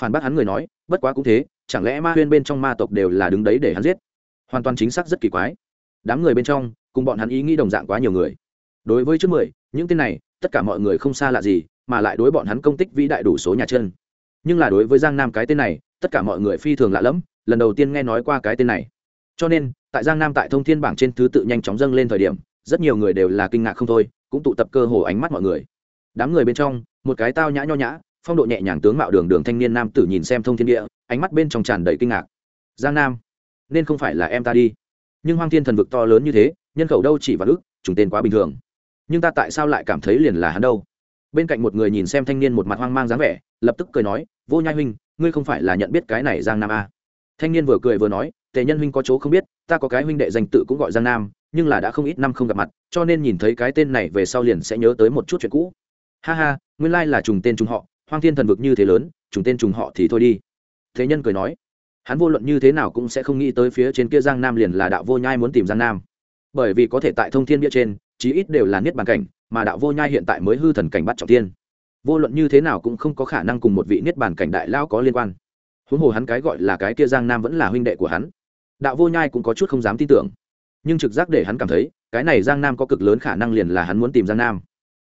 phản bác hắn người nói, bất quá cũng thế, chẳng lẽ ma huyên bên trong ma tộc đều là đứng đấy để hắn giết? Hoàn toàn chính xác rất kỳ quái. Đám người bên trong, cùng bọn hắn ý nghĩ đồng dạng quá nhiều người. Đối với trước mười, những tên này, tất cả mọi người không xa lạ gì, mà lại đối bọn hắn công tích vĩ đại đủ số nhà chân. Nhưng là đối với giang nam cái tên này, tất cả mọi người phi thường lạ lẫm, lần đầu tiên nghe nói qua cái tên này. Cho nên, tại giang nam tại thông thiên bảng trên thứ tự nhanh chóng dâng lên thời điểm, rất nhiều người đều là kinh ngạc không thôi, cũng tụ tập cơ hồ ánh mắt mọi người. Đám người bên trong, một cái tao nhã nho nhã phong độ nhẹ nhàng tướng mạo đường đường thanh niên nam tử nhìn xem thông thiên địa, ánh mắt bên trong tràn đầy kinh ngạc. Giang nam, nên không phải là em ta đi. Nhưng hoang thiên thần vực to lớn như thế, nhân khẩu đâu chỉ và ước trùng tên quá bình thường. Nhưng ta tại sao lại cảm thấy liền là hắn đâu? Bên cạnh một người nhìn xem thanh niên một mặt hoang mang dáng vẻ, lập tức cười nói, vô nhai huynh, ngươi không phải là nhận biết cái này giang nam a à. thanh niên vừa cười vừa nói, tề nhân huynh có chỗ không biết, ta có cái huynh đệ danh tự cũng gọi giang nam, nhưng là đã không ít năm không gặp mặt, cho nên nhìn thấy cái tên này về sau liền sẽ nhớ tới một chút chuyện cũ. Ha ha, nguyên lai là trùng tên trùng họ hoang thiên thần vực như thế lớn, trùng tên trùng họ thì thôi đi. Thế nhân cười nói, hắn vô luận như thế nào cũng sẽ không nghĩ tới phía trên kia giang nam liền là đạo vô nhai muốn tìm giang nam. Bởi vì có thể tại thông thiên bia trên, chí ít đều là niết bàn cảnh, mà đạo vô nhai hiện tại mới hư thần cảnh bắt trọng tiên vô luận như thế nào cũng không có khả năng cùng một vị niết bàn cảnh đại lão có liên quan. Huống hồ hắn cái gọi là cái kia giang nam vẫn là huynh đệ của hắn. Đạo vô nhai cũng có chút không dám tin tưởng. Nhưng trực giác để hắn cảm thấy, cái này giang nam có cực lớn khả năng liền là hắn muốn tìm giang nam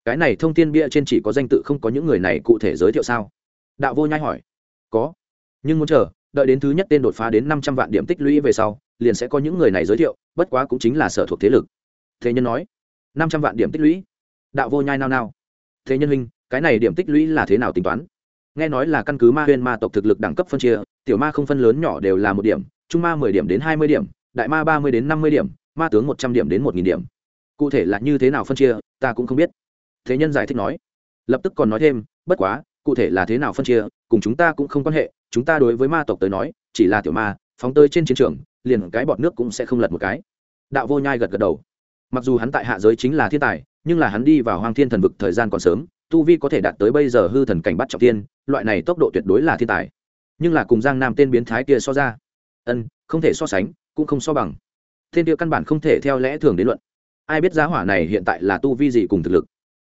cái này thông tin bia trên chỉ có danh tự không có những người này cụ thể giới thiệu sao? Đạo vô nhai hỏi. Có. Nhưng muốn chờ, đợi đến thứ nhất tên đột phá đến năm trăm vạn điểm tích lũy về sau, liền sẽ có những người này giới thiệu, bất quá cũng chính là sở thuộc thế lực. Thế nhân nói, năm trăm vạn điểm tích lũy. Đạo vô nhai nao nao. Thế nhân huynh, cái này điểm tích lũy là thế nào tính toán? Nghe nói là căn cứ ma huyên ma tộc thực lực đẳng cấp phân chia, tiểu ma không phân lớn nhỏ đều là một điểm, trung ma mười điểm đến hai mươi điểm, đại ma ba mươi đến năm mươi điểm, ma tướng một trăm điểm đến một nghìn điểm. Cụ thể là như thế nào phân chia, ta cũng không biết thế nhân giải thích nói. Lập tức còn nói thêm, bất quá, cụ thể là thế nào phân chia, cùng chúng ta cũng không quan hệ, chúng ta đối với ma tộc tới nói, chỉ là tiểu ma, phóng tơi trên chiến trường, liền cái bọt nước cũng sẽ không lật một cái. Đạo vô nhai gật gật đầu. Mặc dù hắn tại hạ giới chính là thiên tài, nhưng là hắn đi vào hoàng thiên thần vực thời gian còn sớm, tu vi có thể đạt tới bây giờ hư thần cảnh bắt trọng tiên, loại này tốc độ tuyệt đối là thiên tài. Nhưng là cùng giang nam tên biến thái kia so ra, ân, không thể so sánh, cũng không so bằng. Thiên địa căn bản không thể theo lẽ thường đến luận. Ai biết giá hỏa này hiện tại là tu vi gì cùng thực lực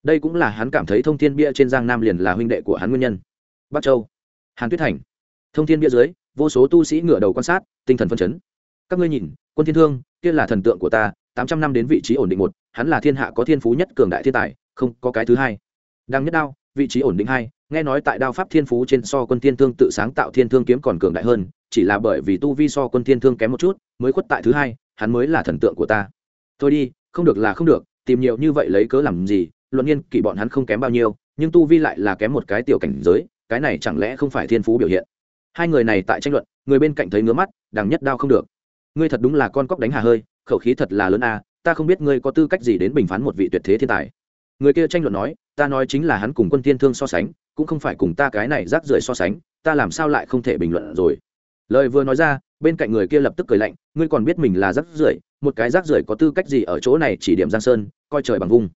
đây cũng là hắn cảm thấy thông thiên bia trên giang nam liền là huynh đệ của hắn nguyên nhân. Bắc châu, hàn tuyết thành. Thông thiên bia dưới, vô số tu sĩ ngửa đầu quan sát, tinh thần phân chấn. Các ngươi nhìn, quân thiên thương, kia là thần tượng của ta, tám trăm năm đến vị trí ổn định một, hắn là thiên hạ có thiên phú nhất cường đại thiên tài, không có cái thứ hai. Đăng nhất đao, vị trí ổn định hai, nghe nói tại đao pháp thiên phú trên so quân thiên thương tự sáng tạo thiên thương kiếm còn cường đại hơn, chỉ là bởi vì tu vi so quân thiên thương kém một chút, mới khuất tại thứ hai, hắn mới là thần tượng của ta. Thôi đi, không được là không được, tìm nhiều như vậy lấy cớ làm gì luận nhiên kỷ bọn hắn không kém bao nhiêu, nhưng tu vi lại là kém một cái tiểu cảnh giới, cái này chẳng lẽ không phải thiên phú biểu hiện? Hai người này tại tranh luận, người bên cạnh thấy ngứa mắt, đằng nhất đao không được. Ngươi thật đúng là con cóc đánh hà hơi, khẩu khí thật là lớn a, ta không biết ngươi có tư cách gì đến bình phán một vị tuyệt thế thiên tài. Người kia tranh luận nói, ta nói chính là hắn cùng quân thiên thương so sánh, cũng không phải cùng ta cái này rác rưởi so sánh, ta làm sao lại không thể bình luận rồi? Lời vừa nói ra, bên cạnh người kia lập tức cười lạnh, ngươi còn biết mình là rác rưởi, một cái rác rưởi có tư cách gì ở chỗ này chỉ điểm giang sơn, coi trời bằng vung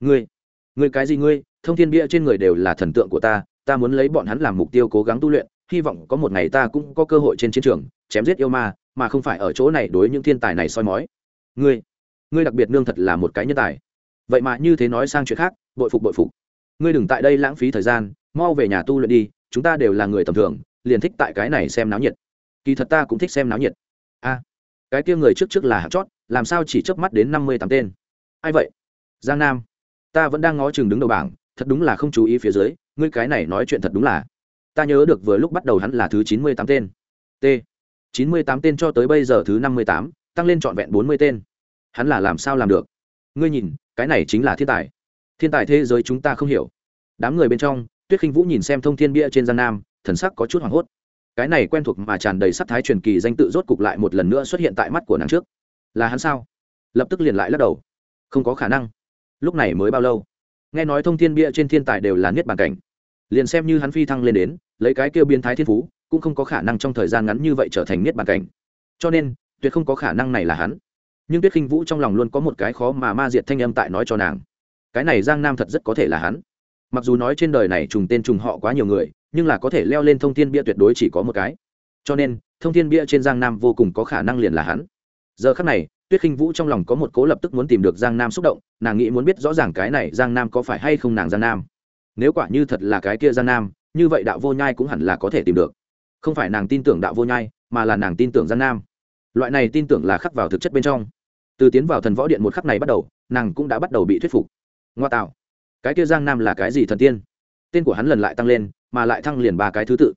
ngươi ngươi cái gì ngươi, thông thiên bia trên người đều là thần tượng của ta ta muốn lấy bọn hắn làm mục tiêu cố gắng tu luyện, hy vọng có một ngày ta cũng có cơ hội trên chiến trường, chém giết yêu ma, mà không phải ở chỗ này đối những thiên tài này soi mói. Ngươi ngươi đặc biệt nương thật là một cái nhân tài. Vậy mà như thế nói sang chuyện khác, bội phục bội phục. Ngươi đừng tại đây lãng phí thời gian, mau về nhà tu luyện đi, chúng ta đều là người tầm thường, liền thích tại cái này xem náo nhiệt. Kỳ thật ta cũng thích xem náo nhiệt. A, cái kia người trước trước là hạt chót, làm sao chỉ chớp mắt đến năm mươi tám tên? Ai vậy? Giang nam ta vẫn đang ngó chừng đứng đầu bảng, thật đúng là không chú ý phía dưới, ngươi cái này nói chuyện thật đúng là. Ta nhớ được vừa lúc bắt đầu hắn là thứ chín mươi tám tên. T. chín mươi tám tên cho tới bây giờ thứ năm mươi tám, tăng lên trọn vẹn bốn mươi tên. Hắn là làm sao làm được? Ngươi nhìn, cái này chính là thiên tài. Thiên tài thế giới chúng ta không hiểu. Đám người bên trong, tuyết khinh vũ nhìn xem thông thiên bia trên gian nam, thần sắc có chút hoảng hốt. Cái này quen thuộc mà tràn đầy sắc thái truyền kỳ danh tự rốt cục lại một lần nữa xuất hiện tại mắt của nàng trước. Là hắn sao? Lập tức liền lại lắc đầu. Không có khả năng lúc này mới bao lâu? Nghe nói thông thiên bia trên thiên tài đều là niết bàn cảnh. Liền xem như hắn phi thăng lên đến, lấy cái kêu biến thái thiên phú, cũng không có khả năng trong thời gian ngắn như vậy trở thành niết bàn cảnh. Cho nên, tuyệt không có khả năng này là hắn. Nhưng tuyết khinh vũ trong lòng luôn có một cái khó mà ma diệt thanh âm tại nói cho nàng. Cái này giang nam thật rất có thể là hắn. Mặc dù nói trên đời này trùng tên trùng họ quá nhiều người, nhưng là có thể leo lên thông thiên bia tuyệt đối chỉ có một cái. Cho nên, thông thiên bia trên giang nam vô cùng có khả năng liền là hắn. Giờ khắc này tuyết khinh vũ trong lòng có một cố lập tức muốn tìm được giang nam xúc động, nàng nghĩ muốn biết rõ ràng cái này giang nam có phải hay không nàng giang nam. Nếu quả như thật là cái kia giang nam, như vậy đạo vô nhai cũng hẳn là có thể tìm được. Không phải nàng tin tưởng đạo vô nhai, mà là nàng tin tưởng giang nam. Loại này tin tưởng là khắc vào thực chất bên trong. Từ tiến vào thần võ điện một khắc này bắt đầu, nàng cũng đã bắt đầu bị thuyết phục. Ngoa tạo. Cái kia giang nam là cái gì thần tiên? Tên của hắn lần lại tăng lên, mà lại thăng liền ba cái thứ tự.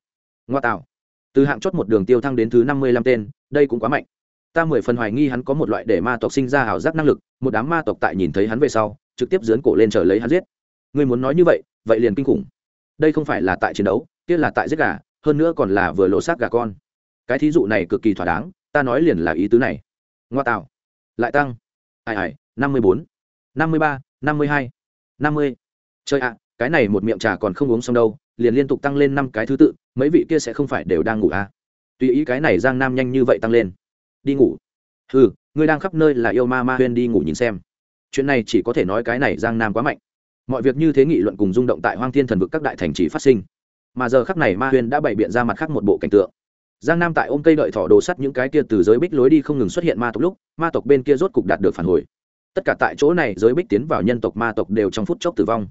Ngoa tạo. Từ hạng chót một đường tiêu thăng đến thứ năm mươi lăm tên, đây cũng quá mạnh ta mười phần hoài nghi hắn có một loại để ma tộc sinh ra ảo giác năng lực, một đám ma tộc tại nhìn thấy hắn về sau, trực tiếp dướn cổ lên chờ lấy hắn giết. Người muốn nói như vậy vậy liền kinh khủng. Đây không phải là tại chiến đấu, kia là tại giết gà, hơn nữa còn là vừa lộ xác gà con. Cái thí dụ này cực kỳ thỏa đáng, ta nói liền là ý tứ này. Ngoa tạo. Lại tăng. Ai ai, năm mươi bốn. năm mươi ba, năm mươi hai. năm mươi. Chơi ạ, cái này một miệng trà còn không uống xong đâu, liền liên tục tăng lên năm cái thứ tự, mấy vị kia sẽ không phải đều đang ngủ à? Tùy ý cái này giang nam nhanh như vậy tăng lên đi ngủ. Ừ ngươi đang khắp nơi là yêu ma ma huyên đi ngủ nhìn xem. Chuyện này chỉ có thể nói cái này giang nam quá mạnh. Mọi việc như thế nghị luận cùng rung động tại hoang thiên thần vực các đại thành trì phát sinh. Mà giờ khắc này ma huyên đã bày biện ra mặt khác một bộ cảnh tượng. Giang nam tại ôm cây đợi thỏ đồ sắt những cái kia từ giới bích lối đi không ngừng xuất hiện ma tộc lúc, ma tộc bên kia rốt cục đạt được phản hồi. Tất cả tại chỗ này giới bích tiến vào nhân tộc ma tộc đều trong phút chốc tử vong.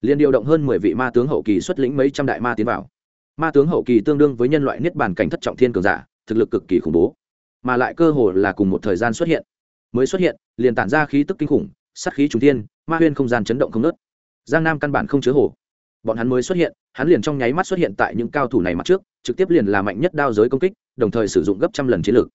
Liền điều động hơn mười vị ma tướng hậu kỳ xuất lĩnh mấy trăm đại ma tiến vào. Ma tướng hậu kỳ tương đương với nhân loại niết bàn cảnh thất trọng thiên cường giả, thực lực cực kỳ khủng bố mà lại cơ hồ là cùng một thời gian xuất hiện. Mới xuất hiện, liền tản ra khí tức kinh khủng, sát khí trùng thiên, ma huyên không gian chấn động không nớt giang nam căn bản không chứa hồ. Bọn hắn mới xuất hiện, hắn liền trong nháy mắt xuất hiện tại những cao thủ này mặt trước, trực tiếp liền là mạnh nhất đao giới công kích, đồng thời sử dụng gấp trăm lần chiến lược.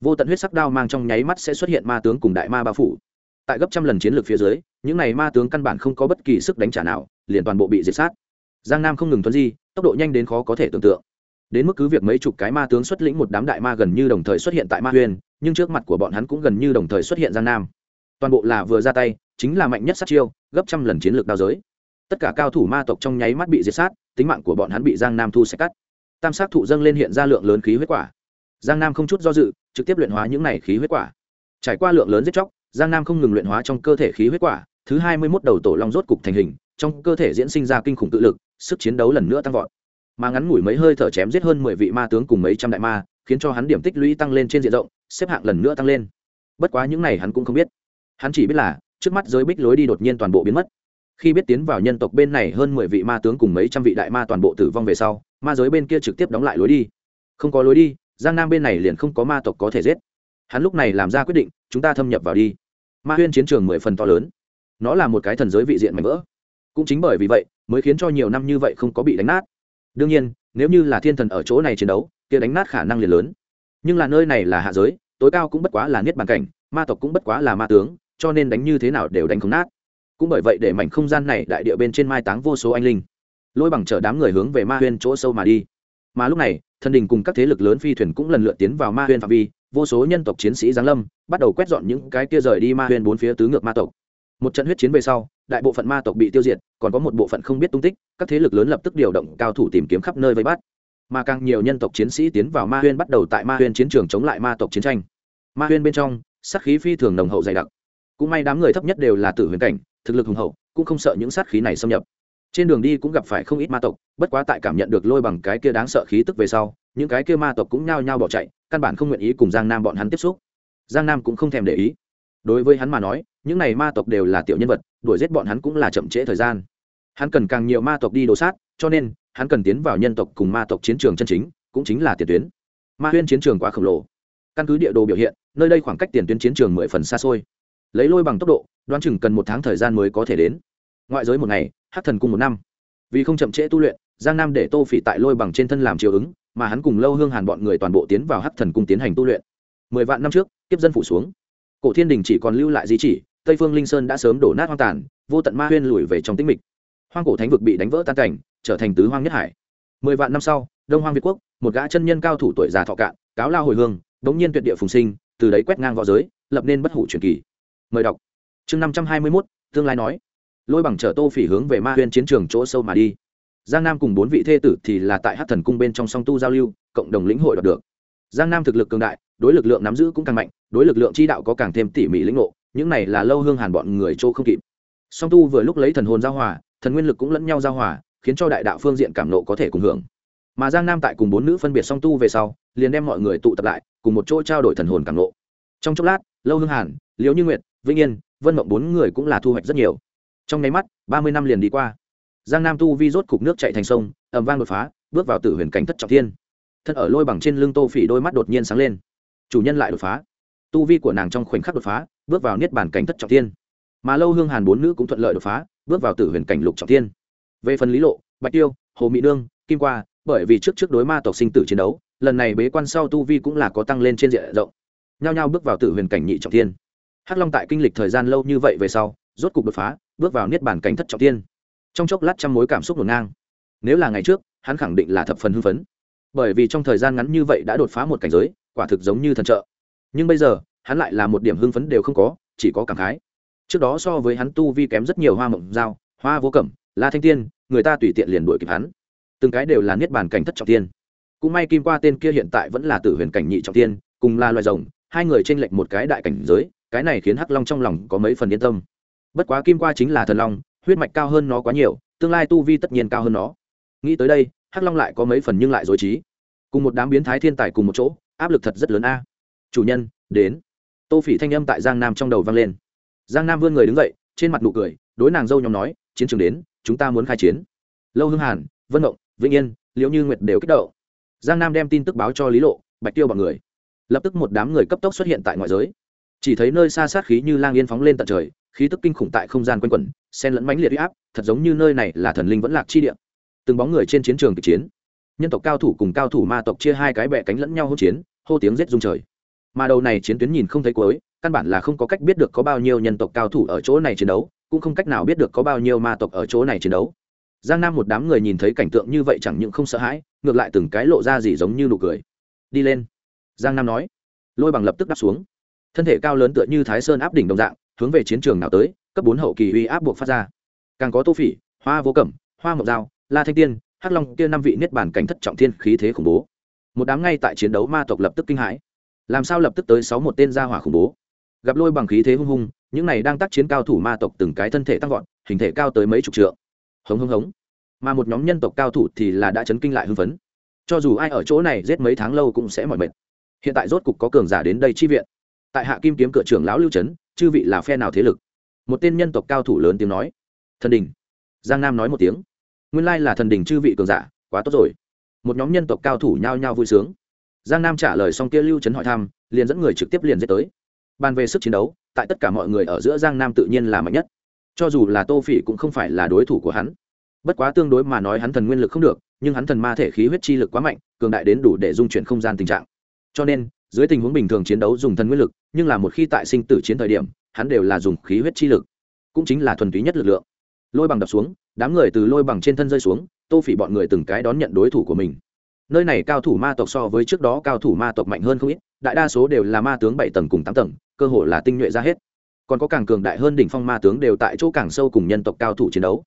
Vô tận huyết sắc đao mang trong nháy mắt sẽ xuất hiện ma tướng cùng đại ma bao phủ. Tại gấp trăm lần chiến lược phía dưới, những này ma tướng căn bản không có bất kỳ sức đánh trả nào, liền toàn bộ bị diệt sát. Giang nam không ngừng thuận di, tốc độ nhanh đến khó có thể tưởng tượng đến mức cứ việc mấy chục cái ma tướng xuất lĩnh một đám đại ma gần như đồng thời xuất hiện tại ma huyền, nhưng trước mặt của bọn hắn cũng gần như đồng thời xuất hiện giang nam. Toàn bộ là vừa ra tay, chính là mạnh nhất sát chiêu, gấp trăm lần chiến lược đao giới. Tất cả cao thủ ma tộc trong nháy mắt bị diệt sát, tính mạng của bọn hắn bị giang nam thu sẽ cắt. Tam sát thụ dâng lên hiện ra lượng lớn khí huyết quả. Giang nam không chút do dự, trực tiếp luyện hóa những này khí huyết quả. Trải qua lượng lớn giết chóc, giang nam không ngừng luyện hóa trong cơ thể khí huyết quả, thứ hai mươi mốt đầu tổ long rốt cục thành hình, trong cơ thể diễn sinh ra kinh khủng tự lực, sức chiến đấu lần nữa tăng vọt mà ngắn ngủi mấy hơi thở chém giết hơn mười vị ma tướng cùng mấy trăm đại ma, khiến cho hắn điểm tích lũy tăng lên trên diện rộng, xếp hạng lần nữa tăng lên. Bất quá những này hắn cũng không biết. Hắn chỉ biết là, trước mắt giới bích lối đi đột nhiên toàn bộ biến mất. Khi biết tiến vào nhân tộc bên này hơn mười vị ma tướng cùng mấy trăm vị đại ma toàn bộ tử vong về sau, ma giới bên kia trực tiếp đóng lại lối đi. Không có lối đi, giang nam bên này liền không có ma tộc có thể giết. Hắn lúc này làm ra quyết định, chúng ta thâm nhập vào đi. Ma huyên chiến trường mười phần to lớn. Nó là một cái thần giới vị diện mạnh vỡ. Cũng chính bởi vì vậy, mới khiến cho nhiều năm như vậy không có bị đánh nát đương nhiên, nếu như là thiên thần ở chỗ này chiến đấu, kia đánh nát khả năng liền lớn. Nhưng là nơi này là hạ giới, tối cao cũng bất quá là niết bàn cảnh, ma tộc cũng bất quá là ma tướng, cho nên đánh như thế nào đều đánh không nát. Cũng bởi vậy để mảnh không gian này đại địa bên trên mai táng vô số anh linh. Lôi bằng chở đám người hướng về ma huyên chỗ sâu mà đi. Mà lúc này, thần đình cùng các thế lực lớn phi thuyền cũng lần lượt tiến vào ma huyên phạm vi, vô số nhân tộc chiến sĩ giáng lâm, bắt đầu quét dọn những cái kia rời đi ma huyên bốn phía tứ ngược ma tộc một trận huyết chiến về sau, đại bộ phận ma tộc bị tiêu diệt, còn có một bộ phận không biết tung tích, các thế lực lớn lập tức điều động cao thủ tìm kiếm khắp nơi vây bắt. Mà càng nhiều nhân tộc chiến sĩ tiến vào ma huyên bắt đầu tại ma huyên chiến trường chống lại ma tộc chiến tranh. Ma huyên bên trong, sát khí phi thường nồng hậu dày đặc. Cũng may đám người thấp nhất đều là tử huyền cảnh, thực lực hùng hậu, cũng không sợ những sát khí này xâm nhập. Trên đường đi cũng gặp phải không ít ma tộc, bất quá tại cảm nhận được lôi bằng cái kia đáng sợ khí tức về sau, những cái kia ma tộc cũng nhao nhao bỏ chạy, căn bản không nguyện ý cùng giang nam bọn hắn tiếp xúc. Giang nam cũng không thèm để ý đối với hắn mà nói, những này ma tộc đều là tiểu nhân vật, đuổi giết bọn hắn cũng là chậm trễ thời gian. Hắn cần càng nhiều ma tộc đi đồ sát, cho nên, hắn cần tiến vào nhân tộc cùng ma tộc chiến trường chân chính, cũng chính là tiền tuyến. Ma huyên chiến trường quá khổng lồ. Căn cứ địa đồ biểu hiện, nơi đây khoảng cách tiền tuyến chiến trường mười phần xa xôi. Lấy lôi bằng tốc độ, đoán chừng cần một tháng thời gian mới có thể đến. Ngoại giới một ngày hát thần cung một năm. Vì không chậm trễ tu luyện, giang nam để tô phỉ tại lôi bằng trên thân làm chiều ứng, mà hắn cùng lâu hương hàn bọn người toàn bộ tiến vào hát thần cung tiến hành tu luyện. Mười vạn năm trước, kiếp dân phủ xuống cổ thiên đình chỉ còn lưu lại di chỉ, tây phương linh sơn đã sớm đổ nát hoang tàn, vô tận ma huyên lùi về trong tĩnh mịch. Hoang cổ thánh vực bị đánh vỡ tan cảnh, trở thành tứ hoang nhất hải. Mười vạn năm sau, đông hoang việt quốc, một gã chân nhân cao thủ tuổi già thọ cạn, cáo lao hồi hương, bỗng nhiên tuyệt địa phùng sinh, từ đấy quét ngang v õ giới, lập nên bất hủ truyền kỳ. Mời đọc. Chương năm trăm hai mươi mốt, tương lai nói. Lôi bằng chở tô phỉ hướng về ma huyên chiến trường chỗ sâu mà đi. Giang nam cùng bốn vị thê tử thì là tại hát thần cung bên trong song tu giao lưu, cộng đồng lĩnh hội đoạt được. Giang nam thực lực cường đại đối lực lượng nắm giữ cũng càng mạnh, đối lực lượng chi đạo có càng thêm tỉ mỉ lĩnh ngộ, những này là lâu hương hàn bọn người chỗ không kịp. Song tu vừa lúc lấy thần hồn giao hòa, thần nguyên lực cũng lẫn nhau giao hòa, khiến cho đại đạo phương diện cảm nộ có thể cùng hưởng. Mà giang nam tại cùng bốn nữ phân biệt song tu về sau, liền đem mọi người tụ tập lại, cùng một chỗ trao đổi thần hồn cảm nộ. Trong chốc lát, lâu hương hàn, liễu như nguyệt, vĩnh yên, vân mộng bốn người cũng là thu hoạch rất nhiều. Trong nháy mắt, ba mươi năm liền đi qua. Giang nam tu vi rốt cục nước chạy thành sông ẩm vang đột phá, bước vào tử huyền cảnh thất trọng thiên. Thân ở lôi bằng trên lưng tô phỉ đôi mắt đột nhiên sáng lên chủ nhân lại đột phá. Tu vi của nàng trong khoảnh khắc đột phá, bước vào niết bàn cảnh thất trọng thiên. Mà lâu hương hàn bốn nữ cũng thuận lợi đột phá, bước vào tử huyền cảnh lục trọng thiên. Về phần lý lộ, bạch tiêu, hồ mỹ nương, kim qua, bởi vì trước trước đối ma tộc sinh tử chiến đấu, lần này bế quan sau tu vi cũng là có tăng lên trên diện rộng. Nhao nhao bước vào tử huyền cảnh nhị trọng thiên. Hắc long tại kinh lịch thời gian lâu như vậy về sau, rốt cục đột phá, bước vào niết bàn cảnh thất trọng thiên. Trong chốc lát trăm mối cảm xúc ngổn ngang. Nếu là ngày trước, hắn khẳng định là thập phần hưng phấn. Bởi vì trong thời gian ngắn như vậy đã đột phá một cảnh giới quả thực giống như thần trợ. Nhưng bây giờ, hắn lại là một điểm hưng phấn đều không có, chỉ có cảm khái. Trước đó so với hắn tu vi kém rất nhiều hoa mộng dao hoa vô cẩm, la thanh tiên, người ta tùy tiện liền đuổi kịp hắn. Từng cái đều là niết bàn cảnh thất trọng tiên. Cũng may kim qua tên kia hiện tại vẫn là tử huyền cảnh nhị trọng tiên, cùng là loài rồng, hai người trên lệch một cái đại cảnh giới, cái này khiến hắc long trong lòng có mấy phần yên tâm. Bất quá kim qua chính là thần long, huyết mạch cao hơn nó quá nhiều, tương lai tu vi tất nhiên cao hơn nó. Nghĩ tới đây, hắc long lại có mấy phần nhưng lại dối trí. Cùng một đám biến thái thiên tài cùng một chỗ áp lực thật rất lớn a. Chủ nhân, đến. Tô phỉ thanh âm tại giang nam trong đầu vang lên. Giang nam vươn người đứng dậy, trên mặt nụ cười, đối nàng dâu nhóm nói, chiến trường đến, chúng ta muốn khai chiến. Lâu hương hàn, vân mộng, vĩnh yên, liễu như nguyệt đều kích động. Giang nam đem tin tức báo cho lý lộ, bạch tiêu b ọ n người. Lập tức một đám người cấp tốc xuất hiện tại ngoại giới. Chỉ thấy nơi xa sát khí như lang yên phóng lên tận trời, khí tức kinh khủng tại không gian quanh quẩn sen lẫn mãnh liệt huy áp, thật giống như nơi này là thần linh vẫn lạc chi địa. Từng bóng người trên chiến trường kịch chiến. Nhân tộc cao thủ cùng cao thủ ma tộc chia hai cái bẹ cánh lẫn nhau hỗn chiến hô tiếng rết rung trời. Mà đầu này chiến tuyến nhìn không thấy cuối, căn bản là không có cách biết được có bao nhiêu nhân tộc cao thủ ở chỗ này chiến đấu, cũng không cách nào biết được có bao nhiêu ma tộc ở chỗ này chiến đấu. Giang nam một đám người nhìn thấy cảnh tượng như vậy chẳng những không sợ hãi, ngược lại từng cái lộ ra gì giống như nụ cười. Đi lên. Giang nam nói. Lôi bằng lập tức đáp xuống. Thân thể cao lớn tựa như thái sơn áp đỉnh đồng dạng, hướng về chiến trường nào tới, cấp bốn hậu kỳ uy áp buộc phát ra. Càng có tô phỉ, hoa vô cẩm, hoa mộc dao la thanh tiên, hắc long kia năm vị niết bản cảnh thất trọng thiên khí thế khủng bố một đám ngay tại chiến đấu ma tộc lập tức kinh hãi. Làm sao lập tức tới sáu một tên gia hỏa khủng bố? Gặp lôi bằng khí thế hung hung, những này đang tác chiến cao thủ ma tộc từng cái thân thể tăng vọt, hình thể cao tới mấy chục trượng. Hống hống hống. Mà một nhóm nhân tộc cao thủ thì là đã chấn kinh lại hưng phấn. Cho dù ai ở chỗ này giết mấy tháng lâu cũng sẽ mỏi mệt. Hiện tại rốt cục có cường giả đến đây chi viện. Tại hạ kim kiếm cửa trưởng lão lưu trấn chư vị là phe nào thế lực? Một tên nhân tộc cao thủ lớn tiếng nói. Thần đình. Giang nam nói một tiếng. Nguyên lai là thần đình chư vị cường giả, quá tốt rồi một nhóm nhân tộc cao thủ nhao nhao vui sướng. Giang nam trả lời xong kia lưu trấn hỏi thăm, liền dẫn người trực tiếp liền dết tới. Bàn về sức chiến đấu, tại tất cả mọi người ở giữa giang nam tự nhiên là mạnh nhất. Cho dù là tô phỉ cũng không phải là đối thủ của hắn. Bất quá tương đối mà nói hắn thần nguyên lực không được, nhưng hắn thần ma thể khí huyết chi lực quá mạnh, cường đại đến đủ để dung chuyển không gian tình trạng. Cho nên, dưới tình huống bình thường chiến đấu dùng thần nguyên lực, nhưng là một khi tại sinh tử chiến thời điểm, hắn đều là dùng khí huyết chi lực. Cũng chính là thuần túy nhất lực lượng. Lôi bằng đập xuống, đám người từ lôi bằng trên thân rơi xuống tô phỉ bọn người từng cái đón nhận đối thủ của mình. Nơi này cao thủ ma tộc so với trước đó cao thủ ma tộc mạnh hơn không ít, đại đa số đều là ma tướng bảy tầng cùng tám tầng, cơ hội là tinh nhuệ ra hết. Còn có càng cường đại hơn đỉnh phong ma tướng đều tại chỗ càng sâu cùng nhân tộc cao thủ chiến đấu.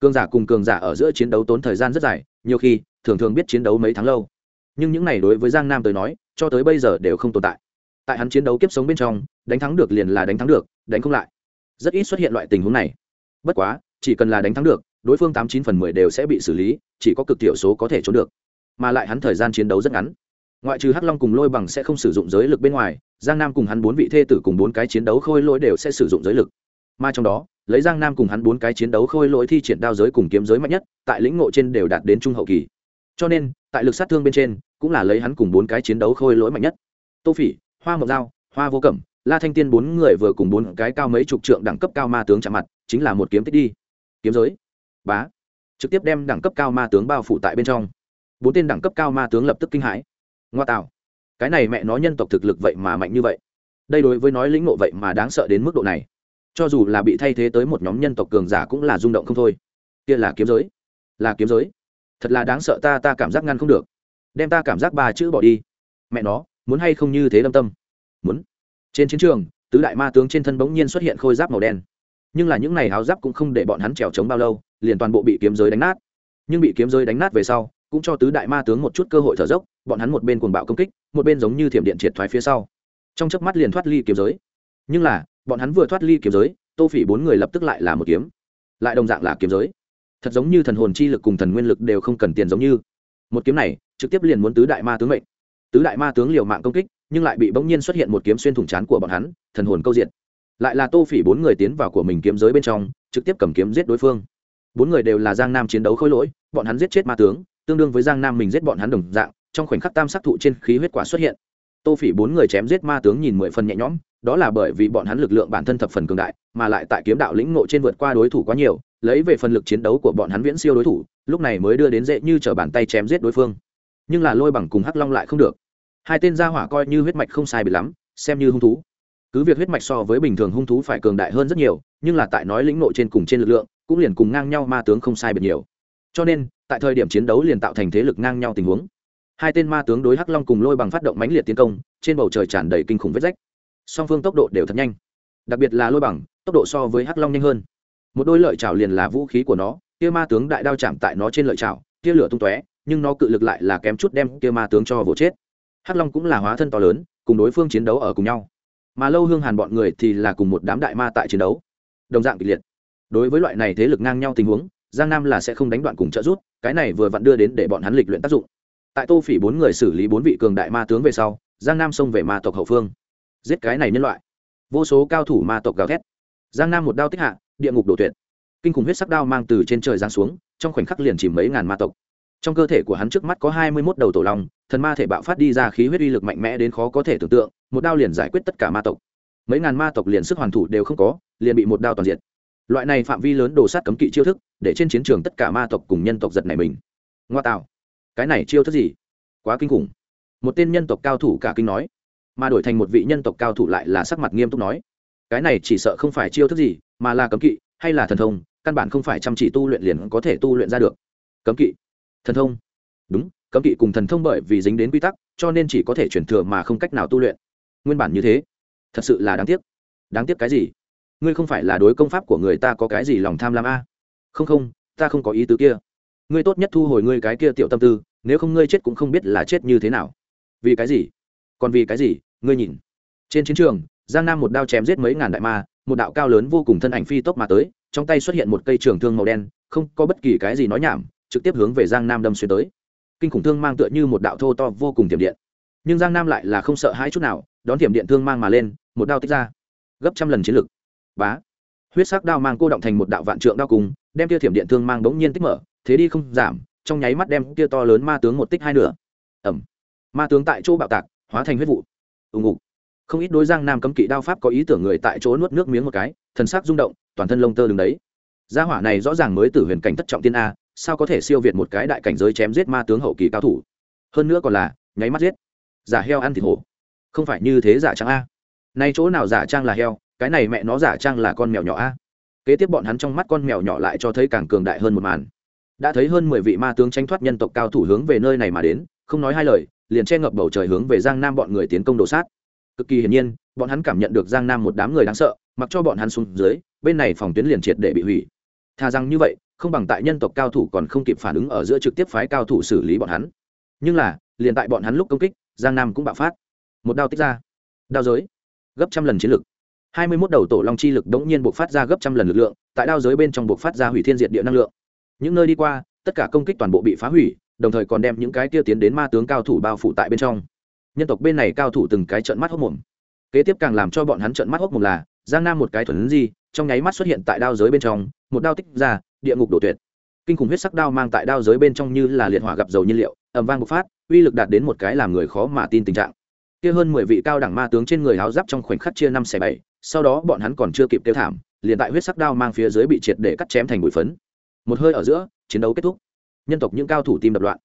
Cường giả cùng cường giả ở giữa chiến đấu tốn thời gian rất dài, nhiều khi, thường thường biết chiến đấu mấy tháng lâu. Nhưng những này đối với giang nam tới nói, cho tới bây giờ đều không tồn tại. Tại hắn chiến đấu kiếp sống bên trong, đánh thắng được liền là đánh thắng được, đánh không lại. Rất ít xuất hiện loại tình huống này. Bất quá, chỉ cần là đánh thắng được đối phương tám chín phần mười đều sẽ bị xử lý, chỉ có cực thiểu số có thể trốn được. Mà lại hắn thời gian chiến đấu rất ngắn. Ngoại trừ hắc long cùng lôi bằng sẽ không sử dụng giới lực bên ngoài, giang nam cùng hắn bốn vị thê tử cùng bốn cái chiến đấu khôi lỗi đều sẽ sử dụng giới lực. Mà trong đó, lấy giang nam cùng hắn bốn cái chiến đấu khôi lỗi thi triển đao giới cùng kiếm giới mạnh nhất, tại lĩnh ngộ trên đều đạt đến trung hậu kỳ. Cho nên, tại lực sát thương bên trên, cũng là lấy hắn cùng bốn cái chiến đấu khôi lỗi mạnh nhất. Tô phỉ, hoa mộc dao, hoa vô cẩm, la thanh tiên bốn người vừa cùng bốn cái cao mấy chục trượng đẳng cấp cao ma tướng chạm mặt, chính là một kiếm tích đi. Kiếm giới bá. Trực tiếp đem đẳng cấp cao ma tướng bao phủ tại bên trong. Bốn tên đẳng cấp cao ma tướng lập tức kinh hãi. Ngoa tạo. Cái này mẹ nó nhân tộc thực lực vậy mà mạnh như vậy. Đây đối với nói lĩnh ngộ vậy mà đáng sợ đến mức độ này. Cho dù là bị thay thế tới một nhóm nhân tộc cường giả cũng là rung động không thôi. Kia là kiếm giới. Là kiếm giới. Thật là đáng sợ ta ta cảm giác ngăn không được. Đem ta cảm giác ba chữ bỏ đi. Mẹ nó, muốn hay không như thế lâm tâm? Muốn. Trên chiến trường, tứ đại ma tướng trên thân bỗng nhiên xuất hiện khôi giáp màu đen. Nhưng là những n à y áo giáp cũng không để bọn hắn trèo trống bao lâu liền toàn bộ bị kiếm giới đánh nát. Nhưng bị kiếm giới đánh nát về sau, cũng cho tứ đại ma tướng một chút cơ hội thở dốc, bọn hắn một bên cuồng bạo công kích, một bên giống như thiểm điện triệt thoái phía sau. Trong chớp mắt liền thoát ly kiếm giới. Nhưng là, bọn hắn vừa thoát ly kiếm giới, tô phỉ bốn người lập tức lại là một kiếm. Lại đồng dạng là kiếm giới. Thật giống như thần hồn chi lực cùng thần nguyên lực đều không cần tiền giống như. Một kiếm này, trực tiếp liền muốn tứ đại ma tướng mệnh. Tứ đại ma tướng liều mạng công kích, nhưng lại bị bỗng nhiên xuất hiện một kiếm xuyên thủng chán của bọn hắn, thần hồn câu diện. Lại là tô phỉ bốn người tiến vào của mình kiếm giới bên trong, trực tiếp cầm kiếm giết đối phương bốn người đều là giang nam chiến đấu khôi lỗi bọn hắn giết chết ma tướng tương đương với giang nam mình giết bọn hắn đồng dạng trong khoảnh khắc tam sắc thụ trên khí huyết quả xuất hiện tô phỉ bốn người chém giết ma tướng nhìn mười phần nhẹ nhõm đó là bởi vì bọn hắn lực lượng bản thân thập phần cường đại mà lại tại kiếm đạo lĩnh ngộ trên vượt qua đối thủ quá nhiều lấy về phần lực chiến đấu của bọn hắn viễn siêu đối thủ lúc này mới đưa đến dễ như t bàn tay chém giết đối phương nhưng là lôi bằng cùng hắc long lại không được hai tên gia hỏa coi như huyết mạch không sai bị lắm xem như hung thú cứ việc huyết mạch so với bình thường hung thú phải cường đại hơn rất nhiều nhưng là tại nói lĩnh nội trên cùng trên lực lượng cũng liền cùng ngang nhau ma tướng không sai biệt nhiều. Cho nên, tại thời điểm chiến đấu liền tạo thành thế lực ngang nhau tình huống. Hai tên ma tướng đối hắc long cùng lôi bằng phát động mãnh liệt tiến công, trên bầu trời tràn đầy kinh khủng vết rách. Song phương tốc độ đều thật nhanh. Đặc biệt là lôi bằng, tốc độ so với hắc long nhanh hơn. Một đôi lợi chảo liền là vũ khí của nó, kia ma tướng đại đao chạm tại nó trên lợi chảo kia lửa tung tóe, nhưng nó cự lực lại là kém chút đem kia ma tướng cho vỗ chết. Hắc long cũng là hóa thân to lớn, cùng đối phương chiến đấu ở cùng nhau. Mà lâu hương hàn bọn người thì là cùng một đám đại ma tại chiến đấu. Đồng dạng kịch liệt đối với loại này thế lực ngang nhau tình huống, giang nam là sẽ không đánh đoạn cùng trợ rút cái này vừa vặn đưa đến để bọn hắn lịch luyện tác dụng. Tại tô phỉ bốn người xử lý bốn vị cường đại ma tướng về sau, giang nam xông về ma tộc hậu phương. Giết cái này nhân loại. Vô số cao thủ ma tộc gào thét. Giang nam một đao tích hạ, địa ngục đổ tuyệt. Kinh khủng huyết sắc đao mang từ trên trời giáng xuống, trong khoảnh khắc liền chìm mấy ngàn ma tộc. Trong cơ thể của hắn trước mắt có hai mươi mốt đầu tổ long, thần ma thể bạo phát đi ra khí huyết uy lực mạnh mẽ đến khó có thể tưởng tượng, một đao liền giải quyết tất cả ma tộc. Mấy ngàn ma tộc liền sức hoàn thủ đều không có, liền bị một đao toàn diện loại này phạm vi lớn đồ sát cấm kỵ chiêu thức, để trên chiến trường tất cả ma tộc cùng nhân tộc giật này mình. Ngoa tạo. Cái này chiêu thức gì? Quá kinh khủng. Một tên nhân tộc cao thủ cả kinh nói, mà đổi thành một vị nhân tộc cao thủ lại là sắc mặt nghiêm túc nói, cái này chỉ sợ không phải chiêu thức gì, mà là cấm kỵ, hay là thần thông, căn bản không phải chăm chỉ tu luyện liền có thể tu luyện ra được. Cấm kỵ. Thần thông. Đúng, cấm kỵ cùng thần thông bởi vì dính đến quy tắc, cho nên chỉ có thể chuyển thừa mà không cách nào tu luyện. Nguyên bản như thế. Thật sự là đáng tiếc. Đáng tiếc cái gì? Ngươi không phải là đối công pháp của người ta có cái gì lòng tham lam a? Không không, ta không có ý tứ kia. Ngươi tốt nhất thu hồi ngươi cái kia tiểu tâm tư, nếu không ngươi chết cũng không biết là chết như thế nào. Vì cái gì? Còn vì cái gì? Ngươi nhìn. Trên chiến trường, giang nam một đao chém giết mấy ngàn đại ma, một đạo cao lớn vô cùng thân ảnh phi tốc mà tới, trong tay xuất hiện một cây trường thương màu đen, không có bất kỳ cái gì nói nhảm, trực tiếp hướng về giang nam đâm xuyên tới. Kinh khủng thương mang tựa như một đạo thô to vô cùng tiềm điện. Nhưng giang nam lại là không sợ hãi chút nào, đón tiềm điện thương mang mà lên, một đao tích ra. Gấp trăm lần chiến lực bá. Huyết sắc đao mang cô động thành một đạo vạn trượng đao cùng, đem tia thiểm điện thương mang bỗng nhiên tích mở, thế đi không giảm, trong nháy mắt đem tia to lớn ma tướng một tích hai nửa. Ẩm ma tướng tại chỗ bạo tạc, hóa thành huyết vụ. Ùng ục không ít đối giang nam cấm kỵ đao pháp có ý tưởng người tại chỗ nuốt nước miếng một cái, thần sắc rung động, toàn thân lông tơ đứng đấy. Gia hỏa này rõ ràng mới từ huyền cảnh thất trọng tiên a, sao có thể siêu việt một cái đại cảnh giới chém giết ma tướng hậu kỳ cao thủ? Hơn nữa còn là, nháy mắt giết. Giả heo ăn thịt hổ. Không phải như thế giả trang a. Nay chỗ nào giả trang là heo cái này mẹ nó giả trang là con mèo nhỏ a. Kế tiếp bọn hắn trong mắt con mèo nhỏ lại cho thấy càng cường đại hơn một màn. Đã thấy hơn mười vị ma tướng tranh thoát nhân tộc cao thủ hướng về nơi này mà đến, không nói hai lời, liền che ngập bầu trời hướng về giang nam bọn người tiến công đổ sát. Cực kỳ hiển nhiên, bọn hắn cảm nhận được giang nam một đám người đáng sợ, mặc cho bọn hắn xuống dưới, bên này phòng tuyến liền triệt để bị hủy. Thà rằng như vậy, không bằng tại nhân tộc cao thủ còn không kịp phản ứng ở giữa trực tiếp phái cao thủ xử lý bọn hắn. Nhưng là, liền tại bọn hắn lúc công kích, giang nam cũng bạo phát. Một đao tích ra. Đao giới. Gấp trăm lần chiến lực hai mươi mốt đầu tổ long chi lực đống nhiên buộc phát ra gấp trăm lần lực lượng, tại đao giới bên trong buộc phát ra hủy thiên diệt địa năng lượng. Những nơi đi qua, tất cả công kích toàn bộ bị phá hủy, đồng thời còn đem những cái kia tiến đến ma tướng cao thủ bao phủ tại bên trong. Nhân tộc bên này cao thủ từng cái trận mắt hốc mồm. Kế tiếp càng làm cho bọn hắn trận mắt hốc mồm là, giang nam một cái thuần di, trong nháy mắt xuất hiện tại đao giới bên trong, một đao tích ra, địa ngục đổ tuyệt. Kinh khủng huyết sắc đao mang tại đao giới bên trong như là liệt hỏa gặp dầu nhiên liệu ẩm vang bộc phát, uy lực đạt đến một cái làm người khó mà tin tình trạng kia hơn mười vị cao đẳng ma tướng trên người áo giáp trong khoảnh khắc chia năm xẻ bảy, sau đó bọn hắn còn chưa kịp tiêu thảm, liền tại huyết sắc đao mang phía dưới bị triệt để cắt chém thành bụi phấn. Một hơi ở giữa, chiến đấu kết thúc. Nhân tộc những cao thủ tim đập loạn.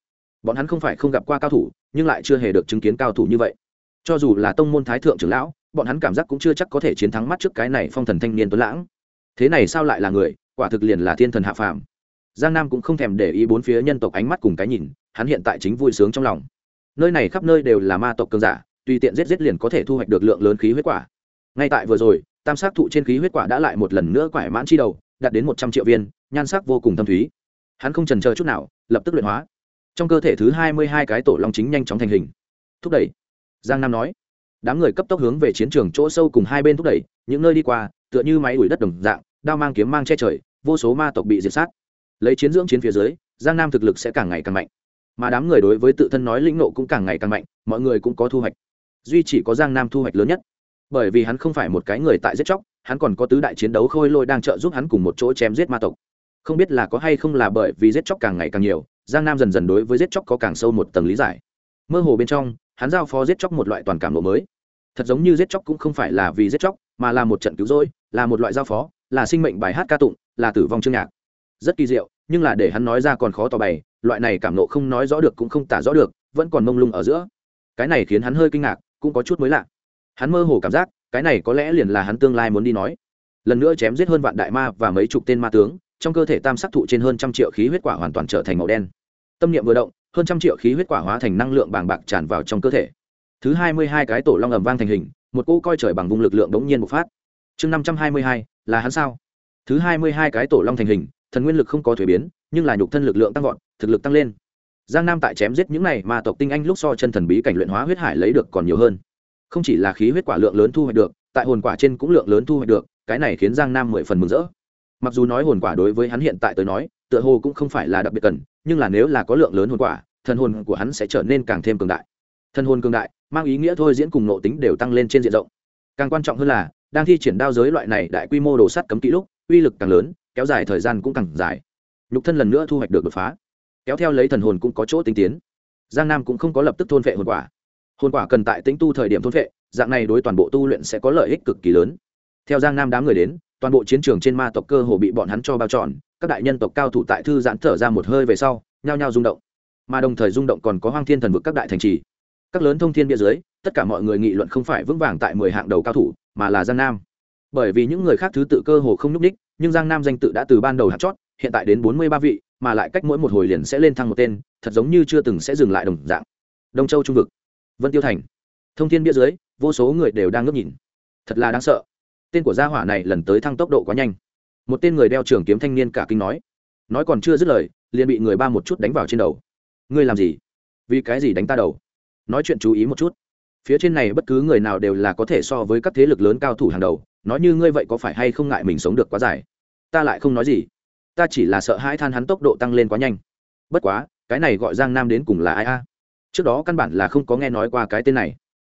Bọn hắn không phải không gặp qua cao thủ, nhưng lại chưa hề được chứng kiến cao thủ như vậy. Cho dù là tông môn thái thượng trưởng lão, bọn hắn cảm giác cũng chưa chắc có thể chiến thắng mắt trước cái này phong thần thanh niên tuấn lãng. Thế này sao lại là người? Quả thực liền là thiên thần hạ phàm. Giang nam cũng không thèm để ý bốn phía nhân tộc ánh mắt cùng cái nhìn, hắn hiện tại chính vui sướng trong lòng. Nơi này khắp nơi đều là ma tộc cường giả tùy tiện giết giết liền có thể thu hoạch được lượng lớn khí huyết quả. Ngay tại vừa rồi, tam sắc thụ trên khí huyết quả đã lại một lần nữa quải mãn chi đầu, đạt đến một trăm triệu viên, nhan sắc vô cùng thâm thúy. Hắn không trần chờ chút nào, lập tức luyện hóa. Trong cơ thể thứ hai mươi hai cái tổ long chính nhanh chóng thành hình. Thúc đẩy. Giang nam nói. Đám người cấp tốc hướng về chiến trường chỗ sâu cùng hai bên thúc đẩy, những nơi đi qua, tựa như máy đuổi đất đồng dạng, đao mang kiếm mang che trời, vô số ma tộc bị diệt sát. Lấy chiến dưỡng chiến phía dưới, giang nam thực lực sẽ càng ngày càng mạnh. Mà đám người đối với tự thân nói lĩnh nộ cũng càng ngày càng mạnh, mọi người cũng có thu hoạch duy chỉ có giang nam thu hoạch lớn nhất. Bởi vì hắn không phải một cái người tại giết chóc, hắn còn có tứ đại chiến đấu khôi lôi đang trợ giúp hắn cùng một chỗ chém giết ma tộc. Không biết là có hay không là bởi vì giết chóc càng ngày càng nhiều, giang nam dần dần đối với giết chóc có càng sâu một tầng lý giải. Mơ hồ bên trong, hắn giao phó giết chóc một loại toàn cảm lộ mới. Thật giống như giết chóc cũng không phải là vì giết chóc, mà là một trận cứu rỗi, là một loại giao phó, là sinh mệnh bài hát ca tụng, là tử vong chương nhạc. Rất kỳ diệu, nhưng là để hắn nói ra còn khó tỏ bày, loại này cảm nộ không nói rõ được cũng không tả rõ được, vẫn còn mông lung ở giữa. Cái này khiến hắn hơi kinh ngạc cũng có chút mới lạ. Hắn mơ hồ cảm giác, cái này có lẽ liền là hắn tương lai muốn đi nói. Lần nữa chém giết hơn vạn đại ma và mấy chục tên ma tướng, trong cơ thể tam sắc thụ trên hơn trăm triệu khí huyết quả hoàn toàn trở thành màu đen. Tâm niệm vừa động, hơn trăm triệu khí huyết quả hóa thành năng lượng bàng bạc tràn vào trong cơ thể. Thứ hai mươi hai cái tổ long ầm vang thành hình, một cô coi trời bằng vùng lực lượng đống nhiên bộc phát. Chương năm trăm hai mươi hai, là hắn sao? Thứ hai mươi hai cái tổ long thành hình, thần nguyên lực không có thuế biến, nhưng là nhục thân lực lượng tăng vọt, thực lực tăng lên giang nam tại chém giết những này mà tộc tinh anh lúc so chân thần bí cảnh luyện hóa huyết hải lấy được còn nhiều hơn. Không chỉ là khí huyết quả lượng lớn thu hoạch được, tại hồn quả trên cũng lượng lớn thu hoạch được, cái này khiến giang nam mười phần mừng rỡ. Mặc dù nói hồn quả đối với hắn hiện tại tới nói, tựa hồ cũng không phải là đặc biệt cần, nhưng là nếu là có lượng lớn hồn quả, thần hồn của hắn sẽ trở nên càng thêm cường đại. Thần hồn cường đại, mang ý nghĩa thôi diễn cùng nộ tính đều tăng lên trên diện rộng. Càng quan trọng hơn là, đang thi triển đao giới loại này đại quy mô đồ sắt cấm kỹ lúc, uy lực càng lớn, kéo dài thời gian cũng càng dài. Nhục thân lần nữa thu hoạch được đột phá kéo theo lấy thần hồn cũng có chỗ tinh tiến. Giang nam cũng không có lập tức thôn vệ hồn quả. Hồn quả cần tại tính tu thời điểm thôn vệ dạng này đối toàn bộ tu luyện sẽ có lợi ích cực kỳ lớn. Theo giang nam đám người đến toàn bộ chiến trường trên ma tộc cơ hồ bị bọn hắn cho bao tròn, các đại nhân tộc cao thủ tại thư giãn thở ra một hơi về sau nhao nhao rung động. Mà đồng thời rung động còn có hoang thiên thần vực các đại thành trì. Các lớn thông thiên bia dưới tất cả mọi người nghị luận không phải vững vàng tại mười hạng đầu cao thủ mà là giang nam. Bởi vì những người khác thứ tự cơ hồ không n ú c ních nhưng giang nam danh tự đã từ ban đầu hạt chót hiện tại đến bốn mươi ba vị, mà lại cách mỗi một hồi liền sẽ lên thăng một tên, thật giống như chưa từng sẽ dừng lại đồng dạng. Đông châu trung vực, vân tiêu thành. Thông thiên bia dưới, vô số người đều đang ngước nhìn. Thật là đáng sợ. Tên của gia hỏa này lần tới thăng tốc độ quá nhanh. Một tên người đeo trường kiếm thanh niên cả kinh nói. Nói còn chưa dứt lời, liền bị người ba một chút đánh vào trên đầu. Ngươi làm gì? Vì cái gì đánh ta đầu? Nói chuyện chú ý một chút. Phía trên này bất cứ người nào đều là có thể so với các thế lực lớn cao thủ hàng đầu. Nói như ngươi vậy có phải hay không ngại mình sống được quá dài? Ta lại không nói gì ta chỉ là sợ hãi than hắn tốc độ tăng lên quá nhanh. Bất quá, cái này gọi giang nam đến cùng là ai a? Trước đó căn bản là không có nghe nói qua cái tên này.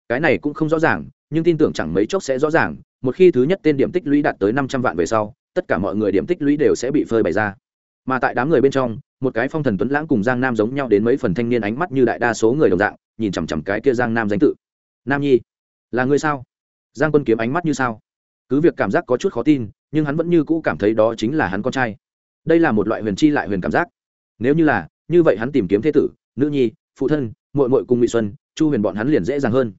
Cái này cũng không rõ ràng, nhưng tin tưởng chẳng mấy chốc sẽ rõ ràng, một khi thứ nhất tên điểm tích lũy đạt tới năm trăm vạn về sau, tất cả mọi người điểm tích lũy đều sẽ bị phơi bày ra. Mà tại đám người bên trong, một cái phong thần tuấn lãng cùng giang nam giống nhau đến mấy phần thanh niên ánh mắt như đại đa số người đồng dạng, nhìn chằm chằm cái kia giang nam danh tự. Nam nhi, là ngươi sao? Giang quân kiếm ánh mắt như sao? Cứ việc cảm giác có chút khó tin, nhưng hắn vẫn như cũ cảm thấy đó chính là hắn con trai đây là một loại huyền chi lại huyền cảm giác. Nếu như là, như vậy hắn tìm kiếm thế tử, nữ nhi, phụ thân mội mội cùng mỹ xuân, chu huyền bọn hắn liền dễ dàng hơn.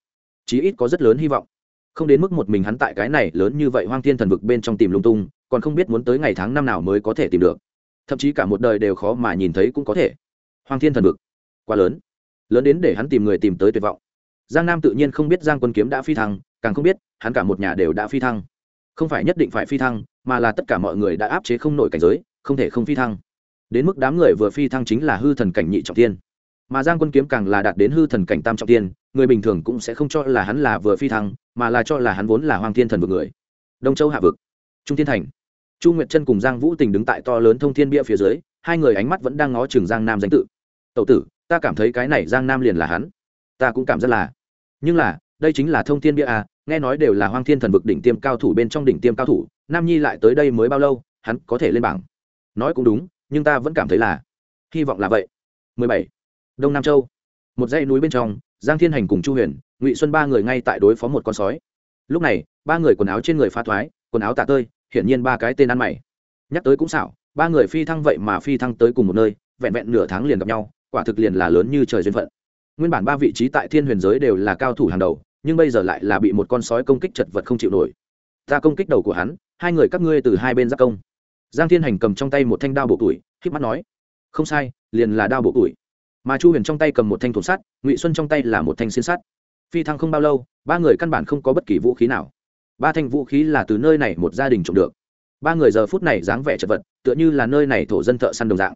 Chí ít có rất lớn hy vọng. Không đến mức một mình hắn tại cái này lớn như vậy hoang thiên thần vực bên trong tìm lung tung, còn không biết muốn tới ngày tháng năm nào mới có thể tìm được. Thậm chí cả một đời đều khó mà nhìn thấy cũng có thể. Hoang thiên thần vực, quá lớn. Lớn đến để hắn tìm người tìm tới tuyệt vọng. Giang nam tự nhiên không biết giang quân kiếm đã phi thăng, càng không biết, hắn cả một nhà đều đã phi thăng. Không phải nhất định phải phi thăng, mà là tất cả mọi người đã áp chế không nổi cảnh giới không thể không phi thăng. Đến mức đám người vừa phi thăng chính là hư thần cảnh nhị trọng tiên mà giang quân kiếm càng là đạt đến hư thần cảnh tam trọng tiên người bình thường cũng sẽ không cho là hắn là vừa phi thăng, mà là cho là hắn vốn là hoàng thiên thần vực người. Đông châu hạ vực, trung thiên thành. Chu nguyệt chân cùng giang vũ tình đứng tại to lớn thông thiên bia phía dưới, hai người ánh mắt vẫn đang ngó chừng giang nam danh tự. Tậu tử, ta cảm thấy cái này giang nam liền là hắn. Ta cũng cảm rất là. Nhưng là, đây chính là thông thiên bia à nghe nói đều là hoang thiên thần vực đỉnh tiêm cao thủ bên trong đỉnh tiêm cao thủ, nam nhi lại tới đây mới bao lâu, hắn có thể lên bảng? Nói cũng đúng, nhưng ta vẫn cảm thấy là, hy vọng là vậy. 17. đông nam châu. Một dãy núi bên trong, giang thiên hành cùng chu huyền, ngụy xuân ba người ngay tại đối phó một con sói. Lúc này, ba người quần áo trên người phá thoái, quần áo tạ tơi, hiển nhiên ba cái tên ăn mày. Nhắc tới cũng xảo, ba người phi thăng vậy mà phi thăng tới cùng một nơi, vẹn vẹn nửa tháng liền gặp nhau, quả thực liền là lớn như trời duyên phận. Nguyên bản ba vị trí tại thiên huyền giới đều là cao thủ hàng đầu, nhưng bây giờ lại là bị một con sói công kích chật vật không chịu nổi. Ta công kích đầu của hắn, hai người các ngươi từ hai bên giác công giang thiên hành cầm trong tay một thanh đao bộ tuổi k mắt nói, không sai, liền là đao bộ tuổi. Mà chu huyền trong tay cầm một thanh thùng sắt, ngụy xuân trong tay là một thanh xiên sắt. Phi thăng không bao lâu, ba người căn bản không có bất kỳ vũ khí nào. Ba thanh vũ khí là từ nơi này một gia đình trộm được. Ba người giờ phút này dáng vẻ chật vật, tựa như là nơi này thổ dân thợ săn đồng dạng.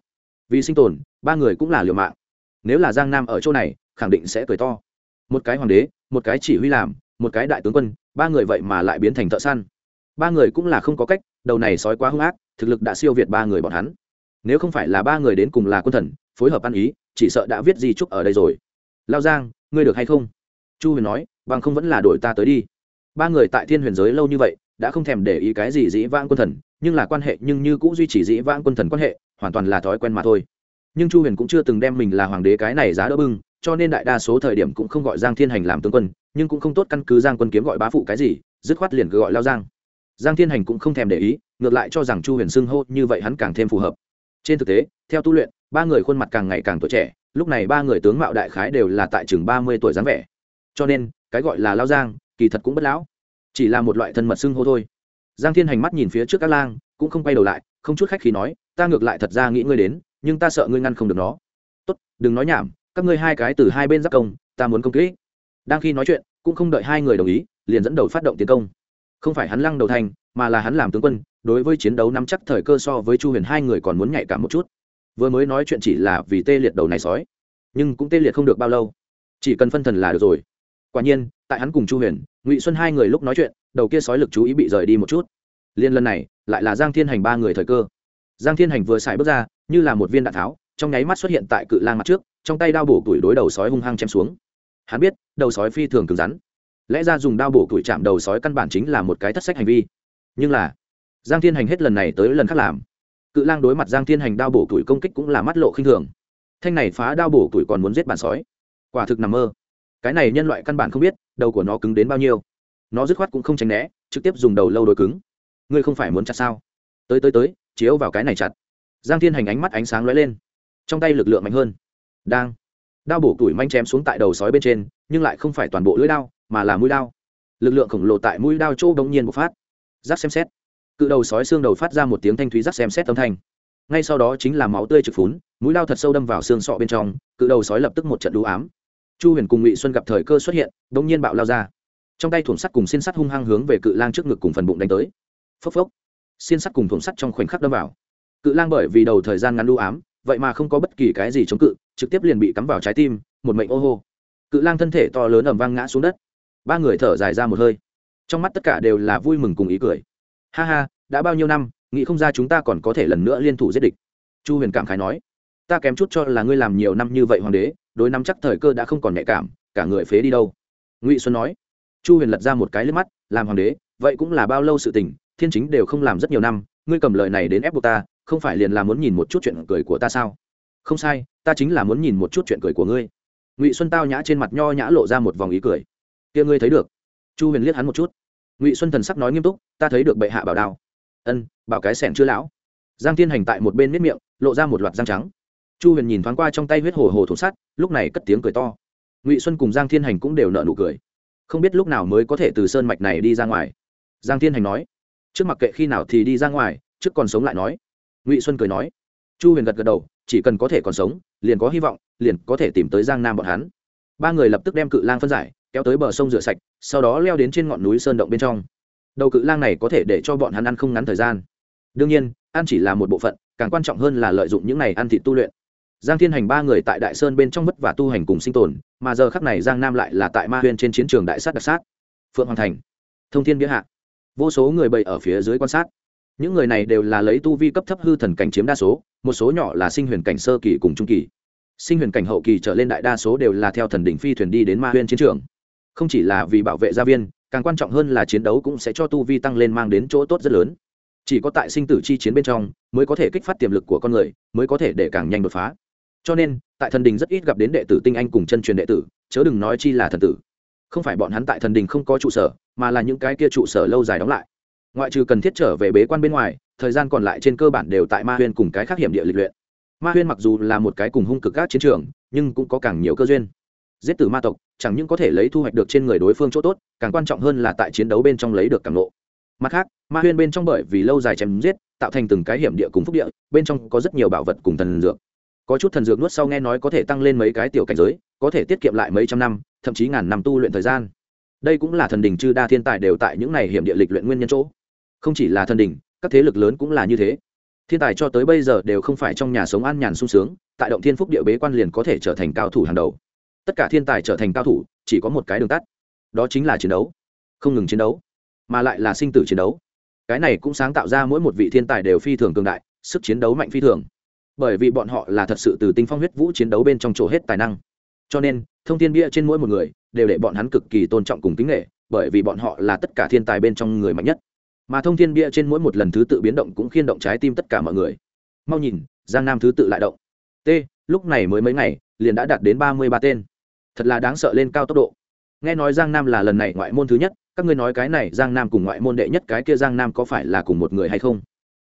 Vì sinh tồn, ba người cũng là liều mạng. Nếu là giang nam ở chỗ này, khẳng định sẽ cười to. Một cái hoàng đế, một cái chỉ huy làm, một cái đại tướng quân, ba người vậy mà lại biến thành thợ săn. Ba người cũng là không có cách, đầu này sói quá hung ác thực lực đã siêu việt ba người bọn hắn. Nếu không phải là ba người đến cùng là quân thần, phối hợp ăn ý, chỉ sợ đã viết di trúc ở đây rồi. Lao giang, ngươi được hay không? Chu huyền nói, bằng không vẫn là đổi ta tới đi. Ba người tại thiên huyền giới lâu như vậy, đã không thèm để ý cái gì dĩ vãng quân thần, nhưng là quan hệ, nhưng như cũng duy trì dĩ vãng quân thần quan hệ, hoàn toàn là thói quen mà thôi. Nhưng chu huyền cũng chưa từng đem mình là hoàng đế cái này giá đỡ bưng, cho nên đại đa số thời điểm cũng không gọi giang thiên hành làm tướng quân, nhưng cũng không tốt căn cứ giang quân kiếm gọi bá phụ cái gì, dứt khoát liền cứ gọi lao giang. Giang thiên hành cũng không thèm để ý ngược lại cho rằng chu huyền xưng hô như vậy hắn càng thêm phù hợp. Trên thực tế, theo tu luyện, ba người khuôn mặt càng ngày càng tuổi trẻ, lúc này ba người tướng mạo đại khái đều là tại chừng ba mươi tuổi dáng vẻ. Cho nên, cái gọi là lao giang, kỳ thật cũng bất lão, chỉ là một loại thân mật xưng hô thôi. Giang thiên hành mắt nhìn phía trước các lang, cũng không quay đầu lại, không chút khách khi nói, ta ngược lại thật ra nghĩ ngươi đến, nhưng ta sợ ngươi ngăn không được nó. Tốt, đừng nói nhảm, các ngươi hai cái từ hai bên giáp công, ta muốn công kỹ đang khi nói chuyện, cũng không đợi hai người đồng ý, liền dẫn đầu phát động tiến công không phải hắn lăng đầu thành, mà là hắn làm tướng quân, đối với chiến đấu nắm chắc thời cơ so với chu huyền hai người còn muốn nhạy cảm một chút. Vừa mới nói chuyện chỉ là vì tê liệt đầu này sói, nhưng cũng tê liệt không được bao lâu. Chỉ cần phân thần là được rồi. Quả nhiên, tại hắn cùng chu huyền, ngụy xuân hai người lúc nói chuyện, đầu kia sói lực chú ý bị rời đi một chút. Liên lần này, lại là giang thiên hành ba người thời cơ. Giang thiên hành vừa xài bước ra, như là một viên đạn tháo, trong nháy mắt xuất hiện tại cự lang mặt trước, trong tay đao bổ tuổi đối đầu sói hung hăng chém xuống. Hắn biết, đầu sói phi thường cứng rắn lẽ ra dùng đao bổ tuổi chạm đầu sói căn bản chính là một cái thất sách hành vi. Nhưng là, giang thiên hành hết lần này tới lần khác làm. Cự lang đối mặt giang thiên hành đao bổ tuổi công kích cũng là mắt lộ khinh thường. Thanh này phá đao bổ tuổi còn muốn giết bản sói. Quả thực nằm mơ. Cái này nhân loại căn bản không biết đầu của nó cứng đến bao nhiêu. Nó dứt khoát cũng không tránh né, trực tiếp dùng đầu lâu đôi cứng. Ngươi không phải muốn chặt sao? Tới tới tới, chiếu vào cái này chặt. Giang thiên hành ánh mắt ánh sáng lóe lên. Trong tay lực lượng mạnh hơn. Đang. Đao bổ tuổi manh chém xuống tại đầu sói bên trên, nhưng lại không phải toàn bộ lưỡi đao mà là mũi đao. Lực lượng khổng lồ tại mũi đao chỗ bỗng nhiên một phát. Rác xem xét. Cự đầu sói xương đầu phát ra một tiếng thanh thúy rác xem xét âm thanh. Ngay sau đó chính là máu tươi trực phún, mũi đao thật sâu đâm vào xương sọ bên trong, cự đầu sói lập tức một trận đũ ám. Chu huyền cùng ngụy xuân gặp thời cơ xuất hiện đ ỗ n g nhiên bạo lao ra. Trong tay thủng sắt cùng xin sắt hung hăng hướng về cự lang trước ngực cùng phần bụng đánh tới. Phốc phốc. Xin sắt cùng thủng sắt trong khoảnh khắc đâm vào. Cự lang bởi vì đầu thời gian ngắn đũ ám, vậy mà không có bất kỳ cái gì chống cự, trực tiếp liền bị cắm vào trái tim, một mệnh ô hô. Cự lang thân thể to lớn ẩm vang ngã xuống đất ba người thở dài ra một hơi. Trong mắt tất cả đều là vui mừng cùng ý cười. Ha ha, đã bao nhiêu năm, nghĩ không ra chúng ta còn có thể lần nữa liên thủ giết địch. Chu huyền cảm khái nói. Ta kém chút cho là ngươi làm nhiều năm như vậy hoàng đế, đối nắm chắc thời cơ đã không còn nhạy cảm, cả người phế đi đâu. Ngụy xuân nói. Chu huyền lật ra một cái lên mắt, làm hoàng đế, vậy cũng là bao lâu sự tình, thiên chính đều không làm rất nhiều năm, ngươi cầm lời này đến ép buộc ta, không phải liền là muốn nhìn một chút chuyện cười của ta sao? Không sai, ta chính là muốn nhìn một chút chuyện cười của ngươi. Ngụy xuân tao nhã trên mặt nho nhã lộ ra một vòng ý cười kia ngươi thấy được. Chu huyền liếc hắn một chút. Ngụy xuân thần sắc nói nghiêm túc, ta thấy được bệ hạ bảo đao. Ân, bảo cái sẻn chưa lão. Giang thiên hành tại một bên miết miệng, lộ ra một loạt răng trắng. Chu huyền nhìn thoáng qua trong tay huyết hồ hồ thổ sắt, lúc này cất tiếng cười to. Ngụy xuân cùng giang thiên hành cũng đều nợ nụ cười. Không biết lúc nào mới có thể từ sơn mạch này đi ra ngoài. Giang thiên hành nói, trước mặc kệ khi nào thì đi ra ngoài, trước còn sống lại nói. Ngụy xuân cười nói. Chu huyền gật gật đầu, chỉ cần có thể còn sống, liền có hy vọng, liền có thể tìm tới giang nam bọn hắn. Ba người lập tức đem cự lang phân giải kéo tới bờ sông rửa sạch, sau đó leo đến trên ngọn núi sơn động bên trong. Đầu cự lang này có thể để cho bọn hắn ăn không ngắn thời gian. Đương nhiên, ăn chỉ là một bộ phận, càng quan trọng hơn là lợi dụng những này ăn thịt tu luyện. Giang thiên hành ba người tại đại sơn bên trong vất và tu hành cùng sinh tồn, mà giờ khắc này giang nam lại là tại ma huyên trên chiến trường đại sát đặc sát. Phượng hoàng thành, thông thiên nghĩa hạ. Vô số người bậy ở phía dưới quan sát. Những người này đều là lấy tu vi cấp thấp hư thần cảnh chiếm đa số, một số nhỏ là sinh huyền cảnh sơ kỳ cùng trung kỳ. Sinh huyền cảnh hậu kỳ trở lên đại đa số đều là theo thần đỉnh phi thuyền đi đến ma huyên chiến trường không chỉ là vì bảo vệ gia viên, càng quan trọng hơn là chiến đấu cũng sẽ cho tu vi tăng lên mang đến chỗ tốt rất lớn. Chỉ có tại sinh tử chi chiến bên trong mới có thể kích phát tiềm lực của con người, mới có thể để càng nhanh đột phá. Cho nên, tại thần đình rất ít gặp đến đệ tử tinh anh cùng chân truyền đệ tử, chớ đừng nói chi là thần tử. Không phải bọn hắn tại thần đình không có trụ sở, mà là những cái kia trụ sở lâu dài đóng lại. Ngoại trừ cần thiết trở về bế quan bên ngoài, thời gian còn lại trên cơ bản đều tại ma huyên cùng cái khác hiểm địa lịch luyện. Ma huyên mặc dù là một cái cùng hung cực các chiến trường, nhưng cũng có càng nhiều cơ duyên giết tử ma tộc, chẳng những có thể lấy thu hoạch được trên người đối phương chỗ tốt, càng quan trọng hơn là tại chiến đấu bên trong lấy được càng lộ mặt khác, ma huyên bên trong bởi vì lâu dài chém giết, tạo thành từng cái hiểm địa cùng phúc địa, bên trong có rất nhiều bảo vật cùng thần dược. Có chút thần dược nuốt sau nghe nói có thể tăng lên mấy cái tiểu cảnh giới, có thể tiết kiệm lại mấy trăm năm, thậm chí ngàn năm tu luyện thời gian. Đây cũng là thần đình chư đa thiên tài đều tại những này hiểm địa lịch luyện nguyên nhân chỗ. Không chỉ là thần đình các thế lực lớn cũng là như thế. Thiên tài cho tới bây giờ đều không phải trong nhà sống an nhàn sung sướng, tại động thiên phúc địa bế quan liền có thể trở thành cao thủ hàng đầu tất cả thiên tài trở thành cao thủ, chỉ có một cái đường tắt. Đó chính là chiến đấu. Không ngừng chiến đấu, mà lại là sinh tử chiến đấu. Cái này cũng sáng tạo ra mỗi một vị thiên tài đều phi thường cường đại, sức chiến đấu mạnh phi thường. Bởi vì bọn họ là thật sự từ tinh phong huyết vũ chiến đấu bên trong chỗ hết tài năng. Cho nên, thông tin bia trên mỗi một người đều để bọn hắn cực kỳ tôn trọng cùng kính nghệ bởi vì bọn họ là tất cả thiên tài bên trong người mạnh nhất. Mà thông thiên bia trên mỗi một lần thứ tự biến động cũng khiên động trái tim tất cả mọi người. Mau nhìn, giang nam thứ tự lại động. T, lúc này mới mấy ngày, liền đã đạt đến ba mươi ba tên thật là đáng sợ lên cao tốc độ. Nghe nói giang nam là lần này ngoại môn thứ nhất, các ngươi nói cái này giang nam cùng ngoại môn đệ nhất, cái kia giang nam có phải là cùng một người hay không?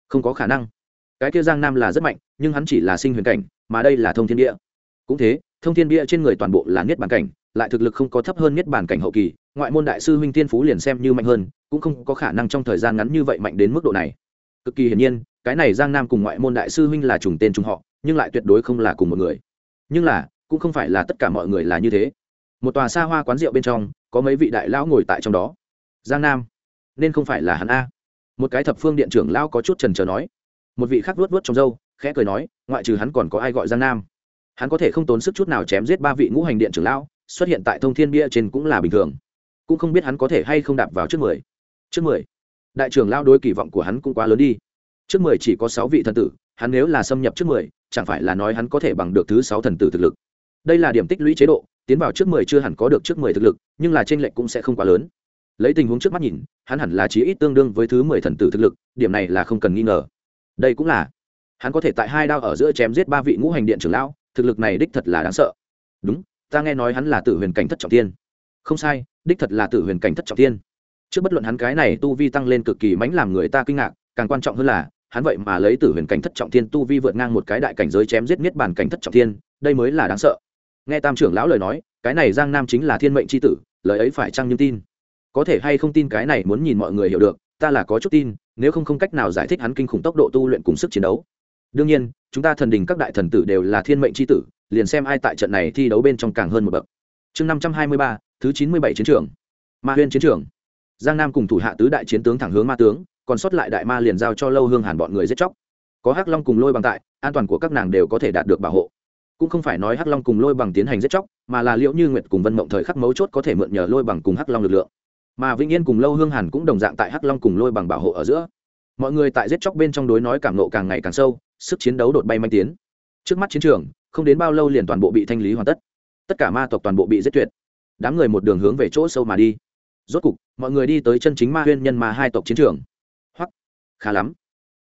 Không có khả năng. Cái kia giang nam là rất mạnh, nhưng hắn chỉ là sinh huyền cảnh, mà đây là thông thiên địa cũng thế, thông thiên địa trên người toàn bộ là niết bàn cảnh, lại thực lực không có thấp hơn niết bàn cảnh hậu kỳ, ngoại môn đại sư huynh tiên phú liền xem như mạnh hơn, cũng không có khả năng trong thời gian ngắn như vậy mạnh đến mức độ này. Cực kỳ hiển nhiên, cái này giang nam cùng ngoại môn đại sư huynh là trùng tên trùng họ, nhưng lại tuyệt đối không là cùng một người. Nhưng là cũng không phải là tất cả mọi người là như thế. Một tòa xa hoa quán rượu bên trong, có mấy vị đại lão ngồi tại trong đó. Giang nam, nên không phải là hắn a. Một cái thập phương điện trưởng lão có chút trần trờ nói. Một vị khác vuốt vuốt trong râu, khẽ cười nói, ngoại trừ hắn còn có ai gọi giang nam? Hắn có thể không tốn sức chút nào chém giết ba vị ngũ hành điện trưởng lão, xuất hiện tại thông thiên bia trên cũng là bình thường. Cũng không biết hắn có thể hay không đạp vào trước mười. Trước mười. Đại trưởng lão đối kỳ vọng của hắn cũng quá lớn đi. Trước mười chỉ có sáu vị thần tử, hắn nếu là xâm nhập trước mười, chẳng phải là nói hắn có thể bằng được thứ sáu thần tử thực lực đây là điểm tích lũy chế độ, tiến vào trước mười chưa hẳn có được trước mười thực lực, nhưng là trên lệch cũng sẽ không quá lớn. Lấy tình huống trước mắt nhìn, hắn hẳn là chí ít tương đương với thứ mười thần tử thực lực, điểm này là không cần nghi ngờ. Đây cũng là, hắn có thể tại hai đao ở giữa chém giết ba vị ngũ hành điện trưởng lão, thực lực này đích thật là đáng sợ. Đúng, ta nghe nói hắn là tử huyền cảnh thất trọng tiên. Không sai, đích thật là tử huyền cảnh thất trọng tiên. Trước bất luận hắn cái này tu vi tăng lên cực kỳ mãnh làm người ta kinh ngạc, càng quan trọng hơn là, hắn vậy mà lấy tử huyền cảnh thất trọng thiên tu vi vượt ngang một cái đại cảnh giới chém giết miết bản cảnh thất trọng thiên đây mới là đáng sợ nghe tam trưởng lão lời nói, cái này giang nam chính là thiên mệnh c h i tử, lời ấy phải chăng như tin? Có thể hay không tin cái này muốn nhìn mọi người hiểu được, ta là có chút tin, nếu không không cách nào giải thích hắn kinh khủng tốc độ tu luyện cùng sức chiến đấu. Đương nhiên, chúng ta thần đình các đại thần tử đều là thiên mệnh c h i tử, liền xem ai tại trận này thi đấu bên trong càng hơn một bậc. Chương năm trăm hai mươi ba, thứ chín mươi bảy chiến trường. Ma huyên chiến trường. Giang nam cùng thủ hạ tứ đại chiến tướng thẳng hướng ma tướng, còn sót lại đại ma liền giao cho lâu hương hàn bọn người giết chóc. Có hắc long cùng lôi bằng tại, an toàn của các nàng đều có thể đạt được bảo hộ cũng không phải nói hắc long cùng lôi bằng tiến hành giết chóc, mà là liệu như nguyệt cùng vân mộng thời khắc mấu chốt có thể mượn nhờ lôi bằng cùng hắc long lực lượng. Mà vĩnh yên cùng lâu hương hàn cũng đồng dạng tại hắc long cùng lôi bằng bảo hộ ở giữa. Mọi người tại giết chóc bên trong đối nói cảm nộ càng ngày càng sâu, sức chiến đấu đột bay manh tiến. Trước mắt chiến trường, không đến bao lâu liền toàn bộ bị thanh lý hoàn tất. Tất cả ma tộc toàn bộ bị giết tuyệt. Đám người một đường hướng về chỗ sâu mà đi. Rốt cục, mọi người đi tới chân chính ma huyên nhân mà hai tộc chiến trường. Hoặc khá lắm.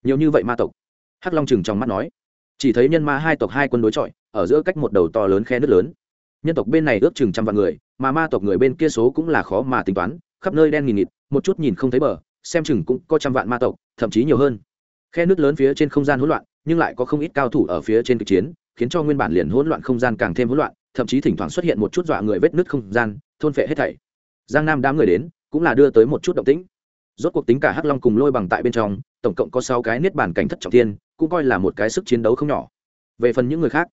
Nhiều như vậy ma tộc. Hắc long chừng trong mắt nói. Chỉ thấy nhân ma hai tộc hai quân đối chọi ở giữa cách một đầu to lớn khe nước lớn. Nhân tộc bên này ước chừng trăm vạn người, mà ma tộc người bên kia số cũng là khó mà tính toán, khắp nơi đen nghìn nghịt, một chút nhìn không thấy bờ, xem chừng cũng có trăm vạn ma tộc, thậm chí nhiều hơn. Khe nước lớn phía trên không gian hỗn loạn, nhưng lại có không ít cao thủ ở phía trên kịch chiến, khiến cho nguyên bản liền hỗn loạn không gian càng thêm hỗn loạn, thậm chí thỉnh thoảng xuất hiện một chút dọa người vết nứt không gian, thôn phệ hết thảy. Giang nam đám người đến, cũng là đưa tới một chút động tĩnh. Rốt cuộc tính cả hắc long cùng lôi bằng tại bên trong, tổng cộng có sáu cái niết bàn cảnh thất trọng thiên, cũng coi là một cái sức chiến đấu không nhỏ. Về phần những người khác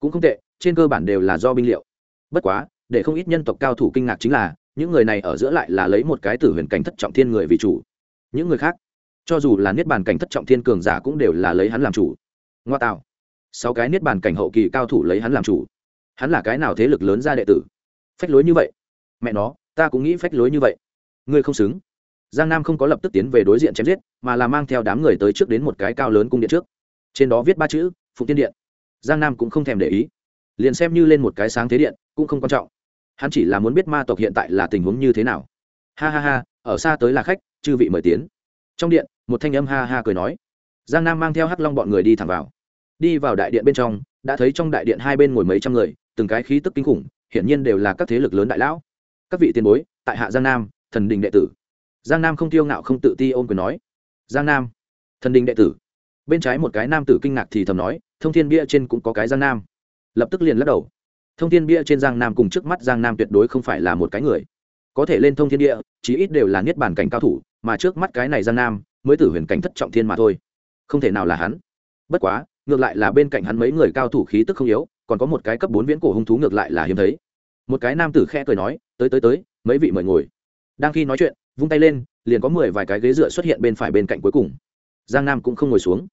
cũng không tệ, trên cơ bản đều là do binh liệu. Bất quá, để không ít nhân tộc cao thủ kinh ngạc chính là, những người này ở giữa lại là lấy một cái tử huyền cảnh thất trọng thiên người vì chủ. Những người khác, cho dù là niết bàn cảnh thất trọng thiên cường giả cũng đều là lấy hắn làm chủ. Ngoa tạo. Sáu cái niết bàn cảnh hậu kỳ cao thủ lấy hắn làm chủ. Hắn là cái nào thế lực lớn ra đệ tử? Phách lối như vậy. Mẹ nó, ta cũng nghĩ phách lối như vậy. Ngươi không xứng. Giang nam không có lập tức tiến về đối diện chém giết, mà là mang theo đám người tới trước đến một cái cao lớn cung điện trước. Trên đó viết ba chữ, phụng tiên điện giang nam cũng không thèm để ý. Liền xem như lên một cái sáng thế điện, cũng không quan trọng. Hắn chỉ là muốn biết ma tộc hiện tại là tình huống như thế nào. Ha ha ha, ở xa tới là khách, chư vị mời tiến. Trong điện, một thanh âm ha ha cười nói. Giang nam mang theo hắc long bọn người đi thẳng vào. Đi vào đại điện bên trong, đã thấy trong đại điện hai bên ngồi mấy trăm người, từng cái khí tức kinh khủng, hiển nhiên đều là các thế lực lớn đại lão. Các vị tiền bối, tại hạ giang nam, thần đình đệ tử. Giang nam không tiêu ngạo không tự ti ôm quyền nói. Giang nam, thần đình đệ tử bên trái một cái nam tử kinh ngạc thì thầm nói, thông thiên bia trên cũng có cái giang nam. Lập tức liền lắc đầu. Thông thiên bia trên giang nam cùng trước mắt giang nam tuyệt đối không phải là một cái người. Có thể lên thông thiên địa chí ít đều là niết bàn cảnh cao thủ, mà trước mắt cái này giang nam mới tử huyền cảnh thất trọng thiên mà thôi. Không thể nào là hắn. Bất quá, ngược lại là bên cạnh hắn mấy người cao thủ khí tức không yếu, còn có một cái cấp bốn viễn cổ hung thú ngược lại là hiếm thấy. Một cái nam tử khẽ cười nói, tới tới tới, mấy vị mời ngồi. Đang khi nói chuyện, vung tay lên, liền có mười vài cái ghế dựa xuất hiện bên phải bên cạnh cuối cùng. Giang nam cũng không ngồi xuống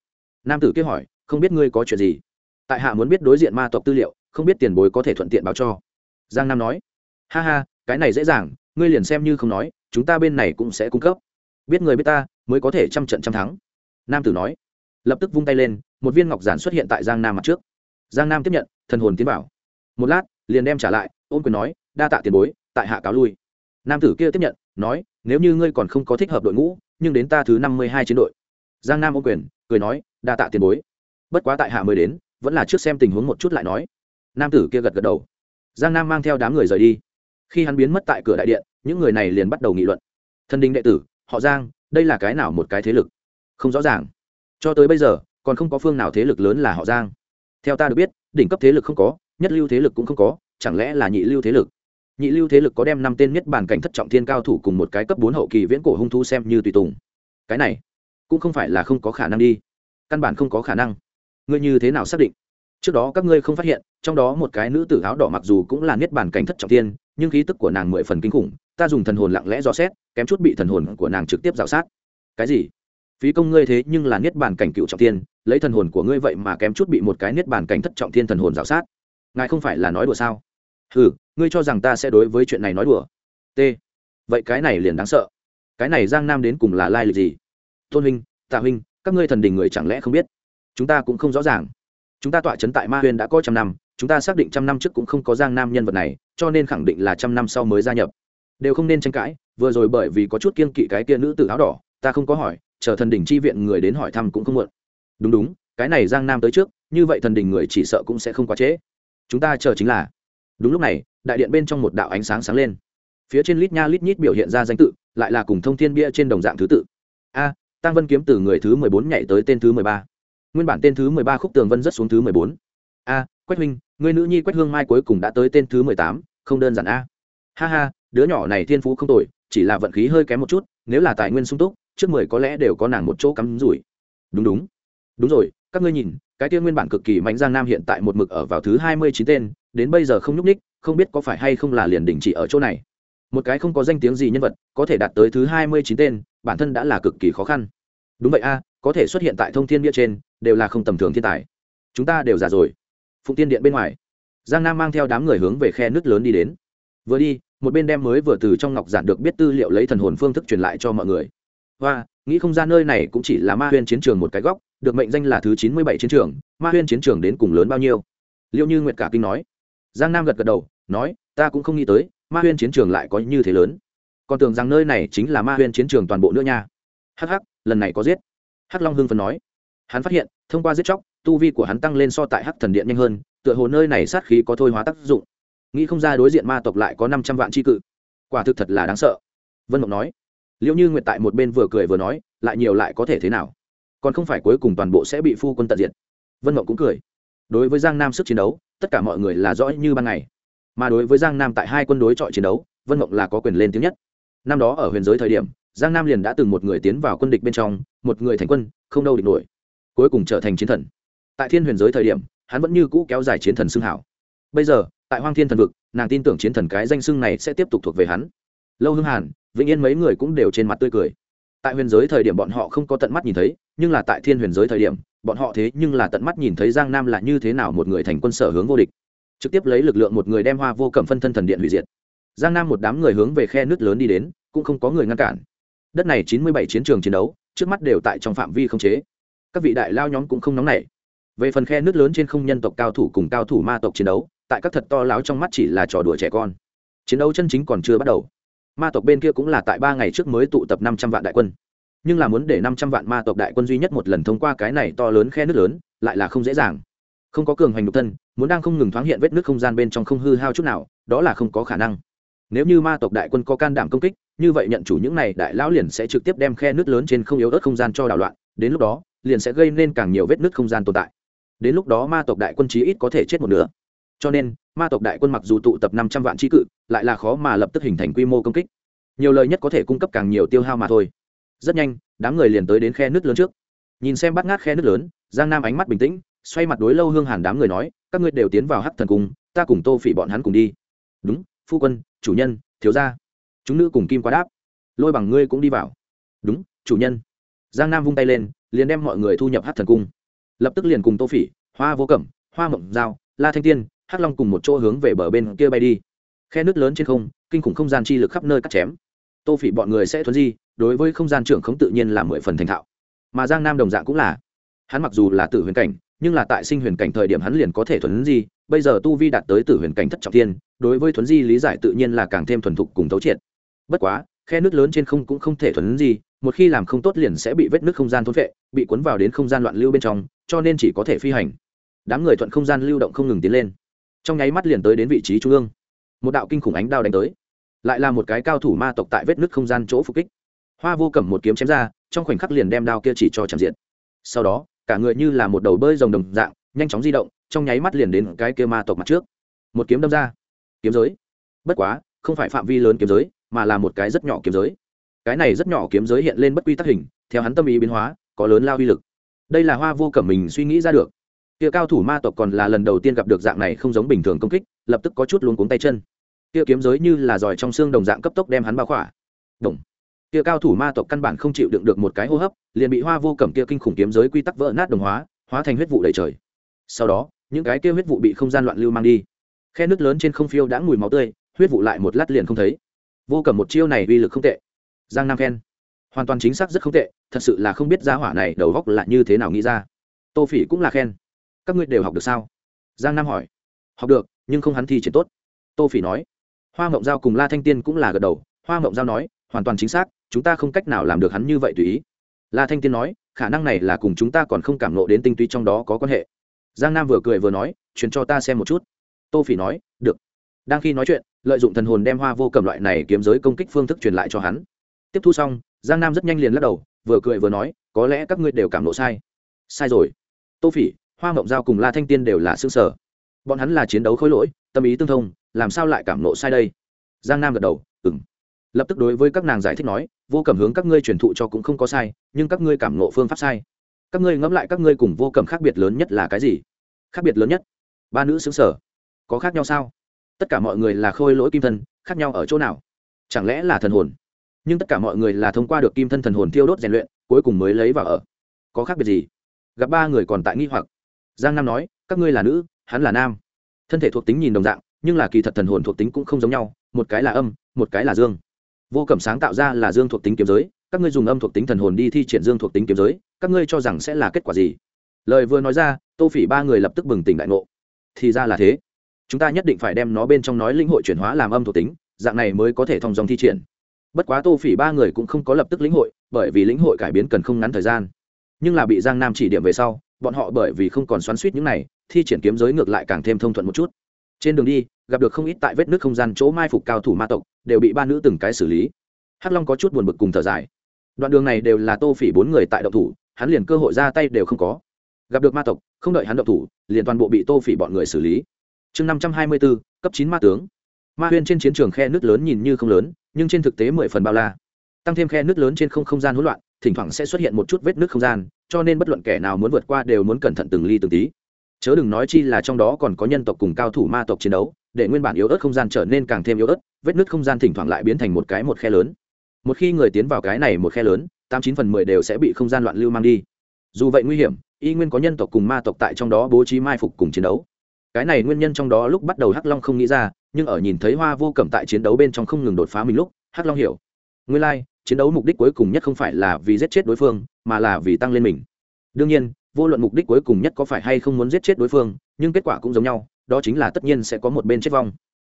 nam tử kia hỏi, không biết ngươi có chuyện gì? Tại hạ muốn biết đối diện ma tộc tư liệu, không biết tiền bối có thể thuận tiện báo cho. Giang nam nói, ha ha, cái này dễ dàng, ngươi liền xem như không nói, chúng ta bên này cũng sẽ cung cấp. Biết người biết ta, mới có thể trăm trận trăm thắng. Nam tử nói, lập tức vung tay lên, một viên ngọc giản xuất hiện tại giang nam mặt trước. Giang nam tiếp nhận, thần hồn tiến bảo một lát, liền đem trả lại ôm quyền nói, đa tạ tiền bối, tại hạ cáo lui. Nam tử kia tiếp nhận, nói, nếu như ngươi còn không có thích hợp đội ngũ, nhưng đến ta thứ năm mươi hai chiến đội. Giang nam ôm quyền, cười nói đa tạ tiền bối. Bất quá tại hạ mới đến, vẫn là trước xem tình huống một chút lại nói. Nam tử kia gật gật đầu. Giang nam mang theo đám người rời đi. Khi hắn biến mất tại cửa đại điện, những người này liền bắt đầu nghị luận. Thân đình đệ tử, họ giang, đây là cái nào một cái thế lực? Không rõ ràng. Cho tới bây giờ, còn không có phương nào thế lực lớn là họ giang. Theo ta được biết, đỉnh cấp thế lực không có, nhất lưu thế lực cũng không có, chẳng lẽ là nhị lưu thế lực? Nhị lưu thế lực có đem năm tên nhất bản cảnh thất trọng thiên cao thủ cùng một cái cấp bốn hậu kỳ viễn cổ hung thu xem như tùy tùng. Cái này, cũng không phải là không có khả năng đi căn bản không có khả năng. Ngươi như thế nào xác định? Trước đó các ngươi không phát hiện, trong đó một cái nữ tử áo đỏ mặc dù cũng là niết bàn cảnh thất trọng tiên, nhưng khí tức của nàng mười phần kinh khủng, ta dùng thần hồn lặng lẽ dò xét, kém chút bị thần hồn của nàng trực tiếp rào sát. Cái gì? Phí công ngươi thế nhưng là niết bàn cảnh cựu trọng tiên, lấy thần hồn của ngươi vậy mà kém chút bị một cái niết bàn cảnh thất trọng thiên thần hồn rào sát. Ngài không phải là nói đùa sao? Ừ ngươi cho rằng ta sẽ đối với chuyện này nói đùa? T. Vậy cái này liền đáng sợ. Cái này giang nam đến cùng là lai lịch gì? Tôn huynh, tạ huynh các ngươi thần đình người chẳng lẽ không biết? Chúng ta cũng không rõ ràng. Chúng ta tọa chấn tại ma huyền đã có trăm năm, chúng ta xác định trăm năm trước cũng không có giang nam nhân vật này, cho nên khẳng định là trăm năm sau mới gia nhập. Đều không nên tranh cãi, vừa rồi bởi vì có chút kiên kỵ cái kia nữ tử áo đỏ, ta không có hỏi, chờ thần đỉnh chi viện người đến hỏi thăm cũng không muộn. Đúng đúng, cái này giang nam tới trước, như vậy thần đỉnh người chỉ sợ cũng sẽ không quá trễ. Chúng ta chờ chính là. Đúng lúc này, đại điện bên trong một đạo ánh sáng sáng lên. Phía trên lít nha lít nhít biểu hiện ra danh tự, lại là cùng thông thiên bia trên đồng dạng thứ tự. A tăng vân kiếm từ người thứ mười bốn nhảy tới tên thứ mười ba. Nguyên bản tên thứ mười ba khúc tường vân rất xuống thứ mười bốn. A, quách huynh, người nữ nhi quách hương mai cuối cùng đã tới tên thứ mười tám, không đơn giản a. Ha ha, đứa nhỏ này thiên phú không tồi, chỉ là vận khí hơi kém một chút, nếu là tài nguyên sung túc, trước mười có lẽ đều có nàng một chỗ cắm rủi. Đúng đúng. Đúng rồi, các ngươi nhìn, cái tiên nguyên bản cực kỳ mạnh giang nam hiện tại một mực ở vào thứ hai mươi chín tên, đến bây giờ không nhúc ních không biết có phải hay không là liền đình chỉ ở chỗ này. Một cái không có danh tiếng gì nhân vật, có thể đạt tới thứ hai mươi chín tên, bản thân đã là cực kỳ khó khăn đúng vậy a, có thể xuất hiện tại thông thiên bia trên, đều là không tầm thường thiên tài. Chúng ta đều già rồi. Phụng tiên điện bên ngoài. Giang nam mang theo đám người hướng về khe nước lớn đi đến. Vừa đi, một bên đem mới vừa từ trong ngọc giản được biết tư liệu lấy thần hồn phương thức truyền lại cho mọi người. Và nghĩ không ra nơi này cũng chỉ là ma huyên chiến trường một cái góc, được mệnh danh là thứ chín mươi bảy chiến trường, ma huyên chiến trường đến cùng lớn bao nhiêu? Liệu như nguyệt cả kinh nói. Giang nam gật gật đầu, nói, ta cũng không nghĩ tới, ma huyên chiến trường lại có như thế lớn. Còn tưởng rằng nơi này chính là ma huyên chiến trường toàn bộ nữa nha. Hh lần này có giết. Hắc long hưng phần nói. Hắn phát hiện, thông qua giết chóc, tu vi của hắn tăng lên so tại hắc thần điện nhanh hơn, tựa hồ nơi này sát khí có thôi hóa tác dụng. Nghĩ không ra đối diện ma tộc lại có năm trăm vạn tri cự. Quả thực thật là đáng sợ. Vân mộng nói. Liệu như nguyệt tại một bên vừa cười vừa nói, lại nhiều lại có thể thế nào? Còn không phải cuối cùng toàn bộ sẽ bị phu quân tận diệt. Vân mộng cũng cười. Đối với giang nam sức chiến đấu, tất cả mọi người là rõ như ban ngày. Mà đối với giang nam tại hai quân đối chọi chiến đấu, vân mộng là có quyền lên tiếng nhất. Năm đó ở huyền giới thời điểm giang nam liền đã từng một người tiến vào quân địch bên trong, một người thành quân, không đâu địch nổi. Cuối cùng trở thành chiến thần. Tại thiên huyền giới thời điểm, hắn vẫn như cũ kéo dài chiến thần xưng hảo. Bây giờ, tại hoang thiên thần vực, nàng tin tưởng chiến thần cái danh xưng này sẽ tiếp tục thuộc về hắn. Lâu hưng hàn, vĩnh yên mấy người cũng đều trên mặt tươi cười. Tại huyền giới thời điểm bọn họ không có tận mắt nhìn thấy, nhưng là tại thiên huyền giới thời điểm, bọn họ thế nhưng là tận mắt nhìn thấy giang nam là như thế nào một người thành quân sở hướng vô địch. Trực tiếp lấy lực lượng một người đem hoa vô cẩm phân thân thần điện hủy diệt. Giang nam một đám người hướng về khe nước lớn đi đến, cũng không có người ngăn cản đất này chín mươi bảy chiến trường chiến đấu, trước mắt đều tại trong phạm vi không chế. Các vị đại lao nhóm cũng không nóng nảy. Về phần khe nước lớn trên không nhân tộc cao thủ cùng cao thủ ma tộc chiến đấu, tại các thật to láo trong mắt chỉ là trò đùa trẻ con. Chiến đấu chân chính còn chưa bắt đầu. Ma tộc bên kia cũng là tại ba ngày trước mới tụ tập năm trăm vạn đại quân. Nhưng là muốn để năm trăm vạn ma tộc đại quân duy nhất một lần thông qua cái này to lớn khe nước lớn, lại là không dễ dàng. Không có cường hành độc thân, muốn đang không ngừng thoáng hiện vết nước không gian bên trong không hư hao chút nào, đó là không có khả năng. Nếu như ma tộc đại quân có can đảm công kích như vậy nhận chủ những này, đại lão liền sẽ trực tiếp đem khe nước lớn trên không yếu ớt không gian cho đảo loạn, đến lúc đó, liền sẽ gây nên càng nhiều vết nứt không gian tồn tại. Đến lúc đó ma tộc đại quân chí ít có thể chết một nửa. Cho nên, ma tộc đại quân mặc dù tụ tập năm trăm vạn trí cự, lại là khó mà lập tức hình thành quy mô công kích. Nhiều lời nhất có thể cung cấp càng nhiều tiêu hao mà thôi. Rất nhanh, đám người liền tới đến khe nước lớn trước. Nhìn xem bắt ngát khe nước lớn, giang nam ánh mắt bình tĩnh, xoay mặt đối lâu hương hàn đám người nói, các ngươi đều tiến vào hắc thần cung, ta cùng tô phỉ bọn hắn cùng đi. Đúng, phu quân, chủ nhân, thiếu gia chúng nữ cùng kim quá đáp. Lôi bằng ngươi cũng đi vào. Đúng, chủ nhân. Giang nam vung tay lên, liền đem mọi người thu nhập hát thần cung. Lập tức liền cùng tô phỉ, hoa vô cẩm, hoa mộng dao la thanh tiên, hắc long cùng một chỗ hướng về bờ bên kia bay đi. Khe nước lớn trên không, kinh khủng không gian chi lực khắp nơi cắt chém. Tô phỉ bọn người sẽ thuấn di, đối với không gian trưởng không tự nhiên là mười phần thành thạo. Mà giang nam đồng dạng cũng là. Hắn mặc dù là tử huyền cảnh, nhưng là tại sinh huyền cảnh thời điểm hắn liền có thể thuấn di, bây giờ tu vi đạt tới tử huyền cảnh thất trọng thiên đối với thuấn di lý giải tự nhiên là càng thêm thuần thục cùng thấu triệt bất quá, khe nước lớn trên không cũng không thể thuận lớn gì, một khi làm không tốt liền sẽ bị vết nước không gian thối vệ bị cuốn vào đến không gian loạn lưu bên trong, cho nên chỉ có thể phi hành. Đám người thuận không gian lưu động không ngừng tiến lên. Trong nháy mắt liền tới đến vị trí trung ương. Một đạo kinh khủng ánh đao đánh tới. Lại là một cái cao thủ ma tộc tại vết nước không gian chỗ phục kích. Hoa vô cầm một kiếm chém ra, trong khoảnh khắc liền đem đao kia chỉ cho chạm diện. Sau đó, cả người như là một đầu bơi rồng đồng dạng, nhanh chóng di động, trong nháy mắt liền đến cái kia ma tộc mặt trước. Một kiếm đâm ra. Kiếm giới. Bất quá, không phải phạm vi lớn kiếm giới mà là một cái rất nhỏ kiếm giới. Cái này rất nhỏ kiếm giới hiện lên bất quy tắc hình, theo hắn tâm ý biến hóa, có lớn lao uy lực. Đây là hoa vô cẩm mình suy nghĩ ra được. Kia cao thủ ma tộc còn là lần đầu tiên gặp được dạng này không giống bình thường công kích, lập tức có chút luống cuống tay chân. Kia kiếm giới như là giỏi trong xương đồng dạng cấp tốc đem hắn bao khỏa. Đồng kia cao thủ ma tộc căn bản không chịu đựng được một cái hô hấp, liền bị hoa vô cẩm kia kinh khủng kiếm giới quy tắc vỡ nát đồng hóa hóa thành huyết vụ đầy trời. Sau đó, những cái kia huyết vụ bị không gian loạn lưu mang đi. Khe nước lớn trên không phiêu đã mùi máu tươi, huyết vụ lại một lát liền không thấy vô cầm một chiêu này uy lực không tệ. Giang nam khen. Hoàn toàn chính xác rất không tệ, thật sự là không biết giá hỏa này đầu góc là như thế nào nghĩ ra. Tô phỉ cũng là khen. Các ngươi đều học được sao? Giang nam hỏi. Học được, nhưng không hắn thi triển tốt. Tô phỉ nói. Hoa mộng giao cùng la thanh tiên cũng là gật đầu. Hoa mộng giao nói, hoàn toàn chính xác, chúng ta không cách nào làm được hắn như vậy tùy ý. La thanh tiên nói, khả năng này là cùng chúng ta còn không cảm nộ đến tinh túy trong đó có quan hệ. Giang nam vừa cười vừa nói truyền cho ta xem một chút. Tô phỉ nói, được. Đang khi nói chuyện lợi dụng thần hồn đem hoa vô cầm loại này kiếm giới công kích phương thức truyền lại cho hắn. Tiếp thu xong, giang nam rất nhanh liền lắc đầu, vừa cười vừa nói, có lẽ các ngươi đều cảm nộ sai. Sai rồi. Tô phỉ, hoa mộng giao cùng la thanh tiên đều là xương sở. Bọn hắn là chiến đấu khối lỗi, tâm ý tương thông, làm sao lại cảm nộ sai đây? Giang nam gật đầu ừng lập tức đối với các nàng giải thích nói, vô cầm hướng các ngươi truyền thụ cho cũng không có sai, nhưng các ngươi cảm nộ phương pháp sai. Các ngươi ngẫm lại các ngươi cùng vô cầm khác biệt lớn nhất là cái gì? Khác biệt lớn nhất? Ba nữ xứng sở. Có khác nhau sao? Tất cả mọi người là khôi lỗi kim thân, khác nhau ở chỗ nào? Chẳng lẽ là thần hồn? Nhưng tất cả mọi người là thông qua được kim thân thần hồn thiêu đốt rèn luyện, cuối cùng mới lấy vào ở. Có khác biệt gì? Gặp ba người còn tại nghi hoặc. Giang nam nói, các ngươi là nữ, hắn là nam. Thân thể thuộc tính nhìn đồng dạng, nhưng là kỳ thật thần hồn thuộc tính cũng không giống nhau, một cái là âm, một cái là dương. Vô cẩm sáng tạo ra là dương thuộc tính kiếm giới, các ngươi dùng âm thuộc tính thần hồn đi thi triển dương thuộc tính kiếm giới, các ngươi cho rằng sẽ là kết quả gì? Lời vừa nói ra, tô phỉ ba người lập tức bừng tỉnh đại ngộ. Thì ra là thế chúng ta nhất định phải đem nó bên trong nói linh hội chuyển hóa làm âm thuộc tính, dạng này mới có thể thông dòng thi triển. Bất quá tô phỉ ba người cũng không có lập tức lĩnh hội, bởi vì lĩnh hội cải biến cần không ngắn thời gian. Nhưng là bị giang nam chỉ điểm về sau, bọn họ bởi vì không còn xoắn suýt những này, thi triển kiếm giới ngược lại càng thêm thông thuận một chút. Trên đường đi, gặp được không ít tại vết nước không gian chỗ mai phục cao thủ ma tộc, đều bị ba nữ từng cái xử lý. Hắc long có chút buồn bực cùng thở dài. Đoạn đường này đều là tô phỉ bốn người tại động thủ, hắn liền cơ hội ra tay đều không có. Gặp được ma tộc, không đợi hắn động thủ, liền toàn bộ bị tô phỉ bọn người xử lý chương năm trăm hai mươi bốn, cấp chín ma tướng. Ma huyên trên chiến trường khe nước lớn nhìn như không lớn, nhưng trên thực tế mười phần bao la. Tăng thêm khe nước lớn trên không không gian hỗn loạn, thỉnh thoảng sẽ xuất hiện một chút vết nước không gian, cho nên bất luận kẻ nào muốn vượt qua đều muốn cẩn thận từng ly từng tí. Chớ đừng nói chi là trong đó còn có nhân tộc cùng cao thủ ma tộc chiến đấu, để nguyên bản yếu ớt không gian trở nên càng thêm yếu ớt, vết nứt không gian thỉnh thoảng lại biến thành một cái một khe lớn. Một khi người tiến vào cái này một khe lớn, tám chín phần mười đều sẽ bị không gian loạn lưu mang đi. Dù vậy nguy hiểm, y nguyên có nhân tộc cùng ma tộc tại trong đó bố trí mai phục cùng chiến đấu cái này nguyên nhân trong đó lúc bắt đầu hắc long không nghĩ ra nhưng ở nhìn thấy hoa vô cẩm tại chiến đấu bên trong không ngừng đột phá mình lúc hắc long hiểu. Nguyên lai、like, chiến đấu mục đích cuối cùng nhất không phải là vì giết chết đối phương mà là vì tăng lên mình. Đương nhiên vô luận mục đích cuối cùng nhất có phải hay không muốn giết chết đối phương nhưng kết quả cũng giống nhau đó chính là tất nhiên sẽ có một bên chết vong.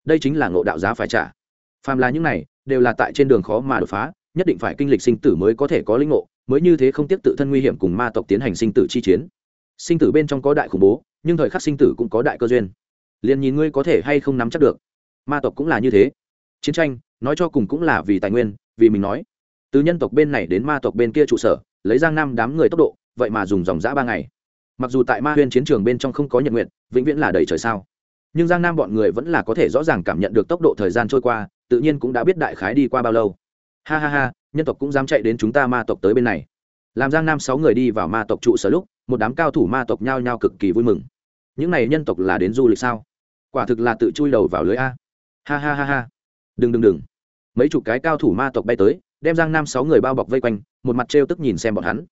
Đây chính là ngộ đạo giá phải trả. Phàm là những này đều là tại trên đường khó mà đột phá nhất định phải kinh lịch sinh tử mới có thể có linh ngộ mới như thế không tiếp tự thân nguy hiểm cùng ma tộc tiến hành sinh tử chi chiến. Sinh tử bên trong có đại khủng bố nhưng thời khắc sinh tử cũng có đại cơ duyên. Liền nhìn ngươi có thể hay không nắm chắc được. Ma tộc cũng là như thế. Chiến tranh, nói cho cùng cũng là vì tài nguyên, vì mình nói. Từ nhân tộc bên này đến ma tộc bên kia trụ sở, lấy giang nam đám người tốc độ, vậy mà dùng dòng giã ba ngày. Mặc dù tại ma huyên chiến trường bên trong không có nhật nguyện, vĩnh viễn là đầy trời sao. Nhưng giang nam bọn người vẫn là có thể rõ ràng cảm nhận được tốc độ thời gian trôi qua, tự nhiên cũng đã biết đại khái đi qua bao lâu. Ha ha ha, nhân tộc cũng dám chạy đến chúng ta ma tộc tới bên này. Làm giang nam sáu người đi vào ma tộc trụ sở lúc một đám cao thủ ma tộc nhao nhao cực kỳ vui mừng. Những này nhân tộc là đến du lịch sao? Quả thực là tự chui đầu vào lưới a. Ha ha ha ha. Đừng đừng đừng. Mấy chục cái cao thủ ma tộc bay tới, đem giang nam sáu người bao bọc vây quanh, một mặt trêu tức nhìn xem bọn hắn.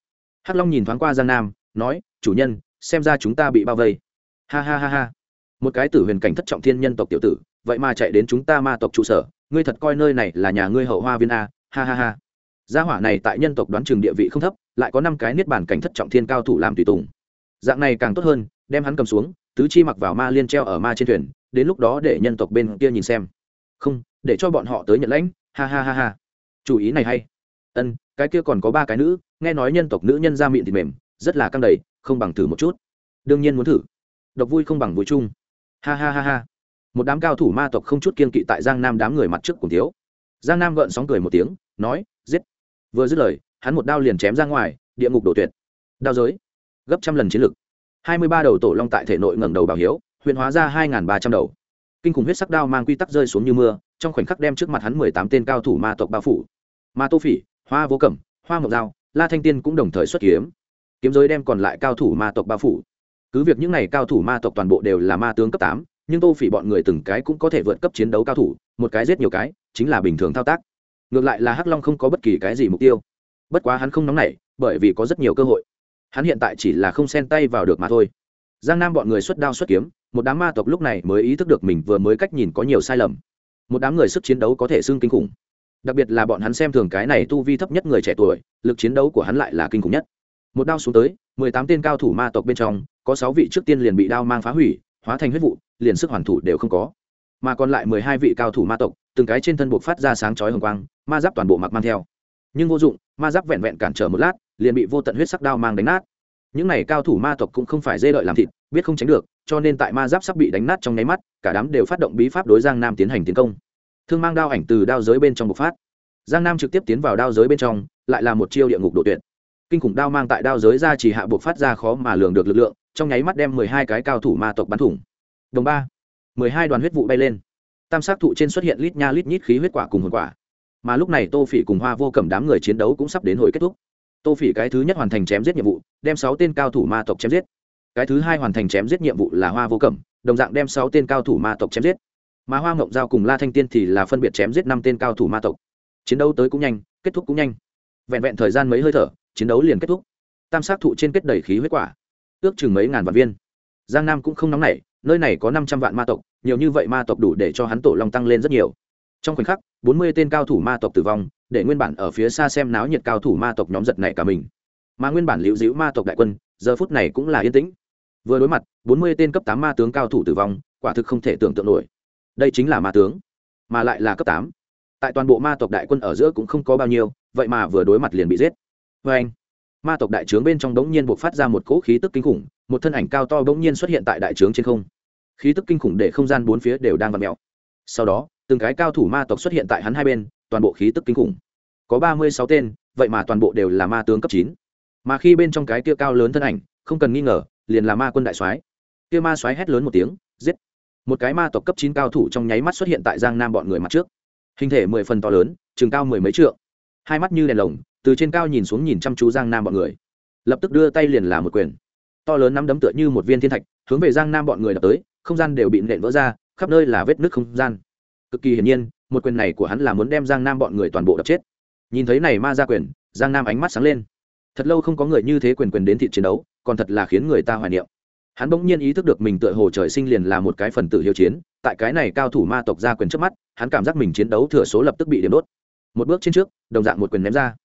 Hắc long nhìn thoáng qua giang nam, nói, chủ nhân, xem ra chúng ta bị bao vây. Ha ha ha ha. Một cái tử huyền cảnh thất trọng thiên nhân tộc tiểu tử, vậy mà chạy đến chúng ta ma tộc trụ sở, ngươi thật coi nơi này là nhà ngươi hậu hoa viên a. Ha ha ha gia hỏa này tại nhân tộc đoán trường địa vị không thấp, lại có năm cái niết bản cảnh thất trọng thiên cao thủ làm tùy tùng. Dạng này càng tốt hơn, đem hắn cầm xuống, tứ chi mặc vào ma liên treo ở ma trên thuyền, đến lúc đó để nhân tộc bên kia nhìn xem. Không, để cho bọn họ tới nhận lãnh, ha ha ha ha. Chủ ý này hay. Ân, cái kia còn có ba cái nữ, nghe nói nhân tộc nữ nhân ra miệng thịt mềm, rất là căng đầy, không bằng thử một chút. Đương nhiên muốn thử. Độc vui không bằng vui chung. Ha ha ha ha. Một đám cao thủ ma tộc không chút kiên kỵ tại giang nam đám người mặt trước cùng thiếu. Giang nam gợn sóng cười một tiếng, nói vừa dứt lời, hắn một đao liền chém ra ngoài, địa ngục đổ tuyệt. Đao giới, gấp trăm lần chiến lực. Hai mươi ba đầu tổ long tại thể nội ngẩng đầu bảo hiếu huyện hóa ra hai ba trăm đầu. Kinh khủng huyết sắc đao mang quy tắc rơi xuống như mưa, trong khoảnh khắc đem trước mặt hắn mười tám tên cao thủ ma tộc bao phủ. Ma tô phỉ, hoa vô cẩm, hoa ngọc dao la thanh tiên cũng đồng thời xuất kiếm. Kiếm giới đem còn lại cao thủ ma tộc bao phủ. Cứ việc những n à y cao thủ ma tộc toàn bộ đều là ma tướng cấp tám, nhưng tô phỉ bọn người từng cái cũng có thể vượt cấp chiến đấu cao thủ, một cái giết nhiều cái, chính là bình thường thao tác ngược lại là hắc long không có bất kỳ cái gì mục tiêu. Bất quá hắn không nóng nảy, bởi vì có rất nhiều cơ hội. Hắn hiện tại chỉ là không xen tay vào được mà thôi. Giang nam bọn người xuất đao xuất kiếm, một đám ma tộc lúc này mới ý thức được mình vừa mới cách nhìn có nhiều sai lầm. Một đám người sức chiến đấu có thể xưng kinh khủng. Đặc biệt là bọn hắn xem thường cái này tu vi thấp nhất người trẻ tuổi, lực chiến đấu của hắn lại là kinh khủng nhất. Một đao xuống tới, mười tám tên cao thủ ma tộc bên trong, có sáu vị trước tiên liền bị đao mang phá hủy, hóa thành huyết vụ, liền sức hoàn thủ đều không có mà còn lại mười hai vị cao thủ ma tộc, từng cái trên thân buộc phát ra sáng chói hồng quang, ma giáp toàn bộ mặc mang theo. Nhưng vô dụng, ma giáp vẹn vẹn cản trở một lát, liền bị vô tận huyết sắc đao mang đánh nát. Những này cao thủ ma tộc cũng không phải dê đợi làm thịt, biết không tránh được, cho nên tại ma giáp sắp bị đánh nát trong nháy mắt, cả đám đều phát động bí pháp đối giang nam tiến hành tiến công. Thương mang đao ảnh từ đao giới bên trong bộc phát. Giang nam trực tiếp tiến vào đao giới bên trong, lại là một chiêu địa ngục độ tuyệt. Kinh khủng đao mang tại đao giới ra chỉ hạ bộc phát ra khó mà lường được lực lượng, trong nháy mắt đem mười hai cái cao thủ ma tộc bắn thủng. Đồng ba mười hai đoàn huyết vụ bay lên. Tam sát thụ trên xuất hiện lít nha lít nhít khí huyết quả cùng hồn quả. Mà lúc này tô phỉ cùng hoa vô cầm đám người chiến đấu cũng sắp đến hồi kết thúc. Tô phỉ cái thứ nhất hoàn thành chém giết nhiệm vụ, đem sáu tên cao thủ ma tộc chém giết. Cái thứ hai hoàn thành chém giết nhiệm vụ là hoa vô cẩm, đồng dạng đem sáu tên cao thủ ma tộc chém giết. Mà hoa ngộng giao cùng la thanh tiên thì là phân biệt chém giết năm tên cao thủ ma tộc. Chiến đấu tới cũng nhanh, kết thúc cũng nhanh. Vẹn vẹn thời gian mấy hơi thở, chiến đấu liền kết thúc. Tam sát thụ trên kết đầy khí huyết quả, ước chừng mấy ngàn vạn viên. Giang nam cũng không nóng nảy nơi này có năm trăm vạn ma tộc, nhiều như vậy ma tộc đủ để cho hắn tổ long tăng lên rất nhiều. Trong khoảnh khắc, bốn mươi tên cao thủ ma tộc tử vong, để nguyên bản ở phía xa xem náo nhiệt cao thủ ma tộc nhóm giật này cả mình. Mà nguyên bản liễu dĩu ma tộc đại quân, giờ phút này cũng là yên tĩnh. Vừa đối mặt, bốn mươi tên cấp tám ma tướng cao thủ tử vong, quả thực không thể tưởng tượng nổi. Đây chính là ma tướng, mà lại là cấp tám. Tại toàn bộ ma tộc đại quân ở giữa cũng không có bao nhiêu, vậy mà vừa đối mặt liền bị giết. Vê anh, ma tộc đại trướng bên trong đống nhiên buộc phát ra một cỗ khí tức kinh khủng, một thân ảnh cao to đống nhiên xuất hiện tại đại trướng trên không khí tức kinh khủng để không gian bốn phía đều đang vặn mèo. Sau đó, từng cái cao thủ ma tộc xuất hiện tại hắn hai bên, toàn bộ khí tức kinh khủng. Có ba mươi sáu tên, vậy mà toàn bộ đều là ma tướng cấp chín. Mà khi bên trong cái kia cao lớn thân ảnh, không cần nghi ngờ, liền là ma quân đại soái. Kia ma soái hét lớn một tiếng, giết. Một cái ma tộc cấp chín cao thủ trong nháy mắt xuất hiện tại giang nam bọn người mặt trước. Hình thể mười phần to lớn chừng cao mười mấy trượng. Hai mắt như đèn lồng, từ trên cao nhìn xuống nhìn chăm chú giang nam bọn người. Lập tức đưa tay liền là một quyền. To lớn nắm đấm tựa như một viên thiên thạch, hướng về giang nam bọn người đập tới không gian đều bị nện vỡ ra, khắp nơi là vết nước không gian. Cực kỳ hiển nhiên, một quyền này của hắn là muốn đem giang nam bọn người toàn bộ đập chết. Nhìn thấy này ma ra quyền, giang nam ánh mắt sáng lên. Thật lâu không có người như thế quyền quyền đến thị chiến đấu, còn thật là khiến người ta hoài niệm. Hắn bỗng nhiên ý thức được mình tựa hồ trời sinh liền là một cái phần tử hiếu chiến, tại cái này cao thủ ma tộc ra quyền trước mắt, hắn cảm giác mình chiến đấu thừa số lập tức bị điểm đốt. Một bước trên trước, đồng dạng một quyền ném ra.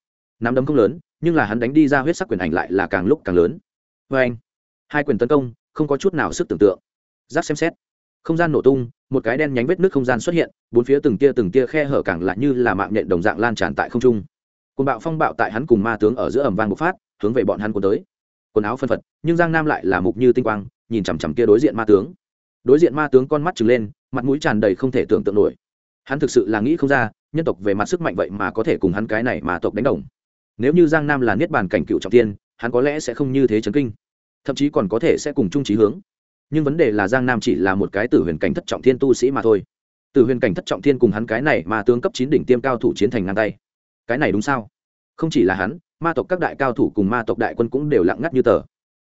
Nắm đấm không lớn, nhưng là hắn đánh đi ra huyết sắc quyền ảnh lại là càng lúc càng lớn. Vê anh hai quyền tấn công, không có chút nào sức tưởng tượng giáp xem xét. Không gian nổ tung, một cái đen nhánh vết nước không gian xuất hiện, bốn phía từng tia từng tia khe hở càng lại như là mạng nhện đồng dạng lan tràn tại không trung. Côn bạo phong bạo tại hắn cùng ma tướng ở giữa ẩm vang bộc phát, hướng về bọn hắn cuốn tới. Quần áo phân phật, nhưng giang nam lại là mục như tinh quang, nhìn chằm chằm kia đối diện ma tướng. Đối diện ma tướng con mắt trừng lên, mặt mũi tràn đầy không thể tưởng tượng nổi. Hắn thực sự là nghĩ không ra, nhân tộc về mặt sức mạnh vậy mà có thể cùng hắn cái này mà tộc đánh đồng. Nếu như giang nam là niết bàn cảnh cựu trọng tiên, hắn có lẽ sẽ không như thế chấn kinh. Thậm chí còn có thể sẽ cùng chung trí hướng nhưng vấn đề là giang nam chỉ là một cái tử huyền cảnh thất trọng thiên tu sĩ mà thôi. Tử huyền cảnh thất trọng thiên cùng hắn cái này mà tướng cấp chín đỉnh tiêm cao thủ chiến thành ngang tay. Cái này đúng sao? Không chỉ là hắn, ma tộc các đại cao thủ cùng ma tộc đại quân cũng đều lặng ngắt như tờ.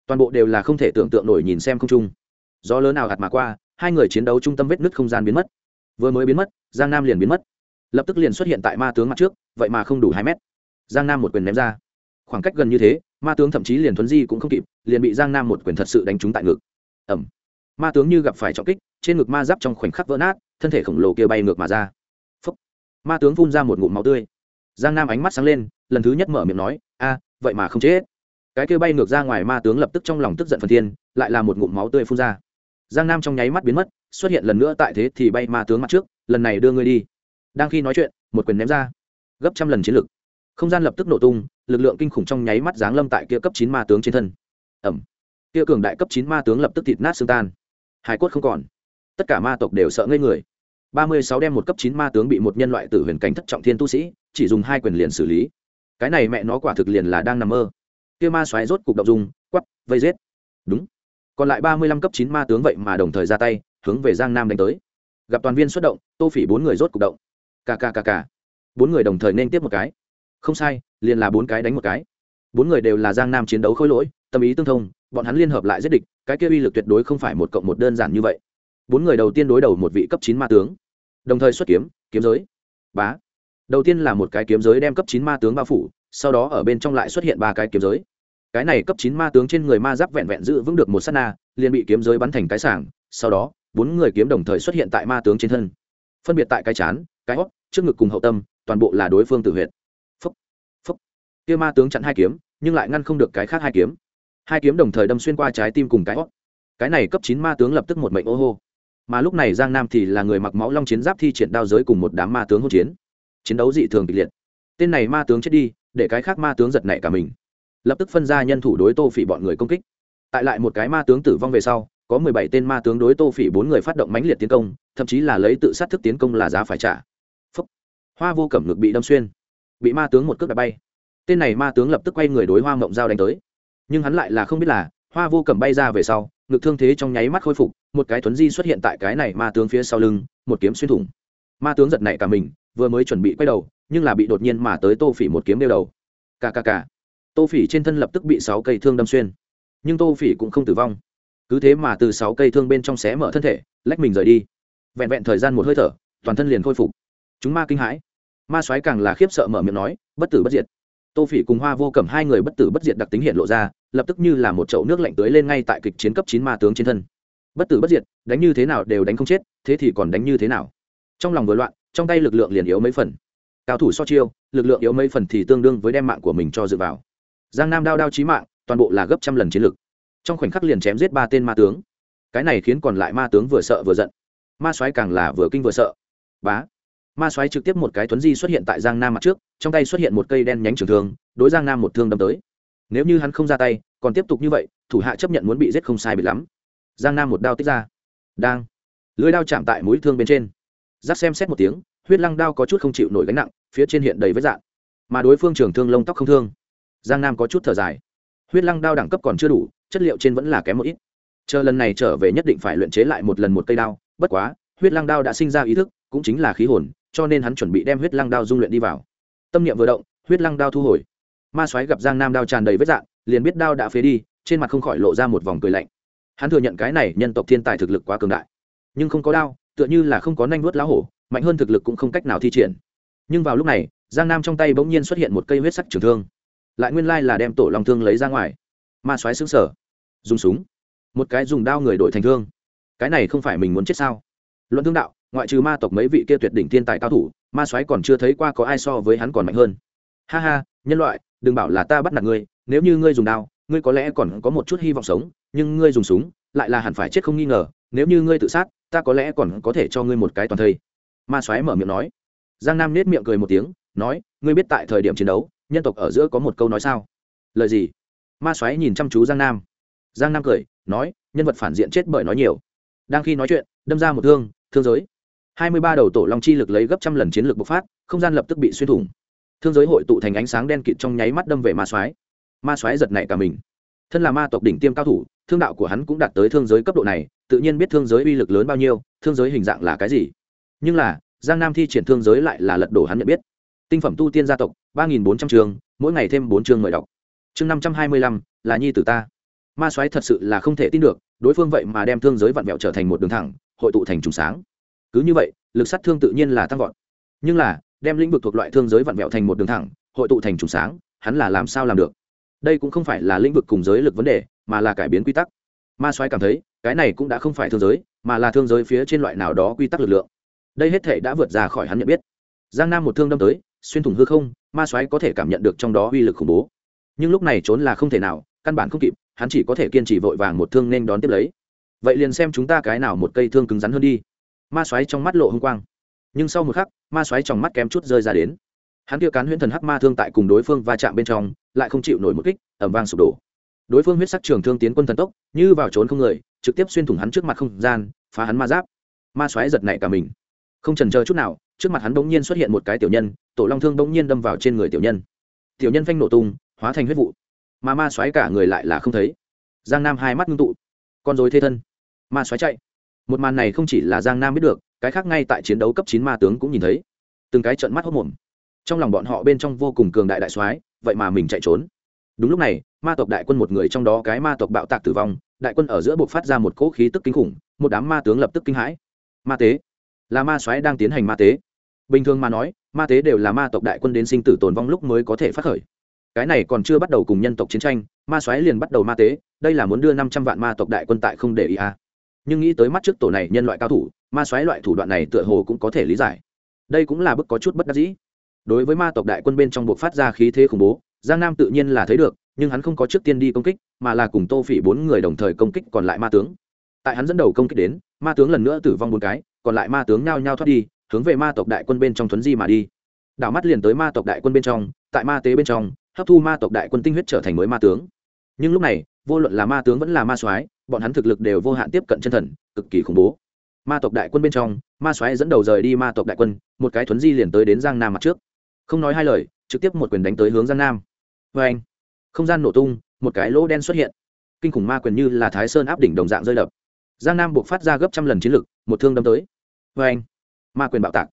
Toàn bộ đều là không thể tưởng tượng nổi nhìn xem không chung do lớn nào hạt mà qua, hai người chiến đấu trung tâm vết nứt không gian biến mất. Vừa mới biến mất, giang nam liền biến mất. Lập tức liền xuất hiện tại ma tướng mặt trước, vậy mà không đủ hai mét. Giang nam một quyền ném ra. Khoảng cách gần như thế, ma tướng thậm chí liền thuấn di cũng không kịp, liền bị giang nam một quyền thật sự đánh trúng tại ngực ẩm. Ma tướng như gặp phải trọng kích, trên ngực ma giáp trong khoảnh khắc vỡ nát, thân thể khổng lồ kia bay ngược mà ra. Phúc. ma tướng phun ra một ngụm máu tươi. Giang nam ánh mắt sáng lên, lần thứ nhất mở miệng nói, a, vậy mà không chết. Cái kia bay ngược ra ngoài ma tướng lập tức trong lòng tức giận phần thiên, lại là một ngụm máu tươi phun ra. Giang nam trong nháy mắt biến mất, xuất hiện lần nữa tại thế thì bay ma tướng mặt trước, lần này đưa ngươi đi. Đang khi nói chuyện, một quyền ném ra. Gấp trăm lần chiến lực. Không gian lập tức nổ tung, lực lượng kinh khủng trong nháy mắt giáng lâm tại kia cấp chín ma tướng trên thân. Ẩm kia cường đại cấp chín ma tướng lập tức thịt nát xương tan. Hải cốt không còn. Tất cả ma tộc đều sợ ngây người. Ba mươi sáu đem một cấp chín ma tướng bị một nhân loại tử huyền cảnh thất trọng thiên tu sĩ, chỉ dùng hai quyền liền xử lý. Cái này mẹ nó quả thực liền là đang nằm mơ. Kia ma xoáy rốt cục động dùng quắp, vây giết. Đúng. Còn lại ba mươi lăm cấp chín ma tướng vậy mà đồng thời ra tay, hướng về giang nam đánh tới. Gặp toàn viên xuất động, tô phỉ bốn người rốt cục động. Kk bốn người đồng thời nên tiếp một cái. Không sai, liền là bốn cái đánh một cái. Bốn người đều là giang nam chiến đấu khôi lỗi, tâm ý tương thông bọn hắn liên hợp lại giết địch, cái kia uy lực tuyệt đối không phải một cộng một đơn giản như vậy. Bốn người đầu tiên đối đầu một vị cấp chín ma tướng, đồng thời xuất kiếm kiếm giới. Bá. Đầu tiên là một cái kiếm giới đem cấp chín ma tướng bao phủ, sau đó ở bên trong lại xuất hiện ba cái kiếm giới. Cái này cấp chín ma tướng trên người ma giáp vẹn vẹn giữ vững được một s á t na, liền bị kiếm giới bắn thành cái sảng, sau đó, bốn người kiếm đồng thời xuất hiện tại ma tướng trên thân. Phân biệt tại cái chán, cái hót trước ngực cùng hậu tâm, toàn bộ là đối phương tự huyệt. Phúc. Phúc. Kia ma tướng chặn hai kiếm, nhưng lại ngăn không được cái khác hai kiếm hai kiếm đồng thời đâm xuyên qua trái tim cùng cái hót. Cái này cấp chín ma tướng lập tức một mệnh ô hô. Mà lúc này giang nam thì là người mặc máu long chiến giáp thi triển đao giới cùng một đám ma tướng hỗn chiến. Chiến đấu dị thường kịch liệt. Tên này ma tướng chết đi, để cái khác ma tướng giật nảy cả mình. Lập tức phân ra nhân thủ đối tô phỉ bọn người công kích. Tại lại một cái ma tướng tử vong về sau, có mười bảy tên ma tướng đối tô phỉ bốn người phát động mãnh liệt tiến công, thậm chí là lấy tự sát thức tiến công là giá phải trả. Phúc. hoa vô cẩm ngực bị đâm xuyên. Bị ma tướng một cước đã bay. Tên này ma tướng lập tức quay người đối hoa mộng giao đánh tới nhưng hắn lại là không biết là, hoa vô cẩm bay ra về sau, ngực thương thế trong nháy mắt khôi phục, một cái tuấn di xuất hiện tại cái này ma tướng phía sau lưng, một kiếm xuyên thủng. Ma tướng giật nảy cả mình, vừa mới chuẩn bị quay đầu, nhưng là bị đột nhiên mà tới tô phỉ một kiếm đeo đầu. Kk tô phỉ trên thân lập tức bị sáu cây thương đâm xuyên. Nhưng tô phỉ cũng không tử vong. Cứ thế mà từ sáu cây thương bên trong xé mở thân thể, lách mình rời đi. Vẹn vẹn thời gian một hơi thở, toàn thân liền khôi phục. Chúng ma kinh hãi. Ma soái càng là khiếp sợ mở miệng nói, bất tử bất diệt tô phỉ cùng hoa vô cầm hai người bất tử bất diệt đặc tính hiện lộ ra, lập tức như là một chậu nước lạnh tưới lên ngay tại kịch chiến cấp chín ma tướng trên thân. Bất tử bất diệt, đánh như thế nào đều đánh không chết, thế thì còn đánh như thế nào? Trong lòng vừa loạn, trong tay lực lượng liền yếu mấy phần. Cao thủ so chiêu, lực lượng yếu mấy phần thì tương đương với đem mạng của mình cho dựa vào. Giang nam đao đao chí mạng, toàn bộ là gấp trăm lần chiến lực. Trong khoảnh khắc liền chém giết ba tên ma tướng. Cái này khiến còn lại ma tướng vừa sợ vừa giận. Ma soái càng là vừa kinh vừa sợ. Bá ma soái trực tiếp một cái tuấn di xuất hiện tại giang nam mặt trước, trong tay xuất hiện một cây đen nhánh trường thương, đối giang nam một thương đâm tới. Nếu như hắn không ra tay, còn tiếp tục như vậy, thủ hạ chấp nhận muốn bị giết không sai bị lắm. Giang nam một đao tích ra. Đang. Lưới đao chạm tại mũi thương bên trên. Giáp xem xét một tiếng, huyết lăng đao có chút không chịu nổi gánh nặng, phía trên hiện đầy vết dạn. Mà đối phương trường thương lông tóc không thương. Giang nam có chút thở dài. Huyết lăng đao đẳng cấp còn chưa đủ, chất liệu trên vẫn là kém một ít. Chờ lần này trở về nhất định phải luyện chế lại một lần một cây đao, bất quá, huyết lăng đao đã sinh ra ý thức, cũng chính là khí hồn cho nên hắn chuẩn bị đem huyết lăng đao dung luyện đi vào. Tâm niệm vừa động, huyết lăng đao thu hồi. Ma soái gặp giang nam đao tràn đầy vết dạn, liền biết đao đã phế đi, trên mặt không khỏi lộ ra một vòng cười lạnh. Hắn thừa nhận cái này nhân tộc thiên tài thực lực quá cường đại. Nhưng không có đao, tựa như là không có nanh vuốt lá hổ, mạnh hơn thực lực cũng không cách nào thi triển. Nhưng vào lúc này, giang nam trong tay bỗng nhiên xuất hiện một cây huyết sắc trường thương. Lại nguyên lai là đem tổ long thương lấy ra ngoài. Ma soái xứng sở dùng súng. Một cái dùng đao người đổi thành thương. Cái này không phải mình muốn chết sao? Luận thương đạo, ngoại trừ ma tộc mấy vị kia tuyệt đỉnh thiên tài cao thủ, ma soái còn chưa thấy qua có ai so với hắn còn mạnh hơn. Ha ha, nhân loại, đừng bảo là ta bắt nạt ngươi, nếu như ngươi dùng đao, ngươi có lẽ còn có một chút hy vọng sống, nhưng ngươi dùng súng, lại là hẳn phải chết không nghi ngờ, nếu như ngươi tự sát, ta có lẽ còn có thể cho ngươi một cái toàn thây. Ma soái mở miệng nói. Giang nam nết miệng cười một tiếng, nói, ngươi biết tại thời điểm chiến đấu, nhân tộc ở giữa có một câu nói sao? Lời gì? Ma soái nhìn chăm chú giang nam. Giang nam cười, nói, nhân vật phản diện chết bởi nói nhiều. Đang khi nói chuyện, đâm ra một thương thương giới. Hai mươi ba đầu tổ long chi lực lấy gấp trăm lần chiến lược bộc phát, không gian lập tức bị xuyên thủng. Thương giới hội tụ thành ánh sáng đen kịt trong nháy mắt đâm về ma soái. Ma soái giật nảy cả mình. Thân là ma tộc đỉnh tiêm cao thủ, thương đạo của hắn cũng đạt tới thương giới cấp độ này, tự nhiên biết thương giới uy lực lớn bao nhiêu, thương giới hình dạng là cái gì. Nhưng là, giang nam thi triển thương giới lại là lật đổ hắn nhận biết. Tinh phẩm tu tiên gia tộc, ba nghìn bốn trăm trường mỗi ngày thêm bốn chương mời đọc. Chương năm trăm hai mươi lăm, là nhi tử ta. Ma soái thật sự là không thể tin được, đối phương vậy mà đem thương giới vặn vẹo trở thành một đường thẳng hội tụ thành trùng sáng. Cứ như vậy, lực sát thương tự nhiên là tăng vọt. Nhưng là, đem lĩnh vực thuộc loại thương giới vặn vẹo thành một đường thẳng, hội tụ thành trùng sáng, hắn là làm sao làm được? Đây cũng không phải là lĩnh vực cùng giới lực vấn đề, mà là cải biến quy tắc. Ma soái cảm thấy, cái này cũng đã không phải thương giới, mà là thương giới phía trên loại nào đó quy tắc lực lượng. Đây hết thể đã vượt ra khỏi hắn nhận biết. Giang nam một thương đâm tới, xuyên thủng hư không, ma soái có thể cảm nhận được trong đó uy lực khủng bố. Nhưng lúc này trốn là không thể nào, căn bản không kịp, hắn chỉ có thể kiên trì vội vàng một thương nên đón tiếp lấy vậy liền xem chúng ta cái nào một cây thương cứng rắn hơn đi. Ma xoáy trong mắt lộ h ư n g quang. Nhưng sau một khắc, ma xoáy trong mắt kém chút rơi ra đến. Hắn kia cán huyễn thần hắc ma thương tại cùng đối phương va chạm bên trong, lại không chịu nổi một kích ẩm vang sụp đổ. Đối phương huyết sắc trường thương tiến quân thần tốc, như vào trốn không người, trực tiếp xuyên thủng hắn trước mặt không gian, phá hắn ma giáp. Ma xoáy giật nảy cả mình. Không trần chờ chút nào, trước mặt hắn bỗng nhiên xuất hiện một cái tiểu nhân, tổ long thương bỗng nhiên đâm vào trên người tiểu nhân. Tiểu nhân phanh nổ tung, hóa thành huyết vụ. Mà ma xoáy cả người lại là không thấy. Giang nam hai mắt ngưng tụ. Con dối thế thân ma xoáy chạy. Một màn này không chỉ là giang nam biết được, cái khác ngay tại chiến đấu cấp chín ma tướng cũng nhìn thấy. Từng cái trận mắt hốc mồm. Trong lòng bọn họ bên trong vô cùng cường đại đại soái, vậy mà mình chạy trốn. Đúng lúc này, ma tộc đại quân một người trong đó cái ma tộc bạo tạc tử vong, đại quân ở giữa buộc phát ra một cỗ khí tức kinh khủng, một đám ma tướng lập tức kinh hãi. Ma tế. Là ma soái đang tiến hành ma tế. Bình thường mà nói, ma tế đều là ma tộc đại quân đến sinh tử tồn vong lúc mới có thể phát khởi. Cái này còn chưa bắt đầu cùng nhân tộc chiến tranh, ma soái liền bắt đầu ma tế, đây là muốn đưa năm trăm vạn ma tộc đại quân tại không để ý à nhưng nghĩ tới mắt trước tổ này nhân loại cao thủ, ma xoáy loại thủ đoạn này tựa hồ cũng có thể lý giải. Đây cũng là bức có chút bất đắc dĩ. Đối với ma tộc đại quân bên trong buộc phát ra khí thế khủng bố, giang nam tự nhiên là thấy được, nhưng hắn không có trước tiên đi công kích, mà là cùng tô phỉ bốn người đồng thời công kích còn lại ma tướng. Tại hắn dẫn đầu công kích đến, ma tướng lần nữa tử vong bốn cái, còn lại ma tướng nhao nhao thoát đi, hướng về ma tộc đại quân bên trong thuấn di mà đi. Đảo mắt liền tới ma tộc đại quân bên trong, tại ma tế bên trong, hấp thu ma tộc đại quân tinh huyết trở thành mới ma tướng. Nhưng lúc này, vô luận là ma tướng vẫn là ma soái bọn hắn thực lực đều vô hạn tiếp cận chân thần, cực kỳ khủng bố. Ma tộc đại quân bên trong, ma xoáy dẫn đầu rời đi ma tộc đại quân, một cái thuấn di liền tới đến giang nam mặt trước. Không nói hai lời, trực tiếp một quyền đánh tới hướng giang nam. Vê anh, không gian nổ tung, một cái lỗ đen xuất hiện. Kinh khủng ma quyền như là thái sơn áp đỉnh đồng dạng rơi đập. Giang nam buộc phát ra gấp trăm lần chiến lực, một thương đâm tới. Vê anh, ma quyền bạo tạc.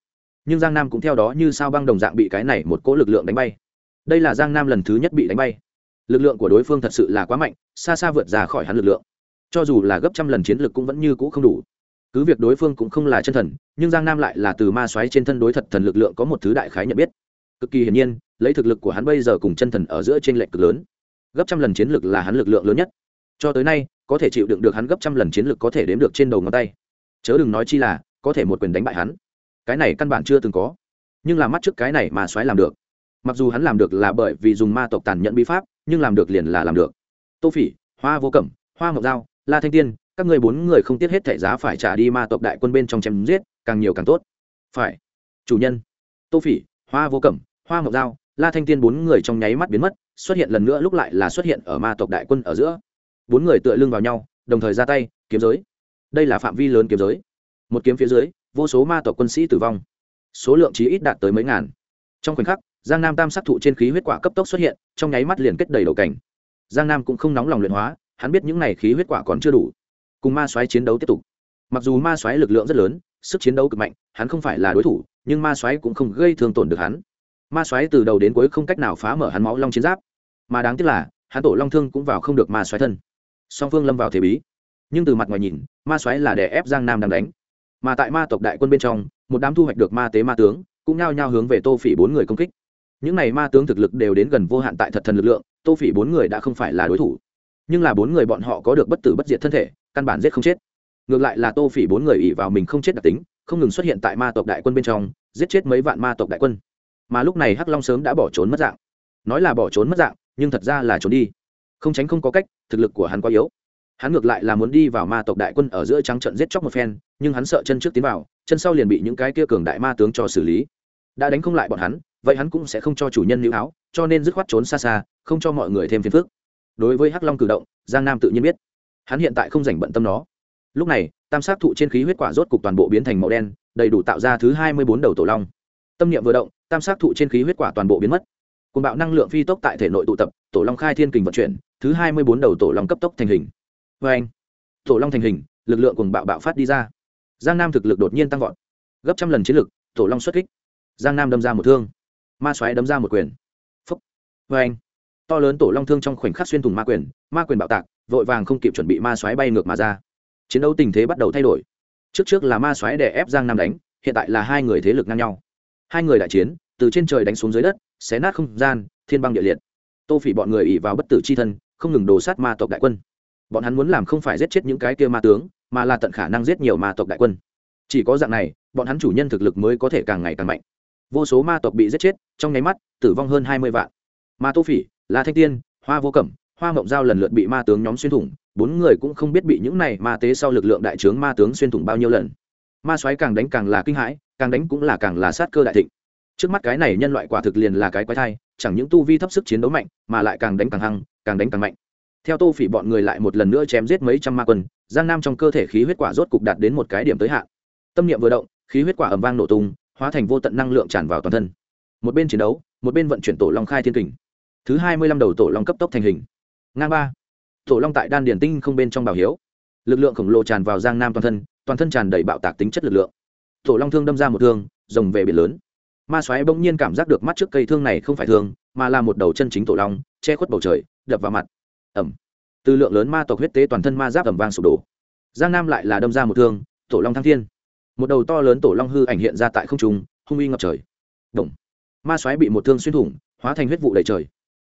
Nhưng giang nam cũng theo đó như sao băng đồng dạng bị cái này một cỗ lực lượng đánh bay. Đây là giang nam lần thứ nhất bị đánh bay. Lực lượng của đối phương thật sự là quá mạnh, xa xa vượt ra khỏi hắn lực lượng cho dù là gấp trăm lần chiến lực cũng vẫn như cũ không đủ. Cứ việc đối phương cũng không là chân thần, nhưng giang nam lại là từ ma xoáy trên thân đối thật thần lực lượng có một thứ đại khái nhận biết. Cực kỳ hiển nhiên, lấy thực lực của hắn bây giờ cùng chân thần ở giữa t r ê n lệch cực lớn. Gấp trăm lần chiến lực là hắn lực lượng lớn nhất. Cho tới nay, có thể chịu đựng được hắn gấp trăm lần chiến lực có thể đếm được trên đầu ngón tay. Chớ đừng nói chi là, có thể một quyền đánh bại hắn. Cái này căn bản chưa từng có. Nhưng là mắt trước cái này mà xoáy làm được. Mặc dù hắn làm được là bởi vì dùng ma tộc tàn nhẫn bi pháp, nhưng làm được liền là làm được. Tô phỉ, hoa vô cẩm, hoa ngọc giao la thanh tiên các người bốn người không tiết hết thẻ giá phải trả đi ma tộc đại quân bên trong chém giết càng nhiều càng tốt. Phải. Chủ nhân. Tô phỉ hoa vô cẩm hoa ngọc dao, la thanh tiên bốn người trong nháy mắt biến mất xuất hiện lần nữa lúc lại là xuất hiện ở ma tộc đại quân ở giữa. Bốn người tựa lưng vào nhau đồng thời ra tay kiếm giới. Đây là phạm vi lớn kiếm giới. Một kiếm phía dưới vô số ma tộc quân sĩ tử vong. Số lượng chí ít đạt tới mấy ngàn. Trong khoảnh khắc giang nam tam sắc thụ trên khí huyết quả cấp tốc xuất hiện trong nháy mắt liền kết đầy đầu cảnh. Giang nam cũng không nóng lòng luyện hóa hắn biết những này khí huyết quả còn chưa đủ. Cùng ma xoáy chiến đấu tiếp tục. Mặc dù ma xoáy lực lượng rất lớn, sức chiến đấu cực mạnh, hắn không phải là đối thủ, nhưng ma xoáy cũng không gây thương tổn được hắn. Ma xoáy từ đầu đến cuối không cách nào phá mở hắn máu long chiến giáp. Mà đáng tiếc là, hắn tổ long thương cũng vào không được ma xoáy thân. Song phương lâm vào thế bí. Nhưng từ mặt ngoài nhìn, ma xoáy là đè ép giang nam đang đánh. Mà tại ma tộc đại quân bên trong, một đám thu hoạch được ma tế ma tướng, cũng nhao nhao hướng về tô phỉ bốn người công kích. Những n à y ma tướng thực lực đều đến gần vô hạn tại thật thần lực lượng, tô phỉ bốn người đã không phải là đối thủ nhưng là bốn người bọn họ có được bất tử bất diệt thân thể, căn bản giết không chết. Ngược lại là tô phỉ bốn người ỉ vào mình không chết đặc tính, không ngừng xuất hiện tại ma tộc đại quân bên trong, giết chết mấy vạn ma tộc đại quân. Mà lúc này hắc long sớm đã bỏ trốn mất dạng. Nói là bỏ trốn mất dạng, nhưng thật ra là trốn đi. Không tránh không có cách, thực lực của hắn quá yếu. Hắn ngược lại là muốn đi vào ma tộc đại quân ở giữa trắng trận giết chóc một phen, nhưng hắn sợ chân trước tiến vào, chân sau liền bị những cái kia cường đại ma tướng cho xử lý. Đã đánh không lại bọn hắn, vậy hắn cũng sẽ không cho chủ nhân lưu áo, cho nên dứt khoát trốn xa xa, không cho mọi người thêm phiền phức đối với hắc long cử động giang nam tự nhiên biết hắn hiện tại không dành bận tâm nó lúc này tam sát thụ trên khí huyết quả rốt cục toàn bộ biến thành màu đen đầy đủ tạo ra thứ hai mươi bốn đầu tổ long tâm niệm vừa động tam sát thụ trên khí huyết quả toàn bộ biến mất cùng bạo năng lượng phi tốc tại thể nội tụ tập tổ long khai thiên kình vận chuyển thứ hai mươi bốn đầu tổ long cấp tốc thành hình vê anh tổ long thành hình lực lượng cùng bạo bạo phát đi ra giang nam thực lực đột nhiên tăng vọt gấp trăm lần chiến lực tổ long xuất kích giang nam đâm ra một thương ma xoáy đâm ra một quyền phúc vê anh to lớn tổ long thương trong khoảnh khắc xuyên thủng ma quyền ma quyền bạo tạc, vội vàng không kịp chuẩn bị ma xoáy bay ngược mà ra. Chiến đấu tình thế bắt đầu thay đổi. Trước trước là ma xoáy để ép giang nam đánh, hiện tại là hai người thế lực ngang nhau. Hai người đại chiến, từ trên trời đánh xuống dưới đất, xé nát không gian, thiên băng địa liệt. Tô phỉ bọn người ỉ vào bất tử c h i thân, không ngừng đồ sát ma tộc đại quân. Bọn hắn muốn làm không phải giết chết những cái kia ma tướng, mà là tận khả năng giết nhiều ma tộc đại quân. Chỉ có dạng này, bọn hắn chủ nhân thực lực mới có thể càng ngày càng mạnh. Vô số ma tộc bị giết chết, trong nháy mắt, tử vong hơn hai mươi vạn. Ma tô phỉ la thanh tiên, hoa vô cẩm, hoa mộng giao lần lượt bị ma tướng nhóm xuyên thủng, bốn người cũng không biết bị những này ma tế sau lực lượng đại trướng ma tướng xuyên thủng bao nhiêu lần. Ma soái càng đánh càng là kinh hãi, càng đánh cũng là càng là sát cơ đại thịnh. Trước mắt cái này nhân loại quả thực liền là cái quái thai, chẳng những tu vi thấp sức chiến đấu mạnh, mà lại càng đánh càng hăng, càng đánh càng mạnh. Theo tô phỉ bọn người lại một lần nữa chém giết mấy trăm ma quân, giang nam trong cơ thể khí huyết quả rốt cục đạt đến một cái điểm tới hạn. Tâm niệm vừa động, khí huyết quả ầm vang nổ tung, hóa thành vô tận năng lượng tràn vào toàn thân. Một bên chiến đấu, một bên vận chuyển tổ long khai thiên kình thứ hai mươi lăm đầu tổ long cấp tốc thành hình. Ngang ba. Tổ long tại đan điền tinh không bên trong bảo hiếu. Lực lượng khổng lồ tràn vào giang nam toàn thân toàn thân tràn đầy bạo tạc tính chất lực lượng. Tổ long thương đâm ra một thương, rồng về biển lớn. Ma xoáy bỗng nhiên cảm giác được mắt trước cây thương này không phải thương, mà là một đầu chân chính tổ long, che khuất bầu trời, đập vào mặt. Ẩm từ lượng lớn ma tộc huyết tế toàn thân ma giáp ẩm vang sụp đổ. Giang nam lại là đâm ra một thương, tổ long thăng thiên. Một đầu to lớn tổ long hư ảnh hiện ra tại không trung, hung uy ngập trời. Động. ma xoáy bị một thương xuyên thủng, hóa thành huyết vụ đầy trời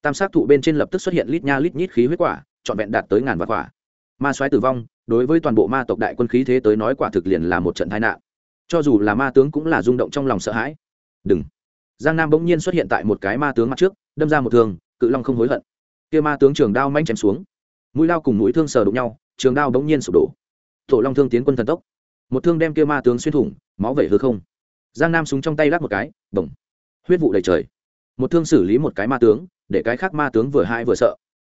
tam sát thụ bên trên lập tức xuất hiện lít nha lít nhít khí huyết quả, trọn vẹn đạt tới ngàn vạn quả. Ma xoáy tử vong, đối với toàn bộ ma tộc đại quân khí thế tới nói quả thực liền là một trận tai nạn. Cho dù là ma tướng cũng là rung động trong lòng sợ hãi. Đừng. Giang nam bỗng nhiên xuất hiện tại một cái ma tướng mặt trước, đâm ra một thương, cự long không hối hận. Kia ma tướng trường đao manh chém xuống. Mũi lao cùng mũi thương sờ đụng nhau, trường đao bỗng nhiên sụp đổ. Tổ long thương tiến quân thần tốc. Một thương đem kia ma tướng xuyên thủng, máu vẩy hư không. Giang nam súng trong tay lắc một cái, bổng. Huyết vụ đầy trời một thương xử lý một cái ma tướng, để cái khác ma tướng vừa hai vừa sợ.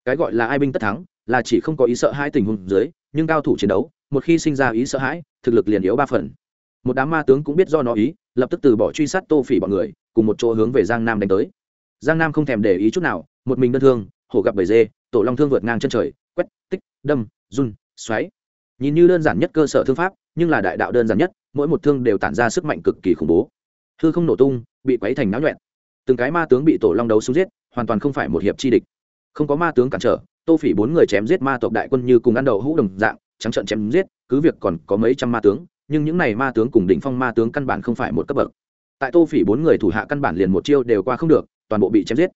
Cái gọi là ai binh tất thắng, là chỉ không có ý sợ hai tình huống dưới, nhưng cao thủ chiến đấu, một khi sinh ra ý sợ hãi, thực lực liền yếu ba phần. Một đám ma tướng cũng biết do nó ý, lập tức từ bỏ truy sát tô phỉ bọn người, cùng một chỗ hướng về giang nam đánh tới. Giang nam không thèm để ý chút nào, một mình đơn thương, hổ gặp bầy dê, tổ long thương vượt ngang chân trời, quét, tích, đâm, run, xoáy. Nhìn như đơn giản nhất cơ sở thương pháp, nhưng là đại đạo đơn giản nhất, mỗi một thương đều tản ra sức mạnh cực kỳ khủng bố. Hư không nổ tung, bị quấy thành náo nhuẹn từng cái ma tướng bị tổ long đấu xuống giết, hoàn toàn không phải một hiệp chi địch. Không có ma tướng cản trở, tô phỉ bốn người chém giết ma tộc đại quân như cùng ăn đầu hũ đồng dạng, trắng trận chém giết, cứ việc còn có mấy trăm ma tướng, nhưng những này ma tướng cùng đỉnh phong ma tướng căn bản không phải một cấp bậc. Tại tô phỉ bốn người thủ hạ căn bản liền một chiêu đều qua không được, toàn bộ bị chém giết.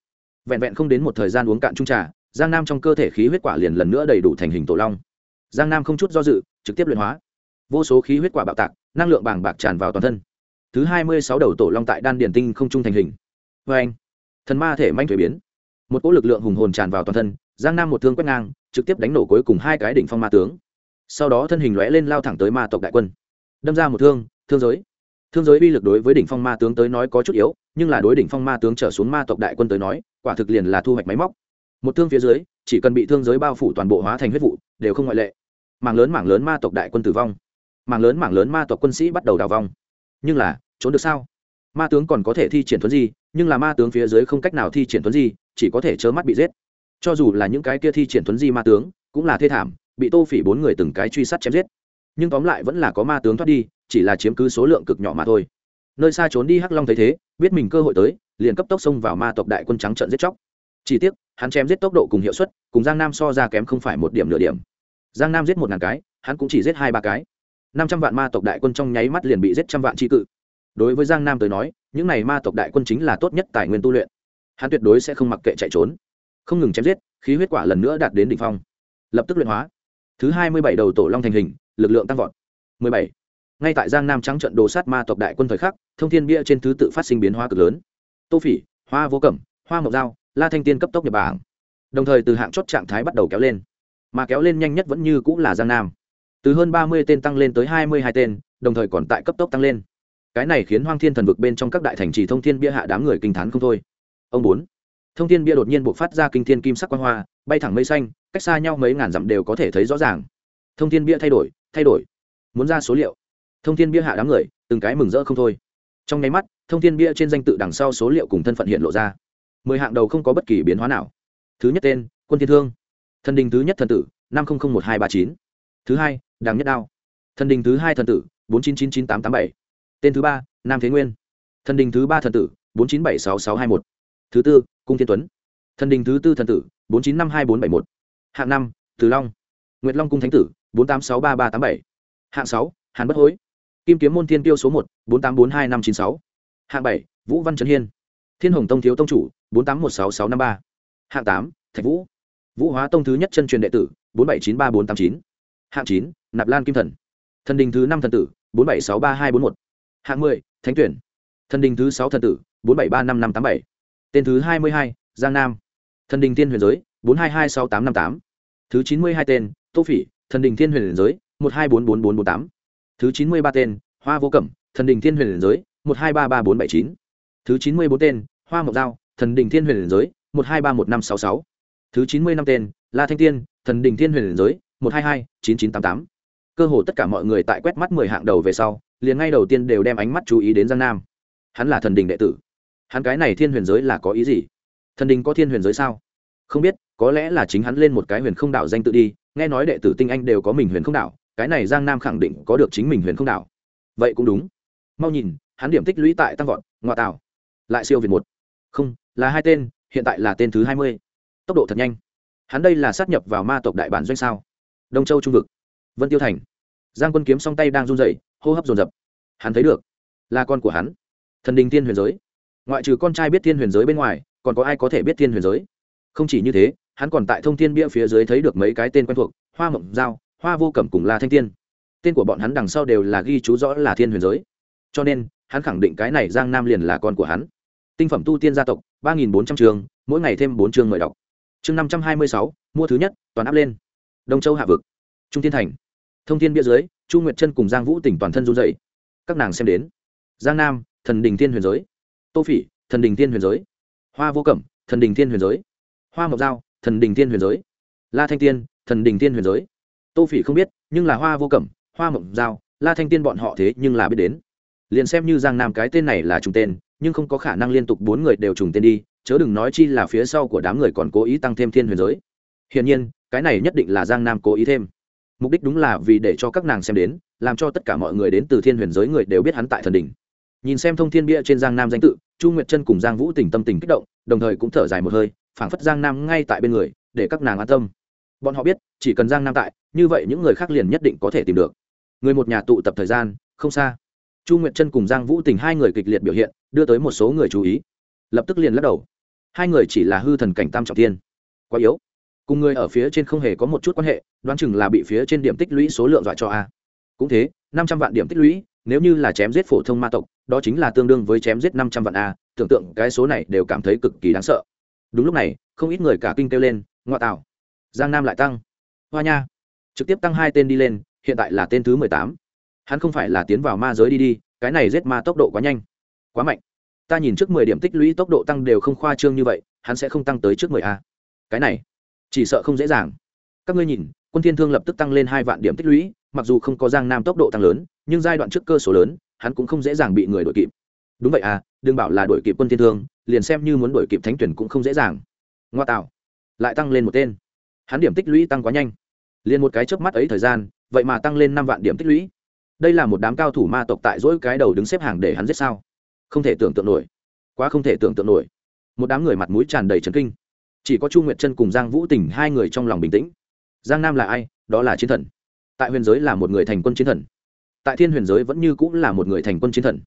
Vẹn vẹn không đến một thời gian uống cạn trung trà, giang nam trong cơ thể khí huyết quả liền lần nữa đầy đủ thành hình tổ long. Giang nam không chút do dự, trực tiếp luyện hóa. Vô số khí huyết quả bạo tạc, năng lượng bàng bạc tràn vào toàn thân. Thứ hai mươi sáu đầu tổ long tại đan điển tinh không trung thành hình vê anh, thần ma thể manh thuế biến. Một cỗ lực lượng hùng hồn tràn vào toàn thân, giang nam một thương quét ngang, trực tiếp đánh nổ cuối cùng hai cái đỉnh phong ma tướng. Sau đó thân hình lóe lên lao thẳng tới ma tộc đại quân. Đâm ra một thương thương giới. Thương giới uy lực đối với đỉnh phong ma tướng tới nói có chút yếu, nhưng là đối đỉnh phong ma tướng trở xuống ma tộc đại quân tới nói, quả thực liền là thu hoạch máy móc. Một thương phía dưới, chỉ cần bị thương giới bao phủ toàn bộ hóa thành huyết vụ, đều không ngoại lệ. Mảng lớn mảng lớn ma tộc đại quân tử vong. Mảng lớn mảng lớn ma tộc quân sĩ bắt đầu đào vong. Nhưng là, trốn được sao? Ma tướng còn có thể thi triển thuấn gì nhưng là ma tướng phía dưới không cách nào thi triển thuấn gì chỉ có thể trơ mắt bị giết. Cho dù là những cái kia thi triển thuấn di ma tướng, cũng là thê thảm, bị tô phỉ bốn người từng cái truy sát chém giết. Nhưng tóm lại vẫn là có ma tướng thoát đi, chỉ là chiếm cứ số lượng cực nhỏ mà thôi. Nơi xa trốn đi hắc long thấy thế, biết mình cơ hội tới, liền cấp tốc xông vào ma tộc đại quân trắng trận giết chóc. Chỉ tiếc, hắn chém giết tốc độ cùng hiệu suất, cùng giang nam so ra kém không phải một điểm nửa điểm. Giang nam giết một ngàn cái, hắn cũng chỉ giết hai ba cái. Năm trăm vạn ma tộc đại quân trong nháy mắt liền bị giết trăm vạn tri cự. Đối với giang nam tới nói những này ma tộc đại quân chính là tốt nhất tài nguyên tu luyện. Hắn tuyệt đối sẽ không mặc kệ chạy trốn, không ngừng chém giết, khí huyết quả lần nữa đạt đến đ ỉ n h phong. Lập tức luyện hóa. Thứ hai mươi bảy đầu tổ long thành hình, lực lượng tăng vọt. Mười bảy. Ngay tại giang nam trắng trận đồ sát ma tộc đại quân thời khắc, thông thiên bia trên thứ tự phát sinh biến hóa cực lớn. Tô phỉ, hoa vô cẩm, hoa mộc dao la thanh tiên cấp tốc nhập bảng. Đồng thời từ hạng chót trạng thái bắt đầu kéo lên. Mà kéo lên nhanh nhất vẫn như cũng là giang nam. Từ hơn ba mươi tên tăng lên tới hai mươi hai tên, đồng thời còn tại cấp tốc tăng lên cái này khiến hoang thiên thần vực bên trong các đại thành trì thông thiên bia hạ đám người kinh t h á n không thôi. Ông bốn. Thông thiên bia đột nhiên buộc phát ra kinh thiên kim sắc quang hoa, bay thẳng mây xanh, cách xa nhau mấy ngàn dặm đều có thể thấy rõ ràng. Thông thiên bia thay đổi thay đổi. Muốn ra số liệu. Thông thiên bia hạ đám người, từng cái mừng rỡ không thôi. Trong nháy mắt, thông thiên bia trên danh tự đằng sau số liệu cùng thân phận hiện lộ ra. Mười hạng đầu không có bất kỳ biến hóa nào. Thứ nhất tên, quân thiên thương. Thần đình thứ nhất thần tử, năm không không một hai ba chín. Thứ hai đàng nhất đao. Thần đình thứ hai thần tử, bốn chín chín chín tám tám bảy tên thứ ba, nam thế nguyên. Thần đình thứ ba thần tử, bốn chín bảy sáu sáu hai một. Thứ tư, cung thiên tuấn. Thần đình thứ tư thần tử, bốn chín năm hai bốn bảy một. Hạng năm, từ long. Nguyệt long cung thánh tử, bốn tám sáu ba ba tám bảy. Hạng sáu, hàn bất hối. Kim kiếm môn thiên tiêu số một, bốn tám bốn hai năm chín sáu. Hạng bảy, vũ văn trấn hiên. Thiên hồng tông thiếu tông chủ, bốn tám một sáu sáu năm ba. Hạng tám, thạch vũ. Vũ hóa tông thứ nhất chân truyền đệ tử, bốn bảy chín ba bốn tám chín. Hạng chín, nạp lan kim thần. Thần đình thứ năm thần tử, bốn bảy sáu ba hai bốn một hạng mười, thánh tuyển. Thần đình thứ sáu thần tử, bốn bảy ba năm năm tám bảy. Tên thứ hai mươi hai, giang nam. Thần đình thiên huyền giới, bốn hai hai sáu tám năm tám. Thứ chín mươi hai tên, tô phỉ, thần đình thiên huyền giới, một hai bốn bốn bốn bốn tám. Thứ chín mươi ba tên, hoa vô cẩm, thần đình thiên huyền giới, một hai ba ba bốn bảy chín. Thứ chín mươi bốn tên, hoa mộc giao, thần đình thiên huyền giới, một hai ba một năm sáu sáu. Thứ chín mươi năm tên, la thanh tiên, thần đình thiên huyền giới, một hai hai chín chín tám tám cơ hồ tất cả mọi người tại quét mắt mười hạng đầu về sau, liền ngay đầu tiên đều đem ánh mắt chú ý đến giang nam. Hắn là thần đình đệ tử. Hắn cái này thiên huyền giới là có ý gì? Thần đình có thiên huyền giới sao? Không biết, có lẽ là chính hắn lên một cái huyền không đạo danh tự đi, nghe nói đệ tử tinh anh đều có mình huyền không đạo, cái này giang nam khẳng định có được chính mình huyền không đạo. Vậy cũng đúng. Mau nhìn, hắn điểm tích lũy tại tăng vọt ngoại tảo lại siêu việt một. Không, là hai tên, hiện tại là tên thứ hai mươi. Tốc độ thật nhanh. Hắn đây là sát nhập vào ma tộc đại bản doanh sao? Đông châu trung vực vân tiêu thành. Giang quân kiếm song tay đang run rẩy, hô hấp dồn dập. Hắn thấy được, là con của hắn. Thần đình tiên huyền giới. Ngoại trừ con trai biết thiên huyền giới bên ngoài, còn có ai có thể biết thiên huyền giới? Không chỉ như thế, hắn còn tại thông thiên bia phía dưới thấy được mấy cái tên quen thuộc, hoa mộng giao, hoa vô cẩm cùng la thanh tiên. Tên của bọn hắn đằng sau đều là ghi chú rõ là thiên huyền giới. Cho nên, hắn khẳng định cái này giang nam liền là con của hắn. Tinh phẩm tu tiên gia tộc, ba nghìn bốn trăm trường mỗi ngày thêm bốn chương mời đọc. Chương năm trăm hai mươi sáu, mua thứ nhất, toàn áp lên. Đông châu hạ vực. Trung thiên thành thông thiên bia dưới, chu nguyệt chân cùng giang vũ tỉnh toàn thân run dậy các nàng xem đến. Giang nam, thần đình thiên huyền giới. Tô phỉ, thần đình thiên huyền giới. Hoa vô cẩm, thần đình thiên huyền giới. Hoa mộc giao, thần đình thiên huyền giới. La thanh tiên, thần đình thiên huyền giới. Tô phỉ không biết, nhưng là hoa vô cẩm, hoa mộc giao, la thanh tiên bọn họ thế nhưng là biết đến. Liền xem như giang nam cái tên này là trùng tên, nhưng không có khả năng liên tục bốn người đều trùng tên đi, chớ đừng nói chi là phía sau của đám người còn cố ý tăng thêm thiên huyền giới. Hiển nhiên, cái này nhất định là giang nam cố ý thêm mục đích đúng là vì để cho các nàng xem đến, làm cho tất cả mọi người đến từ thiên huyền giới người đều biết hắn tại thần đình nhìn xem thông thiên bia trên giang nam danh tự, chu nguyệt chân cùng giang vũ tình tâm tình kích động, đồng thời cũng thở dài một hơi, phảng phất giang nam ngay tại bên người, để các nàng an tâm. Bọn họ biết, chỉ cần giang nam tại, như vậy những người khác liền nhất định có thể tìm được. Người một nhà tụ tập thời gian, không xa. Chu nguyệt chân cùng giang vũ tình hai người kịch liệt biểu hiện, đưa tới một số người chú ý. Lập tức liền lắc đầu. Hai người chỉ là hư thần cảnh tam trọng tiên quá yếu cùng người ở phía trên không hề có một chút quan hệ, đoán chừng là bị phía trên điểm tích lũy số lượng dọa cho a. Cũng thế, năm trăm vạn điểm tích lũy, nếu như là chém giết phổ thông ma tộc, đó chính là tương đương với chém giết năm trăm vạn a, tưởng tượng cái số này đều cảm thấy cực kỳ đáng sợ. Đúng lúc này, không ít người cả kinh kêu lên ngoại tạo giang nam lại tăng. Hoa nha. Trực tiếp tăng hai tên đi lên, hiện tại là tên thứ mười tám. Hắn không phải là tiến vào ma giới đi đi, cái này giết ma tốc độ quá nhanh, quá mạnh. Ta nhìn trước mười điểm tích lũy tốc độ tăng đều không khoa trương như vậy, hắn sẽ không tăng tới trước mười a. Cái này chỉ sợ không dễ dàng. Các ngươi nhìn, quân thiên thương lập tức tăng lên hai vạn điểm tích lũy, mặc dù không có giang nam tốc độ tăng lớn, nhưng giai đoạn trước cơ số lớn, hắn cũng không dễ dàng bị người đuổi kịp. Đúng vậy à đừng bảo là đuổi kịp quân thiên thương, liền xem như muốn đuổi kịp thánh tuyển cũng không dễ dàng. Ngoa tạo. Lại tăng lên một tên. Hắn điểm tích lũy tăng quá nhanh. Liền một cái chớp mắt ấy thời gian, vậy mà tăng lên năm vạn điểm tích lũy. Đây là một đám cao thủ ma tộc tại dỗi cái đầu đứng xếp hàng để hắn giết sao? Không thể tưởng tượng nổi. Quá không thể tưởng tượng nổi. Một đám người mặt mũi tràn đầy trấn kinh chỉ có chu nguyệt chân cùng giang vũ tình hai người trong lòng bình tĩnh. Giang nam là ai? Đó là chiến thần. Tại huyền giới là một người thành quân chiến thần. Tại thiên huyền giới vẫn như cũng là một người thành quân chiến thần.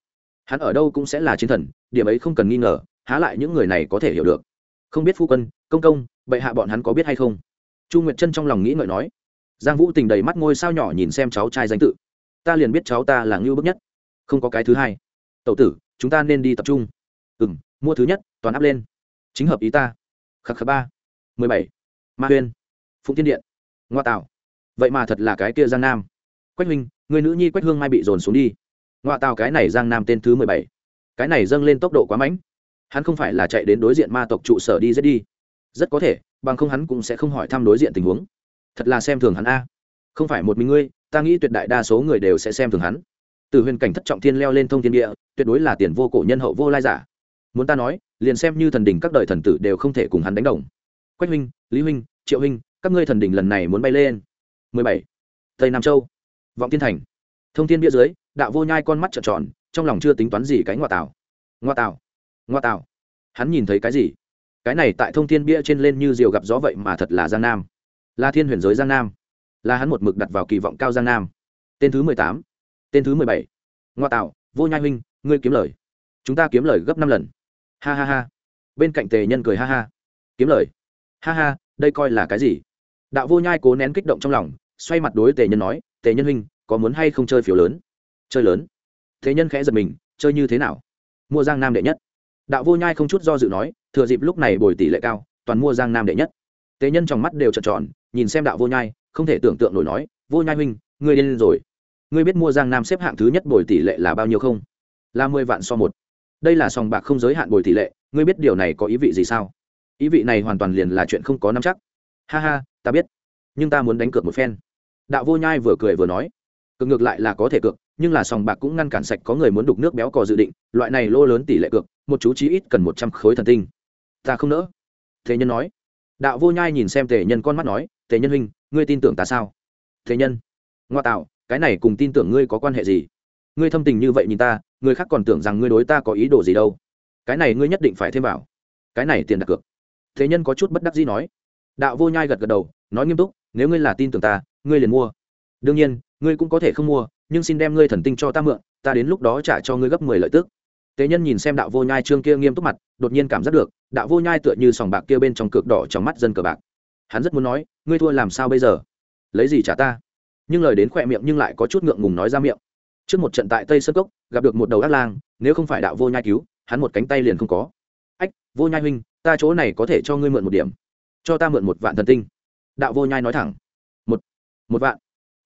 Hắn ở đâu cũng sẽ là chiến thần, điểm ấy không cần nghi ngờ, há lại những người này có thể hiểu được. Không biết phu quân, công công, bệ hạ bọn hắn có biết hay không? Chu nguyệt chân trong lòng nghĩ ngợi nói. Giang vũ tình đầy mắt ngôi sao nhỏ nhìn xem cháu trai danh tự. Ta liền biết cháu ta là ngưu bức nhất. Không có cái thứ hai. Tậu tử, chúng ta nên đi tập trung. Ừ m mua thứ nhất, toàn áp lên. Chính hợp ý ta khắc khắc ba. Mười bảy. Ma huyên. Phụng thiên điện. Ngoa tạo vậy mà thật là cái kia giang nam. Quách huynh, người nữ nhi quách hương mai bị dồn xuống đi. Ngoa tạo cái này giang nam tên thứ mười bảy. Cái này dâng lên tốc độ quá mãnh hắn không phải là chạy đến đối diện ma tộc trụ sở đi giết đi. Rất có thể, bằng không hắn cũng sẽ không hỏi thăm đối diện tình huống. Thật là xem thường hắn a. Không phải một mình ngươi, ta nghĩ tuyệt đại đa số người đều sẽ xem thường hắn. Từ huyền cảnh thất trọng thiên leo lên thông thiên địa, tuyệt đối là tiền vô cổ nhân hậu vô lai giả. Muốn ta nói liền xem như thần đình các đời thần tử đều không thể cùng hắn đánh đồng. Quách huynh, lý huynh, triệu huynh, các ngươi thần đình lần này muốn bay lên. 17. tây nam châu. Vọng thiên thành. Thông thiên bia dưới, đạo vô nhai con mắt trợn tròn, trong lòng chưa tính toán gì cái ngoa tảo ngoa tảo ngoa tảo hắn nhìn thấy cái gì? Cái này tại thông thiên bia trên lên như diều gặp gió vậy mà thật là giang nam. Là thiên huyền giới giang nam. Là hắn một mực đặt vào kỳ vọng cao giang nam. Tên thứ mười tám. Tên thứ mười bảy. Ngoa tạo, vô nhai huynh, ngươi kiếm lời. Chúng ta kiếm lời gấp năm lần ha ha ha. Bên cạnh tề nhân cười ha ha. Kiếm lời. Ha ha, đây coi là cái gì? Đạo vô nhai cố nén kích động trong lòng, xoay mặt đối tề nhân nói, tề nhân huynh, có muốn hay không chơi phiếu lớn? Chơi lớn. Thế nhân khẽ giật mình, chơi như thế nào? Mua giang nam đệ nhất. Đạo vô nhai không chút do dự nói, thừa dịp lúc này bồi tỷ lệ cao, toàn mua giang nam đệ nhất. Tề nhân trong mắt đều trợn tròn, nhìn xem đạo vô nhai, không thể tưởng tượng nổi nói, vô nhai huynh, ngươi điên rồi. Ngươi biết mua giang nam xếp hạng thứ nhất bồi tỷ lệ là bao nhiêu không? Là mười vạn so một đây là sòng bạc không giới hạn bồi tỷ lệ, ngươi biết điều này có ý vị gì sao? Ý vị này hoàn toàn liền là chuyện không có nắm chắc. Ha ha, ta biết. Nhưng ta muốn đánh cược một phen. Đạo vô nhai vừa cười vừa nói. Cực ngược lại là có thể cược, nhưng là sòng bạc cũng ngăn cản sạch có người muốn đục nước béo cò dự định, loại này lô lớn tỷ lệ cược, một chú chí ít cần một trăm khối thần tinh. Ta không nỡ. Thế nhân nói. Đạo vô nhai nhìn xem tề nhân con mắt nói, tề nhân huynh, ngươi tin tưởng ta sao? Thế nhân. Ngoa tạo, cái này cùng tin tưởng ngươi có quan hệ gì? Ngươi thâm tình như vậy nhìn ta, người khác còn tưởng rằng ngươi đối ta có ý đồ gì đâu. Cái này ngươi nhất định phải thêm vào. Cái này tiền đặt cược. Thế nhân có chút bất đắc dĩ nói. Đạo vô nhai gật gật đầu, nói nghiêm túc, nếu ngươi là tin tưởng ta, ngươi liền mua. Đương nhiên, ngươi cũng có thể không mua, nhưng xin đem ngươi thần tinh cho ta mượn, ta đến lúc đó trả cho ngươi gấp mười lợi tức. Tế nhân nhìn xem đạo vô nhai trương kia nghiêm túc mặt, đột nhiên cảm giác được, đạo vô nhai tựa như sòng bạc kia bên trong cược đỏ trong mắt dân cờ bạc. Hắn rất muốn nói, ngươi thua làm sao bây giờ? Lấy gì trả ta? Nhưng lời đến khỏe miệng nhưng lại có chút ngượng ngùng nói ra miệng trước một trận tại tây sơn cốc, gặp được một đầu ác lang, nếu không phải đạo vô nhai cứu, hắn một cánh tay liền không có. Ách, vô nhai huynh, ta chỗ này có thể cho ngươi mượn một điểm. Cho ta mượn một vạn thần tinh. Đạo vô nhai nói thẳng. Một một vạn.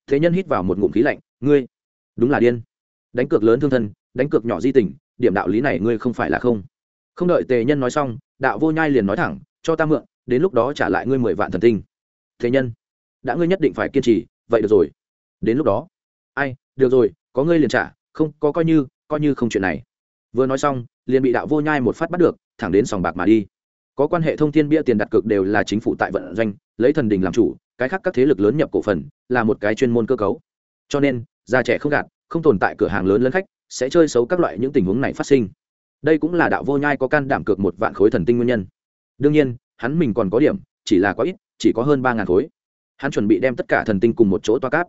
Thế nhân hít vào một ngụm khí lạnh, ngươi, đúng là điên. Đánh cược lớn thương thân, đánh cược nhỏ di tình, điểm đạo lý này ngươi không phải là không. Không đợi tề nhân nói xong, đạo vô nhai liền nói thẳng, cho ta mượn, đến lúc đó trả lại ngươi mười vạn thần tinh. Thế nhân, đã ngươi nhất định phải kiên trì, vậy được rồi. Đến lúc đó ai, được rồi, có ngươi liền trả, không, có coi như coi như không chuyện này. Vừa nói xong, liền bị đạo vô nhai một phát bắt được, thẳng đến sòng bạc mà đi. Có quan hệ thông tin bia tiền đặt cược đều là chính phủ tại vận doanh, lấy thần đình làm chủ, cái khác các thế lực lớn nhập cổ phần, là một cái chuyên môn cơ cấu. Cho nên, già trẻ không gạt, không tồn tại cửa hàng lớn lớn khách, sẽ chơi xấu các loại những tình huống này phát sinh. Đây cũng là đạo vô nhai có can đảm cược một vạn khối thần tinh nguyên nhân. Đương nhiên, hắn mình còn có điểm, chỉ là quá ít, chỉ có hơn ba ngàn khối. Hắn chuẩn bị đem tất cả thần tinh cùng một chỗ toa cáp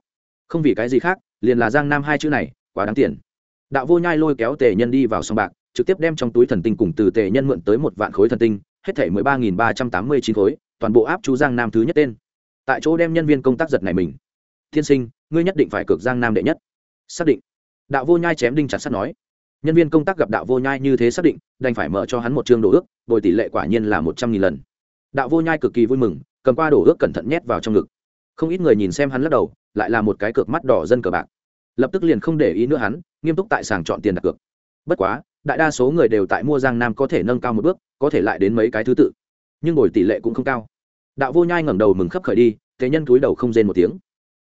không vì cái gì khác, liền là giang nam hai chữ này, quá đáng tiền. Đạo vô nhai lôi kéo tề nhân đi vào sòng bạc, trực tiếp đem trong túi thần tinh cùng từ tề nhân mượn tới một vạn khối thần tinh, hết thể mười ba nghìn ba trăm tám mươi chín khối, toàn bộ áp chú giang nam thứ nhất tên. Tại chỗ đem nhân viên công tác giật này mình. Thiên sinh, ngươi nhất định phải cược giang nam đệ nhất. Xác định. Đạo vô nhai chém đinh chặt sắt nói. Nhân viên công tác gặp đạo vô nhai như thế xác định, đành phải mở cho hắn một chương đồ ước, bồi tỷ lệ quả nhiên là một trăm nghìn lần. Đạo vô nhai cực kỳ vui mừng, cầm qua đồ ước cẩn thận nhét vào trong ngực. Không ít người nhìn xem hắn lắc đầu lại là một cái cược mắt đỏ dân cờ bạc. Lập tức liền không để ý nữa hắn, nghiêm túc tại sàng chọn tiền đặt cược. Bất quá, đại đa số người đều tại mua giang nam có thể nâng cao một bước, có thể lại đến mấy cái thứ tự. Nhưng ngồi tỷ lệ cũng không cao. Đạo vô nhai ngẩng đầu mừng khấp khởi đi, thế nhân túi đầu không rên một tiếng.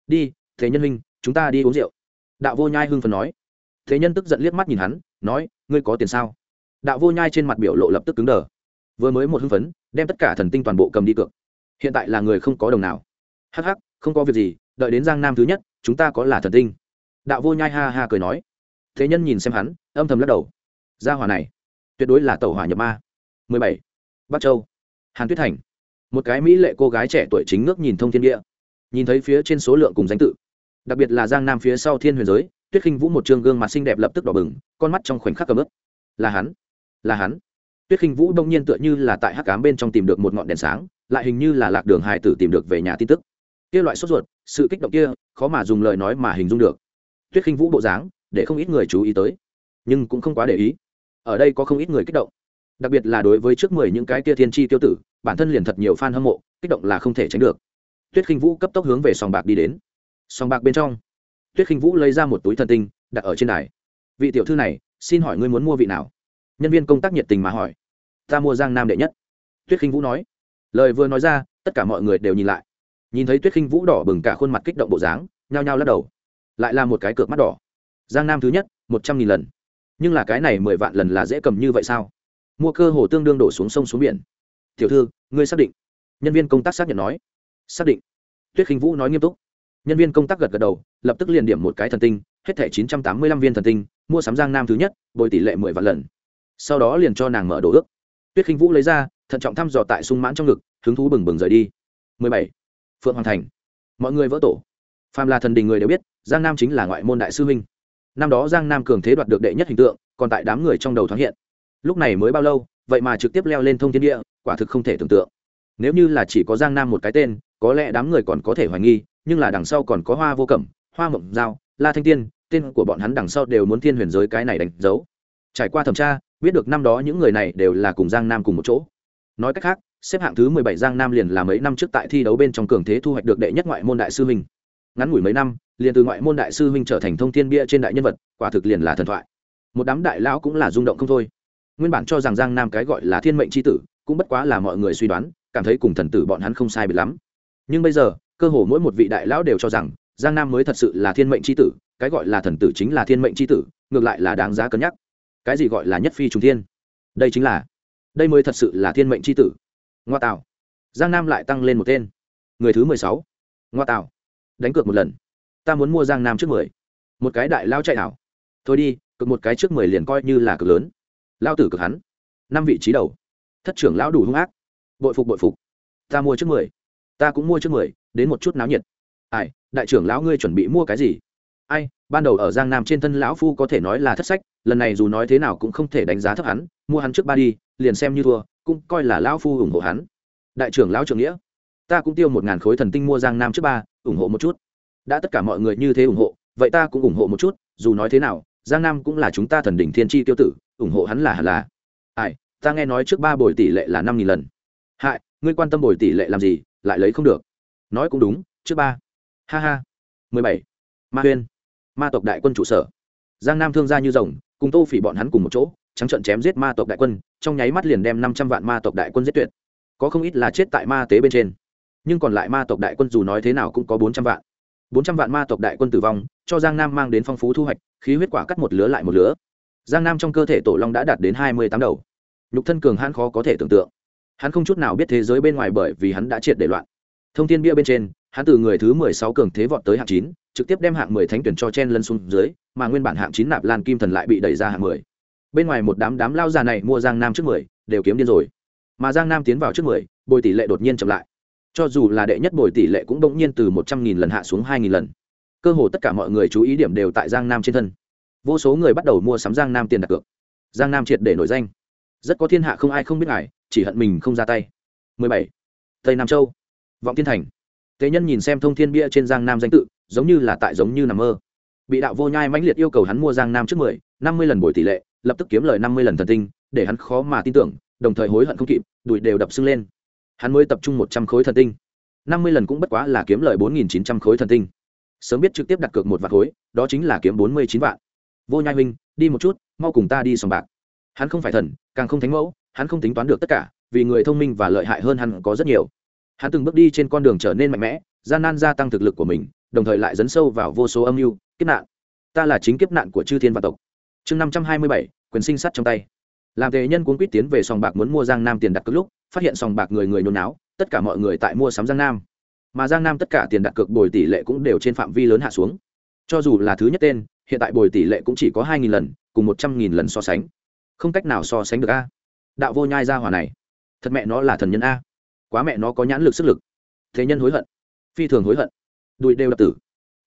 Đi, thế nhân huynh, chúng ta đi uống rượu. Đạo vô nhai hưng phần nói. Thế nhân tức giận liếc mắt nhìn hắn, nói, ngươi có tiền sao? Đạo vô nhai trên mặt biểu lộ lập tức cứng đờ. Vừa mới một hưng phấn, đem tất cả thần tinh toàn bộ cầm đi cược. Hiện tại là người không có đồng nào. Hắc hắc, không có việc gì đợi đến giang nam thứ nhất, chúng ta có là thần tinh. Đạo vô nhai ha ha cười nói. Thế nhân nhìn xem hắn, âm thầm lắc đầu. Gia hỏa này, tuyệt đối là tàu hỏa nhập ma. 17. bắc châu, hàn tuyết thành. Một cái mỹ lệ cô gái trẻ tuổi chính ngước nhìn thông thiên địa. Nhìn thấy phía trên số lượng cùng danh tự. Đặc biệt là giang nam phía sau thiên huyền giới, tuyết khinh vũ một t gương mặt xinh đẹp lập tức đỏ bừng, con mắt trong khoảnh khắc cầm ướp là hắn là hắn. Tuyết khinh vũ đông nhiên tựa như là tại hắc cám bên trong tìm được một ngọn đèn sáng, lại hình như là lạc đường hải tử tìm được về nhà tin tức kia loại sốt ruột, sự kích động kia, khó mà dùng lời nói mà hình dung được. Tuyết khinh vũ bộ dáng, để không ít người chú ý tới, nhưng cũng không quá để ý. Ở đây có không ít người kích động. Đặc biệt là đối với trước mười những cái kia thiên tri tiêu tử, bản thân liền thật nhiều fan hâm mộ, kích động là không thể tránh được. Tuyết khinh vũ cấp tốc hướng về sòng bạc đi đến. Sòng bạc bên trong, tuyết khinh vũ lấy ra một túi thần tinh, đặt ở trên đài. Vị tiểu thư này, xin hỏi ngươi muốn mua vị nào? Nhân viên công tác nhiệt tình mà hỏi. Ta mua giang nam đệ nhất. Tuyết khinh vũ nói. Lời vừa nói ra, tất cả mọi người đều nhìn lại nhìn thấy tuyết khinh vũ đỏ bừng cả khuôn mặt kích động bộ dáng, nhao nhao lắc đầu. Lại là một cái cược mắt đỏ. Giang nam thứ nhất, một trăm nghìn lần. Nhưng là cái này mười vạn lần là dễ cầm như vậy sao? Mua cơ hồ tương đương đổ xuống sông xuống biển. Tiểu thư, ngươi xác định? Nhân viên công tác xác nhận nói. Xác định. Tuyết khinh vũ nói nghiêm túc. Nhân viên công tác gật gật đầu, lập tức liền điểm một cái thần tinh, hết thẻ chín trăm tám mươi lăm viên thần tinh, mua sắm giang nam thứ nhất, bồi tỷ lệ mười vạn lần. Sau đó liền cho nàng mở đồ ước. Tuyết khinh vũ lấy ra, thận trọng thăm dò tại sung mãn trong ngực, hứng thú bừng bừng rời đi. mười bảy phượng hoàng thành. Mọi người vỡ tổ. Phàm là thần đình người đều biết, giang nam chính là ngoại môn đại sư huynh. Năm đó giang nam cường thế đoạt được đệ nhất hình tượng, còn tại đám người trong đầu thoáng hiện. Lúc này mới bao lâu, vậy mà trực tiếp leo lên thông thiên địa, quả thực không thể tưởng tượng. Nếu như là chỉ có giang nam một cái tên, có lẽ đám người còn có thể hoài nghi, nhưng là đằng sau còn có hoa vô cẩm, hoa mộng giao, la thanh tiên, tên của bọn hắn đằng sau đều muốn thiên huyền giới cái này đánh dấu. Trải qua thẩm tra, biết được năm đó những người này đều là cùng giang nam cùng một chỗ. Nói cách khác xếp hạng thứ mười bảy giang nam liền là mấy năm trước tại thi đấu bên trong cường thế thu hoạch được đệ nhất ngoại môn đại sư huynh. Ngắn ngủi mấy năm, liền từ ngoại môn đại sư huynh trở thành thông thiên bia trên đại nhân vật, quả thực liền là thần thoại. Một đám đại lão cũng là rung động không thôi. Nguyên bản cho rằng giang nam cái gọi là thiên mệnh chi tử, cũng bất quá là mọi người suy đoán, cảm thấy cùng thần tử bọn hắn không sai biệt lắm. Nhưng bây giờ, cơ hồ mỗi một vị đại lão đều cho rằng, giang nam mới thật sự là thiên mệnh chi tử, cái gọi là thần tử chính là thiên mệnh chi tử, ngược lại là đáng giá cân nhắc. Cái gì gọi là nhất phi trùng thiên? Đây chính là, đây mới thật sự là thiên mệnh chi tử ngoa tạo giang nam lại tăng lên một tên. Người thứ mười sáu. Ngoa tạo đánh cược một lần. Ta muốn mua giang nam trước mười. Một cái đại lao chạy ảo. thôi đi cực một cái trước mười liền coi như là cực lớn. Lao tử cực hắn. Năm vị trí đầu. Thất trưởng lão đủ hung ác. Bội phục bội phục. Ta mua trước mười. Ta cũng mua trước mười, đến một chút náo nhiệt. Ai, đại trưởng lão ngươi chuẩn bị mua cái gì? Ai, ban đầu ở giang nam trên thân lão phu có thể nói là thất sách, lần này dù nói thế nào cũng không thể đánh giá thấp hắn, mua hắn trước ba đi, liền xem như thua cũng coi là lão phu ủng hộ hắn. Đại trưởng lão trưởng nghĩa, ta cũng tiêu một ngàn khối thần tinh mua giang nam trước ba, ủng hộ một chút. Đã tất cả mọi người như thế ủng hộ, vậy ta cũng ủng hộ một chút, dù nói thế nào, giang nam cũng là chúng ta thần đỉnh thiên tri tiêu tử, ủng hộ hắn là hẳn là. Ai, ta nghe nói trước ba bồi tỷ lệ là năm nghìn lần. Hại, ngươi quan tâm bồi tỷ lệ làm gì, lại lấy không được. Nói cũng đúng, trước ba. Ha ha. Mười bảy. Ma huyên. Ma tộc đại quân trụ sở. Giang nam thương gia như rồng, cùng tô phỉ bọn hắn cùng một chỗ trắng trận chém giết ma tộc đại quân, trong nháy mắt liền đem năm trăm vạn ma tộc đại quân giết tuyệt. Có không ít là chết tại ma tế bên trên. Nhưng còn lại ma tộc đại quân dù nói thế nào cũng có bốn trăm vạn. bốn trăm vạn ma tộc đại quân tử vong, cho giang nam mang đến phong phú thu hoạch, khí huyết quả cắt một lứa lại một lứa. Giang nam trong cơ thể tổ long đã đạt đến hai mươi tám đầu. Nhục thân cường hãn khó có thể tưởng tượng. Hắn không chút nào biết thế giới bên ngoài bởi vì hắn đã triệt để loạn. Thông tin bia bên trên, hắn từ người thứ mười sáu cường thế vọt tới hạng chín, trực tiếp đem hạng mười thánh tuyển cho chen lân xuống dưới, mà nguyên bản hạng chín nạp lan kim thần lại bị đẩy ra hạng mười bên ngoài một đám đám lao già này mua giang nam trước mười, đều kiếm điên rồi. Mà giang nam tiến vào trước mười, bồi tỷ lệ đột nhiên chậm lại. Cho dù là đệ nhất bồi tỷ lệ cũng bỗng nhiên từ một trăm nghìn lần hạ xuống hai nghìn lần. Cơ hồ tất cả mọi người chú ý điểm đều tại giang nam trên thân. Vô số người bắt đầu mua sắm giang nam tiền đặt cược. Giang nam triệt để nổi danh. Rất có thiên hạ không ai không biết ngài, chỉ hận mình không ra tay. 17. tây nam châu. Vọng thiên thành. Tế nhân nhìn xem thông thiên bia trên giang nam danh tự, giống như là tại giống như nằm mơ. Bị đạo vô nhai mãnh liệt yêu cầu hắn mua giang nam trước mười, năm mươi lần bồi tỷ lệ lập tức kiếm lời năm mươi lần thần tinh, để hắn khó mà tin tưởng, đồng thời hối hận không kịp, đùi đều đập sưng lên. Hắn mới tập trung một trăm khối thần tinh. Năm mươi lần cũng bất quá là kiếm lời bốn nghìn chín trăm khối thần tinh. Sớm biết trực tiếp đặt cược một vạn khối, đó chính là kiếm bốn mươi chín vạn. Vô nhai huynh, đi một chút, mau cùng ta đi sòng bạc. Hắn không phải thần, càng không thánh mẫu, hắn không tính toán được tất cả, vì người thông minh và lợi hại hơn hắn có rất nhiều. Hắn từng bước đi trên con đường trở nên mạnh mẽ, gian nan gia tăng thực lực của mình, đồng thời lại dấn sâu vào vô số âm mưu, kiếp nạn. Ta là chính kiếp nạn của chư thiên vạn tộc. Chương năm trăm hai mươi bảy quyền sinh sắt trong tay. Làm tề nhân cuốn quýt tiến về sòng bạc muốn mua giang nam tiền đặt cược lúc, phát hiện sòng bạc người người nôn náo, tất cả mọi người tại mua sắm giang nam. Mà giang nam tất cả tiền đặt cược bồi tỷ lệ cũng đều trên phạm vi lớn hạ xuống. Cho dù là thứ nhất tên, hiện tại bồi tỷ lệ cũng chỉ có hai nghìn lần, cùng một trăm nghìn lần so sánh. Không cách nào so sánh được a. Đạo vô nhai ra hỏa này. Thật mẹ nó là thần nhân a. Quá mẹ nó có nhãn lực sức lực. Thế nhân hối hận. Phi thường hối hận. Đùi đều đập tử.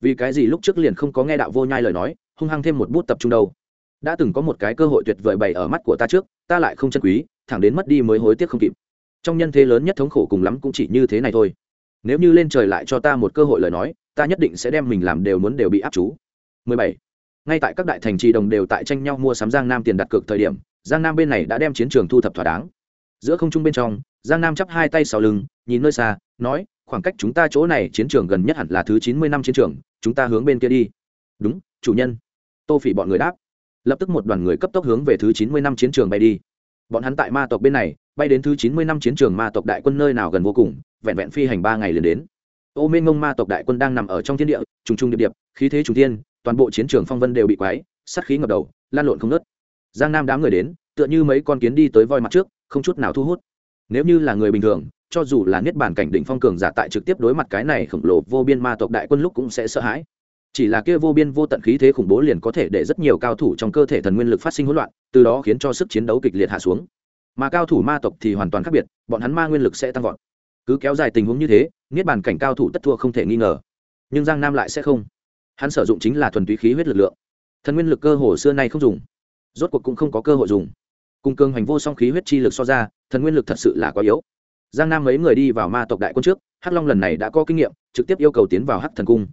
Vì cái gì lúc trước liền không có nghe đạo vô nhai lời nói, hung hăng thêm một bút tập trung đâu đã từng có một cái cơ hội tuyệt vời bày ở mắt của ta trước, ta lại không chân quý, thẳng đến mất đi mới hối tiếc không kịp. Trong nhân thế lớn nhất thống khổ cùng lắm cũng chỉ như thế này thôi. Nếu như lên trời lại cho ta một cơ hội lời nói, ta nhất định sẽ đem mình làm đều muốn đều bị áp chú. 17. ngay tại các đại thành trì đồng đều tại tranh nhau mua sắm giang nam tiền đặt cược thời điểm, giang nam bên này đã đem chiến trường thu thập thỏa đáng. Giữa không trung bên trong, giang nam chắp hai tay sau lưng, nhìn nơi xa, nói, khoảng cách chúng ta chỗ này chiến trường gần nhất hẳn là thứ chín mươi năm chiến trường, chúng ta hướng bên kia đi. Đúng, chủ nhân. Tô phỉ bọn người đáp lập tức một đoàn người cấp tốc hướng về thứ chín mươi năm chiến trường bay đi. Bọn hắn tại ma tộc bên này, bay đến thứ chín mươi năm chiến trường ma tộc đại quân nơi nào gần vô cùng, vẹn vẹn phi hành ba ngày liền đến. Ô minh ngông ma tộc đại quân đang nằm ở trong thiên địa, trùng trùng điệp điệp, khí thế trùng thiên, toàn bộ chiến trường phong vân đều bị quái sắt khí ngập đầu, lan lộn không nớt giang nam đám người đến, tựa như mấy con kiến đi tới voi mặt trước, không chút nào thu hút. Nếu như là người bình thường, cho dù là niết bản cảnh đỉnh phong cường giả tại trực tiếp đối mặt cái này khổng lồ vô biên ma tộc đại quân lúc cũng sẽ sợ hãi chỉ là kia vô biên vô tận khí thế khủng bố liền có thể để rất nhiều cao thủ trong cơ thể thần nguyên lực phát sinh hỗn loạn, từ đó khiến cho sức chiến đấu kịch liệt hạ xuống. Mà cao thủ ma tộc thì hoàn toàn khác biệt, bọn hắn ma nguyên lực sẽ tăng vọt. Cứ kéo dài tình huống như thế, niết bàn cảnh cao thủ tất thua không thể nghi ngờ. Nhưng giang nam lại sẽ không. Hắn sử dụng chính là thuần túy khí huyết lực lượng. Thần nguyên lực cơ hồ xưa nay không dùng. Rốt cuộc cũng không có cơ hội dùng. Cùng cương hành vô song khí huyết chi lực so ra, thần nguyên lực thật sự là quá yếu. Giang nam mấy người đi vào ma tộc đại quân trước, hắc long lần này đã có kinh nghiệm, trực tiếp yêu cầu tiến vào hắc thần cung.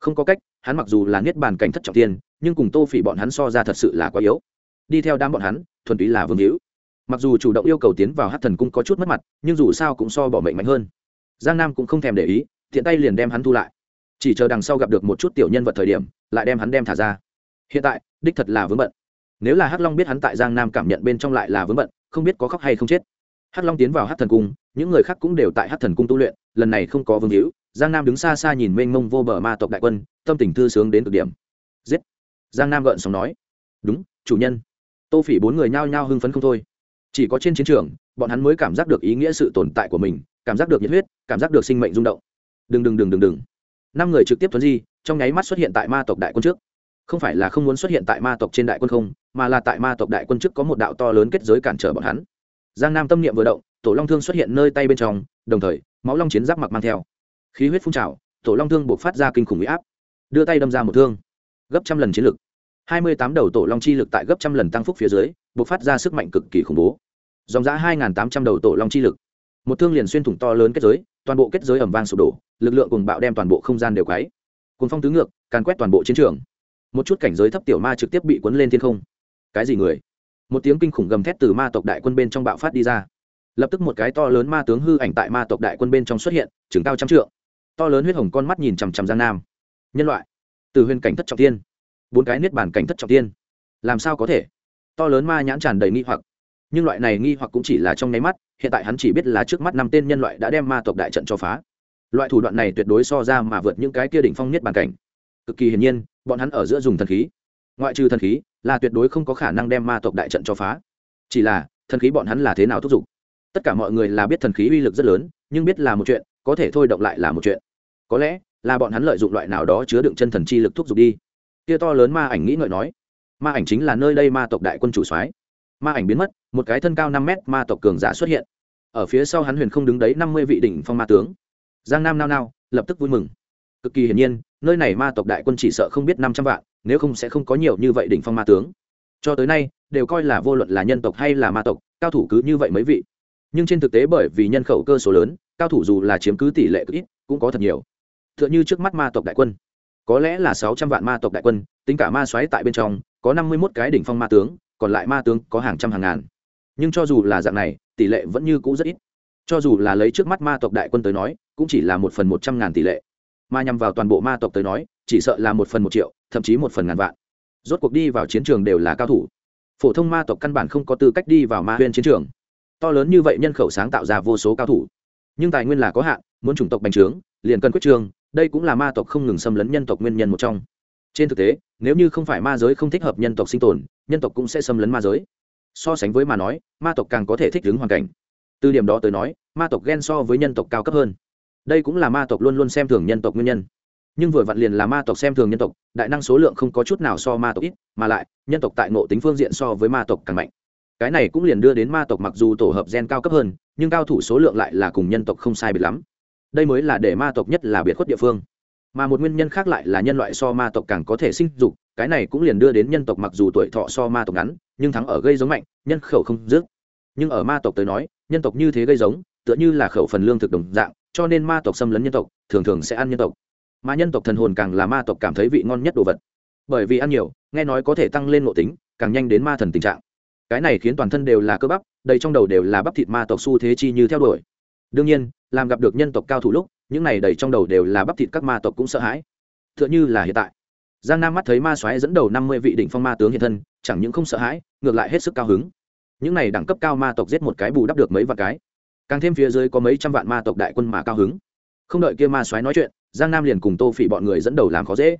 Không có cách hắn mặc dù là niết bàn cảnh thất trọng tiên, nhưng cùng tô phỉ bọn hắn so ra thật sự là quá yếu. Đi theo đám bọn hắn, thuần túy là vương hữu. Mặc dù chủ động yêu cầu tiến vào hắc thần cung có chút mất mặt, nhưng dù sao cũng so bỏ mệnh mạnh hơn. Giang nam cũng không thèm để ý thiện tay liền đem hắn thu lại. Chỉ chờ đằng sau gặp được một chút tiểu nhân vật thời điểm, lại đem hắn đem thả ra. Hiện tại, đích thật là vướng bận. Nếu là hắc long biết hắn tại giang nam cảm nhận bên trong lại là vướng bận, không biết có khóc hay không chết. Hắc long tiến vào hắc thần cung, những người khác cũng đều tại hắc thần cung tu luyện, lần này không có vương hữu giang nam đứng xa xa nhìn mênh mông vô bờ ma tộc đại quân, tâm tình thư sướng đến cực điểm. Giết! Giang nam gợn sóng nói. Đúng, chủ nhân. Tô phỉ bốn người nhao nhao hưng phấn không thôi. Chỉ có trên chiến trường, bọn hắn mới cảm giác được ý nghĩa sự tồn tại của mình, cảm giác được nhiệt huyết, cảm giác được sinh mệnh rung động. Đừng đừng đừng đừng đừng. Năm người trực tiếp thuấn di, trong nháy mắt xuất hiện tại ma tộc đại quân trước. Không phải là không muốn xuất hiện tại ma tộc trên đại quân không, mà là tại ma tộc đại quân trước có một đạo to lớn kết giới cản trở bọn hắn. Giang nam tâm niệm vừa động, tổ long thương xuất hiện nơi tay bên trong, đồng thời, máu long chiến giáp mặc mang theo khí huyết phun trào, tổ long thương buộc phát ra kinh khủng huy áp, đưa tay đâm ra một thương, gấp trăm lần chiến lực. Hai mươi tám đầu tổ long chi lực tại gấp trăm lần tăng phúc phía dưới, buộc phát ra sức mạnh cực kỳ khủng bố. Dòng giã hai tám trăm đầu tổ long chi lực. Một thương liền xuyên thủng to lớn kết giới, toàn bộ kết giới ẩm vang sụp đổ, lực lượng cùng bạo đem toàn bộ không gian đều quáy cùng phong tứ ngược, càn quét toàn bộ chiến trường. Một chút cảnh giới thấp tiểu ma trực tiếp bị cuốn lên thiên không. Cái gì người? Một tiếng kinh khủng gầm thét từ ma tộc đại quân bên trong bạo phát đi ra. Lập tức một cái to lớn ma tướng hư ảnh tại ma tộc đại quân bên trong xuất hiện chừng cao trăm trượng to lớn huyết hồng con mắt nhìn chằm chằm giang nam. Nhân loại, từ huyền cảnh thất trọng tiên, bốn cái niết bàn cảnh thất trọng tiên, làm sao có thể? To lớn ma nhãn tràn đầy nghi hoặc. Nhưng loại này nghi hoặc cũng chỉ là trong nháy mắt, hiện tại hắn chỉ biết là trước mắt năm tên nhân loại đã đem ma tộc đại trận cho phá. Loại thủ đoạn này tuyệt đối so ra mà vượt những cái kia đỉnh phong niết bàn cảnh. Cực kỳ hiển nhiên, bọn hắn ở giữa dùng thần khí. Ngoại trừ thần khí, là tuyệt đối không có khả năng đem ma tộc đại trận cho phá. Chỉ là, thần khí bọn hắn là thế nào thúc giục? Tất cả mọi người là biết thần khí uy lực rất lớn, nhưng biết là một chuyện, có thể thôi động lại là một chuyện có lẽ là bọn hắn lợi dụng loại nào đó chứa đựng chân thần chi lực thúc giục đi. Kia to lớn ma ảnh nghĩ ngợi nói, ma ảnh chính là nơi đây ma tộc đại quân chủ soái. Ma ảnh biến mất, một cái thân cao năm mét ma tộc cường giả xuất hiện. Ở phía sau hắn huyền không đứng đấy năm mươi vị đỉnh phong ma tướng. Giang nam nao nao, lập tức vui mừng. Cực kỳ hiển nhiên, nơi này ma tộc đại quân chỉ sợ không biết năm trăm vạn, nếu không sẽ không có nhiều như vậy đỉnh phong ma tướng. Cho tới nay, đều coi là vô luận là nhân tộc hay là ma tộc, cao thủ cứ như vậy mấy vị. Nhưng trên thực tế bởi vì nhân khẩu cơ số lớn, cao thủ dù là chiếm cứ tỷ lệ cực ít, cũng có thật nhiều tựa như trước mắt ma tộc đại quân. Có lẽ là sáu trăm vạn ma tộc đại quân, tính cả ma xoáy tại bên trong, có năm mươi mốt cái đỉnh phong ma tướng, còn lại ma tướng có hàng trăm hàng ngàn. Nhưng cho dù là dạng này, tỷ lệ vẫn như cũ rất ít. Cho dù là lấy trước mắt ma tộc đại quân tới nói, cũng chỉ là một phần một trăm ngàn tỷ lệ. Mà nhằm vào toàn bộ ma tộc tới nói, chỉ sợ là một phần một triệu, thậm chí một phần ngàn vạn. Rốt cuộc đi vào chiến trường đều là cao thủ. Phổ thông ma tộc căn bản không có tư cách đi vào ma huyên chiến trường. To lớn như vậy nhân khẩu sáng tạo ra vô số cao thủ. Nhưng tài nguyên là có hạn, muốn chủng tộc bành trướng, liền cần quyết trường đây cũng là ma tộc không ngừng xâm lấn nhân tộc nguyên nhân một trong. Trên thực tế, nếu như không phải ma giới không thích hợp nhân tộc sinh tồn, nhân tộc cũng sẽ xâm lấn ma giới. So sánh với mà nói, ma tộc càng có thể thích ứng hoàn cảnh. Từ điểm đó tới nói, ma tộc ghen so với nhân tộc cao cấp hơn. Đây cũng là ma tộc luôn luôn xem thường nhân tộc nguyên nhân. Nhưng vừa vặn liền là ma tộc xem thường nhân tộc, đại năng số lượng không có chút nào so ma tộc ít, mà lại, nhân tộc tại ngộ tính phương diện so với ma tộc càng mạnh. Cái này cũng liền đưa đến ma tộc mặc dù tổ hợp gen cao cấp hơn, nhưng cao thủ số lượng lại là cùng nhân tộc không sai biệt lắm đây mới là để ma tộc nhất là biệt khuất địa phương. Mà một nguyên nhân khác lại là nhân loại so ma tộc càng có thể sinh dục, cái này cũng liền đưa đến nhân tộc mặc dù tuổi thọ so ma tộc ngắn, nhưng thắng ở gây giống mạnh, nhân khẩu không dứt. Nhưng ở ma tộc tới nói, nhân tộc như thế gây giống, tựa như là khẩu phần lương thực đồng dạng, cho nên ma tộc xâm lấn nhân tộc, thường thường sẽ ăn nhân tộc. Mà nhân tộc thần hồn càng là ma tộc cảm thấy vị ngon nhất đồ vật. Bởi vì ăn nhiều, nghe nói có thể tăng lên ngộ tính, càng nhanh đến ma thần tình trạng. Cái này khiến toàn thân đều là cơ bắp đầy trong đầu đều là bắp thịt ma tộc xu thế chi như theo đuổi. Đương nhiên làm gặp được nhân tộc cao thủ lúc, những này đầy trong đầu đều là bắp thịt các ma tộc cũng sợ hãi. T h ư ợ n h ư là hiện tại. Giang nam mắt thấy ma xoáy dẫn đầu năm mươi vị đỉnh phong ma tướng hiện thân, chẳng những không sợ hãi, ngược lại hết sức cao hứng. Những này đẳng cấp cao ma tộc giết một cái bù đắp được mấy vạn cái. Càng thêm phía dưới có mấy trăm vạn ma tộc đại quân mà cao hứng. Không đợi kia ma soái nói chuyện, giang nam liền cùng tô phỉ bọn người dẫn đầu làm khó dễ.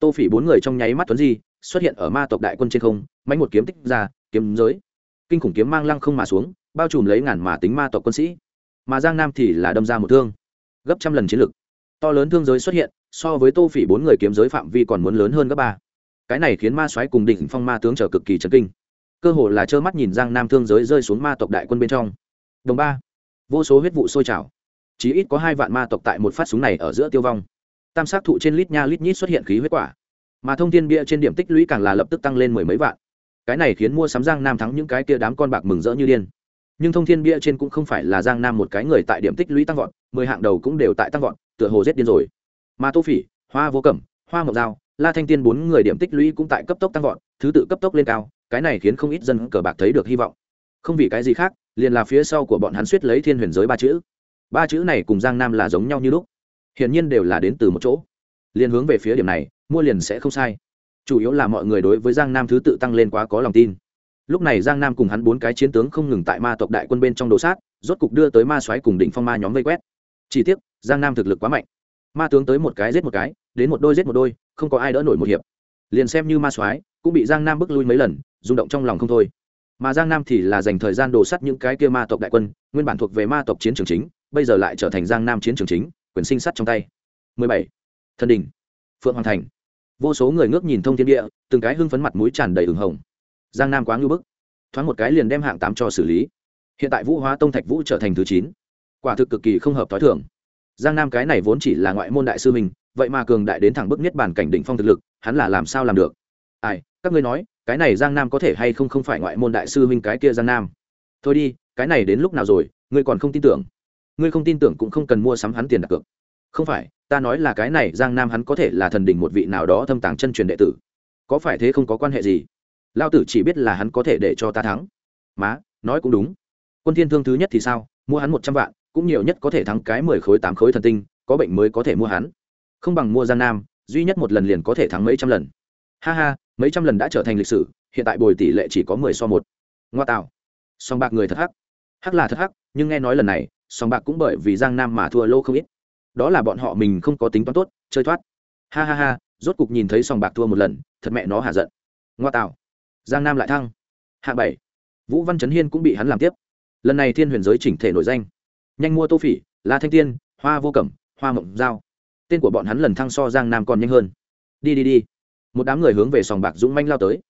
Tô phỉ bốn người trong nháy mắt tuấn di, xuất hiện ở ma tộc đại quân trên không mánh một kiếm tích ra, kiếm giới. Kinh khủng kiếm mang lăng không mà xuống, bao trùm lấy ngàn mà tính ma tộc quân sĩ mà giang nam thì là đâm ra một thương. Gấp trăm lần chiến lực. To lớn thương giới xuất hiện, so với tô phỉ bốn người kiếm giới phạm vi còn muốn lớn hơn gấp ba. Cái này khiến ma soái cùng đỉnh phong ma tướng trở cực kỳ chấn kinh. Cơ hồ là trơ mắt nhìn giang nam thương giới rơi xuống ma tộc đại quân bên trong. Đồng ba. Vô số huyết vụ sôi trào. Chí ít có hai vạn ma tộc tại một phát súng này ở giữa tiêu vong. Tam sát thụ trên lít nha lít nhít xuất hiện khí huyết quả. Mà thông tin bia trên điểm tích lũy càng là lập tức tăng lên mười mấy vạn. Cái này khiến mua sắm giang nam thắng những cái kia đám con bạc mừng rỡ như điên nhưng thông thiên bia trên cũng không phải là giang nam một cái người tại điểm tích lũy tăng vọt, mười hạng đầu cũng đều tại tăng vọt, tựa hồ rét điên rồi. Mà tô phỉ, hoa vô cẩm, hoa mộc dao la thanh tiên bốn người điểm tích lũy cũng tại cấp tốc tăng vọt, thứ tự cấp tốc lên cao, cái này khiến không ít dân cờ bạc thấy được hy vọng. Không vì cái gì khác, liền là phía sau của bọn hắn suýt lấy thiên huyền giới ba chữ. Ba chữ này cùng giang nam là giống nhau như lúc. Hiển nhiên đều là đến từ một chỗ. Liền hướng về phía điểm này, mua liền sẽ không sai. Chủ yếu là mọi người đối với giang nam thứ tự tăng lên quá có lòng tin lúc này giang nam cùng hắn bốn cái chiến tướng không ngừng tại ma tộc đại quân bên trong đồ sát, rốt cục đưa tới ma xoáy cùng đỉnh phong ma nhóm vây quét. Chỉ tiếc, giang nam thực lực quá mạnh. Ma tướng tới một cái giết một cái, đến một đôi giết một đôi, không có ai đỡ nổi một hiệp. Liền xem như ma soái, cũng bị giang nam bước lui mấy lần, rung động trong lòng không thôi. Mà giang nam thì là dành thời gian đổ sắt những cái kia ma tộc đại quân, nguyên bản thuộc về ma tộc chiến trường chính, bây giờ lại trở thành giang nam chiến trường chính, quyền sinh sắt trong tay. 17. thân đình. Phượng hoàng thành. Vô số người ngước nhìn thông thiên địa, từng cái hưng phấn mặt mũi tràn đầy ửng hồng giang nam quá ngưu bức. Thoáng một cái liền đem hạng tám cho xử lý. Hiện tại vũ hóa tông thạch vũ trở thành thứ chín. Quả thực cực kỳ không hợp t h o i thưởng giang nam cái này vốn chỉ là ngoại môn đại sư mình, vậy mà cường đại đến thẳng bức nhất bản cảnh đỉnh phong thực lực, hắn là làm sao làm được? Ai, các ngươi nói, cái này giang nam có thể hay không không phải ngoại môn đại sư minh cái kia giang nam? Thôi đi, cái này đến lúc nào rồi, ngươi còn không tin tưởng. Ngươi không tin tưởng cũng không cần mua sắm hắn tiền đặt cược. Không phải, ta nói là cái này giang nam hắn có thể là thần đình một vị nào đó thâm tàng chân truyền đệ tử. Có phải thế không có quan hệ gì? Lao tử chỉ biết là hắn có thể để cho ta thắng. Má, nói cũng đúng. Quân thiên thương thứ nhất thì sao? Mua hắn một trăm vạn, cũng nhiều nhất có thể thắng cái mười khối tám khối thần tinh, có bệnh mới có thể mua hắn. Không bằng mua giang nam, duy nhất một lần liền có thể thắng mấy trăm lần. Ha ha, mấy trăm lần đã trở thành lịch sử, hiện tại bồi tỷ lệ chỉ có mười so một. Ngoa tạo. Song bạc người thật hắc. Hắc là thật hắc, nhưng nghe nói lần này, song bạc cũng bởi vì giang nam mà thua lô không ít. Đó là bọn họ mình không có tính toán tốt, chơi thoát. Ha ha ha, rốt cục nhìn thấy song bạc thua một lần, thật mẹ nó hạ giận. Ngoa tạo giang nam lại thăng. Hạng bảy. Vũ văn trấn hiên cũng bị hắn làm tiếp. Lần này thiên huyền giới chỉnh thể nổi danh. Nhanh mua tô phỉ, la thanh tiên, hoa vô cẩm, hoa mộng giao. Tên của bọn hắn lần thăng so giang nam còn nhanh hơn. Đi đi đi. Một đám người hướng về sòng bạc dũng manh lao tới.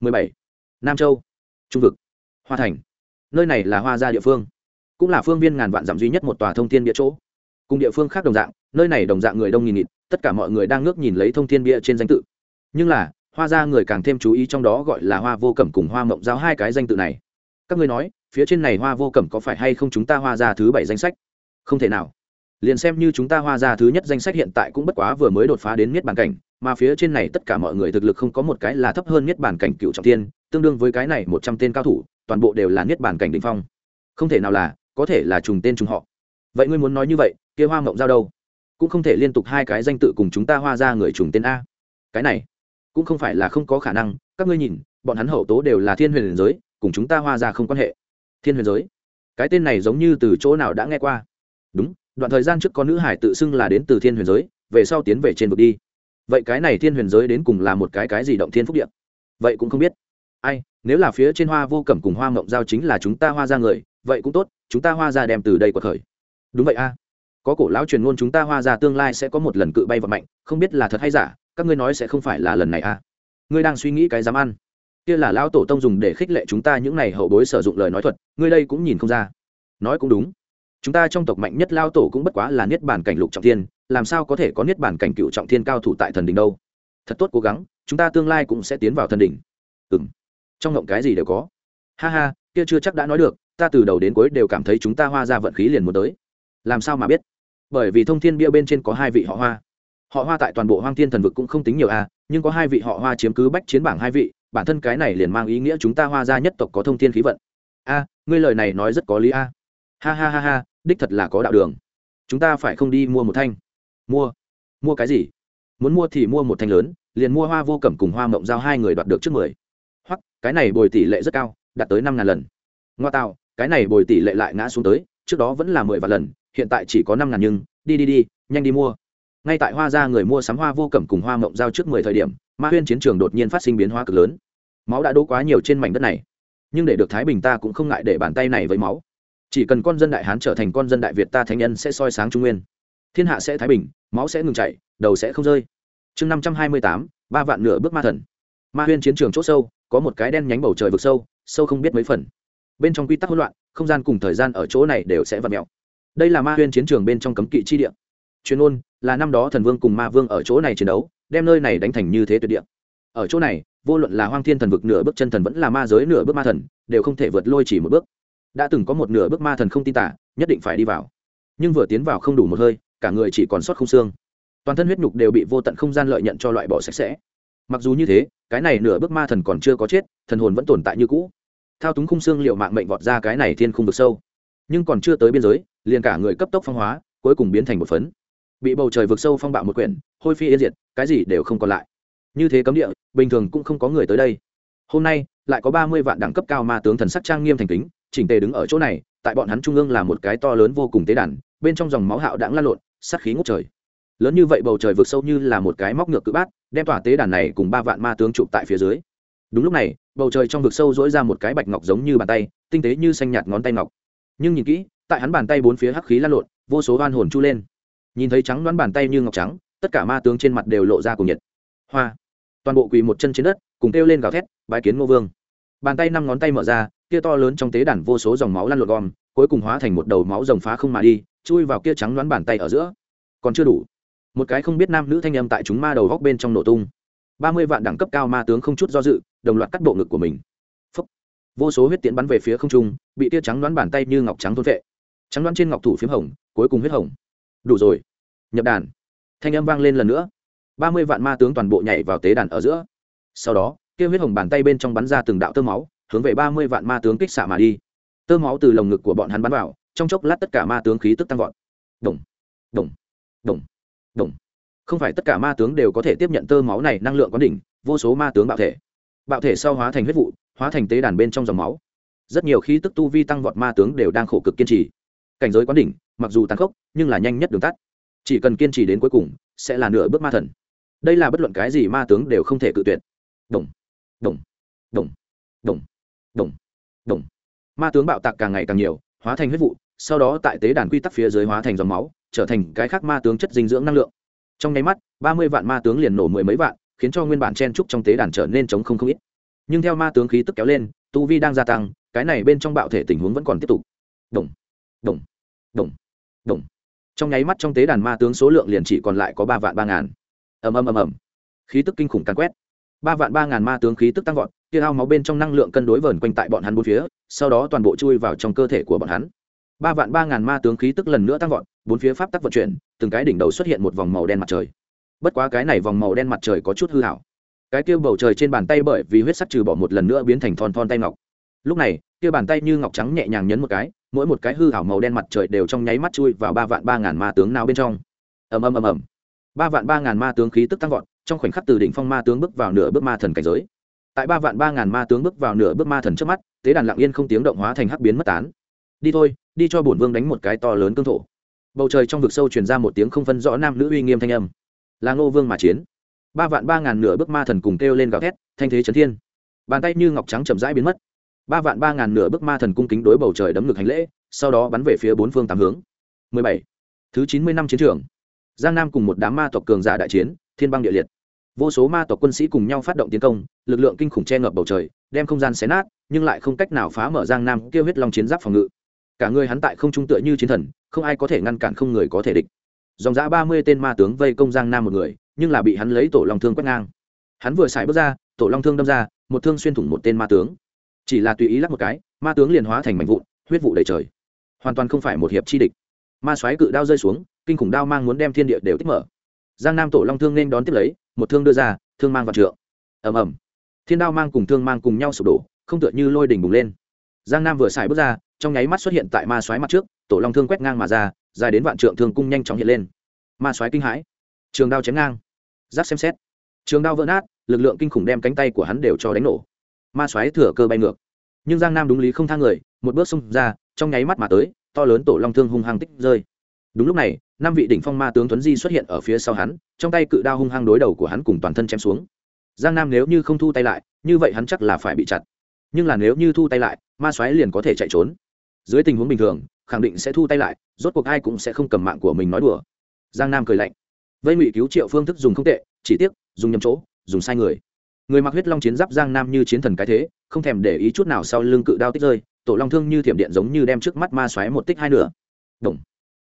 17. nam châu. Trung vực. Hoa thành. Nơi này là hoa gia địa phương. Cũng là phương viên ngàn vạn dặm duy nhất một tòa thông thiên địa chỗ. Cùng địa phương khác đồng dạng, nơi này đồng dạng người đông nghìn nghịt, tất cả mọi người đang ngước nhìn lấy thông thiên bia trên danh tự. Nhưng là hoa gia người càng thêm chú ý trong đó gọi là hoa vô cẩm cùng hoa mộng giao hai cái danh tự này. Các ngươi nói, phía trên này hoa vô cẩm có phải hay không chúng ta hoa ra thứ bảy danh sách? Không thể nào. Liền xem như chúng ta hoa ra thứ nhất danh sách hiện tại cũng bất quá vừa mới đột phá đến miết bàn cảnh, mà phía trên này tất cả mọi người thực lực không có một cái là thấp hơn niết bàn cảnh cựu trọng tiên, tương đương với cái này một trăm tên cao thủ, toàn bộ đều là niết bàn cảnh đ ỉ n h phong. Không thể nào là, có thể là trùng tên trùng họ. Vậy ngươi muốn nói như vậy, kia hoa mộng giao đâu? Cũng không thể liên tục hai cái danh tự cùng chúng ta hoa ra người trùng tên a. Cái này cũng không phải là không có khả năng, các ngươi nhìn, bọn hắn hậu tố đều là thiên huyền giới, cùng chúng ta hoa ra không quan hệ. Thiên huyền giới? Cái tên này giống như từ chỗ nào đã nghe qua? Đúng, đoạn thời gian trước có nữ hải tự xưng là đến từ thiên huyền giới, về sau tiến về trên vực đi. Vậy cái này thiên huyền giới đến cùng là một cái cái gì động thiên phúc điện vậy cũng không biết. Ai, nếu là phía trên hoa vô cẩm cùng hoa mộng giao chính là chúng ta hoa ra người, vậy cũng tốt, chúng ta hoa ra đem từ đây quật khởi. Đúng vậy a. Có cổ lão truyền ngôn chúng ta hoa ra tương lai sẽ có một lần cự bay vận mạnh, không biết là thật hay giả các ngươi nói sẽ không phải là lần này à? ngươi đang suy nghĩ cái dám ăn. Kia là lão tổ tông dùng để khích lệ chúng ta những này hậu bối sử dụng lời nói thuật, ngươi đây cũng nhìn không ra. Nói cũng đúng. Chúng ta trong tộc mạnh nhất lao tổ cũng bất quá là niết bản cảnh lục trọng thiên, làm sao có thể có niết bản cảnh cựu trọng thiên cao thủ tại thần đình đâu? Thật tốt cố gắng, chúng ta tương lai cũng sẽ tiến vào thần đình. ừng trong ngộng cái gì đều có. Ha ha, kia chưa chắc đã nói được, ta từ đầu đến cuối đều cảm thấy chúng ta hoa ra vận khí liền muốn tới. Làm sao mà biết? Bởi vì thông thiên bia bên trên có hai vị họ hoa họ hoa tại toàn bộ hoang thiên thần vực cũng không tính nhiều a, nhưng có hai vị họ hoa chiếm cứ bách chiến bảng hai vị, bản thân cái này liền mang ý nghĩa chúng ta hoa gia nhất tộc có thông thiên khí vận. A, ngươi lời này nói rất có lý a. Ha ha ha ha, đích thật là có đạo đường. Chúng ta phải không đi mua một thanh? Mua. Mua cái gì? Muốn mua thì mua một thanh lớn, liền mua hoa vô cẩm cùng hoa mộng giao hai người đoạt được trước mười. Hoặc, cái này bồi tỷ lệ rất cao, đạt tới năm ngàn lần. Ngoa tạo, cái này bồi tỷ lệ lại ngã xuống tới, trước đó vẫn là mười vạn lần, hiện tại chỉ có năm ngàn nhưng, đi đi đi, nhanh đi mua ngay tại hoa ra người mua sắm hoa vô cẩm cùng hoa mộng giao trước mười thời điểm, ma huyên chiến trường đột nhiên phát sinh biến hóa cực lớn. Máu đã đỗ quá nhiều trên mảnh đất này. Nhưng để được thái bình ta cũng không ngại để bàn tay này với máu. Chỉ cần con dân đại hán trở thành con dân đại việt ta thánh nhân sẽ soi sáng trung nguyên. Thiên hạ sẽ thái bình, máu sẽ ngừng chảy, đầu sẽ không rơi. Chương năm trăm hai mươi tám, ba vạn nửa bước ma thần. Ma huyên chiến trường c h ỗ sâu, có một cái đen nhánh bầu trời vực sâu sâu không biết mấy phần. Bên trong quy tắc hỗn loạn, không gian cùng thời gian ở chỗ này đều sẽ v ặ mẹo đây là ma huyên chiến trường bên trong cấm kỵ chi địa chuyên ôn là năm đó thần vương cùng ma vương ở chỗ này chiến đấu, đem nơi này đánh thành như thế tuyệt địa. Ở chỗ này, vô luận là hoang thiên thần vực nửa bước chân thần vẫn là ma giới nửa bước ma thần, đều không thể vượt lôi chỉ một bước. Đã từng có một nửa bước ma thần không tin tả nhất định phải đi vào. Nhưng vừa tiến vào không đủ một hơi, cả người chỉ còn sót không xương. Toàn thân huyết nhục đều bị vô tận không gian lợi nhận cho loại bỏ sạch sẽ. Mặc dù như thế, cái này nửa bước ma thần còn chưa có chết, thần hồn vẫn tồn tại như cũ. Thao túng khung xương liệu mạng mệnh vọt ra cái này thiên khung vực sâu. Nhưng còn chưa tới biên giới, liền cả người cấp tốc phong hóa, cuối cùng biến thành một phấn bị bầu trời vực sâu phong bạo một quyển, hôi phi yên diệt, cái gì đều không còn lại. Như thế cấm địa, bình thường cũng không có người tới đây. Hôm nay, lại có ba mươi vạn đẳng cấp cao ma tướng thần sắc trang nghiêm thành kính, chỉnh tề đứng ở chỗ này, tại bọn hắn trung ương là một cái to lớn vô cùng tế đàn, bên trong dòng máu hạo đãng lan lộn, sát khí ngút trời. Lớn như vậy bầu trời vực sâu như là một cái móc ngược cự bát, đem tỏa tế đàn này cùng ba vạn ma tướng chụp tại phía dưới. Đúng lúc này, bầu trời trong vực sâu dỗi ra một cái bạch ngọc giống như bàn tay, tinh tế như xanh nhạt ngón tay ngọc. Nhưng nhìn kỹ, tại hắn bàn tay bốn phía hắc khí lan lộn, vô số oan hồn chu lên nhìn thấy trắng đoán bàn tay như ngọc trắng tất cả ma tướng trên mặt đều lộ ra cùng nhiệt. Hoa! Toàn bộ quỳ một chân trên đất cùng kêu lên gào thét bãi kiến ngô vương. Bàn tay năm ngón tay mở ra kia to lớn trong tế đàn vô số dòng máu lan lộn gom cuối cùng hóa thành một đầu máu rồng phá không mà đi chui vào kia trắng đoán bàn tay ở giữa. Còn chưa đủ. Một cái không biết nam nữ thanh âm tại chúng ma đầu góc bên trong nổ tung. Ba mươi vạn đẳng cấp cao ma tướng không chút do dự đồng loạt cắt bộ ngực của mình. Phốc, vô số huyết tiễn bắn về phía không trung bị tia trắng đoán bàn tay như ngọc trắng thôn vệ trắng đoán trên ngọc thủ p h í m hồng cuối cùng huyết hồng đủ rồi. Nhập đàn. Thanh âm vang lên lần nữa. Ba mươi vạn ma tướng toàn bộ nhảy vào tế đàn ở giữa. Sau đó, kia huyết hồng bàn tay bên trong bắn ra từng đạo tơ máu, hướng về ba mươi vạn ma tướng kích xạ mà đi. Tơ máu từ lồng ngực của bọn hắn bắn vào, trong chốc lát tất cả ma tướng khí tức tăng vọt. Đồng. Đồng. Đồng. Đồng. Không phải tất cả ma tướng đều có thể tiếp nhận tơ máu này năng lượng có đỉnh, vô số ma tướng bạo thể. Bạo thể sau hóa thành huyết vụ, hóa thành tế đàn bên trong dòng máu. Rất nhiều khí tức tu vi tăng vọt ma tướng đều đang khổ cực kiên trì cảnh giới quán đỉnh, mặc dù tàn khốc, nhưng là nhanh nhất đường tắt. Chỉ cần kiên trì đến cuối cùng, sẽ là nửa bước ma thần. Đây là bất luận cái gì ma tướng đều không thể cự tuyệt. Đồng đồng đồng đồng đồng đồng. Ma tướng bạo tạc càng ngày càng nhiều, hóa thành huyết vụ, sau đó tại tế đàn quy tắc phía dưới hóa thành dòng máu, trở thành cái khác ma tướng chất dinh dưỡng năng lượng. Trong nháy mắt, ba mươi vạn ma tướng liền nổ mười mấy vạn, khiến cho nguyên bản chen trúc trong tế đàn trở nên chống không không ít. Nhưng theo ma tướng khí tức kéo lên, tu vi đang gia tăng, cái này bên trong bạo thể tình huống vẫn còn tiếp tục. Đồng đồng đồng. Đồng. Trong nháy mắt trong tế đàn ma tướng số lượng liền chỉ còn lại có ba vạn ba ngàn. Ầm ầm ầm ầm. Khí tức kinh khủng càn quét. Ba vạn ba ngàn ma tướng khí tức tăng vọt, kia ao máu bên trong năng lượng cân đối vờn quanh tại bọn hắn bốn phía, sau đó toàn bộ chui vào trong cơ thể của bọn hắn. Ba vạn ba ngàn ma tướng khí tức lần nữa tăng vọt, bốn phía pháp tắc vận chuyển, từng cái đỉnh đầu xuất hiện một vòng màu đen mặt trời. Bất quá cái này vòng màu đen mặt trời có chút hư hảo. Cái kia bầu trời trên bàn tay bởi vì huyết sắc trừ bỏ một lần nữa biến thành thon thon tay ngọc lúc này, kia bàn tay như ngọc trắng nhẹ nhàng nhấn một cái, mỗi một cái hư hảo màu đen mặt trời đều trong nháy mắt chui vào ba vạn ba ngàn ma tướng nào bên trong. Ầm ầm ầm ầm. Ba vạn ba ngàn ma tướng khí tức tăng vọt, trong khoảnh khắc từ đỉnh phong ma tướng bước vào nửa bước ma thần cảnh giới. Tại ba vạn ba ngàn ma tướng bước vào nửa bước ma thần trước mắt, tế đàn lặng yên không tiếng động hóa thành hắc biến mất tán. Đi thôi, đi cho bổn vương đánh một cái to lớn cương thổ. Bầu trời trong vực sâu truyền ra một tiếng không phân rõ nam nữ uy nghiêm thanh âm. Là ngô vương mà chiến. Ba vạn ba ngàn nửa bước ma thần cùng kêu lên gào thét, thanh thế trấn thiên. Bàn tay như ngọc trắng chậm rãi biến mất ba vạn ba ngàn nửa bước ma thần cung kính đối bầu trời đấm ngực hành lễ, sau đó bắn về phía bốn phương tám hướng. 17. thứ chín mươi năm chiến trường. Giang nam cùng một đám ma tộc cường giả đại chiến, thiên băng địa liệt. Vô số ma tộc quân sĩ cùng nhau phát động tiến công, lực lượng kinh khủng che ngập bầu trời, đem không gian xé nát, nhưng lại không cách nào phá mở giang nam kêu huyết long chiến giáp phòng ngự. Cả người hắn tại không trung tựa như chiến thần, không ai có thể ngăn cản không người có thể địch. Dòng giã ba mươi tên ma tướng vây công giang nam một người, nhưng là bị hắn lấy tổ long thương quét ngang. Hắn vừa xài bước ra, tổ long thương đâm ra, một thương xuyên thủng một tên ma tướng chỉ là tùy ý lắc một cái, ma tướng liền hóa thành mảnh vụn, huyết vụ đầy trời. Hoàn toàn không phải một hiệp chi địch. Ma xoáy cự đao rơi xuống, kinh khủng đao mang muốn đem thiên địa đều tích mở. Giang nam tổ long thương nên đón tiếp lấy, một thương đưa ra, thương mang vào trượng. Ầm ầm. Thiên đao mang cùng thương mang cùng nhau sụp đổ, không tựa như lôi đỉnh bùng lên. Giang nam vừa xài bước ra, trong nháy mắt xuất hiện tại ma xoáy mặt trước, tổ long thương quét ngang mà ra, dài đến vạn trượng thương cung nhanh chóng hiện lên. Ma xoáy kinh hãi. Trường đao chém ngang. Giáp xem xét. Trường đao vỡ nát, lực lượng kinh khủng đem cánh tay của hắn đều cho đánh nổ ma xoáy thừa cơ bay ngược. Nhưng giang nam đúng lý không thang người, một bước xông ra, trong nháy mắt mà tới, to lớn tổ long thương hung hăng tích rơi. Đúng lúc này, năm vị đỉnh phong ma tướng tuấn di xuất hiện ở phía sau hắn, trong tay cự đao hung hăng đối đầu của hắn cùng toàn thân chém xuống. Giang nam nếu như không thu tay lại, như vậy hắn chắc là phải bị chặt. Nhưng là nếu như thu tay lại, ma xoáy liền có thể chạy trốn. Dưới tình huống bình thường, khẳng định sẽ thu tay lại, rốt cuộc ai cũng sẽ không cầm mạng của mình nói đùa. Giang nam cười lạnh. Vây ngụy cứu triệu phương thức dùng không tệ, chỉ tiếc, dùng nhầm chỗ, dùng sai người người mặc huyết long chiến giáp giang nam như chiến thần cái thế, không thèm để ý chút nào sau lưng cự đao tích rơi, tổ long thương như thiểm điện giống như đem trước mắt ma xoáy một tích hai nửa. Động.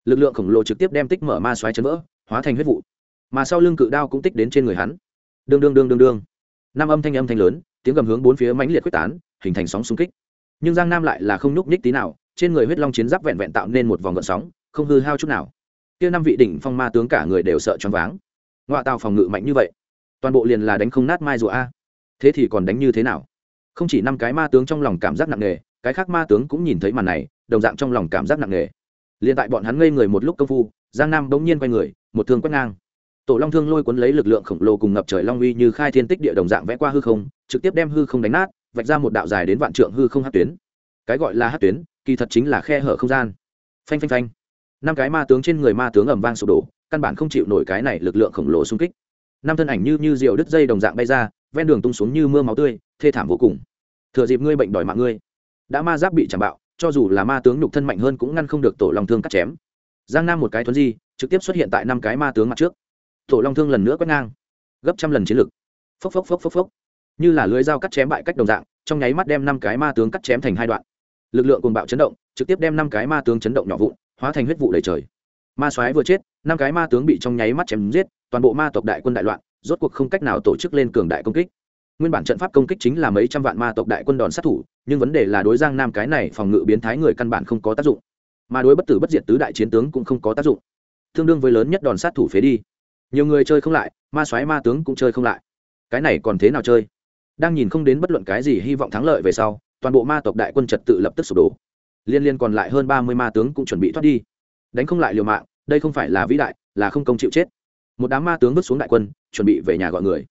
lực lượng khổng lồ trực tiếp đem tích mở ma xoáy chấn vỡ, hóa thành huyết vụ. Mà sau lưng cự đao cũng tích đến trên người hắn. Đương đương đương đương đương. Năm âm thanh âm thanh lớn, tiếng gầm hướng bốn phía mãnh liệt quyết tán, hình thành sóng xung kích. Nhưng giang nam lại là không nhúc nhích tí nào, trên người huyết long chiến giáp vẹn vẹn tạo nên một vòng gợn sóng, không hư hao chút nào. Kia năm vị đỉnh phong ma tướng cả người đều sợ choáng váng. Ngoại tàu phòng ngự mạnh như vậy toàn bộ liền là đánh không nát mai rùa a. Thế thì còn đánh như thế nào? Không chỉ năm cái ma tướng trong lòng cảm giác nặng nề, cái khác ma tướng cũng nhìn thấy màn này, đồng dạng trong lòng cảm giác nặng nề. Liền tại bọn hắn ngây người một lúc công phu, giang nam bỗng nhiên quay người, một thương quét ngang. Tổ long thương lôi cuốn lấy lực lượng khổng lồ cùng ngập trời long uy như khai thiên tích địa đồng dạng vẽ qua hư không, trực tiếp đem hư không đánh nát, vạch ra một đạo dài đến vạn trượng hư không hát tuyến. Cái gọi là hát tuyến, kỳ thật chính là khe hở không gian. Phanh phanh phanh. Năm cái ma tướng trên người ma tướng ẩm vang sụp đổ, căn bản không chịu nổi cái này lực lượng khổng lồ xung kích năm thân ảnh như như diều đứt dây đồng dạng bay ra, ven đường tung xuống như mưa máu tươi, thê thảm vô cùng. Thừa dịp ngươi bệnh đòi mạng ngươi. Đã ma giáp bị chạm bạo, cho dù là ma tướng nhục thân mạnh hơn cũng ngăn không được tổ long thương cắt chém. Giang nam một cái thuấn di, trực tiếp xuất hiện tại năm cái ma tướng mặt trước. Tổ long thương lần nữa quét ngang. Gấp trăm lần chiến lực. Phốc phốc phốc phốc phốc. Như là lưới dao cắt chém bại cách đồng dạng, trong nháy mắt đem năm cái ma tướng cắt chém thành hai đoạn. Lực lượng cùng bạo chấn động, trực tiếp đem năm cái ma tướng chấn động nhỏ vụn, hóa thành huyết vụ đầy trời ma soái vừa chết, năm cái ma tướng bị trong nháy mắt chém giết, toàn bộ ma tộc đại quân đại loạn, rốt cuộc không cách nào tổ chức lên cường đại công kích. Nguyên bản trận pháp công kích chính là mấy trăm vạn ma tộc đại quân đòn sát thủ, nhưng vấn đề là đối giang nam cái này phòng ngự biến thái người căn bản không có tác dụng. Mà đối bất tử bất diệt tứ đại chiến tướng cũng không có tác dụng. Tương đương với lớn nhất đòn sát thủ phế đi. Nhiều người chơi không lại, ma soái ma tướng cũng chơi không lại. Cái này còn thế nào chơi? Đang nhìn không đến bất luận cái gì hy vọng thắng lợi về sau, toàn bộ ma tộc đại quân trật tự lập tức sụp đổ. Liên liên còn lại hơn ba mươi ma tướng cũng chuẩn bị thoát đi đánh không lại liều mạng, đây không phải là vĩ đại, là không công chịu chết. Một đám ma tướng bước xuống đại quân, chuẩn bị về nhà gọi người.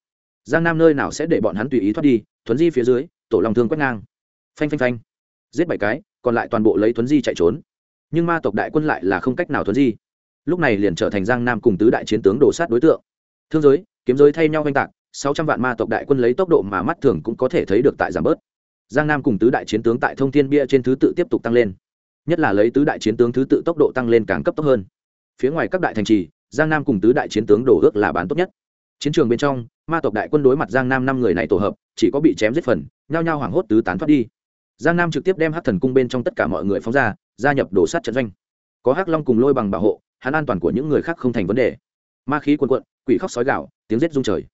Giang nam nơi nào sẽ để bọn hắn tùy ý thoát đi, thuấn di phía dưới, tổ lòng thương quét ngang. Phanh phanh phanh. Giết bảy cái, còn lại toàn bộ lấy thuấn di chạy trốn. Nhưng ma tộc đại quân lại là không cách nào thuấn di. Lúc này liền trở thành giang nam cùng tứ đại chiến tướng đổ sát đối tượng. Thương giới, kiếm giới thay nhau oanh tạc, sáu trăm vạn ma tộc đại quân lấy tốc độ mà mắt thường cũng có thể thấy được tại giảm bớt. Giang nam cùng tứ đại chiến tướng tại thông thiên bia trên thứ tự tiếp tục tăng lên nhất là lấy tứ đại chiến tướng thứ tự tốc độ tăng lên càng cấp tốc hơn. Phía ngoài các đại thành trì, giang nam cùng tứ đại chiến tướng đổ ước là bán tốt nhất. Chiến trường bên trong, ma tộc đại quân đối mặt giang nam năm người này tổ hợp, chỉ có bị chém giết phần, nhao nhao hoảng hốt tứ tán thoát đi. Giang nam trực tiếp đem hát thần cung bên trong tất cả mọi người phóng ra, gia nhập đổ sát trận doanh. Có hắc long cùng lôi bằng bảo hộ, hắn an toàn của những người khác không thành vấn đề. Ma khí quần quận quỷ khóc sói gạo tiếng rết rung trời.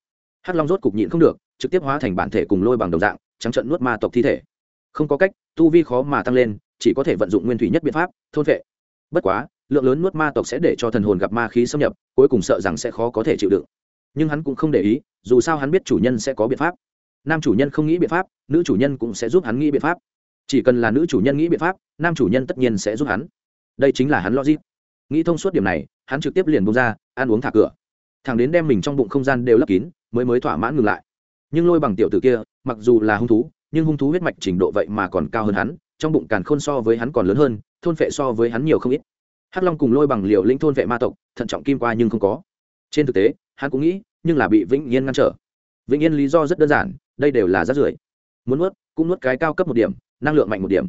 Hắc long rốt cục nhịn không được, trực tiếp hóa thành bản thể cùng lôi bằng đồng dạng, trắng trận nuốt ma tộc thi thể. Không có cách, tu vi khó mà tăng lên chỉ có thể vận dụng nguyên thủy nhất biện pháp, thôn vệ. Bất quá, lượng lớn nuốt ma tộc sẽ để cho thần hồn gặp ma khí xâm nhập, cuối cùng sợ rằng sẽ khó có thể chịu đựng. Nhưng hắn cũng không để ý, dù sao hắn biết chủ nhân sẽ có biện pháp. Nam chủ nhân không nghĩ biện pháp, nữ chủ nhân cũng sẽ giúp hắn nghĩ biện pháp. Chỉ cần là nữ chủ nhân nghĩ biện pháp, nam chủ nhân tất nhiên sẽ giúp hắn. Đây chính là hắn logic. Nghĩ thông suốt điểm này, hắn trực tiếp liền bông ra, ăn uống thả cửa. Thằng đến đem mình trong bụng không gian đều lấp kín, mới mới thỏa mãn ngừng lại. Nhưng lôi bằng tiểu tử kia, mặc dù là hung thú, nhưng hung thú huyết mạch trình độ vậy mà còn cao hơn hắn trong bụng càn khôn so với hắn còn lớn hơn, thôn vệ so với hắn nhiều không ít. Hắc long cùng lôi bằng liều linh thôn vệ ma tộc, thận trọng kim qua nhưng không có. Trên thực tế, hắn cũng nghĩ, nhưng là bị vĩnh yên ngăn trở. Vĩnh yên lý do rất đơn giản, đây đều là rác rưởi. Muốn nuốt, cũng nuốt cái cao cấp một điểm, năng lượng mạnh một điểm.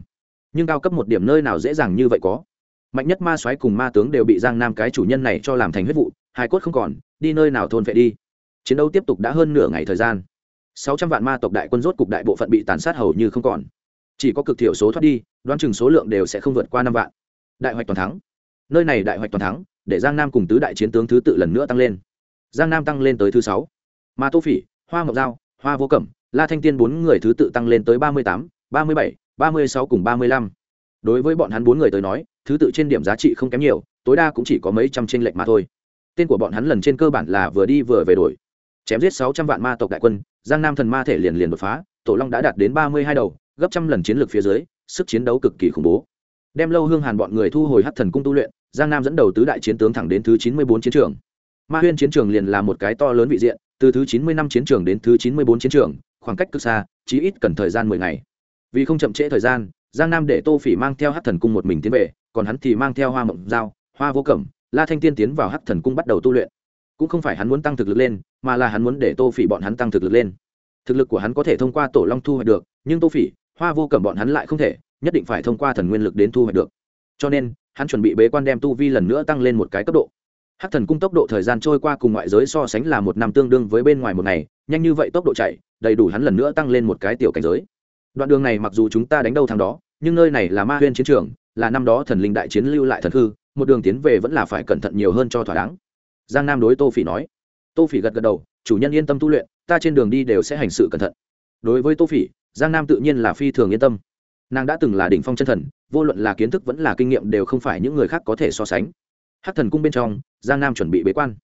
Nhưng cao cấp một điểm nơi nào dễ dàng như vậy có? Mạnh nhất ma soái cùng ma tướng đều bị giang nam cái chủ nhân này cho làm thành huyết vụ, hai cốt không còn, đi nơi nào thôn vệ đi? Chiến đấu tiếp tục đã hơn nửa ngày thời gian. Sáu trăm vạn ma tộc đại quân rốt cục đại bộ phận bị tàn sát hầu như không còn chỉ có cực thiểu số thoát đi, đoán chừng số lượng đều sẽ không vượt qua năm vạn. Đại hoạch toàn thắng. Nơi này đại hoạch toàn thắng, để giang nam cùng tứ đại chiến tướng thứ tự lần nữa tăng lên. Giang nam tăng lên tới thứ sáu. Ma tô phỉ, hoa ngọc giao, hoa vô cẩm, la thanh tiên bốn người thứ tự tăng lên tới ba mươi tám, ba mươi bảy, ba mươi sáu cùng ba mươi lăm. Đối với bọn hắn bốn người tới nói, thứ tự trên điểm giá trị không kém nhiều, tối đa cũng chỉ có mấy trăm tranh lệch mà thôi. Tên của bọn hắn lần trên cơ bản là vừa đi vừa về đổi. Chém giết sáu trăm vạn ma tộc đại quân, giang nam thần ma thể liền liền đột phá, tổ long đã đạt đến ba mươi hai đầu gấp trăm lần chiến lược phía dưới, sức chiến đấu cực kỳ khủng bố. Đem lâu hương hàn bọn người thu hồi hát thần cung tu luyện, giang nam dẫn đầu tứ đại chiến tướng thẳng đến thứ chín mươi bốn chiến trường. Ma huyên chiến trường liền là một cái to lớn vị diện, từ thứ chín mươi năm chiến trường đến thứ chín mươi bốn chiến trường, khoảng cách cực xa, chí ít cần thời gian mười ngày. Vì không chậm trễ thời gian, giang nam để tô phỉ mang theo hát thần cung một mình tiến về, còn hắn thì mang theo hoa mộng dao hoa vô cẩm, la thanh tiên tiến vào hát thần cung bắt đầu tu luyện. Cũng không phải hắn muốn tăng thực lực lên, mà là hắn muốn để tô phỉ bọn hắn tăng thực lực lên. Thực lực của hắn có thể thông qua tổ long thu hoạch được, nhưng tô phỉ hoa vô cẩm bọn hắn lại không thể, nhất định phải thông qua thần nguyên lực đến thu hoạch được. Cho nên, hắn chuẩn bị bế quan đem tu vi lần nữa tăng lên một cái cấp độ. Hắc thần cung tốc độ thời gian trôi qua cùng ngoại giới so sánh là một năm tương đương với bên ngoài một ngày, nhanh như vậy tốc độ chạy, đầy đủ hắn lần nữa tăng lên một cái tiểu cảnh giới. Đoạn đường này mặc dù chúng ta đánh đâu thằng đó, nhưng nơi này là ma huyên chiến trường, là năm đó thần linh đại chiến lưu lại thần hư, một đường tiến về vẫn là phải cẩn thận nhiều hơn cho thỏa đáng. Giang nam đối tô phỉ nói. Tô phỉ gật gật đầu, chủ nhân yên tâm tu luyện, ta trên đường đi đều sẽ hành sự cẩn thận đối với tô phỉ, giang nam tự nhiên là phi thường yên tâm. Nàng đã từng là đỉnh phong chân thần, vô luận là kiến thức vẫn là kinh nghiệm đều không phải những người khác có thể so sánh. Hắc thần cung bên trong, giang nam chuẩn bị bế quan.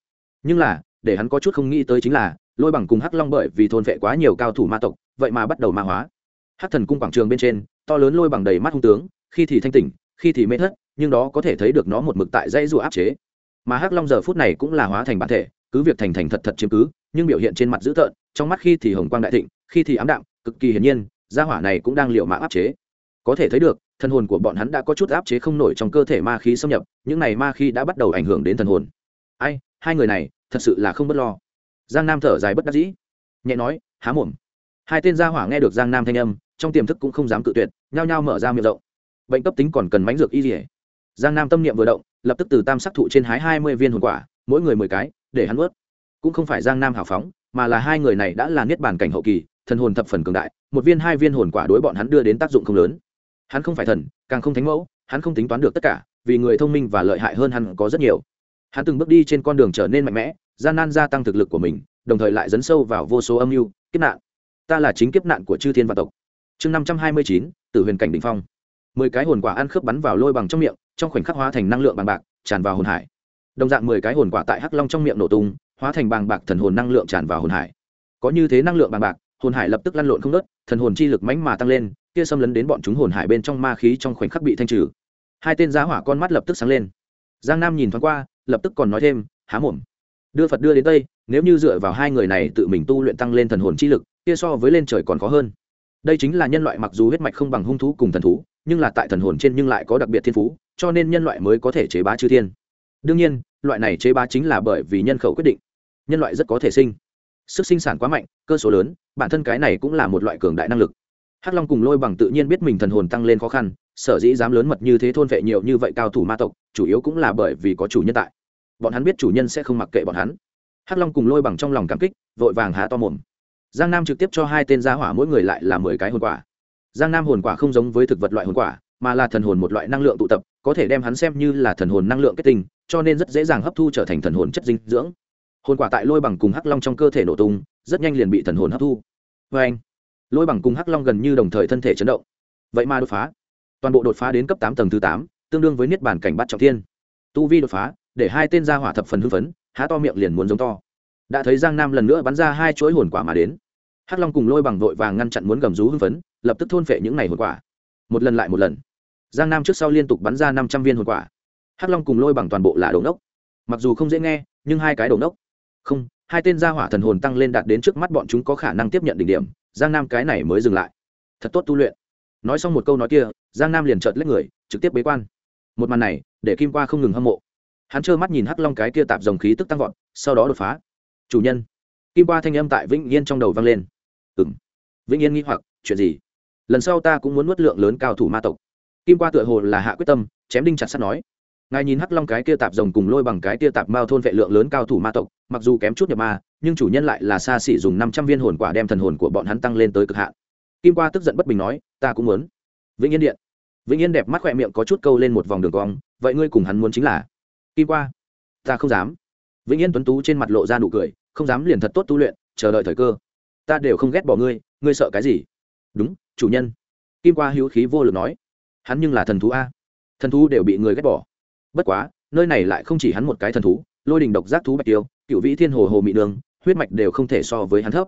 Nhưng là, để hắn có chút không nghĩ tới chính là, lôi bằng cùng hắc long bởi vì thôn vệ quá nhiều cao thủ ma tộc, vậy mà bắt đầu ma hóa. Hắc thần cung quảng trường bên trên, to lớn lôi bằng đầy mắt hung tướng, khi thì thanh tỉnh, khi thì mê thất, nhưng đó có thể thấy được nó một mực tại dãy rùa áp chế. Mà hắc long giờ phút này cũng là hóa thành bản thể, cứ việc thành thành thật thật chiếm cứ, nhưng biểu hiện trên mặt dữ tợn, trong mắt khi thì hồng quang đại thịnh khi thì ám đạm, cực kỳ hiển nhiên, gia hỏa này cũng đang liệu mạng áp chế. Có thể thấy được, thần hồn của bọn hắn đã có chút áp chế không nổi trong cơ thể ma khí xâm nhập, những này ma khí đã bắt đầu ảnh hưởng đến thần hồn. Ai, hai người này, thật sự là không b ấ t lo. Giang nam thở dài bất đắc dĩ, nhẹ nói, há mồm. Hai tên gia hỏa nghe được giang nam thanh âm, trong tiềm thức cũng không dám cự tuyệt, nhao nhao mở ra miệng rộng. Bệnh cấp tính còn cần mánh dược y dỉa giang nam tâm niệm vừa động, lập tức từ tam sắc thụ trên hái hai mươi viên hồn quả, mỗi người mười cái, để hắn ướt cũng không phải giang nam hào phóng, mà là hai người này đã là niết bàn cảnh hậu kỳ thần hồn thập phần cường đại, một viên hai viên hồn quả đối bọn hắn đưa đến tác dụng không lớn. Hắn không phải thần, càng không thánh mẫu, hắn không tính toán được tất cả, vì người thông minh và lợi hại hơn hắn có rất nhiều. Hắn từng bước đi trên con đường trở nên mạnh mẽ, gian nan gia tăng thực lực của mình, đồng thời lại dấn sâu vào vô số âm mưu, kiếp nạn. Ta là chính kiếp nạn của chư thiên vạn tộc. Chương năm trăm hai mươi chín, tử huyền cảnh đ ỉ n h phong. Mười cái hồn quả ăn khớp bắn vào lôi bằng trong miệng, trong khoảnh khắc hóa thành năng lượng bằng bạc, tràn vào hồn hải. Đồng dạng mười cái hồn quả tại hắc long trong miệng nổ tung, hóa thành bàng bạc thần hồn năng lượng tràn vào hồn hải. Có như thế năng lượng bàng bạc hồn hải lập tức lăn lộn không nớt thần hồn chi lực mánh mà tăng lên, kia xâm lấn đến bọn chúng hồn hải bên trong ma khí trong khoảnh khắc bị thanh trừ. Hai tên giá hỏa con mắt lập tức sáng lên. Giang nam nhìn thoáng qua, lập tức còn nói thêm, há mồm. Đưa phật đưa đến tây, nếu như dựa vào hai người này tự mình tu luyện tăng lên thần hồn chi lực, kia so với lên trời còn khó hơn. Đây chính là nhân loại mặc dù huyết mạch không bằng hung thú cùng thần thú, nhưng là tại thần hồn trên nhưng lại có đặc biệt thiên phú, cho nên nhân loại mới có thể chế bá chư thiên. Đương nhiên, loại này chế bá chính là bởi vì nhân khẩu quyết định. Nhân loại rất có thể sinh sức sinh sản quá mạnh, cơ số lớn, bản thân cái này cũng là một loại cường đại năng lực. Hắc long cùng lôi bằng tự nhiên biết mình thần hồn tăng lên khó khăn, sở dĩ dám lớn mật như thế thôn vệ nhiều như vậy cao thủ ma tộc, chủ yếu cũng là bởi vì có chủ nhân tại. Bọn hắn biết chủ nhân sẽ không mặc kệ bọn hắn. Hắc long cùng lôi bằng trong lòng cảm kích, vội vàng há to mồm. Giang nam trực tiếp cho hai tên gia hỏa mỗi người lại là mười cái hồn quả. Giang nam hồn quả không giống với thực vật loại hồn quả, mà là thần hồn một loại năng lượng tụ tập, có thể đem hắn xem như là thần hồn năng lượng kết tinh, cho nên rất dễ dàng hấp thu trở thành thần hồn chất dinh dưỡng hồn quả tại lôi bằng cùng hắc long trong cơ thể nổ tung, rất nhanh liền bị thần hồn hấp thu. Vê anh, lôi bằng cùng hắc long gần như đồng thời thân thể chấn động. Vậy mà đột phá. Toàn bộ đột phá đến cấp tám tầng thứ tám, tương đương với niết bản cảnh bắt trọng thiên. Tu vi đột phá, để hai tên gia hỏa thập phần hưng phấn, há to miệng liền muốn giống to. Đã thấy giang nam lần nữa bắn ra hai chuỗi hồn quả mà đến. Hắc long cùng lôi bằng vội vàng ngăn chặn muốn gầm rú hưng phấn, lập tức thôn phệ những này hồn quả. Một lần lại một lần. Giang nam trước sau liên tục bắn ra năm trăm viên hồn quả. Hắc long cùng lôi bằng toàn bộ là đồn đốc mặc dù không dễ nghe, nhưng hai cái đồn đốc không, hai tên gia hỏa thần hồn tăng lên đạt đến trước mắt bọn chúng có khả năng tiếp nhận đỉnh điểm, giang nam cái này mới dừng lại. Thật tốt tu luyện. Nói xong một câu nói kia, giang nam liền trợt lấy người, trực tiếp bế quan. Một màn này, để kim qua không ngừng hâm mộ. Hắn trơ mắt nhìn hắc long cái kia tạp dòng khí tức tăng vọt, sau đó đột phá. Chủ nhân. Kim qua thanh âm tại vĩnh yên trong đầu vang lên. Ừng vĩnh yên nghĩ hoặc, chuyện gì? Lần sau ta cũng muốn nuốt lượng lớn cao thủ ma tộc. Kim qua tựa hồ là hạ quyết tâm, chém đinh chặt sắt nói ngài nhìn hắc long cái kia tạp rồng cùng lôi bằng cái kia tạp mao thôn vệ lượng lớn cao thủ ma tộc, mặc dù kém chút nhập ma, nhưng chủ nhân lại là xa xỉ dùng năm trăm viên hồn quả đem thần hồn của bọn hắn tăng lên tới cực hạn. Kim qua tức giận bất bình nói, ta cũng muốn. Vĩnh yên điện. Vĩnh yên đẹp mắt khỏe miệng có chút câu lên một vòng đường cong, vậy ngươi cùng hắn muốn chính là? Kim qua, ta không dám. Vĩnh yên tuấn tú trên mặt lộ ra nụ cười, không dám liền thật tốt tu luyện, chờ đợi thời cơ. Ta đều không ghét bỏ ngươi ngươi sợ cái gì? Đúng, chủ nhân. Kim qua hữu khí vô lực nói, hắn nhưng là thần thú a. Thần thú đều bị người ghét bỏ bất quá, nơi này lại không chỉ hắn một cái thần thú, lôi đình độc giác thú bạch tiêu, cựu vĩ thiên hồ hồ mị đường, huyết mạch đều không thể so với hắn thấp.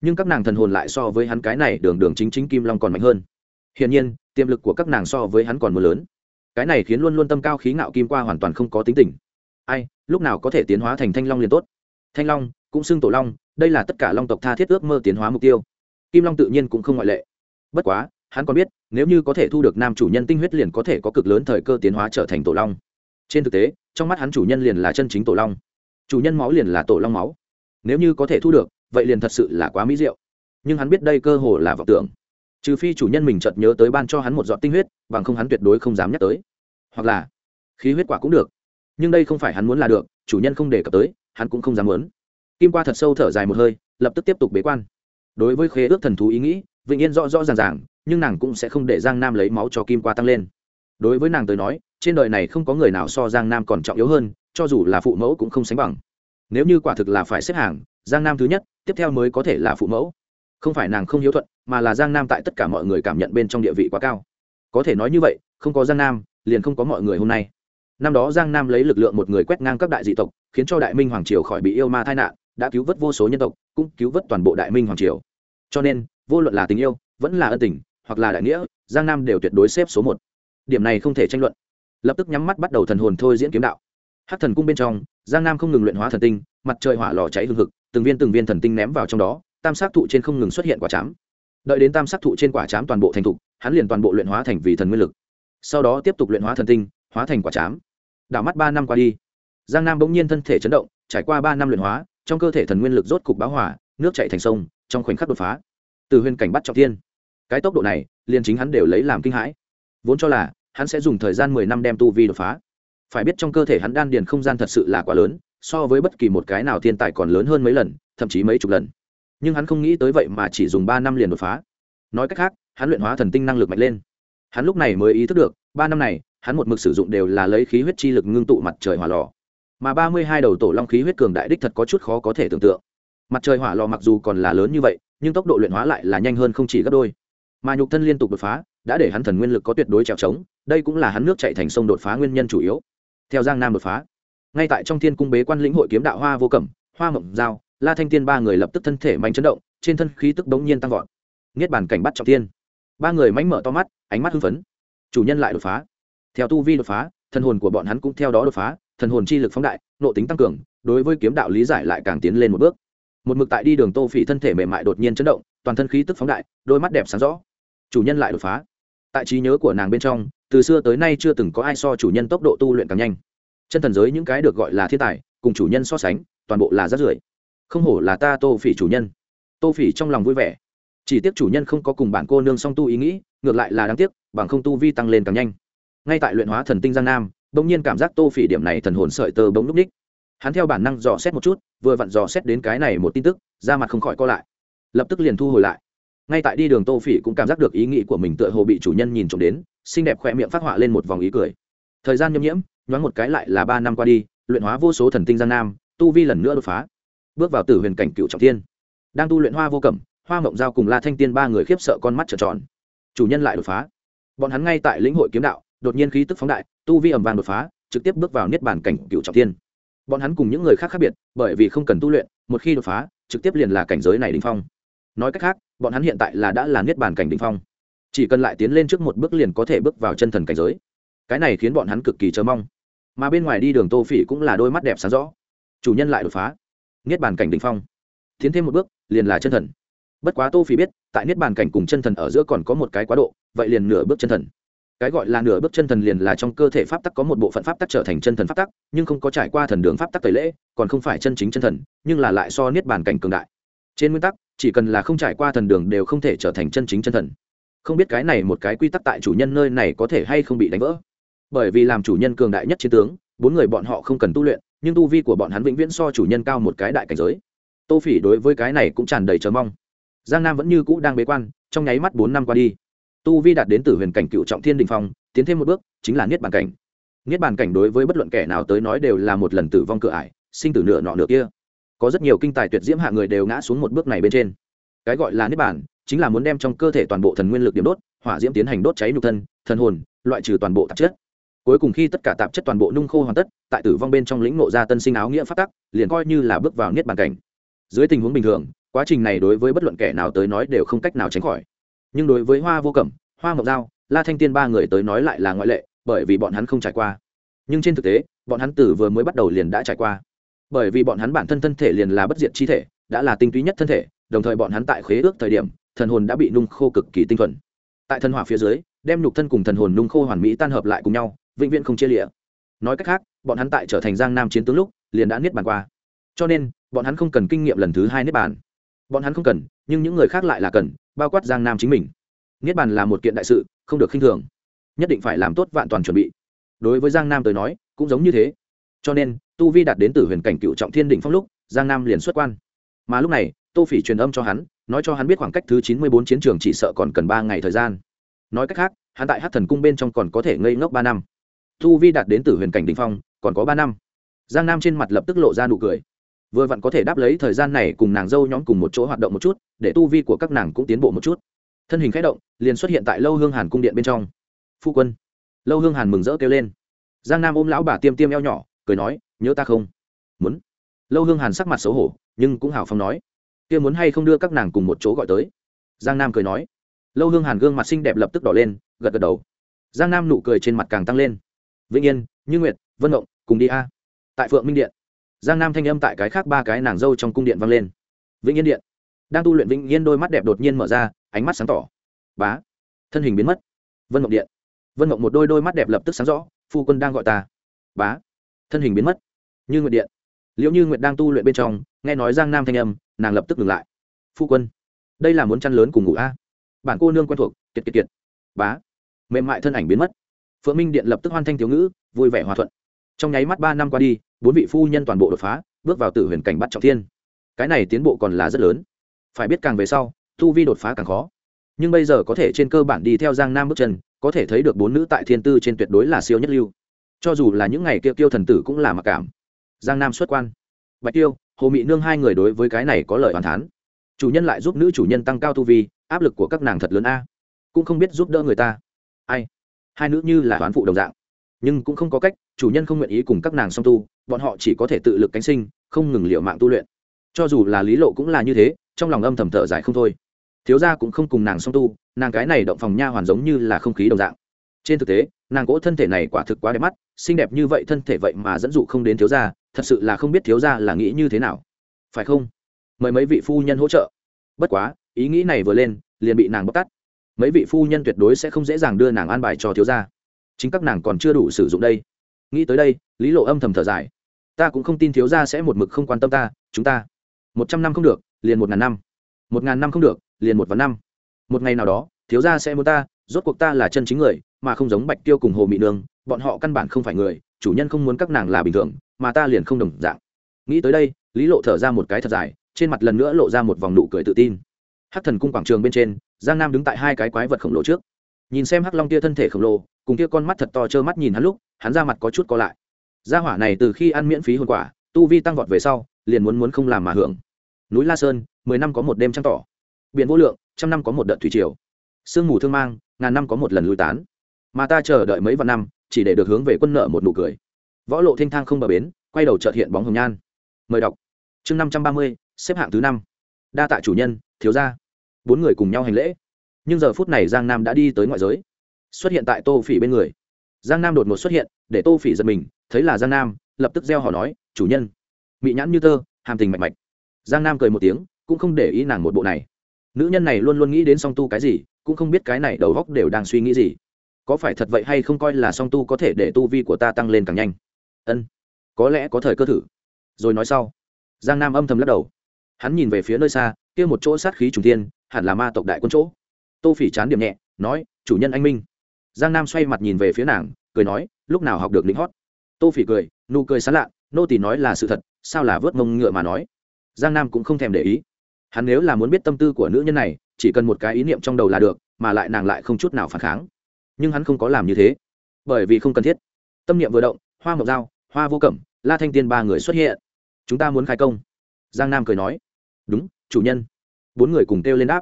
Nhưng các nàng thần hồn lại so với hắn cái này đường đường chính chính kim long còn mạnh hơn. Hiển nhiên, tiềm lực của các nàng so với hắn còn mưa lớn. Cái này khiến luôn luôn tâm cao khí ngạo kim qua hoàn toàn không có tính tình. Ai, lúc nào có thể tiến hóa thành thanh long liền tốt. Thanh long, cũng xưng tổ long, đây là tất cả long tộc tha thiết ước mơ tiến hóa mục tiêu. Kim long tự nhiên cũng không ngoại lệ. Bất quá, hắn còn biết, nếu như có thể thu được nam chủ nhân tinh huyết liền có thể có cực lớn thời cơ tiến hóa trở thành tổ long trên thực tế, trong mắt hắn chủ nhân liền là chân chính tổ long. Chủ nhân máu liền là tổ long máu. Nếu như có thể thu được, vậy liền thật sự là quá mỹ diệu. Nhưng hắn biết đây cơ hồ là vọng tưởng. Trừ phi chủ nhân mình chợt nhớ tới ban cho hắn một giọt tinh huyết, bằng không hắn tuyệt đối không dám nhắc tới. Hoặc là, khí huyết quả cũng được. Nhưng đây không phải hắn muốn là được, chủ nhân không đề cập tới, hắn cũng không dám muốn. Kim qua thật sâu thở dài một hơi, lập tức tiếp tục bế quan. Đối với khế ước thần thú ý nghĩ, vĩnh yên rõ rõ ràng ràng, nhưng nàng cũng sẽ không để giang nam lấy máu cho kim qua tăng lên đối với nàng tới nói, trên đời này không có người nào so giang nam còn trọng yếu hơn, cho dù là phụ mẫu cũng không sánh bằng. Nếu như quả thực là phải xếp hàng, giang nam thứ nhất, tiếp theo mới có thể là phụ mẫu. Không phải nàng không hiếu thuận, mà là giang nam tại tất cả mọi người cảm nhận bên trong địa vị quá cao. Có thể nói như vậy, không có giang nam, liền không có mọi người hôm nay. Năm đó giang nam lấy lực lượng một người quét ngang các đại dị tộc, khiến cho đại minh hoàng triều khỏi bị yêu ma tai nạn, đã cứu vớt vô số nhân tộc, cũng cứu vớt toàn bộ đại minh hoàng triều. Cho nên, vô luận là tình yêu, vẫn là ân tình, hoặc là đại nghĩa, giang nam đều tuyệt đối xếp số một điểm này không thể tranh luận. Lập tức nhắm mắt bắt đầu thần hồn thôi diễn kiếm đạo. Hát thần cung bên trong, giang nam không ngừng luyện hóa thần tinh, mặt trời hỏa lò cháy hương hực, từng viên từng viên thần tinh ném vào trong đó, tam sát thụ trên không ngừng xuất hiện quả chám. Đợi đến tam sát thụ trên quả chám toàn bộ thành thục, hắn liền toàn bộ luyện hóa thành vì thần nguyên lực. Sau đó tiếp tục luyện hóa thần tinh, hóa thành quả chám. Đảo mắt ba năm qua đi, giang nam bỗng nhiên thân thể chấn động, trải qua ba năm luyện hóa, trong cơ thể thần nguyên lực rốt cục báo hỏa nước chạy thành sông, trong khoảnh khắc đột phá. Từ huyền cảnh bắt trọng thiên, cái tốc độ này, liền chính hắn đều lấy làm kinh hãi. Vốn cho là hắn sẽ dùng thời gian mười năm đem tu vi đột phá. Phải biết trong cơ thể hắn đan điền không gian thật sự là quá lớn, so với bất kỳ một cái nào thiên tài còn lớn hơn mấy lần, thậm chí mấy chục lần. Nhưng hắn không nghĩ tới vậy mà chỉ dùng ba năm liền đột phá. Nói cách khác, hắn luyện hóa thần tinh năng lực mạnh lên. Hắn lúc này mới ý thức được, ba năm này, hắn một mực sử dụng đều là lấy khí huyết chi lực ngưng tụ mặt trời hỏa lò. Mà ba mươi hai đầu tổ long khí huyết cường đại đích thật có chút khó có thể tưởng tượng. Mặt trời hỏa lò mặc dù còn là lớn như vậy, nhưng tốc độ luyện hóa lại là nhanh hơn không chỉ gấp đôi. Mà nhục thân liên tục đột phá đã để hắn thần nguyên lực có tuyệt đối trèo trống, đây cũng là hắn nước chạy thành sông đột phá nguyên nhân chủ yếu. Theo giang nam đột phá, ngay tại trong thiên cung bế quan lĩnh hội kiếm đạo hoa vô cẩm, hoa mộng giao, la thanh tiên ba người lập tức thân thể mạnh chấn động, trên thân khí tức bỗng nhiên tăng vọt. Niết bàn cảnh bắt trọng tiên ba người mánh mở to mắt, ánh mắt hưng phấn. Chủ nhân lại đột phá. Theo tu vi đột phá, thần hồn của bọn hắn cũng theo đó đột phá, thần hồn chi lực phóng đại nộ tính tăng cường, đối với kiếm đạo lý giải lại càng tiến lên một bước. Một mực tại đi đường tô phỉ thân thể mềm mại đột nhiên chấn động, toàn thân khí tức phóng đại, đôi mắt đẹp sáng rõ. Chủ nhân lại đột phá tại trí nhớ của nàng bên trong, từ xưa tới nay chưa từng có ai so chủ nhân tốc độ tu luyện càng nhanh. Chân thần giới những cái được gọi là thiên tài, cùng chủ nhân so sánh, toàn bộ là rất rưởi. Không hổ là ta tô phỉ chủ nhân. Tô phỉ trong lòng vui vẻ. Chỉ tiếc chủ nhân không có cùng bản cô nương song tu ý nghĩ, ngược lại là đáng tiếc, bằng không tu vi tăng lên càng nhanh. Ngay tại luyện hóa thần tinh giang nam, bỗng nhiên cảm giác tô phỉ điểm này thần hồn sợi tơ bỗng núp ních hắn theo bản năng dò xét một chút, vừa vặn dò xét đến cái này một tin tức ra mặt không khỏi co lại. Lập tức liền thu hồi lại ngay tại đi đường tô phỉ cũng cảm giác được ý nghĩ của mình tựa hồ bị chủ nhân nhìn trộm đến, xinh đẹp khỏe miệng phát họa lên một vòng ý cười. Thời gian nhâm nhiễm, nhoáng một cái lại là ba năm qua đi, luyện hóa vô số thần tinh giang nam, tu vi lần nữa đột phá. Bước vào tử huyền cảnh cựu trọng thiên. Đang tu luyện hoa vô cẩm, hoa mộng giao cùng la thanh tiên ba người khiếp sợ con mắt trợn tròn. Chủ nhân lại đột phá. Bọn hắn ngay tại lĩnh hội kiếm đạo, đột nhiên khí tức phóng đại, tu vi ẩm vàng đột phá, trực tiếp bước vào niết bàn cảnh cựu trọng thiên. Bọn hắn cùng những người khác khác biệt, bởi vì không cần tu luyện, một khi đột phá, trực tiếp liền là cảnh giới này đình phong. Nói cách khác bọn hắn hiện tại là đã là niết bàn cảnh đỉnh phong. Chỉ cần lại tiến lên trước một bước liền có thể bước vào chân thần cảnh giới. Cái này khiến bọn hắn cực kỳ chờ mong. Mà bên ngoài đi đường tô phỉ cũng là đôi mắt đẹp sáng rõ. Chủ nhân lại đột phá. Niết bàn cảnh đỉnh phong. Tiến thêm một bước, liền là chân thần. Bất quá tô phỉ biết, tại niết bàn cảnh cùng chân thần ở giữa còn có một cái quá độ, vậy liền nửa bước chân thần. Cái gọi là nửa bước chân thần liền là trong cơ thể pháp tắc có một bộ phận pháp tắc trở thành chân thần pháp tắc, nhưng không có trải qua thần đường pháp tắc tẩy lễ, còn không phải chân chính chân thần, nhưng là lại so niết bàn cảnh cường đại. Trên nguyên tắc chỉ cần là không trải qua thần đường đều không thể trở thành chân chính chân thần. Không biết cái này một cái quy tắc tại chủ nhân nơi này có thể hay không bị đánh vỡ. Bởi vì làm chủ nhân cường đại nhất chiến tướng, bốn người bọn họ không cần tu luyện, nhưng tu vi của bọn hắn vĩnh viễn so chủ nhân cao một cái đại cảnh giới. Tô phỉ đối với cái này cũng tràn đầy chờ mong. Giang nam vẫn như cũ đang bế quan, trong nháy mắt bốn năm qua đi. Tu vi đạt đến từ huyền cảnh cựu trọng thiên đình phong, tiến thêm một bước, chính là niết bàn cảnh. Niết bàn cảnh đối với bất luận kẻ nào tới nói đều là một lần tử vong cửa ải, sinh tử nửa nọ nửa kia có rất nhiều kinh tài tuyệt diễm hạ người đều ngã xuống một bước này bên trên. Cái gọi là niết bàn, chính là muốn đem trong cơ thể toàn bộ thần nguyên lực điểm đốt, hỏa diễm tiến hành đốt cháy nhục thân, thần hồn, loại trừ toàn bộ tạp chất. Cuối cùng khi tất cả tạp chất toàn bộ nung khô hoàn tất, tại tử vong bên trong lĩnh nộ ra tân sinh áo nghĩa phát tắc, liền coi như là bước vào niết bàn cảnh. Dưới tình huống bình thường, quá trình này đối với bất luận kẻ nào tới nói đều không cách nào tránh khỏi. Nhưng đối với hoa vô cẩm, hoa ngọc giao, la thanh tiên ba người tới nói lại là ngoại lệ, bởi vì bọn hắn không trải qua. Nhưng trên thực tế, bọn hắn tử vừa mới bắt đầu liền đã trải qua bởi vì bọn hắn bản thân thân thể liền là bất diệt chi thể, đã là tinh túy nhất thân thể, đồng thời bọn hắn tại khế ước thời điểm, thần hồn đã bị nung khô cực kỳ tinh thuần. Tại thân hỏa phía dưới, đem nhục thân cùng thần hồn nung khô hoàn mỹ tan hợp lại cùng nhau, vĩnh viễn không chia lịa nói cách khác, bọn hắn tại trở thành giang nam chiến tướng lúc, liền đã niết bàn qua. Cho nên, bọn hắn không cần kinh nghiệm lần thứ hai niết bàn. Bọn hắn không cần, nhưng những người khác lại là cần, bao quát giang nam chính mình. Niết bàn là một kiện đại sự, không được khinh thường. Nhất định phải làm tốt vạn toàn chuẩn bị. Đối với giang nam tới nói, cũng giống như thế. Cho nên tu vi đạt đến từ huyền cảnh cựu trọng thiên đỉnh phong lúc, giang nam liền xuất quan. Mà lúc này, tô phỉ truyền âm cho hắn, nói cho hắn biết khoảng cách thứ chín mươi bốn chiến trường chỉ sợ còn cần ba ngày thời gian. Nói cách khác, hắn tại hát thần cung bên trong còn có thể ngây ngốc ba năm. Tu vi đạt đến từ huyền cảnh đỉnh phong, còn có ba năm. Giang nam trên mặt lập tức lộ ra nụ cười. Vừa vặn có thể đáp lấy thời gian này cùng nàng dâu nhóm cùng một chỗ hoạt động một chút, để tu vi của các nàng cũng tiến bộ một chút. Thân hình k h ẽ động, liền xuất hiện tại lâu hương hàn cung điện bên trong. Phu quân. Lâu hương hàn mừng rỡ kêu lên. Giang nam ôm lão bà tiêm tiêm eo nhỏ, cười nói nhớ ta không? Muốn. Lâu hương hàn sắc mặt xấu hổ, nhưng cũng hào phong nói, kia muốn hay không đưa các nàng cùng một chỗ gọi tới? Giang nam cười nói. Lâu hương hàn gương mặt xinh đẹp lập tức đỏ lên, gật gật đầu. Giang nam nụ cười trên mặt càng tăng lên. Vĩnh yên, như nguyệt, vân động cùng đi a. Tại phượng minh điện, giang nam thanh âm tại cái khác ba cái nàng dâu trong cung điện vang lên. Vĩnh yên điện. Đang tu luyện vĩnh yên đôi mắt đẹp đột nhiên mở ra, ánh mắt sáng tỏ. Bá. Thân hình biến mất. Vân mộng điện. Vân mộng một đôi đôi mắt đẹp lập tức sáng rõ, phu quân đang gọi ta. Bá. Thân hình biến mất như nguyệt điện. Liệu như nguyệt đang tu luyện bên trong, nghe nói giang nam thanh âm, nàng lập tức ngừng lại. Phu quân, đây là muốn chăn lớn cùng ngủ a. Bản cô nương quen thuộc, kiệt kiệt kiệt. Bá, mềm mại thân ảnh biến mất. Phượng minh điện lập tức hoan thanh thiếu ngữ, vui vẻ hòa thuận. Trong nháy mắt ba năm qua đi, bốn vị phu nhân toàn bộ đột phá, bước vào tử huyền cảnh bắt trọng thiên. Cái này tiến bộ còn là rất lớn. Phải biết càng về sau, tu vi đột phá càng khó. Nhưng bây giờ có thể trên cơ bản đi theo giang nam bước chân, có thể thấy được bốn nữ tại thiên tư trên tuyệt đối là siêu nhất lưu. Cho dù là những ngày kia tiêu thần tử cũng là mặc cảm giang nam xuất quan. Bạch tiêu, hồ mị nương hai người đối với cái này có lời hoàn thán. Chủ nhân lại giúp nữ chủ nhân tăng cao tu vi, áp lực của các nàng thật lớn a. Cũng không biết giúp đỡ người ta. Ai? Hai nữ như là toán phụ đồng dạng. Nhưng cũng không có cách, chủ nhân không nguyện ý cùng các nàng song tu, bọn họ chỉ có thể tự lực cánh sinh, không ngừng liệu mạng tu luyện. Cho dù là lý lộ cũng là như thế, trong lòng âm thầm thở dài không thôi. Thiếu gia cũng không cùng nàng song tu, nàng cái này động phòng nha hoàn giống như là không khí đồng dạng. Trên thực tế, nàng cỗ thân thể này quả thực quá đẹp mắt, xinh đẹp như vậy thân thể vậy mà dẫn dụ không đến thiếu gia thật sự là không biết thiếu gia là nghĩ như thế nào. Phải không? Mời mấy vị phu nhân hỗ trợ. Bất quá, ý nghĩ này vừa lên, liền bị nàng bóc tắt mấy vị phu nhân tuyệt đối sẽ không dễ dàng đưa nàng an bài cho thiếu gia. Chính các nàng còn chưa đủ sử dụng đây. Nghĩ tới đây, lý lộ âm thầm thở dài. Ta cũng không tin thiếu gia sẽ một mực không quan tâm ta, chúng ta. Một trăm năm không được, liền một ngàn năm. Một ngàn năm không được, liền một vạn năm. Một ngày nào đó, thiếu gia sẽ muốn ta, rốt cuộc ta là chân chính người, mà không giống bạch tiêu cùng hồ mị nương, bọn họ căn bản không phải người chủ nhân không muốn các nàng là bình thường, mà ta liền không đồng dạng. Nghĩ tới đây, lý lộ thở ra một cái thật dài, trên mặt lần nữa lộ ra một vòng nụ cười tự tin. Hắc thần cung quảng trường bên trên, giang nam đứng tại hai cái quái vật khổng lồ trước. Nhìn xem hắc long tia thân thể khổng lồ, cùng tia con mắt thật to trơ mắt nhìn hắn lúc, hắn ra mặt có chút co lại. Gia hỏa này từ khi ăn miễn phí hồn quả, tu vi tăng vọt về sau, liền muốn muốn không làm mà hưởng. Núi la sơn, mười năm có một đêm trăng tỏ. Biển vô lượng, trăm năm có một đợt thủy triều. Sương mù thương mang, ngàn năm có một lần lui tán. Mà ta chờ đợi mấy vạn năm chỉ để được hướng về quân nợ một nụ cười. Võ lộ thanh thang không bờ bến, quay đầu trợt hiện bóng hồng nhan. Mời đọc. Chương năm trăm ba mươi, xếp hạng thứ năm. Đa tạ chủ nhân, thiếu gia. Bốn người cùng nhau hành lễ. Nhưng giờ phút này giang nam đã đi tới ngoại giới. Xuất hiện tại tô phỉ bên người. Giang nam đột ngột xuất hiện, để tô phỉ giật mình, thấy là giang nam, lập tức gieo họ nói, chủ nhân. Mị nhãn như tơ, hàm tình mạch mạch. Giang nam cười một tiếng, cũng không để ý nàng một bộ này. Nữ nhân này luôn luôn nghĩ đến song tu cái gì, cũng không biết cái này đầu góc đều đang suy nghĩ gì có phải thật vậy hay không coi là song tu có thể để tu vi của ta tăng lên càng nhanh? Ân, có lẽ có thời cơ thử. Rồi nói sau. Giang nam âm thầm lắc đầu. Hắn nhìn về phía nơi xa, kia một chỗ sát khí trùng thiên, hẳn là ma tộc đại quân chỗ. Tô phỉ chán điểm nhẹ, nói, chủ nhân anh minh. Giang nam xoay mặt nhìn về phía nàng, cười nói, lúc nào học được lính hót? Tô phỉ cười, nụ cười sán lạ, nô tỳ nói là sự thật, sao là vớt mông ngựa mà nói? Giang nam cũng không thèm để ý. Hắn nếu là muốn biết tâm tư của nữ nhân này, chỉ cần một cái ý niệm trong đầu là được, mà lại nàng lại không chút nào phản kháng nhưng hắn không có làm như thế. Bởi vì không cần thiết. Tâm niệm vừa động, hoa mộc dao, hoa vô cẩm, la thanh tiên ba người xuất hiện. Chúng ta muốn khai công. Giang nam cười nói. Đúng, chủ nhân. Bốn người cùng kêu lên đáp.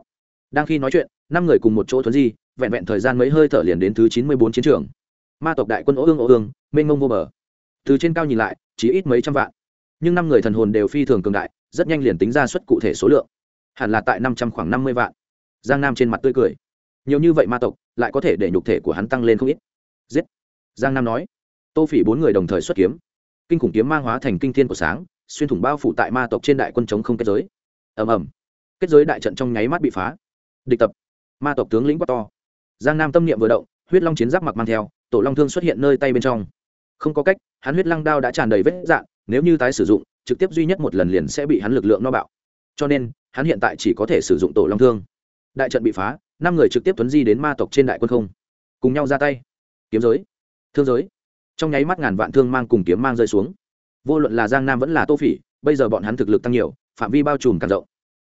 Đang khi nói chuyện, năm người cùng một chỗ thuấn di, vẹn vẹn thời gian mấy hơi thở liền đến thứ chín mươi bốn chiến trường. Ma tộc đại quân ố ương ố ương, mênh mông vô bờ. Từ trên cao nhìn lại, chỉ ít mấy trăm vạn. Nhưng năm người thần hồn đều phi thường cường đại, rất nhanh liền tính ra suất cụ thể số lượng. Hẳn là tại năm trăm khoảng năm mươi vạn. Giang nam trên mặt tươi cười nhiều như vậy ma tộc, lại có thể để nhục thể của hắn tăng lên không ít. Giết! Giang nam nói. Tô phỉ bốn người đồng thời xuất kiếm. Kinh khủng kiếm mang hóa thành kinh thiên của sáng, xuyên thủng bao phủ tại ma tộc trên đại quân chống không kết giới. Ầm ầm. Kết giới đại trận trong nháy mắt bị phá. Địch tập. Ma tộc tướng lĩnh quát to. Giang nam tâm niệm vừa động, huyết long chiến giáp mặc mang theo, tổ long thương xuất hiện nơi tay bên trong. Không có cách, hắn huyết lăng đao đã tràn đầy vết dạn nếu như tái sử dụng, trực tiếp duy nhất một lần liền sẽ bị hắn lực lượng no bạo. Cho nên, hắn hiện tại chỉ có thể sử dụng tổ long thương. Đại trận bị phá năm người trực tiếp tuấn di đến ma tộc trên đại quân không cùng nhau ra tay. Kiếm giới thương giới. Trong nháy mắt ngàn vạn thương mang cùng kiếm mang rơi xuống. Vô luận là giang nam vẫn là tô phỉ bây giờ bọn hắn thực lực tăng nhiều phạm vi bao trùm càng rộng.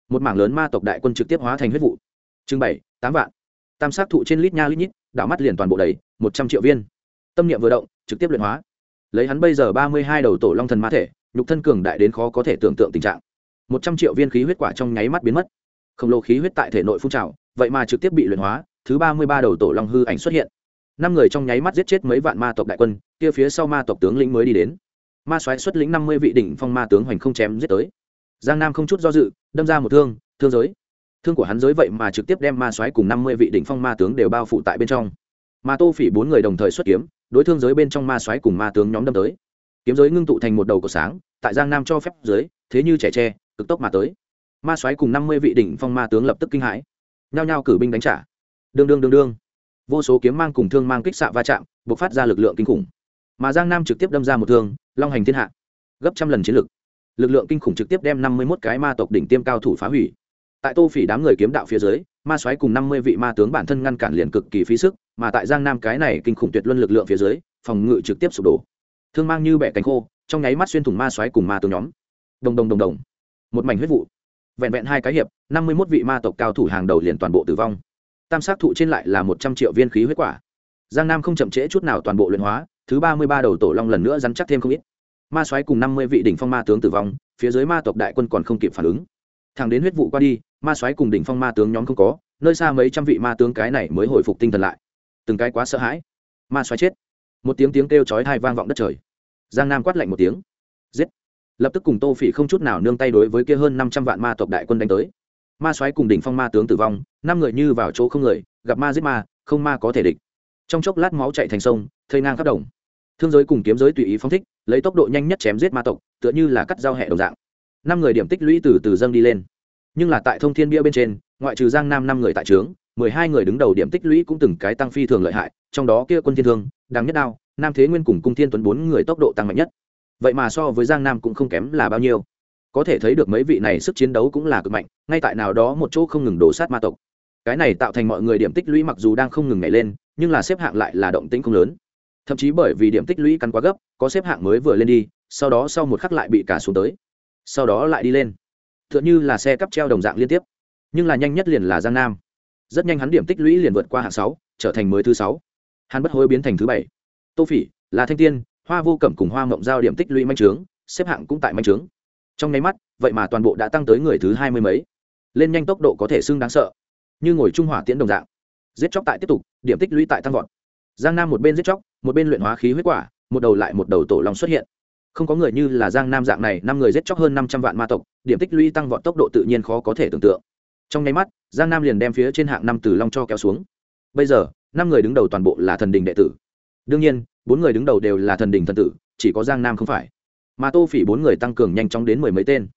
Một mảng lớn ma tộc đại quân trực tiếp hóa thành huyết vụ. Chừng bảy, tám vạn. Tam sát thụ trên lít nha lít nhít đảo mắt liền toàn bộ đầy một trăm triệu viên. Tâm niệm vừa động trực tiếp luyện hóa. Lấy hắn bây giờ ba mươi hai đầu tổ long thần ma thể nhục thân cường đại đến khó có thể tưởng tượng tình trạng. Một trăm triệu viên khí huyết quả trong nháy mắt biến mất. Khổng lồ khí huyết tại thể nội phun trào vậy mà trực tiếp bị luyện hóa, thứ ba mươi ba đầu tổ long hư ảnh xuất hiện. Năm người trong nháy mắt giết chết mấy vạn ma tộc đại quân, kia phía sau ma tộc tướng lĩnh mới đi đến. Ma soái xuất lĩnh năm mươi vị đỉnh phong ma tướng hoành không chém giết tới. Giang nam không chút do dự, đâm ra một thương thương giới. Thương của hắn giới vậy mà trực tiếp đem ma soái cùng năm mươi vị đỉnh phong ma tướng đều bao phủ tại bên trong. Ma tô phỉ bốn người đồng thời xuất kiếm, đối thương giới bên trong ma soái cùng ma tướng nhóm đâm tới. Kiếm giới ngưng tụ thành một đầu cổ sáng, tại giang nam cho phép giới, thế như trẻ tre, cực tốc mà tới. Ma soái cùng năm mươi vị đỉnh phong ma tướng lập tức kinh hãi nhao nhao cử binh đánh trả. Đương đương đương đương. Vô số kiếm mang cùng thương mang kích xạ va chạm b ộ c phát ra lực lượng kinh khủng. Mà giang nam trực tiếp đâm ra một thương, long hành thiên hạ. Gấp trăm lần chiến lực. Lực lượng kinh khủng trực tiếp đem năm mươi một cái ma tộc đỉnh tiêm cao thủ phá hủy. Tại tô phỉ đám người kiếm đạo phía dưới, ma soái cùng năm mươi vị ma tướng bản thân ngăn cản liền cực kỳ phí sức, mà tại giang nam cái này kinh khủng tuyệt luân lực lượng phía dưới, phòng ngự trực tiếp sụp đổ. Thương mang như bẻ cánh khô, trong nháy mắt xuyên thủng ma xoáy cùng ma tướng nhóm. Đồng đồng đồng đồng. Một mảnh huyết vụ vẹn vẹn hai cái hiệp, năm mươi mốt vị ma tộc cao thủ hàng đầu liền toàn bộ tử vong. Tam sát thụ trên lại là một trăm triệu viên khí huyết quả. Giang nam không chậm trễ chút nào toàn bộ luyện hóa, thứ ba mươi ba đầu tổ long lần nữa rắn chắc thêm không ít. Ma xoáy cùng năm mươi vị đỉnh phong ma tướng tử vong, phía dưới ma tộc đại quân còn không kịp phản ứng. Thẳng đến huyết vụ qua đi, ma xoáy cùng đỉnh phong ma tướng nhóm không có, nơi xa mấy trăm vị ma tướng cái này mới hồi phục tinh thần lại. Từng cái quá sợ hãi. Ma xoáy chết. Một tiếng tiếng kêu chói tai vang vọng đất trời. Giang nam quát lạnh một tiếng. Giết lập tức cùng tô phỉ không chút nào nương tay đối với kia hơn năm trăm vạn ma tộc đại quân đánh tới. Ma xoáy cùng đỉnh phong ma tướng tử vong, năm người như vào chỗ không người, gặp ma giết ma, không ma có thể địch. Trong chốc lát máu chạy thành sông, thây ngang khắp đồng. Thương giới cùng kiếm giới tùy ý phóng thích, lấy tốc độ nhanh nhất chém giết ma tộc, tựa như là cắt dao hẹ đồng dạng. Năm người điểm tích lũy từ từ dâng đi lên. Nhưng là tại thông thiên bia bên trên, ngoại trừ giang nam năm người tại trướng, mười hai người đứng đầu điểm tích lũy cũng từng cái tăng phi thường lợi hại, trong đó kia quân thiên thương đáng nhất đao, nam thế nguyên cùng cung thiên tuấn bốn người tốc độ tăng mạnh nhất vậy mà so với giang nam cũng không kém là bao nhiêu. Có thể thấy được mấy vị này sức chiến đấu cũng là cực mạnh, ngay tại nào đó một chỗ không ngừng đổ sát ma tộc. Cái này tạo thành mọi người điểm tích lũy mặc dù đang không ngừng nhảy lên, nhưng là xếp hạng lại là động tĩnh không lớn. Thậm chí bởi vì điểm tích lũy cắn quá gấp, có xếp hạng mới vừa lên đi, sau đó sau một khắc lại bị cả xuống tới. Sau đó lại đi lên. T h ư ợ n h ư là xe cắp treo đồng dạng liên tiếp. Nhưng là nhanh nhất liền là giang nam. Rất nhanh hắn điểm tích lũy liền vượt qua hạng sáu, trở thành mới thứ sáu. Hắn bất hối biến thành thứ bảy. Tô phỉ, là thanh tiên hoa vô cẩm cùng hoa mộng giao điểm tích lũy manh trướng, xếp hạng cũng tại manh trướng. Trong nháy mắt, vậy mà toàn bộ đã tăng tới người thứ hai mươi mấy. Lên nhanh tốc độ có thể xưng đáng sợ. Như ngồi trung hỏa tiễn đồng dạng. Giết chóc tại tiếp tục, điểm tích lũy tại tăng vọt. Giang nam một bên giết chóc, một bên luyện hóa khí huyết quả, một đầu lại một đầu tổ lòng xuất hiện. Không có người như là giang nam dạng này, năm người giết chóc hơn năm trăm vạn ma tộc, điểm tích lũy tăng vọt tốc độ tự nhiên khó có thể tưởng tượng. Trong nháy mắt, giang nam liền đem phía trên hạng năm từ long cho kéo xuống. Bây giờ, năm người đứng đầu toàn bộ là thần đình đệ tử đương nhiên, bốn người đứng đầu đều là thần đình thần tử, chỉ có giang nam không phải. Mà tô phỉ bốn người tăng cường nhanh chóng đến mười mấy tên.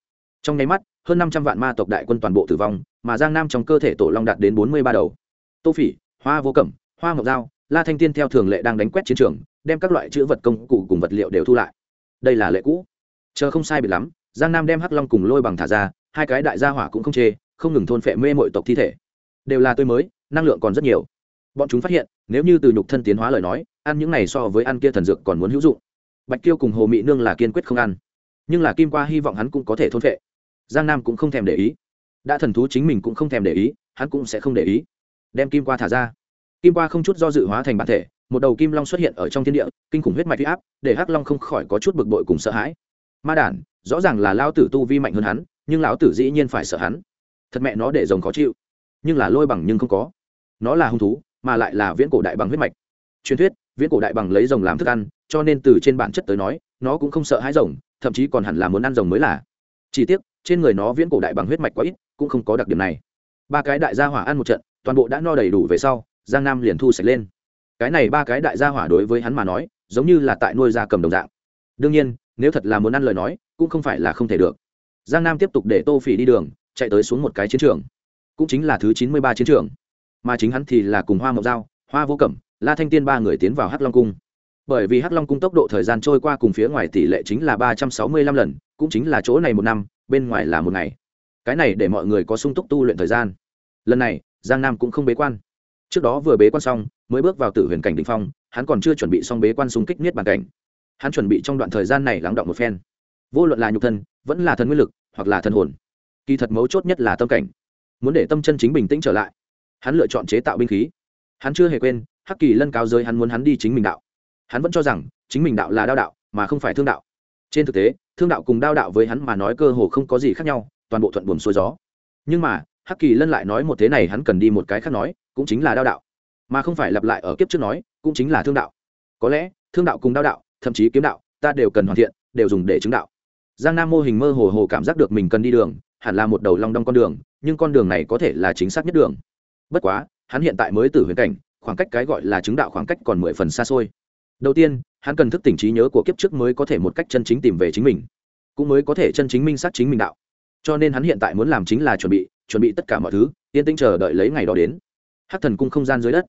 Trong nháy mắt, hơn năm trăm vạn ma tộc đại quân toàn bộ tử vong, mà giang nam trong cơ thể tổ long đạt đến bốn mươi ba đầu. Tô phỉ, hoa vô cẩm, hoa ngọc dao la thanh tiên theo thường lệ đang đánh quét chiến trường, đem các loại chữ vật công cụ cùng vật liệu đều thu lại. Đây là lệ cũ. Chờ không sai biệt lắm, giang nam đem hắc long cùng lôi bằng thả ra, hai cái đại gia hỏa cũng không chê, không ngừng thôn phệ mê mọi tộc thi thể. Đều là tươi mới, năng lượng còn rất nhiều. Bọn chúng phát hiện, nếu như từ nhục thân tiến hóa lời nói ăn những này so với ăn kia thần dược còn muốn hữu dụng. Bạch kiêu cùng hồ mỹ nương là kiên quyết không ăn. Nhưng là kim qua hy vọng hắn cũng có thể thôn phệ. Giang nam cũng không thèm để ý. Đã thần thú chính mình cũng không thèm để ý, hắn cũng sẽ không để ý. Đem kim qua thả ra. Kim qua không chút do dự hóa thành bản thể, một đầu kim long xuất hiện ở trong thiên địa, kinh khủng huyết mạch huy áp, để hắc long không khỏi có chút bực bội cùng sợ hãi. Ma đản, rõ ràng là lao tử tu vi mạnh hơn hắn, nhưng lão tử dĩ nhiên phải sợ hắn. Thật mẹ nó để rồng khó chịu. Nhưng là lôi bằng nhưng không có. Nó là hung thú, mà lại là viễn cổ đại bằng huyết mạch. Truyền thuyết viễn cổ đại bằng lấy rồng làm thức ăn, cho nên từ trên bản chất tới nói, nó cũng không sợ hãi rồng, thậm chí còn hẳn là muốn ăn rồng mới là. Chỉ tiếc, trên người nó viễn cổ đại bằng huyết mạch quá ít, cũng không có đặc điểm này. Ba cái đại gia hỏa ăn một trận, toàn bộ đã no đầy đủ về sau, giang nam liền thu sạch lên. Cái này ba cái đại gia hỏa đối với hắn mà nói, giống như là tại nuôi gia cầm đồng dạng. Đương nhiên, nếu thật là muốn ăn lời nói, cũng không phải là không thể được. Giang nam tiếp tục để tô phỉ đi đường, chạy tới xuống một cái chiến trường. Cũng chính là thứ chín mươi ba chiến trường. Mà chính hắn thì là cùng hoa mộc dao hoa vô cẩm la thanh tiên ba người tiến vào hắc long cung. Bởi vì hắc long cung tốc độ thời gian trôi qua cùng phía ngoài tỷ lệ chính là ba trăm sáu mươi lăm lần, cũng chính là chỗ này một năm, bên ngoài là một ngày. Cái này để mọi người có sung túc tu luyện thời gian. Lần này, giang nam cũng không bế quan. Trước đó vừa bế quan xong, mới bước vào tử huyền cảnh đình phong, hắn còn chưa chuẩn bị xong bế quan xung kích niết bàn cảnh. Hắn chuẩn bị trong đoạn thời gian này lắng động một phen. Vô luận là nhục thân, vẫn là thần nguyên lực, hoặc là thần hồn. Kỳ thật mấu chốt nhất là tâm cảnh. Muốn để tâm chân chính bình tĩnh trở lại, hắn lựa chọn chế tạo binh khí. Hắn chưa hề quên hắc kỳ lân cáo giới hắn muốn hắn đi chính mình đạo. Hắn vẫn cho rằng, chính mình đạo là đao đạo, mà không phải thương đạo. Trên thực tế, thương đạo cùng đao đạo với hắn mà nói cơ hồ không có gì khác nhau, toàn bộ thuận buồm xuôi gió. Nhưng mà, hắc kỳ lân lại nói một thế này hắn cần đi một cái khác nói, cũng chính là đao đạo. Mà không phải lặp lại ở kiếp trước nói, cũng chính là thương đạo. Có lẽ, thương đạo cùng đao đạo, thậm chí kiếm đạo, ta đều cần hoàn thiện, đều dùng để chứng đạo. Giang nam mô hình mơ hồ hồ cảm giác được mình cần đi đường, hẳn là một đầu long đong con đường, nhưng con đường này có thể là chính xác nhất đường. Bất quá, hắn hiện tại mới từ huyền cảnh khoảng cách cái gọi là chứng đạo khoảng cách còn mười phần xa xôi. Đầu tiên, hắn cần thức tỉnh trí nhớ của kiếp trước mới có thể một cách chân chính tìm về chính mình, cũng mới có thể chân chính minh sát chính mình đạo. Cho nên hắn hiện tại muốn làm chính là chuẩn bị chuẩn bị tất cả mọi thứ, yên tĩnh chờ đợi lấy ngày đó đến. Hắc thần cung không gian dưới đất.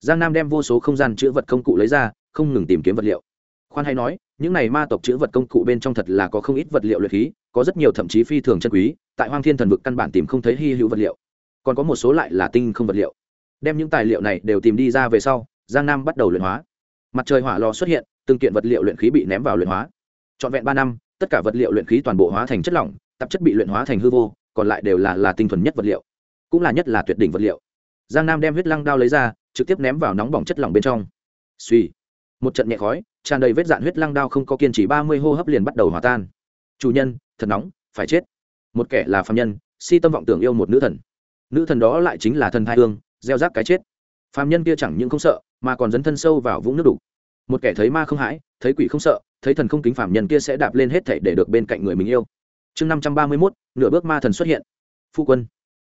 Giang nam đem vô số không gian chữ vật công cụ lấy ra, không ngừng tìm kiếm vật liệu. Khoan hay nói, những này ma tộc chữ vật công cụ bên trong thật là có không ít vật liệu luyện khí, có rất nhiều thậm chí phi thường chân quý, tại hoang thiên thần vực căn bản tìm không thấy hy hữu vật liệu. Còn có một số lại là tinh không vật liệu đem những tài liệu này đều tìm đi ra về sau, giang nam bắt đầu luyện hóa. Mặt trời hỏa lò xuất hiện, từng kiện vật liệu luyện khí bị ném vào luyện hóa. Trọn vẹn ba năm, tất cả vật liệu luyện khí toàn bộ hóa thành chất lỏng, tạp chất bị luyện hóa thành hư vô, còn lại đều là là tinh thuần nhất vật liệu. Cũng là nhất là tuyệt đỉnh vật liệu. Giang nam đem huyết lăng đao lấy ra, trực tiếp ném vào nóng bỏng chất lỏng bên trong. Suy một trận nhẹ khói, tràn đầy vết dạn huyết lăng đao không có kiên trì ba mươi hô hấp liền bắt đầu hòa tan. Chủ nhân, thật nóng, phải chết. Một kẻ là phạm nhân, si tâm vọng tưởng yêu một nữ thần. Nữ thần đó lại chính là thần thai hương gieo rác cái chết. Phàm nhân kia chẳng những không sợ, mà còn dấn thân sâu vào vũng nước đục. Một kẻ thấy ma không hãi, thấy quỷ không sợ, thấy thần không kính phàm nhân kia sẽ đạp lên hết thảy để được bên cạnh người mình yêu. Chương năm trăm ba mươi mốt, nửa bước ma thần xuất hiện. Phu quân.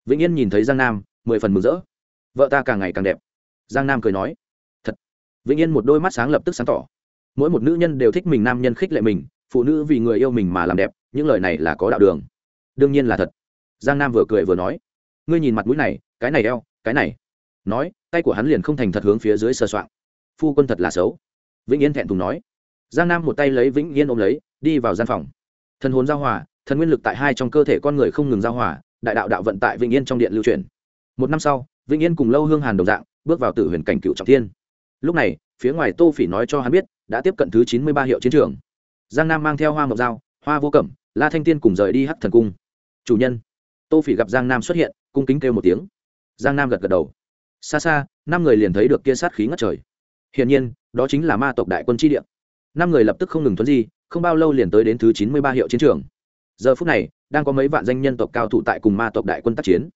Vĩnh yên nhìn thấy giang nam, mười phần mừng rỡ. Vợ ta càng ngày càng đẹp. Giang nam cười nói. Thật. Vĩnh yên một đôi mắt sáng lập tức sáng tỏ. Mỗi một nữ nhân đều thích mình, nam nhân khích lệ mình, phụ nữ vì người yêu mình mà làm đẹp, những lời này là có đạo đường. Đương nhiên là thật. Giang nam vừa cười vừa nói. Ngươi nhìn mặt mũi này, cái này eo cái này. Nói, tay của hắn liền không thành thật hướng phía dưới sờ soạng. Phu quân thật là xấu. Vĩnh yên thẹn thùng nói. Giang nam một tay lấy vĩnh yên ôm lấy, đi vào gian phòng. Thần hồn giao hòa, thần nguyên lực tại hai trong cơ thể con người không ngừng giao hòa, đại đạo đạo vận tại vĩnh yên trong điện lưu truyền. Một năm sau, vĩnh yên cùng lâu hương hàn đồng dạng, bước vào tử huyền cảnh cựu trọng thiên. Lúc này, phía ngoài tô phỉ nói cho hắn biết, đã tiếp cận thứ chín mươi ba hiệu chiến trường. Giang nam mang theo hoa mộc dao hoa vô cẩm, la thanh tiên cùng rời đi hắc thần cung. Chủ nhân. Tô phỉ gặp giang nam xuất hiện, cung kính kêu một tiếng giang nam gật gật đầu. Xa xa, năm người liền thấy được kia sát khí ngất trời. Hiển nhiên, đó chính là ma tộc đại quân tri địa. Năm người lập tức không ngừng thuấn di, không bao lâu liền tới đến thứ chín mươi ba hiệu chiến trường. Giờ phút này, đang có mấy vạn danh nhân tộc cao thủ tại cùng ma tộc đại quân tác chiến.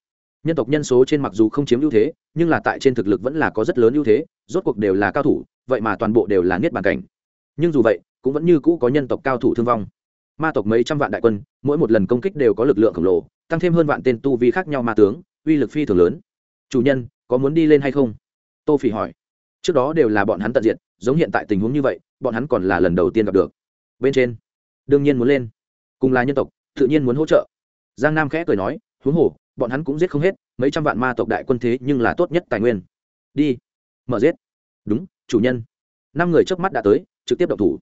Nhân tộc nhân số trên mặc dù không chiếm ưu thế, nhưng là tại trên thực lực vẫn là có rất lớn ưu thế, rốt cuộc đều là cao thủ, vậy mà toàn bộ đều là niết bàn cảnh. Nhưng dù vậy, cũng vẫn như cũ có nhân tộc cao thủ thương vong. Ma tộc mấy trăm vạn đại quân, mỗi một lần công kích đều có lực lượng khổng lồ, tăng thêm hơn vạn tên tu vi khác nhau ma tướng, uy lực phi thường lớn chủ nhân, có muốn đi lên hay không? Tô phỉ hỏi. Trước đó đều là bọn hắn tận diện giống hiện tại tình huống như vậy, bọn hắn còn là lần đầu tiên gặp được. Bên trên, đương nhiên muốn lên. Cùng là nhân tộc, tự nhiên muốn hỗ trợ. Giang nam khẽ cười nói, huống hồ, bọn hắn cũng giết không hết, mấy trăm vạn ma tộc đại quân thế nhưng là tốt nhất tài nguyên. Đi, mở giết. Đúng, chủ nhân. Năm người trước mắt đã tới, trực tiếp động thủ.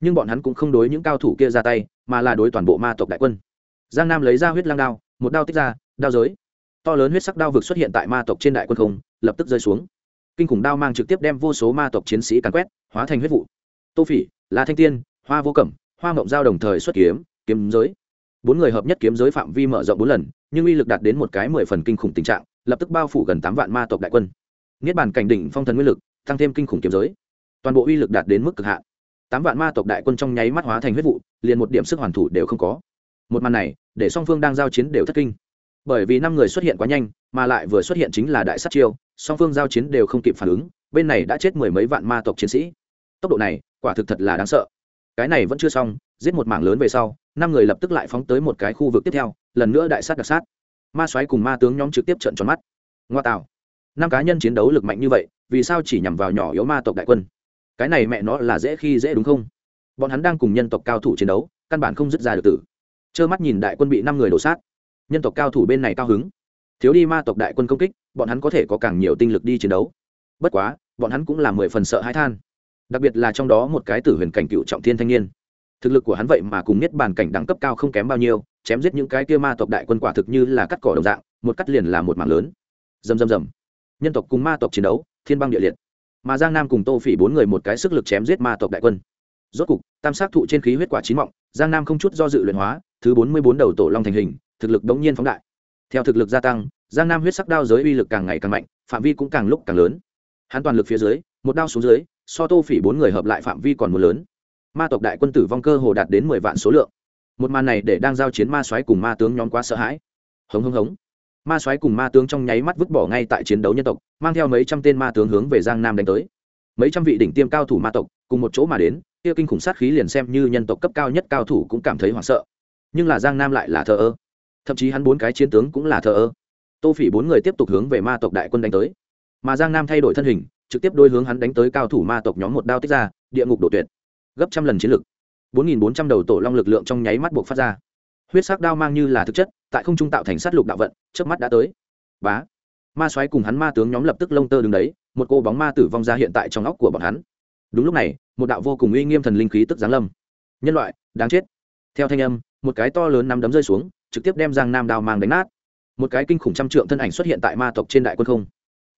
Nhưng bọn hắn cũng không đối những cao thủ kia ra tay, mà là đối toàn bộ ma tộc đại quân. Giang nam lấy ra huyết lang đao, một đao tích ra, đao giới to lớn huyết sắc đao vực xuất hiện tại ma tộc trên đại quân không, lập tức rơi xuống. Kinh khủng đao mang trực tiếp đem vô số ma tộc chiến sĩ càn quét, hóa thành huyết vụ. Tô phỉ, la thanh tiên, hoa vô cẩm, hoa mộng giao đồng thời xuất kiếm kiếm giới. Bốn người hợp nhất kiếm giới phạm vi mở rộng bốn lần, nhưng uy lực đạt đến một cái mười phần kinh khủng tình trạng, lập tức bao phủ gần tám vạn ma tộc đại quân. Niết bàn cảnh đỉnh phong thần nguyên lực, tăng thêm kinh khủng kiếm giới. Toàn bộ uy lực đạt đến mức cực hạn. Tám vạn ma tộc đại quân trong nháy mắt hóa thành huyết vụ, liền một điểm sức hoàn thủ đều không có. Một màn này, để song phương đang giao chiến đều thất kinh bởi vì năm người xuất hiện quá nhanh, mà lại vừa xuất hiện chính là đại sát chiêu, song phương giao chiến đều không kịp phản ứng, bên này đã chết mười mấy vạn ma tộc chiến sĩ. Tốc độ này, quả thực thật là đáng sợ. Cái này vẫn chưa xong, giết một mảng lớn về sau, năm người lập tức lại phóng tới một cái khu vực tiếp theo, lần nữa đại sát đặc sát. Ma xoáy cùng ma tướng nhóm trực tiếp trận tròn mắt. Ngoa tạo. Năm cá nhân chiến đấu lực mạnh như vậy, vì sao chỉ nhằm vào nhỏ yếu ma tộc đại quân? Cái này mẹ nó là dễ khi dễ đúng không? Bọn hắn đang cùng nhân tộc cao thủ chiến đấu, căn bản không dứt ra được tử. Trơ mắt nhìn đại quân bị năm người đổ sát nhân tộc cao thủ bên này cao hứng. Thiếu đi ma tộc đại quân công kích, bọn hắn có thể có càng nhiều tinh lực đi chiến đấu. Bất quá, bọn hắn cũng là mười phần sợ hãi than. Đặc biệt là trong đó một cái tử huyền cảnh cựu trọng thiên thanh niên. Thực lực của hắn vậy mà cùng nhất bàn cảnh đẳng cấp cao không kém bao nhiêu, chém giết những cái kia ma tộc đại quân quả thực như là cắt cỏ đồng dạng, một cắt liền là một mảng lớn. Dầm dầm dầm nhân tộc cùng ma tộc chiến đấu, thiên băng địa liệt. Mà giang nam cùng tô phỉ bốn người một cái sức lực chém giết ma tộc đại quân. Rốt cục, tam sát thụ trên khí huyết quả chín mọng, giang nam không chút do dự luyện hóa, thứ bốn mươi bốn đầu tổ long thành hình thực lực đống nhiên phóng đại. Theo thực lực gia tăng, giang nam huyết sắc đao giới uy lực càng ngày càng mạnh, phạm vi cũng càng lúc càng lớn. Hắn toàn lực phía dưới, một đao xuống dưới, so tô phỉ bốn người hợp lại phạm vi còn một lớn. Ma tộc đại quân tử vong cơ hồ đạt đến mười vạn số lượng. Một màn này để đang giao chiến ma soái cùng ma tướng nhóm quá sợ hãi. Hống hống hống. Ma soái cùng ma tướng trong nháy mắt vứt bỏ ngay tại chiến đấu nhân tộc, mang theo mấy trăm tên ma tướng hướng về giang nam đánh tới. Mấy trăm vị đỉnh tiêm cao thủ ma tộc cùng một chỗ mà đến, kia kinh khủng sát khí liền xem như nhân tộc cấp cao nhất cao thủ cũng cảm thấy hoảng sợ. Nhưng là giang nam lại là thờ ơ thậm chí hắn bốn cái chiến tướng cũng là thờ ơ. Tô phỉ bốn người tiếp tục hướng về ma tộc đại quân đánh tới. Mà giang nam thay đổi thân hình, trực tiếp đôi hướng hắn đánh tới cao thủ ma tộc nhóm một đao tích ra, địa ngục đổ tuyệt. Gấp trăm lần chiến lực. Bốn nghìn bốn trăm đầu tổ long lực lượng trong nháy mắt buộc phát ra. Huyết sắc đao mang như là thực chất, tại không trung tạo thành sát lục đạo vận trước mắt đã tới. Bá. Ma xoáy cùng hắn ma tướng nhóm lập tức lông tơ đứng đấy, một cô bóng ma tử vong ra hiện tại trong óc của bọn hắn. Đúng lúc này, một đạo vô cùng uy nghiêm thần linh khí tức giáng lâm. Nhân loại, đáng chết. Theo thanh âm, một cái to lớn nắm đấm rơi xuống trực tiếp đem giang nam đao mang đánh nát. Một cái kinh khủng trăm trượng thân ảnh xuất hiện tại ma tộc trên đại quân không.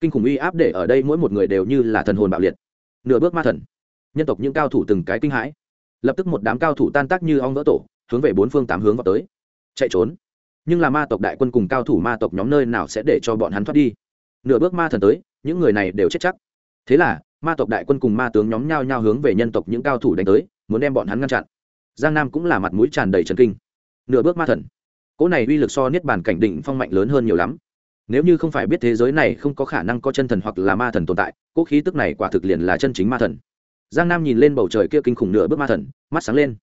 Kinh khủng uy áp để ở đây mỗi một người đều như là thần hồn bạo liệt. Nửa bước ma thần. Nhân tộc những cao thủ từng cái kinh hãi. Lập tức một đám cao thủ tan tác như ong vỡ tổ, hướng về bốn phương tám hướng vào tới. Chạy trốn. Nhưng là ma tộc đại quân cùng cao thủ ma tộc nhóm nơi nào sẽ để cho bọn hắn thoát đi? Nửa bước ma thần tới, những người này đều chết chắc. Thế là, ma tộc đại quân cùng ma tướng nhóm nhao nhao hướng về nhân tộc những cao thủ đánh tới, muốn đem bọn hắn ngăn chặn. Giang nam cũng là mặt mũi tràn đầy trần kinh. Nửa bước ma thần cỗ này uy lực so niết bàn cảnh định phong mạnh lớn hơn nhiều lắm. Nếu như không phải biết thế giới này không có khả năng có chân thần hoặc là ma thần tồn tại, cỗ khí tức này quả thực liền là chân chính ma thần. Giang nam nhìn lên bầu trời kia kinh khủng nửa bước ma thần, mắt sáng lên.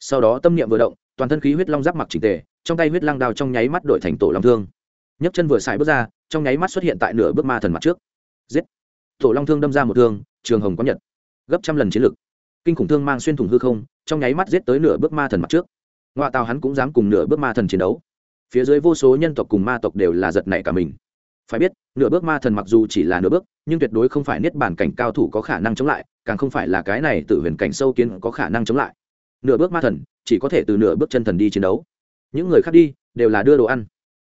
Sau đó tâm niệm vừa động, toàn thân khí huyết long giáp mặc trình tề, trong tay huyết lang đao trong nháy mắt đổi thành tổ long thương. Nhấc chân vừa xài bước ra, trong nháy mắt xuất hiện tại nửa bước ma thần mặt trước. Giết! Tổ long thương đâm ra một thương, trường hồng có nhật. Gấp trăm lần chiến lực. Kinh khủng thương mang xuyên thủng hư không, trong nháy mắt giết tới nửa bước ma thần mặt trước ngoại tàu hắn cũng dám cùng nửa bước ma thần chiến đấu. Phía dưới vô số nhân tộc cùng ma tộc đều là giật nảy cả mình. Phải biết, nửa bước ma thần mặc dù chỉ là nửa bước, nhưng tuyệt đối không phải niết bản cảnh cao thủ có khả năng chống lại, càng không phải là cái này tự huyền cảnh sâu kiến có khả năng chống lại. Nửa bước ma thần chỉ có thể từ nửa bước chân thần đi chiến đấu. Những người khác đi, đều là đưa đồ ăn.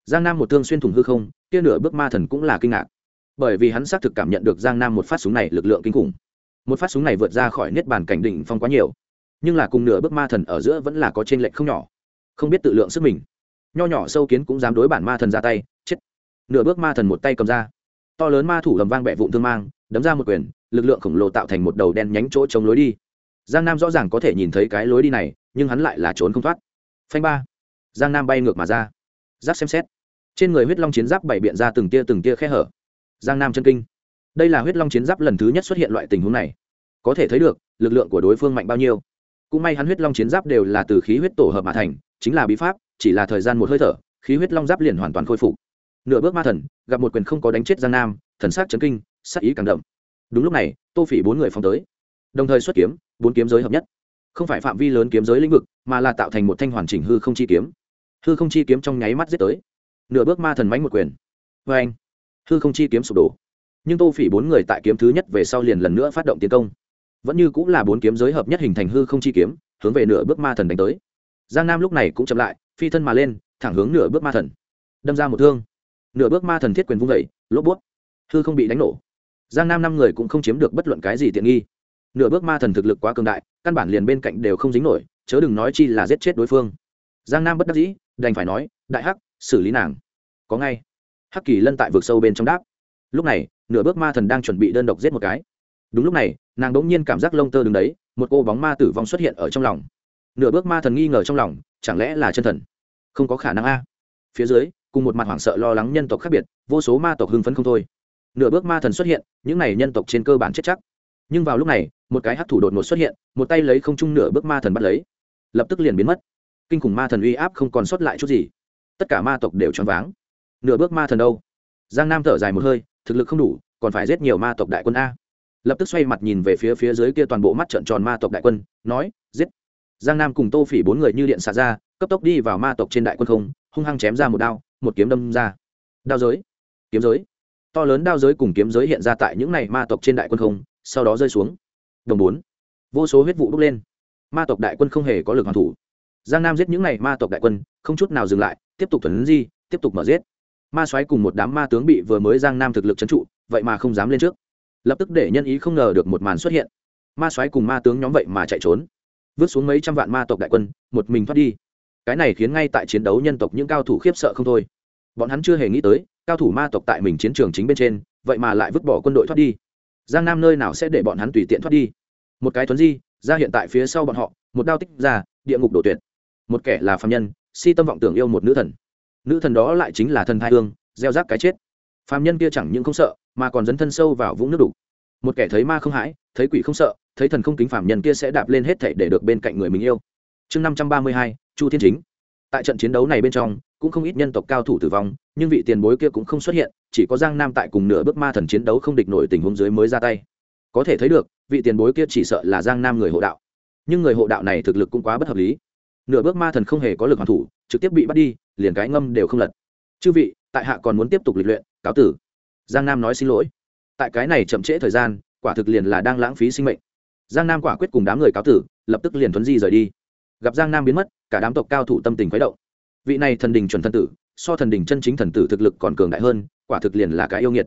Giang nam một thương xuyên thủng hư không, kia nửa bước ma thần cũng là kinh ngạc. Bởi vì hắn xác thực cảm nhận được giang nam một phát súng này lực lượng kinh khủng. Một phát súng này vượt ra khỏi niết bàn cảnh đỉnh phong quá nhiều nhưng là cùng nửa bước ma thần ở giữa vẫn là có t r ê n lệch không nhỏ. Không biết tự lượng sức mình. Nho nhỏ sâu kiến cũng dám đối bản ma thần ra tay, chết. Nửa bước ma thần một tay cầm ra. To lớn ma thủ lầm vang bẹ vụn thương mang, đấm ra một quyền, lực lượng khổng lồ tạo thành một đầu đen nhánh chỗ chống lối đi. Giang nam rõ ràng có thể nhìn thấy cái lối đi này, nhưng hắn lại là trốn không thoát. Phanh ba. Giang nam bay ngược mà ra. Giáp xem xét. Trên người huyết long chiến giáp bảy biện ra từng tia từng tia khe hở. Giang nam chân kinh. Đây là huyết long chiến giáp lần thứ nhất xuất hiện loại tình huống này. Có thể thấy được, lực lượng của đối phương mạnh bao nhiêu cũng may hắn huyết long chiến giáp đều là từ khí huyết tổ hợp mà thành, chính là bí pháp, chỉ là thời gian một hơi thở, khí huyết long giáp liền hoàn toàn khôi phục. Nửa bước ma thần, gặp một quyền không có đánh chết giang nam, thần sắc chấn kinh, sắc ý càng đậm. Đúng lúc này, tô phỉ bốn người phóng tới. Đồng thời xuất kiếm, bốn kiếm giới hợp nhất. Không phải phạm vi lớn kiếm giới lĩnh vực, mà là tạo thành một thanh hoàn chỉnh hư không chi kiếm. Hư không chi kiếm trong nháy mắt giết tới. Nửa bước ma thần mánh một quyền. Vê anh hư không chi kiếm sụp đổ. Nhưng tô phỉ bốn người tại kiếm thứ nhất về sau liền lần nữa phát động tiến công vẫn như cũng là bốn kiếm giới hợp nhất hình thành hư không chi kiếm, hướng về nửa bước ma thần đánh tới. Giang nam lúc này cũng chậm lại, phi thân mà lên, thẳng hướng nửa bước ma thần. Đâm ra một thương. Nửa bước ma thần thiết quyền vung vẩy lốp bút. Hư không bị đánh nổ. Giang nam năm người cũng không chiếm được bất luận cái gì tiện nghi. Nửa bước ma thần thực lực quá cường đại, căn bản liền bên cạnh đều không dính nổi, chớ đừng nói chi là giết chết đối phương. Giang nam bất đắc dĩ, đành phải nói, đại hắc, xử lý nàng. Có ngay. Hắc kỳ lân tại vực sâu bên trong đáp. Lúc này, nửa bước ma thần đang chuẩn bị đơn độc giết một cái. Đúng lúc này nàng đ ỗ n g nhiên cảm giác lông tơ đứng đấy, một cô bóng ma tử vong xuất hiện ở trong lòng. Nửa bước ma thần nghi ngờ trong lòng, chẳng lẽ là chân thần? Không có khả năng a. Phía dưới, cùng một mặt hoảng sợ lo lắng nhân tộc khác biệt, vô số ma tộc hưng phấn không thôi. Nửa bước ma thần xuất hiện, những n à y nhân tộc trên cơ bản chết chắc. Nhưng vào lúc này, một cái hắc thủ đột ngột xuất hiện, một tay lấy không trung nửa bước ma thần bắt lấy. Lập tức liền biến mất. Kinh khủng ma thần uy áp không còn sót lại chút gì. Tất cả ma tộc đều choáng váng. Nửa bước ma thần đâu? Giang nam thở dài một hơi, thực lực không đủ, còn phải giết nhiều ma tộc đại quân a lập tức xoay mặt nhìn về phía phía dưới kia toàn bộ mắt trợn tròn ma tộc đại quân, nói, giết. Giang nam cùng tô phỉ bốn người như điện xả ra, cấp tốc đi vào ma tộc trên đại quân không, hung hăng chém ra một đao, một kiếm đâm ra. Đao giới, kiếm giới. To lớn đao giới cùng kiếm giới hiện ra tại những này ma tộc trên đại quân không, sau đó rơi xuống. Đồng bốn. Vô số huyết vụ bốc lên. Ma tộc đại quân không hề có lực hoàn thủ. Giang nam giết những này ma tộc đại quân, không chút nào dừng lại, tiếp tục thuần di, tiếp tục mở giết. Ma soái cùng một đám ma tướng bị vừa mới giang nam thực lực trấn trụ, vậy mà không dám lên trước lập tức để nhân ý không ngờ được một màn xuất hiện. Ma soái cùng ma tướng nhóm vậy mà chạy trốn. Vứt xuống mấy trăm vạn ma tộc đại quân, một mình thoát đi. Cái này khiến ngay tại chiến đấu nhân tộc những cao thủ khiếp sợ không thôi. Bọn hắn chưa hề nghĩ tới, cao thủ ma tộc tại mình chiến trường chính bên trên, vậy mà lại vứt bỏ quân đội thoát đi. Giang nam nơi nào sẽ để bọn hắn tùy tiện thoát đi? Một cái thuấn di, ra hiện tại phía sau bọn họ, một đao tích ra, địa ngục đổ tuyệt. Một kẻ là phạm nhân, si tâm vọng tưởng yêu một nữ thần. Nữ thần đó lại chính là thần thai hương, gieo rác cái chết. Phạm nhân kia chẳng những không sợ mà còn dấn thân sâu vào vũng nước đục. Một kẻ thấy ma không hãi, thấy quỷ không sợ, thấy thần không kính phạm nhân kia sẽ đạp lên hết thảy để được bên cạnh người mình yêu. Chương năm trăm ba mươi hai, chu thiên chính. Tại trận chiến đấu này bên trong, cũng không ít nhân tộc cao thủ tử vong, nhưng vị tiền bối kia cũng không xuất hiện, chỉ có giang nam tại cùng nửa bước ma thần chiến đấu không địch nổi tình huống dưới mới ra tay. Có thể thấy được, vị tiền bối kia chỉ sợ là giang nam người hộ đạo. Nhưng người hộ đạo này thực lực cũng quá bất hợp lý. Nửa bước ma thần không hề có lực hoàn thủ, trực tiếp bị bắt đi, liền cái ngâm đều không lật. Chư vị, tại hạ còn muốn tiếp tục lịch luyện, cáo tử giang nam nói xin lỗi. Tại cái này chậm trễ thời gian, quả thực liền là đang lãng phí sinh mệnh. Giang nam quả quyết cùng đám người cáo tử, lập tức liền thuấn di rời đi. Gặp giang nam biến mất, cả đám tộc cao thủ tâm tình khuấy động. Vị này thần đình chuẩn thần tử, so thần đình chân chính thần tử thực lực còn cường đại hơn, quả thực liền là cái yêu nghiệt.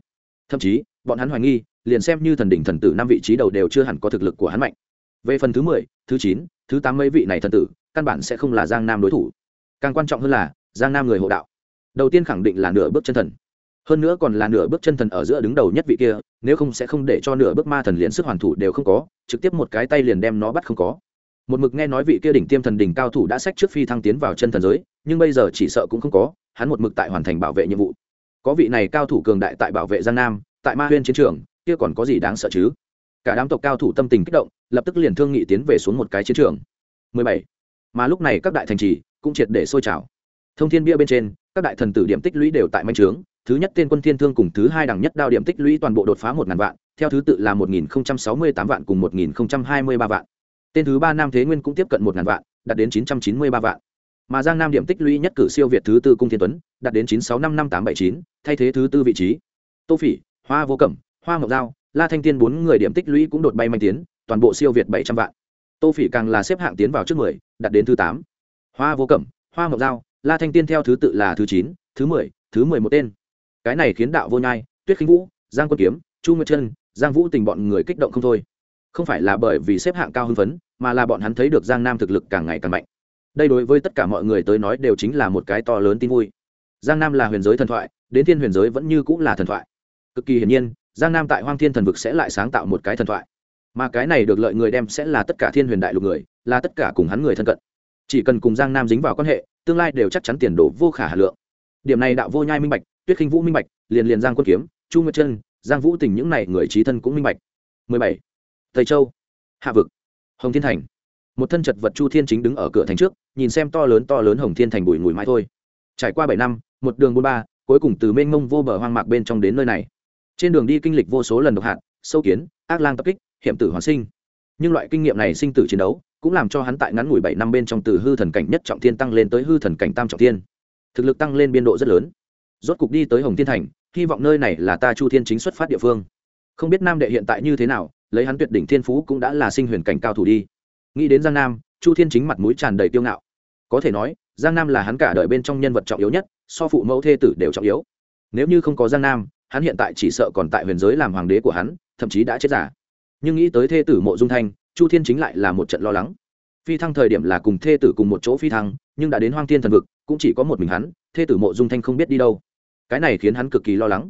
Thậm chí, bọn hắn hoài nghi, liền xem như thần đình thần tử năm vị trí đầu đều chưa hẳn có thực lực của hắn mạnh. Về phần thứ mười, thứ chín, thứ tám mấy vị này thần tử, căn bản sẽ không là giang nam đối thủ. Càng quan trọng hơn là, giang nam người hộ đạo. Đầu tiên khẳng định là nửa bước chân thần hơn nữa còn là nửa bước chân thần ở giữa đứng đầu nhất vị kia, nếu không sẽ không để cho nửa bước ma thần liền sức hoàn thủ đều không có, trực tiếp một cái tay liền đem nó bắt không có. Một mực nghe nói vị kia đỉnh tiêm thần đỉnh cao thủ đã sách trước phi thăng tiến vào chân thần giới, nhưng bây giờ chỉ sợ cũng không có, hắn một mực tại hoàn thành bảo vệ nhiệm vụ. Có vị này cao thủ cường đại tại bảo vệ giang nam, tại ma huyên chiến trường, kia còn có gì đáng sợ chứ? Cả đám tộc cao thủ tâm tình kích động, lập tức liền thương nghị tiến về xuống một cái chiến trường. 17. mà lúc này các đại thành trì cũng triệt để sôi trào. Thông thiên bia bên trên, các đại thần tử điểm tích lũy đều tại manh trướng thứ nhất tên quân thiên thương cùng thứ hai đẳng nhất đao điểm tích lũy toàn bộ đột phá một ngàn vạn, theo thứ tự là một nghìn sáu mươi tám vạn cùng một nghìn hai mươi ba vạn. Tên thứ ba nam thế nguyên cũng tiếp cận một ngàn vạn, đạt đến chín trăm chín mươi ba vạn. Mà giang nam điểm tích lũy nhất cử siêu việt thứ tư cung thiên tuấn, đạt đến chín sáu năm năm tám bảy chín, thay thế thứ tư vị trí. Tô phỉ, hoa vô cẩm, hoa ngọc giao, la thanh tiên bốn người điểm tích lũy cũng đột bay manh tiến, toàn bộ siêu việt bảy trăm vạn. Tô phỉ càng là xếp hạng tiến vào trước mười, đạt đến thứ tám. Hoa vô cẩm, hoa ngọc giao, la thanh tiên theo thứ tự là thứ chín, thứ mười thứ mười một tên cái này khiến đạo vô nhai, tuyết khinh vũ, giang quân kiếm, chu nguyệt trân, giang vũ tình bọn người kích động không thôi. Không phải là bởi vì xếp hạng cao hưng phấn, mà là bọn hắn thấy được giang nam thực lực càng ngày càng mạnh. Đây đối với tất cả mọi người tới nói đều chính là một cái to lớn tin vui. Giang nam là huyền giới thần thoại, đến thiên huyền giới vẫn như cũng là thần thoại. Cực kỳ hiển nhiên, giang nam tại hoang thiên thần vực sẽ lại sáng tạo một cái thần thoại. Mà cái này được lợi người đem sẽ là tất cả thiên huyền đại lục người, là tất cả cùng hắn người thân cận. Chỉ cần cùng giang nam dính vào quan hệ, tương lai đều chắc chắn tiền đồ vô khả hà lượng. Điểm này đạo vô nhai minh bạch tuyết khinh vũ minh bạch, liền liền giang quân kiếm, chu nguyệt chân giang vũ tình những này người trí thân cũng minh bạch. 17. tây châu. Hạ vực. Hồng thiên thành. Một thân chật vật chu thiên chính đứng ở cửa thành trước, nhìn xem to lớn to lớn hồng thiên thành bụi ngùi mãi thôi. Trải qua bảy năm, một đường bốn ba, cuối cùng từ mênh mông vô bờ hoang mạc bên trong đến nơi này. Trên đường đi kinh lịch vô số lần độc hạt, sâu kiến, ác lang tập kích, hiểm tử hoàn sinh. Nhưng loại kinh nghiệm này sinh tử chiến đấu, cũng làm cho hắn tại ngắn ngủi bảy năm bên trong từ hư thần cảnh nhất trọng thiên tăng lên tới hư thần cảnh tam trọng thiên. Thực lực tăng lên biên độ rất lớn rốt cục đi tới hồng thiên thành, hy vọng nơi này là ta chu thiên chính xuất phát địa phương. Không biết nam đệ hiện tại như thế nào, lấy hắn tuyệt đỉnh thiên phú cũng đã là sinh huyền cảnh cao thủ đi. Nghĩ đến giang nam, chu thiên chính mặt mũi tràn đầy tiêu ngạo. Có thể nói, giang nam là hắn cả đời bên trong nhân vật trọng yếu nhất, so phụ mẫu thê tử đều trọng yếu. Nếu như không có giang nam, hắn hiện tại chỉ sợ còn tại huyền giới làm hoàng đế của hắn, thậm chí đã chết giả. Nhưng nghĩ tới thê tử mộ dung thanh, chu thiên chính lại là một trận lo lắng. Phi thăng thời điểm là cùng thê tử cùng một chỗ phi thăng, nhưng đã đến hoang thiên thần vực, cũng chỉ có một mình hắn, thê tử mộ dung thanh không biết đi đâu cái này khiến hắn cực kỳ lo lắng.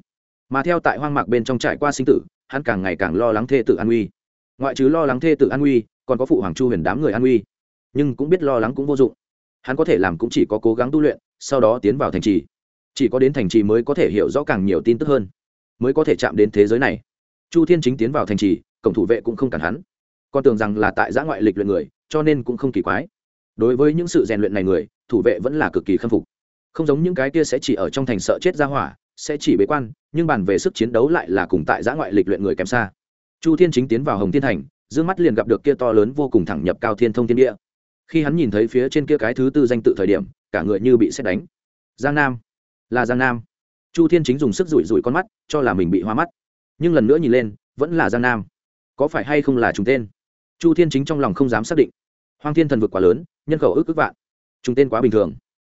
Mà theo tại hoang mạc bên trong trải qua sinh tử, hắn càng ngày càng lo lắng thê tử an uy. Ngoại trừ lo lắng thê tử an uy, còn có phụ hoàng chu huyền đám người an uy. Nhưng cũng biết lo lắng cũng vô dụng. Hắn có thể làm cũng chỉ có cố gắng tu luyện, sau đó tiến vào thành trì. Chỉ có đến thành trì mới có thể hiểu rõ càng nhiều tin tức hơn. Mới có thể chạm đến thế giới này. Chu thiên chính tiến vào thành trì, cổng thủ vệ cũng không cản hắn. Con tưởng rằng là tại giã ngoại lịch luyện người, cho nên cũng không kỳ quái. Đối với những sự rèn luyện này người, thủ vệ vẫn là cực kỳ khâm phục không giống những cái kia sẽ chỉ ở trong thành sợ chết ra hỏa, sẽ chỉ bế quan, nhưng bàn về sức chiến đấu lại là cùng tại giã ngoại lịch luyện người kém xa. Chu thiên chính tiến vào hồng thiên thành d ư ơ n g mắt liền gặp được kia to lớn vô cùng thẳng nhập cao thiên thông thiên địa. Khi hắn nhìn thấy phía trên kia cái thứ tư danh tự thời điểm, cả người như bị xét đánh. Giang nam, là giang nam. Chu thiên chính dùng sức rủi rủi con mắt, cho là mình bị hoa mắt. Nhưng lần nữa nhìn lên, vẫn là giang nam. Có phải hay không là chúng tên? Chu thiên chính trong lòng không dám xác định. Hoang thiên thần vực quá lớn, nhân khẩu ước ước vạn. Chúng tên quá bình thường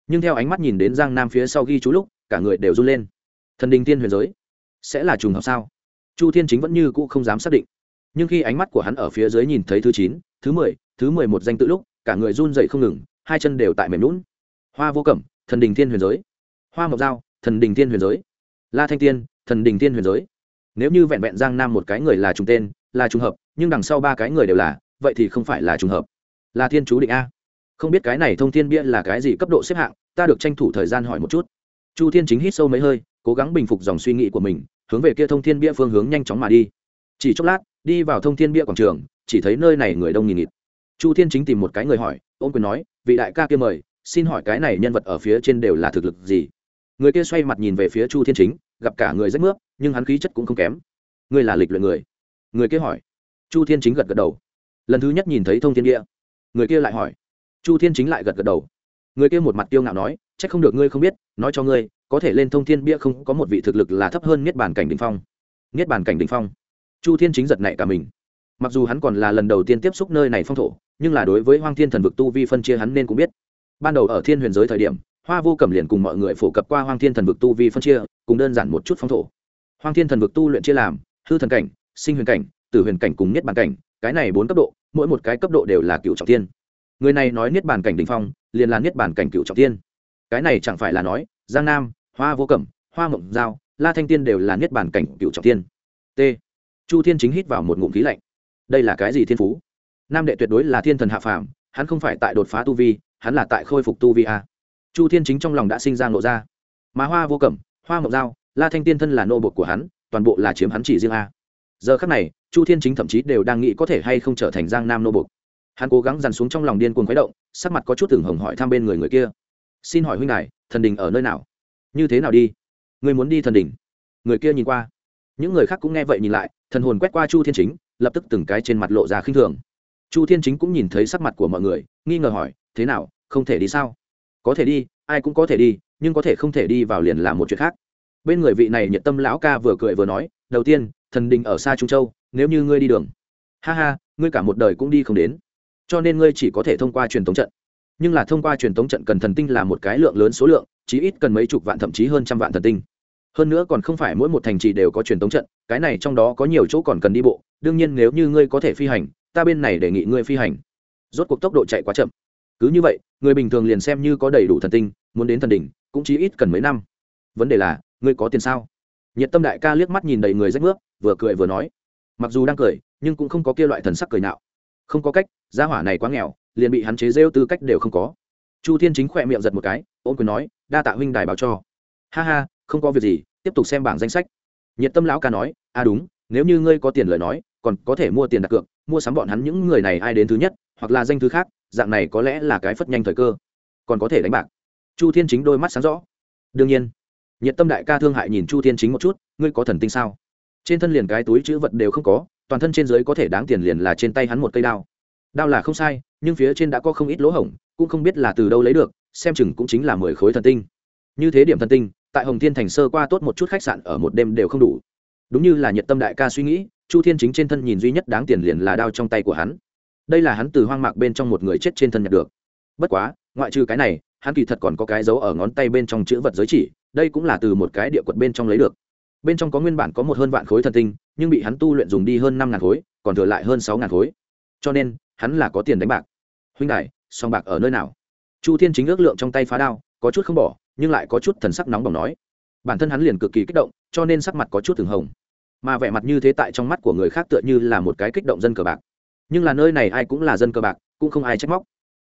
nhưng theo ánh mắt nhìn đến giang nam phía sau ghi chú lúc, cả người đều run lên. Thần đình tiên huyền giới, sẽ là trùng hợp sao? Chu thiên chính vẫn như cũ không dám xác định. Nhưng khi ánh mắt của hắn ở phía dưới nhìn thấy thứ chín, thứ mười thứ mười một danh tự lúc, cả người run dậy không ngừng, hai chân đều tại mềm lún hoa vô cẩm, thần đình tiên huyền giới. Hoa mộc dao, thần đình tiên huyền giới. La thanh tiên, thần đình tiên huyền giới. Nếu như vẹn vẹn giang nam một cái người là trùng tên, là trùng hợp, nhưng đằng sau ba cái người đều là, vậy thì không phải là trùng hợp. Là thiên chú định a không biết cái này thông thiên bia là cái gì cấp độ xếp hạng, ta được tranh thủ thời gian hỏi một chút. Chu thiên chính hít sâu mấy hơi, cố gắng bình phục dòng suy nghĩ của mình, hướng về kia thông thiên bia phương hướng nhanh chóng mà đi. Chỉ chốc lát, đi vào thông thiên bia quảng trường, chỉ thấy nơi này người đông nghìn nghịt. Chu thiên chính tìm một cái người hỏi ôm quyền nói, vị đại ca kia mời, xin hỏi cái này nhân vật ở phía trên đều là thực lực gì? Người kia xoay mặt nhìn về phía chu thiên chính, gặp cả người rách nước nhưng hắn khí chất cũng không kém. Ngươi là lịch luyện người? Người kia hỏi. Chu thiên chính gật gật đầu. Lần thứ nhất nhìn thấy thông thiên địa người kia lại hỏi chu thiên chính lại gật gật đầu. Người kia một mặt tiêu ngạo nói c h ắ c không được ngươi không biết, nói cho ngươi, có thể lên thông thiên bia không, có một vị thực lực là thấp hơn niết bàn cảnh đình phong. Niết bàn cảnh đình phong? Chu thiên chính giật nảy cả mình. Mặc dù hắn còn là lần đầu tiên tiếp xúc nơi này phong thổ, nhưng là đối với hoang thiên thần vực tu vi phân chia hắn nên cũng biết. Ban đầu ở thiên huyền giới thời điểm, hoa vô cẩm liền cùng mọi người phổ cập qua hoang thiên thần vực tu vi phân chia, cùng đơn giản một chút phong thổ. Hoang thiên thần vực tu luyện chia làm, hư thần cảnh, sinh huyền cảnh, tử huyền cảnh cùng niết bàn cảnh, cái này bốn cấp độ, mỗi một cái cấp độ đều là cựu trọng tiên người này nói niết bàn cảnh đình phong, liền là niết bàn cảnh cựu trọng tiên. Cái này chẳng phải là nói, giang nam, hoa vô cẩm, hoa mộng giao, la thanh tiên đều là niết bàn cảnh cựu trọng tiên. T. Chu thiên chính hít vào một ngụm khí lạnh. Đây là cái gì thiên phú? Nam đệ tuyệt đối là thiên thần hạ phàm, hắn không phải tại đột phá tu vi, hắn là tại khôi phục tu vi a. Chu thiên chính trong lòng đã sinh ra nộ ra. Mà hoa vô cẩm, hoa mộng giao, la thanh tiên thân là nô bột của hắn, toàn bộ là chiếm hắn chỉ riêng a. Giờ khắc này, chu thiên chính thậm chí đều đang nghĩ có thể hay không trở thành giang nam nô bột hắn cố gắng dằn xuống trong lòng điên cuồng khuấy động, sắc mặt có chút tưởng hồng hỏi thăm bên người người kia. Xin hỏi huynh này thần đình ở nơi nào? Như thế nào đi? Người muốn đi thần đình. Người kia nhìn qua. Những người khác cũng nghe vậy nhìn lại, thần hồn quét qua chu thiên chính, lập tức từng cái trên mặt lộ ra khinh thường. Chu thiên chính cũng nhìn thấy sắc mặt của mọi người, nghi ngờ hỏi, thế nào, không thể đi sao? Có thể đi, ai cũng có thể đi, nhưng có thể không thể đi vào liền là một chuyện khác. Bên người vị này nhiệt tâm lão ca vừa cười vừa nói, đầu tiên, thần đình ở xa trung châu, nếu như ngươi đi đường. Ha ha, ngươi cả một đời cũng đi không đến cho nên ngươi chỉ có thể thông qua truyền thống trận. Nhưng là thông qua truyền thống trận cần thần tinh là một cái lượng lớn số lượng, chí ít cần mấy chục vạn thậm chí hơn trăm vạn thần tinh. Hơn nữa còn không phải mỗi một thành trì đều có truyền thống trận, cái này trong đó có nhiều chỗ còn cần đi bộ, đương nhiên nếu như ngươi có thể phi hành, ta bên này đề nghị ngươi phi hành. Rốt cuộc tốc độ chạy quá chậm. Cứ như vậy, người bình thường liền xem như có đầy đủ thần tinh, muốn đến thần đỉnh, cũng chỉ ít cần mấy năm. Vấn đề là, ngươi có tiền sao? Nhiệt tâm đại ca liếc mắt nhìn đầy người rách nước, vừa cười vừa nói. Mặc dù đang cười, nhưng cũng không có kia loại thần sắc cười nào không có cách, gia hỏa này quá nghèo, liền bị hắn chế rêu tư cách đều không có. Chu thiên chính khỏe miệng giật một cái, ôn quyền nói, đa tạ huynh đài báo cho. Ha ha, không có việc gì, tiếp tục xem bảng danh sách. Nhiệt tâm lão ca nói à đúng, nếu như ngươi có tiền lời nói, còn có thể mua tiền đặt cược, mua sắm bọn hắn những người này ai đến thứ nhất, hoặc là danh thứ khác, dạng này có lẽ là cái phất nhanh thời cơ. Còn có thể đánh bạc. Chu thiên chính đôi mắt sáng rõ. Đương nhiên. Nhiệt tâm đại ca thương hại nhìn chu thiên chính một chút, ngươi có thần tinh sao? Trên thân liền cái túi chữ vật đều không có toàn thân trên dưới có thể đáng tiền liền là trên tay hắn một cây đao. Đao là không sai, nhưng phía trên đã có không ít lỗ hổng, cũng không biết là từ đâu lấy được, xem chừng cũng chính là mười khối thần tinh. Như thế điểm thần tinh, tại hồng thiên thành sơ qua tốt một chút khách sạn ở một đêm đều không đủ. Đúng như là nhiệt tâm đại ca suy nghĩ, chu thiên chính trên thân nhìn duy nhất đáng tiền liền là đao trong tay của hắn. Đây là hắn từ hoang mạc bên trong một người chết trên thân nhặt được. Bất quá, ngoại trừ cái này, hắn kỳ thật còn có cái dấu ở ngón tay bên trong chữ vật giới chỉ, đây cũng là từ một cái địa quật bên trong lấy được. Bên trong có nguyên bản có một hơn vạn khối thần tinh nhưng bị hắn tu luyện dùng đi hơn năm ngàn khối, còn thừa lại hơn sáu ngàn khối. Cho nên, hắn là có tiền đánh bạc. Huynh đại song bạc ở nơi nào? Chu thiên chính ước lượng trong tay phá đao, có chút không bỏ, nhưng lại có chút thần sắc nóng bỏng nói. Bản thân hắn liền cực kỳ kích động, cho nên sắc mặt có chút thường hồng. Mà vẻ mặt như thế tại trong mắt của người khác tựa như là một cái kích động dân cờ bạc. Nhưng là nơi này ai cũng là dân cờ bạc, cũng không ai trách móc.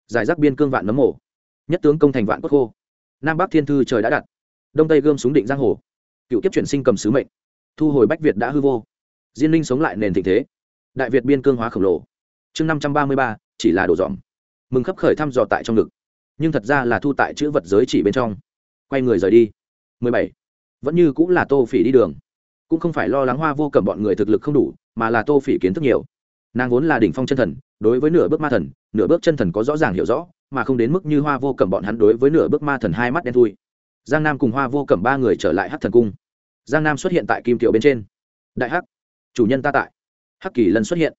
Giải rác biên cương vạn nấm mổ nhất tướng công thành vạn quốc khô. Nam bắc thiên thư trời đã đặt. Đông tây gươm súng định giang hồ. Cựu kiếp chuyển sinh cầm sứ mệnh. Thu hồi bách việt đã hư vô diên linh sống lại nền thịnh thế. Đại việt biên cương hóa khổng lồ. Chương năm trăm ba mươi ba, chỉ là đồ dòm mừng khắp khởi thăm dò tại trong ngực. Nhưng thật ra là thu tại chữ vật giới chỉ bên trong. Quay người rời đi. Mười bảy. Vẫn như cũng là tô phỉ đi đường. Cũng không phải lo lắng hoa vô cầm bọn người thực lực không đủ, mà là tô phỉ kiến thức nhiều. Nàng vốn là đỉnh phong chân thần, đối với nửa bước ma thần, nửa bước chân thần có rõ ràng hiểu rõ, mà không đến mức như hoa vô cầm bọn hắn đối với nửa bước ma thần hai mắt đen thui. Giang nam cùng hoa vô cầm ba người trở lại hát thần cung. Giang nam xuất hiện tại kim kiệu bên trên. Đại hắc chủ nhân ta tại. Hắc kỳ lân xuất hiện.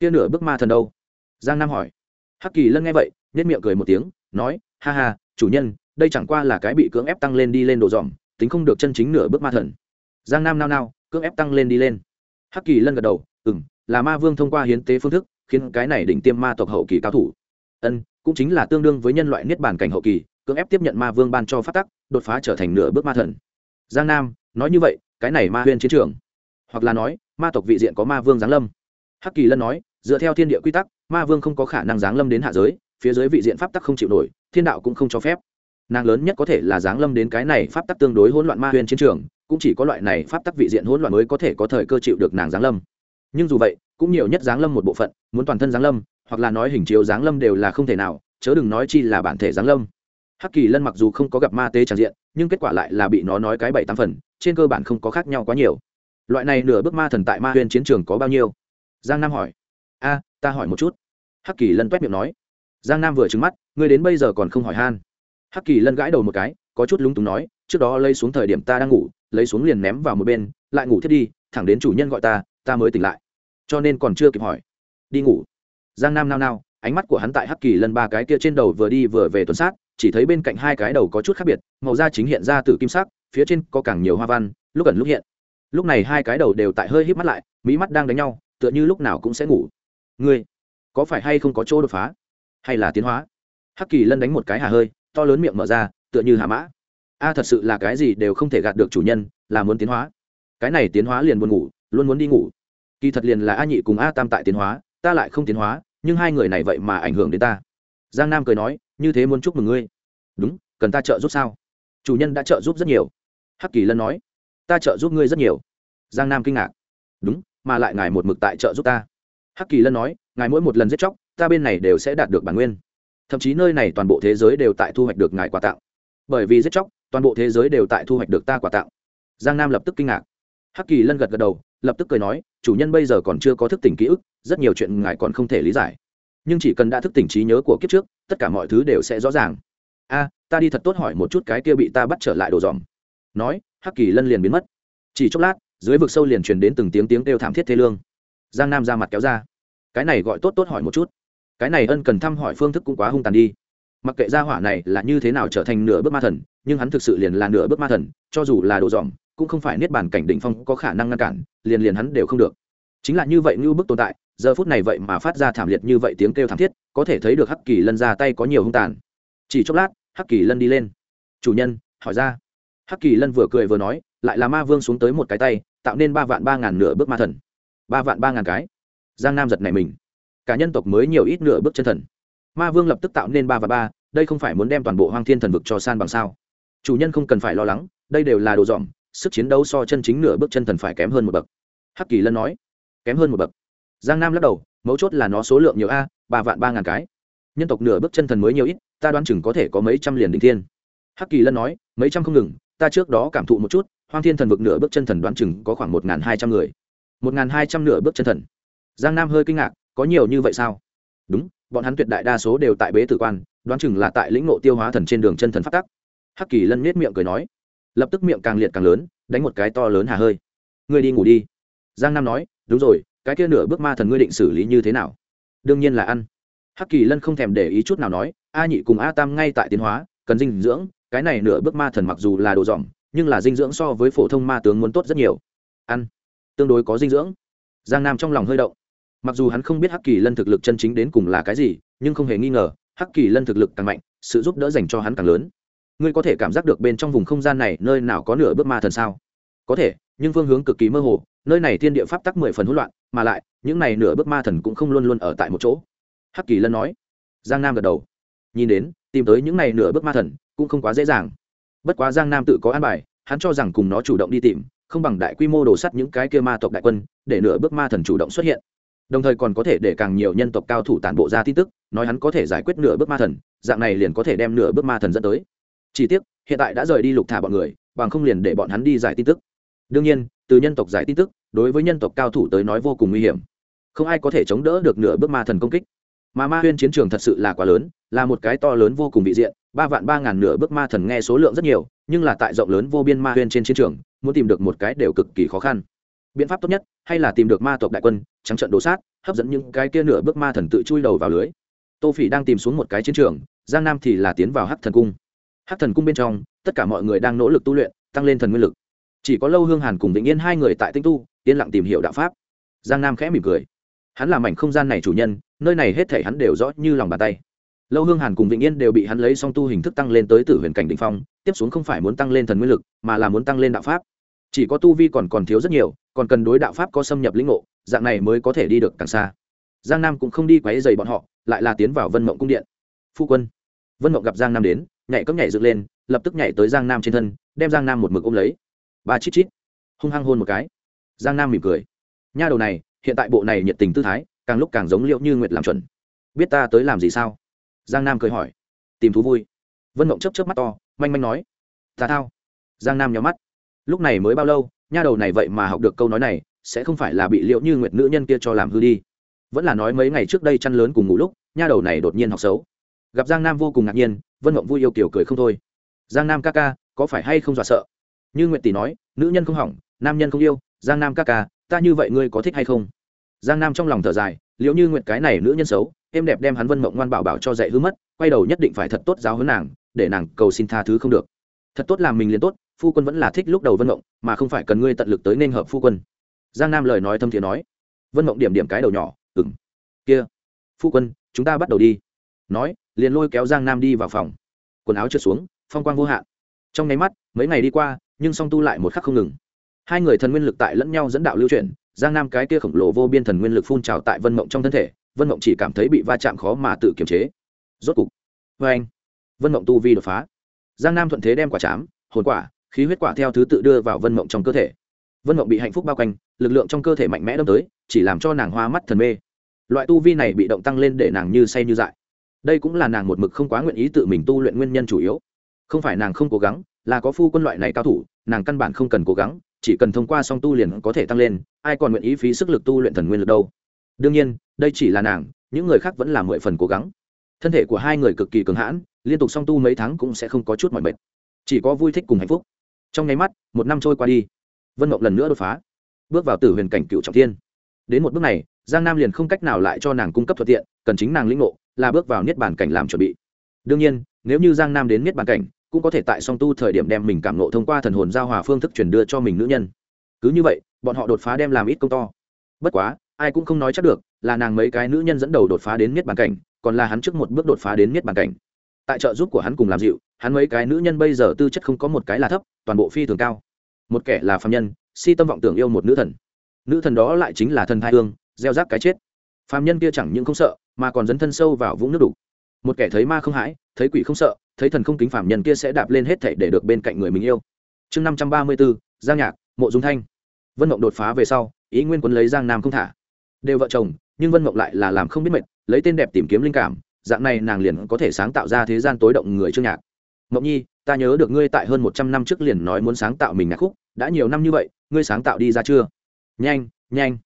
Kia nửa bước ma thần đâu? Giang nam hỏi. Hắc kỳ lân nghe vậy nhất miệng cười một tiếng, nói, ha ha, chủ nhân, đây chẳng qua là cái bị cưỡng ép tăng lên đi lên đồ dòm, tính không được chân chính nửa bước ma thần. Giang nam nao nao, cưỡng ép tăng lên đi lên. Hắc kỳ lân gật đầu ừ m là ma vương thông qua hiến tế phương thức, khiến cái này định tiêm ma tộc hậu kỳ cao thủ. Ân, cũng chính là tương đương với nhân loại niết bản cảnh hậu kỳ, cưỡng ép tiếp nhận ma vương ban cho phát tắc, đột phá trở thành nửa bước ma thần. Giang nam, nói như vậy, cái này ma huyên chiến trường hoặc là nói, ma tộc vị diện có ma vương giáng lâm. Hắc kỳ lân nói, dựa theo thiên địa quy tắc, ma vương không có khả năng giáng lâm đến hạ giới, phía dưới vị diện pháp tắc không chịu nổi, thiên đạo cũng không cho phép. Nàng lớn nhất có thể là giáng lâm đến cái này pháp tắc tương đối hỗn loạn ma huyền chiến trường, cũng chỉ có loại này pháp tắc vị diện hỗn loạn mới có thể có thời cơ chịu được nàng giáng lâm. Nhưng dù vậy, cũng nhiều nhất giáng lâm một bộ phận, muốn toàn thân giáng lâm, hoặc là nói hình chiếu giáng lâm đều là không thể nào, chớ đừng nói chi là bản thể giáng lâm. Hắc kỳ lân mặc dù không có gặp ma tế tràn diện, nhưng kết quả lại là bị nó nói cái bảy tám phần, trên cơ bản không có khác nhau quá nhiều loại này nửa bước ma thần tại ma huyền chiến trường có bao nhiêu? Giang nam hỏi. A, ta hỏi một chút. Hắc kỳ lân quét miệng nói. Giang nam vừa trứng mắt, ngươi đến bây giờ còn không hỏi han. Hắc kỳ lân gãi đầu một cái, có chút lúng túng nói, trước đó lấy xuống thời điểm ta đang ngủ, lấy xuống liền ném vào một bên, lại ngủ thiết đi, thẳng đến chủ nhân gọi ta ta mới tỉnh lại. Cho nên còn chưa kịp hỏi. Đi ngủ. Giang nam nao nao, ánh mắt của hắn tại hắc kỳ lân ba cái kia trên đầu vừa đi vừa về tuần sát, chỉ thấy bên cạnh hai cái đầu có chút khác biệt, màu da chính hiện ra từ kim sắc, phía trên có càng nhiều hoa văn, lúc ẩn lúc hiện lúc này hai cái đầu đều tại hơi híp mắt lại mỹ mắt đang đánh nhau, tựa như lúc nào cũng sẽ ngủ. Ngươi, có phải hay không có chỗ đột phá? Hay là tiến hóa? Hắc kỳ lân đánh một cái hà hơi, to lớn miệng mở ra, tựa như hà mã. A, thật sự là cái gì đều không thể gạt được chủ nhân, là muốn tiến hóa. Cái này tiến hóa liền buồn ngủ, luôn muốn đi ngủ. Kỳ thật liền là a nhị cùng a tam tại tiến hóa, ta lại không tiến hóa, nhưng hai người này vậy mà ảnh hưởng đến ta. Giang nam cười nói, như thế muốn chúc mừng ngươi. Đúng, cần ta trợ giúp sao? Chủ nhân đã trợ giúp rất nhiều. Hắc kỳ lân nói ta trợ giúp ngươi rất nhiều. Giang nam kinh ngạc. Đúng, mà lại ngài một mực tại trợ giúp ta. Hắc kỳ lân nói, ngài mỗi một lần giết chóc, ta bên này đều sẽ đạt được bản nguyên. Thậm chí nơi này toàn bộ thế giới đều tại thu hoạch được ngài quà tặng. Bởi vì giết chóc, toàn bộ thế giới đều tại thu hoạch được ta quà tặng. Giang nam lập tức kinh ngạc. Hắc kỳ lân gật gật đầu, lập tức cười nói, chủ nhân bây giờ còn chưa có thức tỉnh ký ức, rất nhiều chuyện ngài còn không thể lý giải. Nhưng chỉ cần đã thức tỉnh trí nhớ của kiếp trước, tất cả mọi thứ đều sẽ rõ ràng. A, ta đi thật tốt hỏi một chút cái kia bị ta bắt trở lại đồ dòm. Nói hắc kỳ lân liền biến mất. Chỉ chốc lát, dưới vực sâu liền truyền đến từng tiếng tiếng kêu thảm thiết thê lương. Giang nam ra mặt kéo ra. Cái này gọi tốt tốt hỏi một chút. Cái này ân cần thăm hỏi phương thức cũng quá hung tàn đi. Mặc kệ gia hỏa này là như thế nào trở thành nửa bước ma thần, nhưng hắn thực sự liền là nửa bước ma thần, cho dù là đồ dòm, cũng không phải niết bàn cảnh đỉnh phong có khả năng ngăn cản, liền liền hắn đều không được. Chính là như vậy như bức tồn tại, giờ phút này vậy mà phát ra thảm liệt như vậy tiếng kêu thảm thiết, có thể thấy được hắc kỳ lân ra tay có nhiều hung tàn. Chỉ chốc lát, hắc kỳ lân đi lên. Chủ nhân, hỏi ra hắc kỳ lân vừa cười vừa nói, lại là ma vương xuống tới một cái tay, tạo nên ba vạn ba ngàn nửa bước ma thần. Ba vạn ba ngàn cái. Giang nam giật này mình. Cả nhân tộc mới nhiều ít nửa bước chân thần. Ma vương lập tức tạo nên ba và ba, đây không phải muốn đem toàn bộ hoang thiên thần vực cho san bằng sao? Chủ nhân không cần phải lo lắng, đây đều là đồ dọn sức chiến đấu so chân chính nửa bước chân thần phải kém hơn một bậc. Hắc kỳ lân nói, kém hơn một bậc. Giang nam lắc đầu, mấu chốt là nó số lượng nhiều a, ba vạn ba ngàn cái. Nhân tộc nửa bước chân thần mới nhiều ít, ta đoán chừng có thể có mấy trăm liền đình thiên. Hắc kỳ lân nói, mấy trăm không ngừng ta trước đó cảm thụ một chút, hoang thiên thần vực nửa bước chân thần đoán chừng có khoảng một n g h n hai trăm người. một n g h n hai trăm nửa bước chân thần. Giang nam hơi kinh ngạc, có nhiều như vậy sao? Đúng, bọn hắn tuyệt đại đa số đều tại bế tử quan, đoán chừng là tại lĩnh ngộ tiêu hóa thần trên đường chân thần phát tắc. Hắc kỳ lân miết miệng cười nói. Lập tức miệng càng liệt càng lớn, đánh một cái to lớn hà hơi. Ngươi đi ngủ đi. Giang nam nói, đúng rồi, cái kia nửa bước ma thần ngươi định xử lý như thế nào? Đương nhiên là ăn. Hắc kỳ lân không thèm để ý chút nào nói, a nhị cùng a tam ngay tại tiến hóa, cần dinh dưỡng cái này nửa bước ma thần mặc dù là đồ dỏm, nhưng là dinh dưỡng so với phổ thông ma tướng muốn tốt rất nhiều. Ăn, tương đối có dinh dưỡng. Giang nam trong lòng hơi động. Mặc dù hắn không biết hắc kỳ lân thực lực chân chính đến cùng là cái gì, nhưng không hề nghi ngờ, hắc kỳ lân thực lực càng mạnh, sự giúp đỡ dành cho hắn càng lớn. Ngươi có thể cảm giác được bên trong vùng không gian này nơi nào có nửa bước ma thần sao? Có thể, nhưng phương hướng cực kỳ mơ hồ, nơi này thiên địa pháp tắc mười phần hỗn loạn, mà lại, những này nửa bước ma thần cũng không luôn luôn ở tại một chỗ. Hắc kỳ lân nói. Giang nam gật đầu. Nhìn đến, tìm tới những này nửa bước ma thần cũng không quá dễ dàng. Bất quá giang nam tự có an bài, hắn cho rằng cùng nó chủ động đi tìm, không bằng đại quy mô đổ sắt những cái kia ma tộc đại quân, để nửa bước ma thần chủ động xuất hiện. Đồng thời còn có thể để càng nhiều nhân tộc cao thủ tản bộ ra tin tức, nói hắn có thể giải quyết nửa bước ma thần, dạng này liền có thể đem nửa bước ma thần dẫn tới. Chỉ tiếc, hiện tại đã rời đi lục thả bọn người, bằng không liền để bọn hắn đi giải tin tức. Đương nhiên, từ nhân tộc giải tin tức, đối với nhân tộc cao thủ tới nói vô cùng nguy hiểm. Không ai có thể chống đỡ được nửa bước ma thần công kích. Mà ma huyên chiến trường thật sự là quá lớn, là một cái to lớn vô cùng vị diện ba vạn ba ngàn nửa bước ma thần nghe số lượng rất nhiều, nhưng là tại rộng lớn vô biên ma huyên trên chiến trường, muốn tìm được một cái đều cực kỳ khó khăn. Biện pháp tốt nhất, hay là tìm được ma tộc đại quân, trắng trận đổ sát, hấp dẫn những cái kia nửa bước ma thần tự chui đầu vào lưới. Tô phỉ đang tìm xuống một cái chiến trường, giang nam thì là tiến vào hắc thần cung. Hắc thần cung bên trong, tất cả mọi người đang nỗ lực tu luyện, tăng lên thần nguyên lực. Chỉ có lâu hương hàn cùng vĩnh yên hai người tại tinh tu, yên lặng tìm hiểu đạo pháp. Giang nam khẽ mỉm cười. Hắn làm mảnh không gian này chủ nhân, nơi này hết thể hắn đều rõ như lòng bàn tay lâu hương hàn cùng vĩnh yên đều bị hắn lấy song tu hình thức tăng lên tới tử huyền cảnh đ ỉ n h phong, tiếp xuống không phải muốn tăng lên thần nguyên lực, mà là muốn tăng lên đạo pháp. Chỉ có tu vi còn còn thiếu rất nhiều, còn cần đối đạo pháp có xâm nhập lĩnh ngộ, dạng này mới có thể đi được càng xa. Giang nam cũng không đi quáy dày bọn họ, lại là tiến vào vân mộng cung điện. Phu quân. Vân mộng gặp giang nam đến, nhảy cấp nhảy dựng lên, lập tức nhảy tới giang nam trên thân, đem giang nam một mực ôm lấy. Ba chít chít. Hung hăng hôn một cái. Giang nam mỉm cười. Nha đầu này, hiện tại bộ này nhiệt tình tư thái, càng lúc càng giống liệu như nguyệt làm chuẩn. Biết ta tới làm gì sao? Giang nam cười hỏi. Tìm thú vui. Vân mộng chấp chấp mắt to, manh manh nói. Ta thao. Giang nam nhắm mắt. Lúc này mới bao lâu, nha đầu này vậy mà học được câu nói này, sẽ không phải là bị liệu như nguyệt nữ nhân kia cho làm hư đi. Vẫn là nói mấy ngày trước đây chăn lớn cùng ngủ lúc, nha đầu này đột nhiên học xấu. Gặp giang nam vô cùng ngạc nhiên, vân mộng vui yêu kiểu cười không thôi. Giang nam ca ca, có phải hay không dọa sợ? Như nguyệt tỷ nói, nữ nhân không hỏng, nam nhân không yêu, giang nam ca ca, ta như vậy ngươi có thích hay không? Giang nam trong lòng thở dài liệu như nguyện cái này nữ nhân xấu, em đẹp đem hắn vân mộng ngoan bảo bảo cho dạy hứa mất, quay đầu nhất định phải thật tốt giáo hơn nàng, để nàng cầu xin tha thứ không được. Thật tốt làm mình liền tốt, phu quân vẫn là thích lúc đầu vân mộng, mà không phải cần ngươi tận lực tới nên hợp phu quân. Giang nam lời nói thâm thiện nói. Vân mộng điểm điểm cái đầu nhỏ ừng kia, phu quân, chúng ta bắt đầu đi. Nói, liền lôi kéo giang nam đi vào phòng. Quần áo trượt xuống, phong quang vô hạn. Trong nháy mắt, mấy ngày đi qua, nhưng song tu lại một khắc không ngừng. Hai người thần nguyên lực tại lẫn nhau dẫn đạo lưu chuyển giang nam cái kia khổng lồ vô biên thần nguyên lực phun trào tại vân mộng trong thân thể, vân mộng chỉ cảm thấy bị va chạm khó mà tự kiềm chế. Rốt cục vê anh, vân mộng tu vi đột phá. Giang nam thuận thế đem quả chám, hồn quả, khí huyết quả theo thứ tự đưa vào vân mộng trong cơ thể. Vân mộng bị hạnh phúc bao quanh, lực lượng trong cơ thể mạnh mẽ đâm tới, chỉ làm cho nàng hoa mắt thần mê. Loại tu vi này bị động tăng lên để nàng như say như dại. Đây cũng là nàng một mực không quá nguyện ý tự mình tu luyện nguyên nhân chủ yếu. Không phải nàng không cố gắng, là có phu quân loại này cao thủ, nàng căn bản không cần cố gắng chỉ cần thông qua song tu liền có thể tăng lên, ai còn nguyện ý phí sức lực tu luyện thần nguyên lực đâu? Đương nhiên, đây chỉ là nàng, những người khác vẫn là mười phần cố gắng. Thân thể của hai người cực kỳ cường hãn, liên tục song tu mấy tháng cũng sẽ không có chút mọi mệt. Chỉ có vui thích cùng hạnh phúc. Trong nháy mắt, một năm trôi qua đi. Vân mộng lần nữa đột phá. Bước vào tử huyền cảnh cựu trọng thiên. Đến một bước này, giang nam liền không cách nào lại cho nàng cung cấp thuận tiện, cần chính nàng lĩnh ngộ, là bước vào niết bàn cảnh làm chuẩn bị. Đương nhiên, nếu như giang nam đến niết bàn cảnh cũng có thể tại song tu thời điểm đem mình cảm nộ thông qua thần hồn giao hòa phương thức truyền đưa cho mình nữ nhân. Cứ như vậy, bọn họ đột phá đem làm ít công to. Bất quá, ai cũng không nói chắc được, là nàng mấy cái nữ nhân dẫn đầu đột phá đến niết bàn cảnh, còn là hắn trước một bước đột phá đến niết bàn cảnh. Tại trợ giúp của hắn cùng làm dịu, hắn mấy cái nữ nhân bây giờ tư chất không có một cái là thấp, toàn bộ phi thường cao. Một kẻ là phạm nhân, si tâm vọng tưởng yêu một nữ thần. Nữ thần đó lại chính là thần thai hương, gieo rác cái chết. Phạm nhân kia chẳng những không sợ, mà còn dấn thân sâu vào vũng nước đục. Một kẻ thấy ma không hãi thấy quỷ không sợ, thấy thần không kính phạm nhân kia sẽ đạp lên hết thảy để được bên cạnh người mình yêu. Chương năm trăm ba mươi bốn giang nhạc, mộ dung thanh. Vân mộng đột phá về sau, ý nguyên quân lấy giang nam không thả. Đều vợ chồng, nhưng vân mộng lại là làm không biết mệt, lấy tên đẹp tìm kiếm linh cảm, dạng này nàng liền có thể sáng tạo ra thế gian tối động người trương nhạc. Mộng nhi, ta nhớ được ngươi tại hơn một trăm năm trước liền nói muốn sáng tạo mình nhạc khúc, đã nhiều năm như vậy, ngươi sáng tạo đi ra chưa? Nhanh nhanh.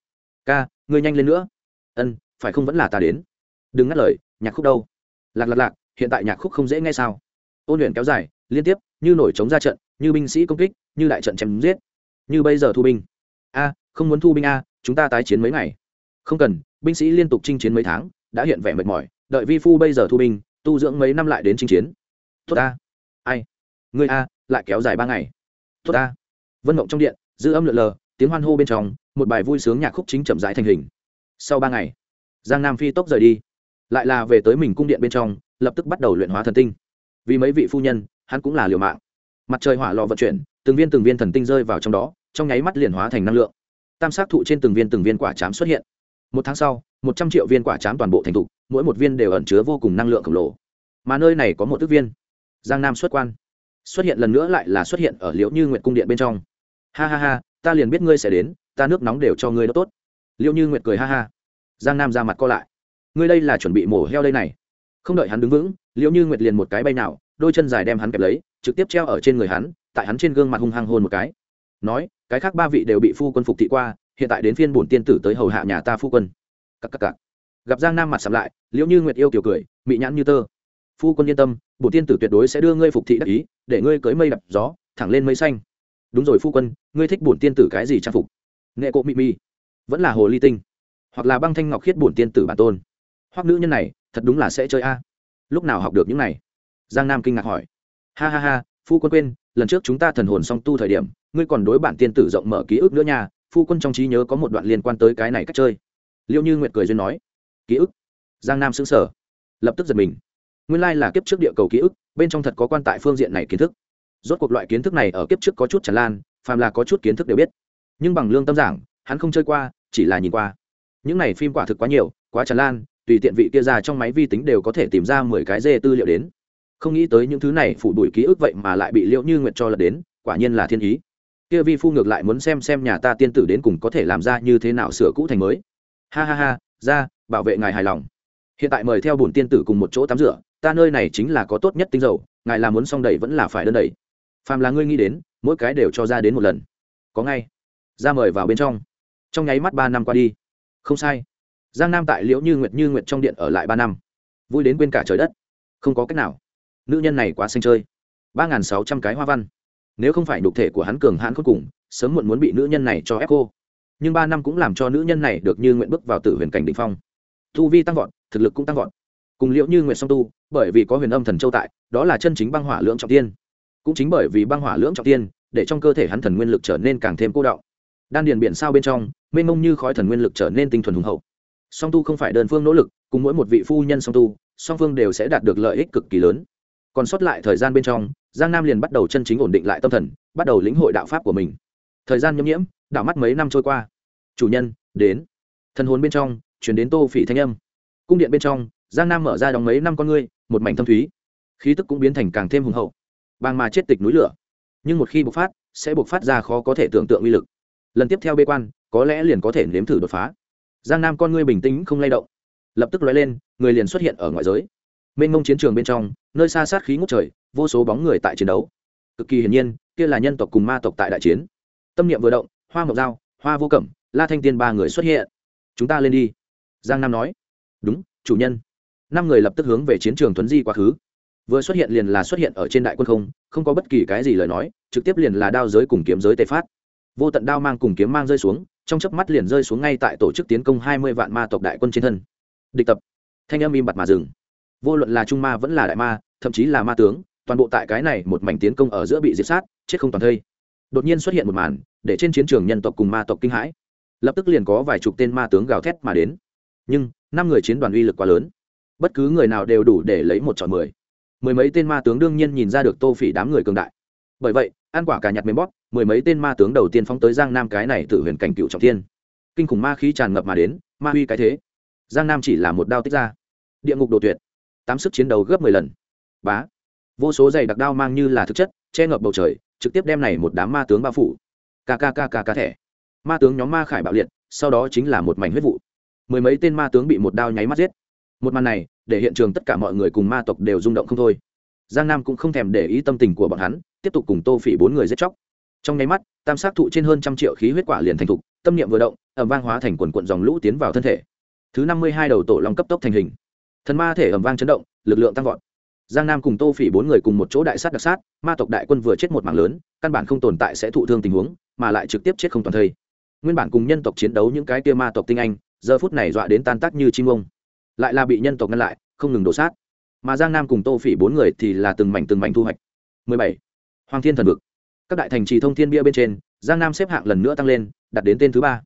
Ca, ngươi nhanh lên nữa. Ân, phải không vẫn là ta đến? Đừng ngắt lời, nhạc khúc đâu? Lạc lạc lạc hiện tại nhạc khúc không dễ nghe sao? Ôn luyện kéo dài, liên tiếp, như nổi trống ra trận, như binh sĩ công kích, như đại trận chém giết. Như bây giờ thu binh. A, không muốn thu binh a, chúng ta tái chiến mấy ngày. Không cần, binh sĩ liên tục chinh chiến mấy tháng, đã hiện vẻ mệt mỏi, đợi vi phu bây giờ thu binh, tu dưỡng mấy năm lại đến chinh chiến. Tốt a. Ai? Người a, lại kéo dài ba ngày. Tốt a. Vân mộng trong điện, giữ âm lượn lờ, tiếng hoan hô bên trong, một bài vui sướng nhạc khúc chính chậm rãi thành hình. Sau ba ngày, giang nam phi tốc rời đi. Lại là về tới mình cung điện bên trong lập tức bắt đầu luyện hóa thần tinh. Vì mấy vị phu nhân, hắn cũng là liều mạng. Mặt trời hỏa lò vận chuyển, từng viên từng viên thần tinh rơi vào trong đó, trong nháy mắt liền hóa thành năng lượng. Tam sát thụ trên từng viên từng viên quả chám xuất hiện. Một tháng sau, một trăm triệu viên quả chám toàn bộ thành thục, mỗi một viên đều ẩn chứa vô cùng năng lượng khổng lồ. Mà nơi này có một tức viên. Giang nam xuất quan. Xuất hiện lần nữa lại là xuất hiện ở liễu như nguyện cung điện bên trong. Ha ha ha, ta liền biết ngươi sẽ đến, ta nước nóng đều cho ngươi đó tốt. Liễu như nguyện cười ha ha. Giang nam ra mặt co lại. Ngươi đây là chuẩn bị mổ heo đây này không đợi hắn đứng vững, liễu như nguyệt liền một cái bay nào, đôi chân dài đem hắn kẹp lấy, trực tiếp treo ở trên người hắn, tại hắn trên gương mặt hung hăng hôn một cái. Nói, cái khác ba vị đều bị phu quân phục thị qua, hiện tại đến phiên bổn tiên tử tới hầu hạ nhà ta phu quân. Cắc cắc cắc. gặp giang nam mặt sầm lại, liễu như nguyệt yêu kiểu cười, mị nhãn như tơ. Phu quân yên tâm, bổn tiên tử tuyệt đối sẽ đưa ngươi phục thị đắc ý, để ngươi cưới mây đập gió, thẳng lên mây xanh. Đúng rồi phu quân, ngươi thích bổn tiên tử cái gì trang phục? Nghệ cộ mị mi vẫn là hồ ly tinh. Hoặc là băng thanh ngọc khiết bổn tiên tử bản tôn. Hoặc nữ nhân này thật đúng là sẽ chơi a. Lúc nào học được những này? Giang nam kinh ngạc hỏi. Ha ha ha, phu quân quên, lần trước chúng ta thần hồn song tu thời điểm, ngươi còn đối bản tiên tử rộng mở ký ức nữa nha, phu quân trong trí nhớ có một đoạn liên quan tới cái này cách chơi. Liệu như nguyệt cười duyên nói. Ký ức? Giang nam xứng sở lập tức giật mình. Nguyên lai là kiếp trước địa cầu ký ức, bên trong thật có quan tại phương diện này kiến thức. Rốt cuộc loại kiến thức này ở kiếp trước có chút tràn lan, phàm là có chút kiến thức đều biết. Nhưng bằng lương tâm giảng, hắn không chơi qua, chỉ là nhìn qua. Những này phim quả thực quá nhiều, quá tràn lan tùy tiện vị kia ra trong máy vi tính đều có thể tìm ra mười cái dê tư liệu đến. Không nghĩ tới những thứ này phủ đuổi ký ức vậy mà lại bị liệu như nguyện cho lật đến, quả nhiên là thiên ý. Kia vi phu ngược lại muốn xem xem nhà ta tiên tử đến cùng có thể làm ra như thế nào sửa cũ thành mới. Ha ha ha, ra, bảo vệ ngài hài lòng. Hiện tại mời theo bổn tiên tử cùng một chỗ tắm rửa, ta nơi này chính là có tốt nhất tinh dầu, ngài là muốn xong đầy vẫn là phải đơn đầy. Phàm là ngươi nghĩ đến, mỗi cái đều cho ra đến một lần. Có ngay. Ra mời vào bên trong. Trong nháy mắt ba năm qua đi. Không sai giang nam tại liễu như nguyệt như nguyệt trong điện ở lại ba năm. Vui đến quên cả trời đất. Không có cách nào. Nữ nhân này quá xanh chơi. Ba n g h n sáu trăm cái hoa văn. Nếu không phải nhục thể của hắn cường hãn cuối cùng, sớm muộn muốn bị nữ nhân này cho ép cô. Nhưng ba năm cũng làm cho nữ nhân này được như nguyện bước vào tử huyền cảnh đ ỉ n h phong. Thu vi tăng vọt, thực lực cũng tăng vọt. Cùng liệu như nguyện song tu, bởi vì có huyền âm thần châu tại, đó là chân chính băng hỏa lưỡng trọng tiên. Cũng chính bởi vì băng hỏa lưỡng trọng tiên, để trong cơ thể hắn thần nguyên lực trở nên càng thêm cô đọng. Đan điền biển sao bên trong, mênh mông như khói thần nguyên lực trở nên tinh thuần hùng hậu song tu không phải đơn phương nỗ lực, cùng mỗi một vị phu nhân song tu, song phương đều sẽ đạt được lợi ích cực kỳ lớn. Còn sót lại thời gian bên trong, giang nam liền bắt đầu chân chính ổn định lại tâm thần, bắt đầu lĩnh hội đạo pháp của mình. Thời gian nhâm nhiễm, đạo mắt mấy năm trôi qua. Chủ nhân, đến. Thân hồn bên trong chuyển đến tô phỉ thanh âm. Cung điện bên trong, giang nam mở ra đóng mấy năm con ngươi, một mảnh thâm thúy. Khí tức cũng biến thành càng thêm hùng hậu. Bàng mà chết tịch núi lửa. Nhưng một khi bộc phát, sẽ bộc phát ra khó có thể tưởng tượng uy lực. Lần tiếp theo bê quan, có lẽ liền có thể nếm thử đột phá giang nam con ngươi bình tĩnh không lay động. Lập tức lóe lên, người liền xuất hiện ở ngoại giới. Mênh mông chiến trường bên trong, nơi xa sát khí ngút trời, vô số bóng người tại chiến đấu. Cực kỳ hiển nhiên, kia là nhân tộc cùng ma tộc tại đại chiến. Tâm niệm vừa động, hoa mộc dao, hoa vô cẩm, la thanh tiên ba người xuất hiện. Chúng ta lên đi. Giang nam nói. Đúng, chủ nhân. Năm người lập tức hướng về chiến trường tuấn di quá khứ. Vừa xuất hiện liền là xuất hiện ở trên đại quân không không có bất kỳ cái gì lời nói, trực tiếp liền là đao giới cùng kiếm giới tây phát. Vô tận đao mang cùng kiếm mang rơi xuống trong chớp mắt liền rơi xuống ngay tại tổ chức tiến công hai mươi vạn ma tộc đại quân trên thân. Địch tập. Thanh âm im bặt mà dừng. Vô luận là trung ma vẫn là đại ma, thậm chí là ma tướng, toàn bộ tại cái này một mảnh tiến công ở giữa bị diệt sát, chết không toàn thây. Đột nhiên xuất hiện một màn, để trên chiến trường nhân tộc cùng ma tộc kinh hãi. Lập tức liền có vài chục tên ma tướng gào thét mà đến. Nhưng, năm người chiến đoàn uy lực quá lớn. Bất cứ người nào đều đủ để lấy một trò mười. Mười mấy tên ma tướng đương nhiên nhìn ra được tô phỉ đám người cường đại. Bởi vậy, ăn quả cả nhặt mềm bóp mười mấy tên ma tướng đầu tiên phóng tới giang nam cái này tự huyền cảnh cựu trọng thiên. Kinh khủng ma khí tràn ngập mà đến, ma uy cái thế. Giang nam chỉ là một đao tích ra. Địa ngục đồ tuyệt. Tám sức chiến đấu gấp mười lần. Bá. Vô số giày đặc đao mang như là thực chất, che ngập bầu trời, trực tiếp đem này một đám ma tướng bao phủ. Kkkkk thẻ. Ma tướng nhóm ma khải bạo liệt, sau đó chính là một mảnh huyết vụ. Mười mấy tên ma tướng bị một đao nháy mắt giết. Một màn này, để hiện trường tất cả mọi người cùng ma tộc đều rung động không thôi. Giang nam cũng không thèm để ý tâm tình của bọn hắn, tiếp tục cùng tô phỉ bốn người giết chóc trong nháy mắt, tam sát thụ trên hơn trăm triệu khí huyết quả liền thành thục, tâm niệm vừa động ẩm vang hóa thành quần quận dòng lũ tiến vào thân thể. Thứ năm mươi hai đầu tổ long cấp tốc thành hình. Thần ma thể ẩm vang chấn động, lực lượng tăng vọt. Giang nam cùng tô phỉ bốn người cùng một chỗ đại sát đặc sát, ma tộc đại quân vừa chết một mảng lớn, căn bản không tồn tại sẽ thụ thương tình huống, mà lại trực tiếp chết không toàn thây. Nguyên bản cùng nhân tộc chiến đấu những cái kia ma tộc tinh anh, giờ phút này dọa đến tan tác như chim ông. Lại là bị nhân tộc ngăn lại, không ngừng đổ sát. Mà giang nam cùng tô phỉ bốn người thì là từng mảnh từng mảnh thu hoạch. 17. hoàng thiên thần vực các đại thành trì thông thiên bia bên trên, giang nam xếp hạng lần nữa tăng lên đặt đến tên thứ ba.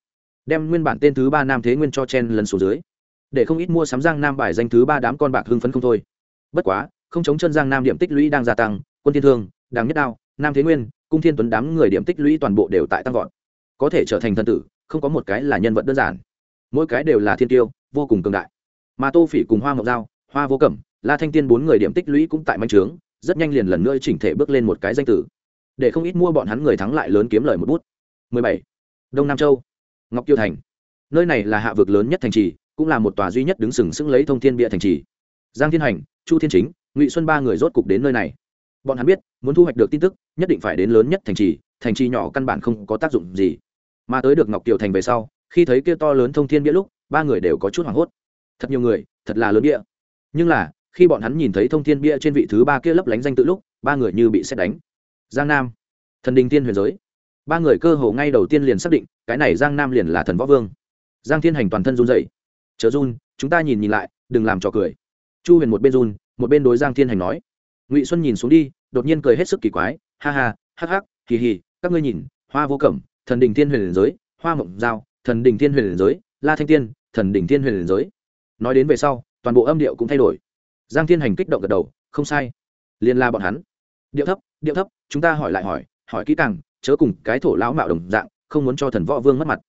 Đem nguyên bản tên thứ ba nam thế nguyên cho chen lần xuống dưới. Để không ít mua sắm giang nam bài danh thứ ba đám con bạc hưng phấn không thôi. Bất quá, không chống chân giang nam điểm tích lũy đang gia tăng, quân thiên thương đáng nhất đao, nam thế nguyên, cung thiên tuấn đám người điểm tích lũy toàn bộ đều tại tăng vọt. Có thể trở thành thần tử, không có một cái là nhân vật đơn giản. Mỗi cái đều là thiên tiêu, vô cùng cường đại. Mà tô phỉ cùng hoa ngọc giao, hoa vô cẩm, la thanh tiên bốn người điểm tích lũy cũng tại manh trướng, rất nhanh liền lần nữa chỉnh thể bước lên một cái danh tử để không ít mua bọn hắn người thắng lại lớn kiếm lời một bút. 17. đông nam châu. Ngọc kiêu thành. Nơi này là hạ vực lớn nhất thành trì, cũng là một tòa duy nhất đứng sừng sững lấy thông thiên bia thành trì. Giang thiên hành, chu thiên chính, ngụy xuân ba người rốt cục đến nơi này. Bọn hắn biết, muốn thu hoạch được tin tức, nhất định phải đến lớn nhất thành trì thành trì nhỏ căn bản không có tác dụng gì. Mà tới được ngọc Kiêu thành về sau, khi thấy kia to lớn thông thiên bia lúc, ba người đều có chút hoảng hốt. Thật nhiều người, thật là lớn bia. Nhưng là, khi bọn hắn nhìn thấy thông thiên bia trên vị thứ ba kia lấp lánh danh tự lúc, ba người như bị xét đánh giang nam. Thần đình tiên huyền giới. Ba người cơ hồ ngay đầu tiên liền xác định, cái này giang nam liền là thần võ vương. Giang thiên hành toàn thân run dậy chớ run, chúng ta nhìn nhìn lại, đừng làm trò cười. Chu huyền một bên run, một bên đối giang thiên hành nói. Ngụy xuân nhìn xuống đi, đột nhiên cười hết sức kỳ quái. Ha ha, hắc hắc kỳ hì, các ngươi nhìn, hoa vô cẩm, thần đình thiên huyền giới, hoa mộng giao, thần đình thiên huyền giới, la thanh tiên, thần đình thiên huyền giới. Nói đến về sau, toàn bộ âm điệu cũng thay đổi. Giang thiên hành kích động gật đầu, không sai liên la bọn hắn điệu thấp điệu thấp, chúng ta hỏi lại hỏi hỏi kỹ càng, chớ cùng cái thổ lão mạo đồng dạng, không muốn cho thần võ vương mất mặt.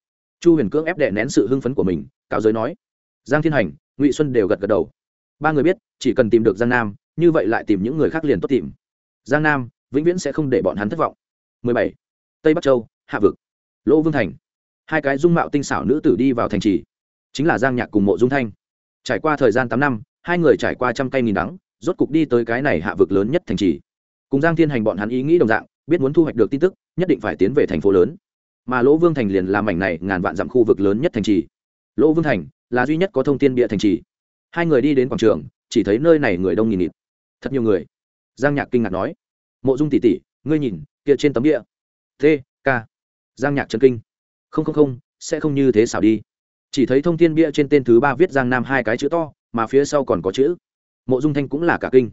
Chu huyền cưỡng ép đệ nén sự hưng phấn của mình, cáo giới nói. Giang thiên hành, ngụy xuân đều gật gật đầu. Ba người biết, chỉ cần tìm được giang nam, như vậy lại tìm những người khác liền tốt tìm. Giang nam, vĩnh viễn sẽ không để bọn hắn thất vọng. 17. tây bắc châu, hạ vực. Lỗ vương thành. Hai cái dung mạo tinh xảo nữ tử đi vào thành trì. Chính là giang nhạc cùng mộ dung thanh. Trải qua thời gian tám năm, hai người trải qua trăm cây nghìn đắng, rốt cục đi tới cái này hạ vực lớn nhất thành trì cùng giang thiên hành bọn hắn ý nghĩ đồng dạng, biết muốn thu hoạch được tin tức, nhất định phải tiến về thành phố lớn. Mà lỗ vương thành liền làm mảnh này ngàn vạn dặm khu vực lớn nhất thành trì. Lỗ vương thành là duy nhất có thông tin bịa thành trì. Hai người đi đến quảng trường, chỉ thấy nơi này người đông nghìn nghịt. Thật nhiều người. Giang nhạc kinh ngạc nói. Mộ dung tỷ tỷ, ngươi nhìn, kia trên tấm địa t, k. Giang nhạc chân kinh. Không không không, sẽ không như thế xảo đi. Chỉ thấy thông tin bia trên tên thứ ba viết giang nam hai cái chữ to, mà phía sau còn có chữ. Mộ dung thanh cũng là cả kinh.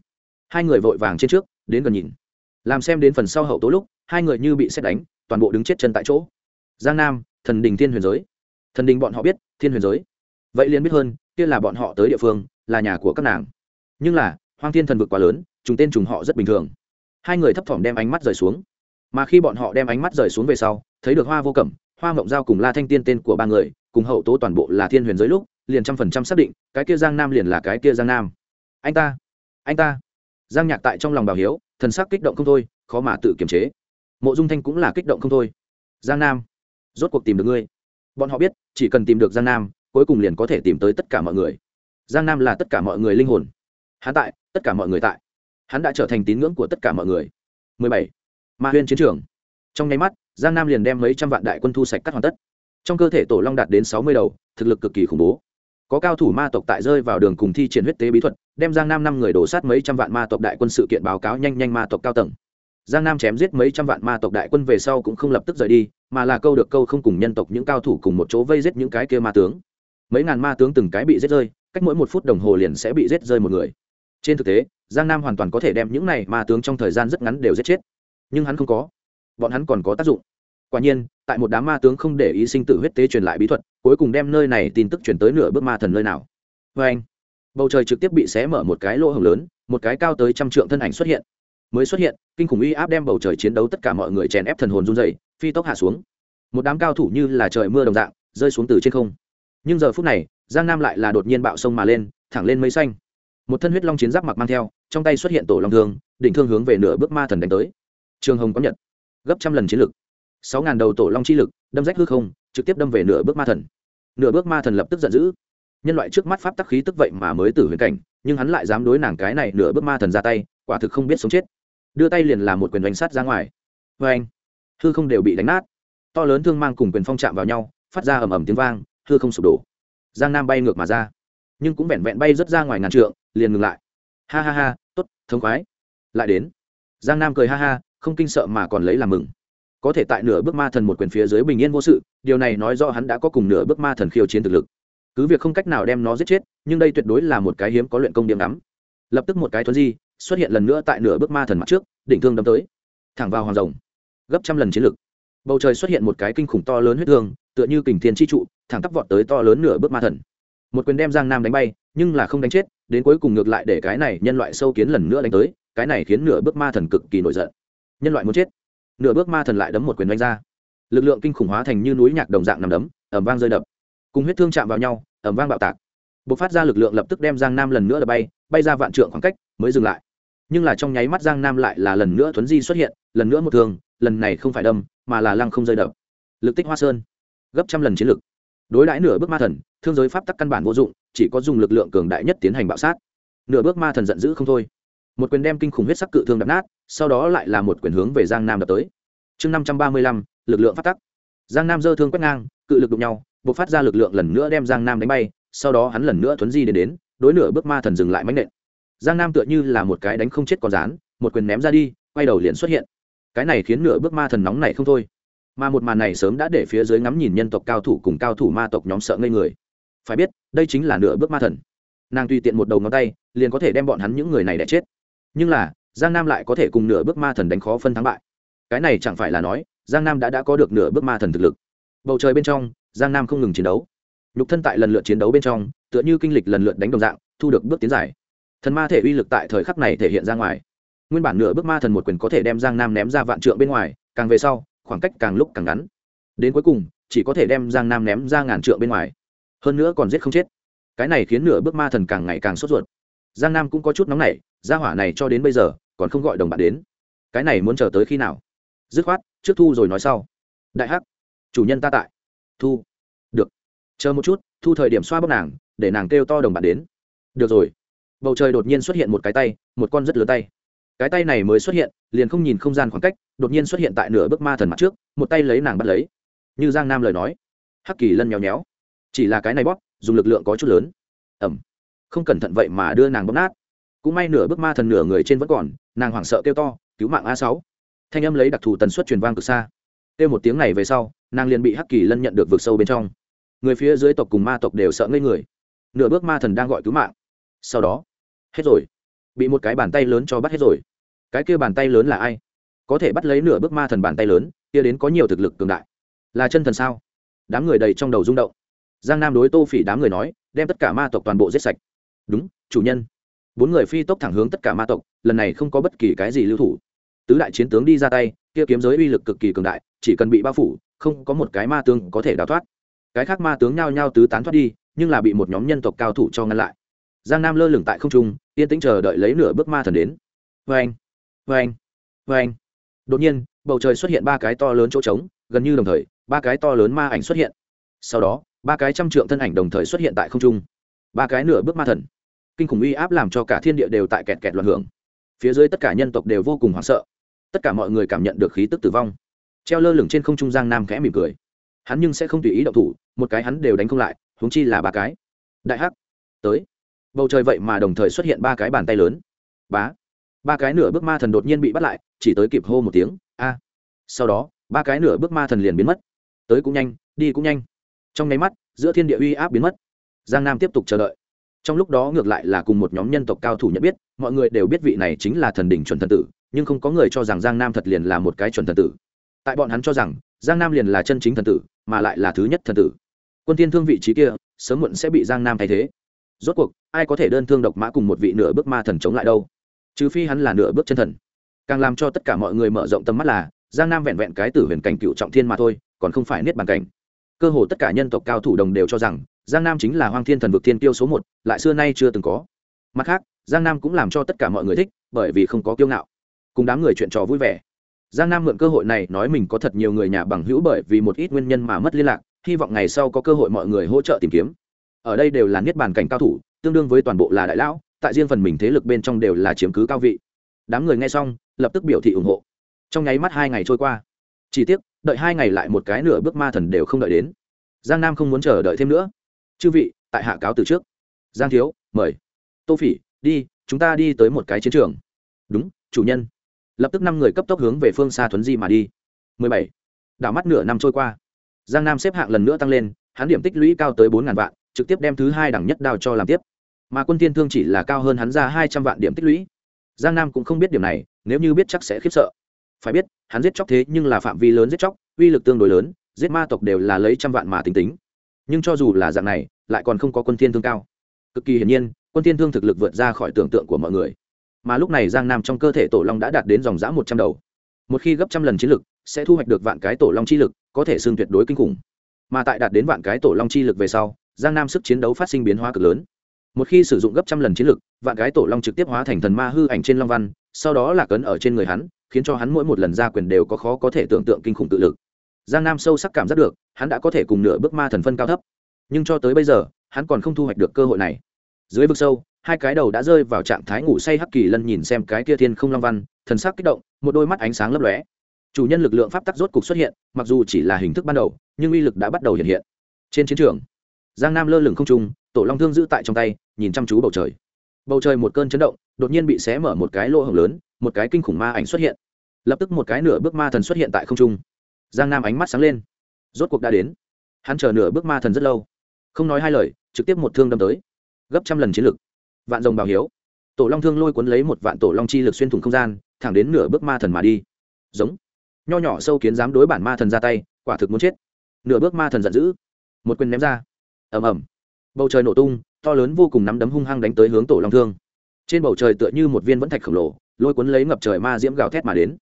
Hai người vội vàng trên trước đến gần nhìn. Làm xem đến phần sau hậu tố lúc, hai người như bị xét đánh, toàn bộ đứng chết chân tại chỗ. Giang nam, thần đình thiên huyền giới. Thần đình bọn họ biết, thiên huyền giới. Vậy liền biết hơn, kia là bọn họ tới địa phương, là nhà của các nàng. Nhưng là, hoang thiên thần vực quá lớn chúng tên trùng họ rất bình thường. Hai người thấp thỏm đem ánh mắt rời xuống. Mà khi bọn họ đem ánh mắt rời xuống về sau, thấy được hoa vô cẩm, hoa mộng giao cùng la thanh tiên tên của ba người, cùng hậu tố toàn bộ là thiên huyền giới lúc, liền trăm phần trăm xác định, cái kia giang nam liền là cái kia giang nam. Anh ta anh ta giang nhạc tại trong lòng bảo hiếu, thần sắc kích động không thôi, khó mà tự kiềm chế. Mộ dung thanh cũng là kích động không thôi. Giang nam, rốt cuộc tìm được ngươi. Bọn họ biết, chỉ cần tìm được giang nam, cuối cùng liền có thể tìm tới tất cả mọi người. Giang nam là tất cả mọi người linh hồn. Hắn tại, tất cả mọi người tại. Hắn đã trở thành tín ngưỡng của tất cả mọi người. 17. ma huyên chiến trường. Trong nháy mắt, giang nam liền đem mấy trăm vạn đại quân thu sạch cắt hoàn tất. Trong cơ thể tổ long đạt đến sáu mươi đầu, thực lực cực kỳ khủng bố có cao thủ ma tộc tại rơi vào đường cùng thi triển huyết tế bí thuật, đem giang nam năm người đổ sát mấy trăm vạn ma tộc đại quân sự kiện báo cáo nhanh nhanh ma tộc cao tầng. Giang nam chém giết mấy trăm vạn ma tộc đại quân về sau cũng không lập tức rời đi, mà là câu được câu không cùng nhân tộc những cao thủ cùng một chỗ vây giết những cái kia ma tướng. Mấy ngàn ma tướng từng cái bị giết rơi, cách mỗi một phút đồng hồ liền sẽ bị giết rơi một người. Trên thực tế, giang nam hoàn toàn có thể đem những này ma tướng trong thời gian rất ngắn đều giết chết. Nhưng hắn không có. Bọn hắn còn có tác dụng. Quả nhiên, tại một đám ma tướng không để ý sinh tử huyết tế truyền lại bí thuật cuối cùng đem nơi này tin tức truyền tới nửa bước ma thần nơi nào. Vê anh, bầu trời trực tiếp bị xé mở một cái lỗ hồng lớn, một cái cao tới trăm trượng thân ảnh xuất hiện. Mới xuất hiện, kinh khủng uy áp đem bầu trời chiến đấu tất cả mọi người chèn ép thần hồn run dày phi tốc hạ xuống. Một đám cao thủ như là trời mưa đồng dạng, rơi xuống từ trên không. Nhưng giờ phút này, giang nam lại là đột nhiên bạo sông mà lên, thẳng lên mây xanh. Một thân huyết long chiến giáp mặc mang theo, trong tay xuất hiện tổ long thương, đỉnh thương hướng về nửa bước ma thần đánh tới. Trường hồng có nhật gấp trăm lần chiến lực. Sáu ngàn đầu tổ long chi lực, đâm rách hư không trực tiếp đâm về nửa bước ma thần. Nửa bước ma thần lập tức giận dữ. Nhân loại trước mắt pháp tắc khí tức vậy mà mới tử huyền cảnh, nhưng hắn lại dám đối nàng cái này nửa bước ma thần ra tay, quả thực không biết sống chết. Đưa tay liền làm một quyền đánh sát ra ngoài. Vê anh hư không đều bị đánh nát. To lớn thương mang cùng quyền phong chạm vào nhau, phát ra ầm ầm tiếng vang, hư không sụp đổ. Giang nam bay ngược mà ra. Nhưng cũng vẹn vẹn bay rất ra ngoài ngàn trượng, liền ngừng lại. Ha ha ha t ố t thống khoái. Lại đến. Giang nam cười ha ha, không kinh sợ mà còn lấy làm mừng có thể tại nửa bước ma thần một quyền phía dưới bình yên vô sự, điều này nói do hắn đã có cùng nửa bước ma thần khiêu chiến thực lực. Cứ việc không cách nào đem nó giết chết, nhưng đây tuyệt đối là một cái hiếm có luyện công điểm ngắm. Lập tức một cái thuấn di xuất hiện lần nữa tại nửa bước ma thần mặt trước, đỉnh thương đâm tới. Thẳng vào hoàng rồng. Gấp trăm lần chiến lực. Bầu trời xuất hiện một cái kinh khủng to lớn huyết thương, tựa như kình thiên chi trụ, thẳng tắp vọt tới to lớn nửa bước ma thần. Một quyền đem giang nam đánh bay, nhưng là không đánh chết, đến cuối cùng ngược lại để cái này nhân loại sâu kiến lần nữa đánh tới, cái này khiến nửa bước ma thần cực kỳ nổi giận. Nhân loại muốn chết nửa bước ma thần lại đấm một quyền đánh ra. Lực lượng kinh khủng hóa thành như núi nhạc đồng dạng nằm đấm ẩm vang rơi đập. Cùng huyết thương chạm vào nhau ẩm vang bạo tạc. B ộ c phát ra lực lượng lập tức đem giang nam lần nữa là bay bay ra vạn trượng khoảng cách, mới dừng lại. Nhưng là trong nháy mắt giang nam lại là lần nữa thuấn di xuất hiện, lần nữa một thương, lần này không phải đâm, mà là lăng không rơi đập. Lực tích hoa sơn, gấp trăm lần chiến lực. Đối đãi nửa bước ma thần, thương giới pháp tắc căn bản vô dụng, chỉ có dùng lực lượng cường đại nhất tiến hành bạo sát. Nửa bước ma thần giận dữ không thôi một quyền đem kinh khủng huyết sắc cự thương đập nát, sau đó lại là một quyền hướng về giang nam đập tới. Chương năm trăm ba mươi lăm, lực lượng phát tắc. Giang nam dơ thương quét ngang, cự lực đụng nhau b ộ c phát ra lực lượng lần nữa đem giang nam đánh bay, sau đó hắn lần nữa thuấn di đến đến, đối nửa bước ma thần dừng lại mánh nện. Giang nam tựa như là một cái đánh không chết con rán một quyền ném ra đi, quay đầu liền xuất hiện. Cái này khiến nửa bước ma thần nóng này không thôi. Mà một màn này sớm đã để phía dưới ngắm nhìn nhân tộc cao thủ cùng cao thủ ma tộc nhóm sợ ngây người. Phải biết, đây chính là nửa bước ma thần. Nàng tùy tiện một đầu ngón tay, liền có thể đem bọn hắn những người này đẻ chết nhưng là, giang nam lại có thể cùng nửa bước ma thần đánh khó phân thắng bại. Cái này chẳng phải là nói, giang nam đã đã có được nửa bước ma thần thực lực. Bầu trời bên trong, giang nam không ngừng chiến đấu. Nhục thân tại lần lượt chiến đấu bên trong, tựa như kinh lịch lần lượt đánh đồng dạng, thu được bước tiến giải thần ma thể uy lực tại thời khắc này thể hiện ra ngoài. Nguyên bản nửa bước ma thần một quyền có thể đem giang nam ném ra vạn trượng bên ngoài, càng về sau, khoảng cách càng lúc càng ngắn. Đến cuối cùng, chỉ có thể đem giang nam ném ra ngàn trượng bên ngoài. Hơn nữa còn giết không chết. Cái này khiến nửa bước ma thần càng ngày càng sốt ruột giang nam cũng có chút nóng nảy, gia hỏa này cho đến bây giờ, còn không gọi đồng bạn đến. Cái này muốn chờ tới khi nào? Dứt khoát, trước thu rồi nói sau. Đại hắc, chủ nhân ta tại. Thu, được. Chờ một chút, thu thời điểm xoa bóc nàng, để nàng kêu to đồng bạn đến. Được rồi. Bầu trời đột nhiên xuất hiện một cái tay, một con rất lớn tay. Cái tay này mới xuất hiện, liền không nhìn không gian khoảng cách, đột nhiên xuất hiện tại nửa bước ma thần mặt trước, một tay lấy nàng bắt lấy. Như giang nam lời nói. Hắc kỳ lân nhéo nhéo. Chỉ là cái này bóp, dùng lực lượng có chút lớn. Ẩm không cẩn thận vậy mà đưa nàng bóp nát. Cũng may nửa bước ma thần nửa người trên vẫn còn, nàng hoảng sợ kêu to, cứu mạng a sáu. Thanh âm lấy đặc thù tần suất truyền vang từ xa. Kêu một tiếng này về sau, nàng liền bị hắc kỳ lân nhận được vực sâu bên trong. Người phía dưới tộc cùng ma tộc đều sợ ngây người. Nửa bước ma thần đang gọi cứu mạng. Sau đó, hết rồi. Bị một cái bàn tay lớn cho bắt hết rồi. Cái kia bàn tay lớn là ai? Có thể bắt lấy nửa bước ma thần bàn tay lớn, kia đến có nhiều thực lực cường đại. Là chân thần sao? Đám người đầy trong đầu rung động. Giang nam đối tô phỉ đám người nói, đem tất cả ma tộc toàn bộ giết sạch đúng, chủ nhân. Bốn người phi tốc thẳng hướng tất cả ma tộc, lần này không có bất kỳ cái gì lưu thủ. Tứ đại chiến tướng đi ra tay, kia kiếm giới uy lực cực kỳ cường đại, chỉ cần bị bao phủ, không có một cái ma tướng có thể đào thoát. Cái khác ma tướng nhao nhao tứ tán thoát đi, nhưng là bị một nhóm nhân tộc cao thủ cho ngăn lại. Giang nam lơ lửng tại không trung, yên tĩnh chờ đợi lấy nửa bước ma thần đến. Vê anh vê anh vê anh đột nhiên, bầu trời xuất hiện ba cái to lớn chỗ trống, gần như đồng thời, ba cái to lớn ma ảnh xuất hiện. Sau đó, ba cái trăm trượng thân ảnh đồng thời xuất hiện tại không trung. Ba cái nửa bước ma thần kinh khủng uy áp làm cho cả thiên địa đều tại kẹt kẹt loạn hưởng. Phía dưới tất cả nhân tộc đều vô cùng hoảng sợ. Tất cả mọi người cảm nhận được khí tức tử vong. Treo lơ lửng trên không trung giang nam khẽ mỉm cười. Hắn nhưng sẽ không tùy ý động thủ, một cái hắn đều đánh không lại, huống chi là ba cái. Đại hắc, tới. Bầu trời vậy mà đồng thời xuất hiện ba cái bàn tay lớn. Bá. Ba cái nửa bước ma thần đột nhiên bị bắt lại, chỉ tới kịp hô một tiếng, a. Sau đó, ba cái nửa bước ma thần liền biến mất. Tới cũng nhanh, đi cũng nhanh. Trong nháy mắt, giữa thiên địa uy áp biến mất. Giang nam tiếp tục chờ đợi trong lúc đó ngược lại là cùng một nhóm nhân tộc cao thủ nhận biết, mọi người đều biết vị này chính là thần đỉnh chuẩn thần tử, nhưng không có người cho rằng giang nam thật liền là một cái chuẩn thần tử. Tại bọn hắn cho rằng, giang nam liền là chân chính thần tử, mà lại là thứ nhất thần tử. Quân tiên thương vị trí kia, sớm muộn sẽ bị giang nam thay thế. Rốt cuộc, ai có thể đơn thương độc mã cùng một vị nửa bước ma thần chống lại đâu? Trừ phi hắn là nửa bước chân thần. Càng làm cho tất cả mọi người mở rộng tầm mắt là, giang nam vẹn vẹn cái tử huyền cảnh cựu trọng thiên mà thôi, còn không phải niết bàn cảnh. Cơ hồ tất cả nhân tộc cao thủ đồng đều cho rằng giang nam chính là hoang thiên thần vực thiên tiêu số một, lại xưa nay chưa từng có. Mặt khác, giang nam cũng làm cho tất cả mọi người thích, bởi vì không có kiêu ngạo. Cùng đám người chuyện trò vui vẻ. Giang nam mượn cơ hội này nói mình có thật nhiều người nhà bằng hữu bởi vì một ít nguyên nhân mà mất liên lạc, hy vọng ngày sau có cơ hội mọi người hỗ trợ tìm kiếm. Ở đây đều là niết bàn cảnh cao thủ, tương đương với toàn bộ là đại lão, tại riêng phần mình thế lực bên trong đều là chiếm cứ cao vị. Đám người nghe xong, lập tức biểu thị ủng hộ. Trong nháy mắt hai ngày trôi qua. Chỉ tiếc, đợi hai ngày lại một cái nửa bước ma thần đều không đợi đến. Giang nam không muốn chờ đợi thêm nữa chư vị, tại hạ cáo từ trước. Giang thiếu, mời. Tô phỉ, đi, chúng ta đi tới một cái chiến trường. Đúng, chủ nhân. Lập tức năm người cấp tốc hướng về phương xa thuấn di mà đi. 17. đảo mắt nửa năm trôi qua. Giang nam xếp hạng lần nữa tăng lên, hắn điểm tích lũy cao tới bốn ngàn vạn, trực tiếp đem thứ hai đẳng nhất đao cho làm tiếp. Mà quân tiên thương chỉ là cao hơn hắn ra hai trăm vạn điểm tích lũy. Giang nam cũng không biết điểm này, nếu như biết chắc sẽ khiếp sợ. Phải biết, hắn giết chóc thế nhưng là phạm vi lớn giết chóc, uy lực tương đối lớn, giết ma tộc đều là lấy trăm vạn mà tính tính nhưng cho dù là dạng này, lại còn không có quân thiên thương cao. Cực kỳ hiển nhiên, quân thiên thương thực lực vượt ra khỏi tưởng tượng của mọi người. Mà lúc này giang nam trong cơ thể tổ long đã đạt đến dòng giã một trăm đầu. Một khi gấp trăm lần chiến lực, sẽ thu hoạch được vạn cái tổ long chi lực, có thể xương tuyệt đối kinh khủng. Mà tại đạt đến vạn cái tổ long chi lực về sau, giang nam sức chiến đấu phát sinh biến hóa cực lớn. Một khi sử dụng gấp trăm lần chiến lực, vạn cái tổ long trực tiếp hóa thành thần ma hư ảnh trên long văn, sau đó là cấn ở trên người hắn, khiến cho hắn mỗi một lần ra quyền đều có khó có thể tưởng tượng kinh khủng tự lực giang nam sâu sắc cảm giác được, hắn đã có thể cùng nửa bước ma thần phân cao thấp. Nhưng cho tới bây giờ, hắn còn không thu hoạch được cơ hội này. Dưới vực sâu, hai cái đầu đã rơi vào trạng thái ngủ say hắc kỳ lân nhìn xem cái kia thiên không long văn, thần sắc kích động, một đôi mắt ánh sáng lấp lóe. Chủ nhân lực lượng pháp tắc rốt cục xuất hiện, mặc dù chỉ là hình thức ban đầu, nhưng uy lực đã bắt đầu hiện hiện. Trên chiến trường, giang nam lơ lửng không trung, tổ long thương giữ tại trong tay, nhìn chăm chú bầu trời. Bầu trời một cơn chấn động, đột nhiên bị xé mở một cái lỗ hổng lớn, một cái kinh khủng ma ảnh xuất hiện. Lập tức một cái nửa bước ma thần xuất hiện tại không trung giang nam ánh mắt sáng lên. Rốt cuộc đã đến. Hắn chờ nửa bước ma thần rất lâu. Không nói hai lời, trực tiếp một thương đâm tới. Gấp trăm lần chiến lực. Vạn rồng bào hiếu. Tổ long thương lôi cuốn lấy một vạn tổ long chi lực xuyên thủng không gian, thẳng đến nửa bước ma thần mà đi. Giống. Nho nhỏ sâu kiến dám đối bản ma thần ra tay, quả thực muốn chết. Nửa bước ma thần giận dữ. Một quyền ném ra. Ầm ầm. Bầu trời nổ tung, to lớn vô cùng nắm đấm hung hăng đánh tới hướng tổ long thương. Trên bầu trời tựa như một viên vẫn thạch khổng lồ, lôi cuốn lấy ngập trời ma diễm gào thét mà đến.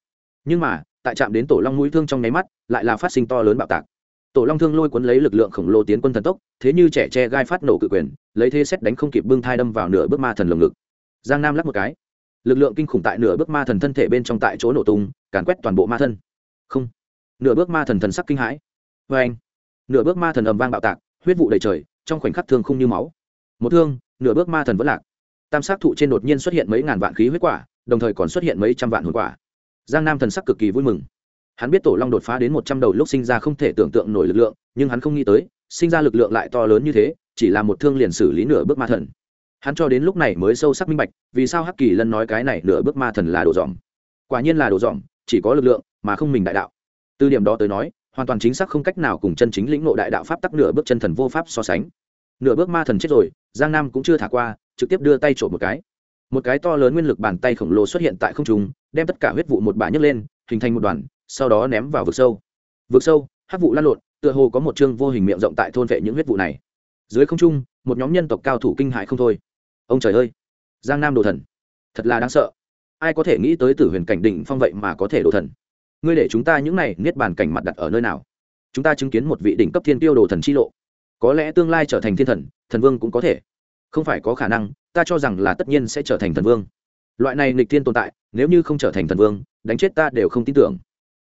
Nhưng mà tại chạm đến tổ long mũi thương trong nháy mắt, lại là phát sinh to lớn bạo tạc. Tổ long thương lôi cuốn lấy lực lượng khổng lồ tiến quân thần tốc, thế như trẻ tre gai phát nổ cự quyền, lấy thế xét đánh không kịp bưng thai đâm vào nửa bước ma thần lồng ngực. Giang nam lắp một cái. Lực lượng kinh khủng tại nửa bước ma thần thân thể bên trong tại chỗ nổ tung, càn quét toàn bộ ma thân. Không. Nửa bước ma thần thần sắc kinh hãi. Vê anh. Nửa bước ma thần ầm vang bạo tạc, huyết vụ đầy trời, trong khoảnh khắc thương không như máu. Một thương, nửa bước ma thần vẫn lạc. Tam sát thụ trên đột nhiên xuất hiện mấy ngàn vạn khí huyết quả, đồng thời còn xuất hiện mấy trăm vạn hồn quả giang nam thần sắc cực kỳ vui mừng. Hắn biết tổ long đột phá đến một trăm đầu lúc sinh ra không thể tưởng tượng nổi lực lượng, nhưng hắn không nghĩ tới, sinh ra lực lượng lại to lớn như thế, chỉ là một thương liền xử lý nửa bước ma thần. Hắn cho đến lúc này mới sâu sắc minh bạch, vì sao hắc kỳ lân nói cái này nửa bước ma thần là đồ dòm. Quả nhiên là đồ dòm, chỉ có lực lượng, mà không mình đại đạo. Từ điểm đó tới nói, hoàn toàn chính xác không cách nào cùng chân chính lĩnh ngộ đại đạo pháp tắc nửa bước chân thần vô pháp so sánh. Nửa bước ma thần chết rồi, giang nam cũng chưa thả qua, trực tiếp đưa tay trộm một cái. Một cái to lớn nguyên lực bàn tay khổng lồ xuất hiện tại không trung đem tất cả huyết vụ một bả nhấc lên, hình thành một đoàn, sau đó ném vào vực sâu. Vực sâu, hắc vụ lan lộn, tựa hồ có một chương vô hình miệng rộng tại thôn vệ những huyết vụ này. Dưới không trung, một nhóm nhân tộc cao thủ kinh hại không thôi. Ông trời ơi! Giang nam đồ thần, thật là đáng sợ. Ai có thể nghĩ tới tử huyền cảnh đỉnh phong vậy mà có thể đồ thần? Ngươi để chúng ta những này niết bàn cảnh mặt đặt ở nơi nào? Chúng ta chứng kiến một vị đỉnh cấp thiên tiêu đồ thần chi lộ. Có lẽ tương lai trở thành thiên thần thần vương cũng có thể. Không phải có khả năng, ta cho rằng là tất nhiên sẽ trở thành thần vương loại này nghịch thiên tồn tại, nếu như không trở thành thần vương, đánh chết ta đều không tin tưởng.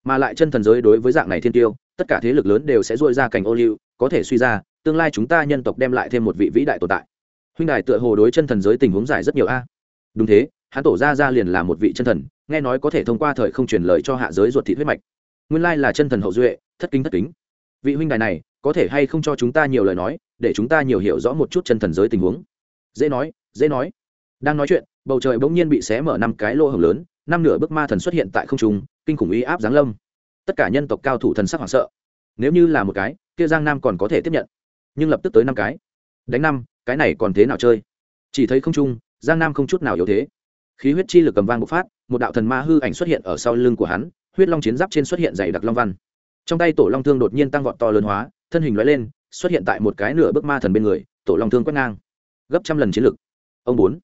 Mà lại chân thần giới đối với dạng này thiên tiêu, tất cả thế lực lớn đều sẽ dội ra cảnh ô liu, có thể suy ra, tương lai chúng ta nhân tộc đem lại thêm một vị vĩ đại tồn tại. Huynh đài tựa hồ đối chân thần giới tình huống giải rất nhiều a. À? Đúng thế, hắn tổ ra ra liền là một vị chân thần, nghe nói có thể thông qua thời không truyền lời cho hạ giới ruột thị huyết mạch. Nguyên lai là chân thần hậu duệ, thất kính thất kính. Vị huynh đài này, có thể hay không cho chúng ta nhiều lời nói, để chúng ta nhiều hiểu rõ một chút chân thần giới tình huống? Dễ nói dễ nói. Đang nói chuyện bầu trời bỗng nhiên bị xé mở năm cái lỗ hồng lớn, năm nửa bức ma thần xuất hiện tại không trung, kinh khủng uy áp giáng lâm. Tất cả nhân tộc cao thủ thần sắc hoảng sợ. Nếu như là một cái, kia giang nam còn có thể tiếp nhận. Nhưng lập tức tới năm cái. Đánh năm, cái này còn thế nào chơi? Chỉ thấy không trung, giang nam không chút nào yếu thế. Khí huyết chi lực cầm vang bộc phát, một đạo thần ma hư ảnh xuất hiện ở sau lưng của hắn, huyết long chiến giáp trên xuất hiện dày đặc long văn. Trong tay tổ long thương đột nhiên tăng vọt to lớn hóa, thân hình loại lên, xuất hiện tại một cái nửa bước ma thần bên người, tổ long thương quét ngang. Gấp trăm lần chiến lực. Ông bốn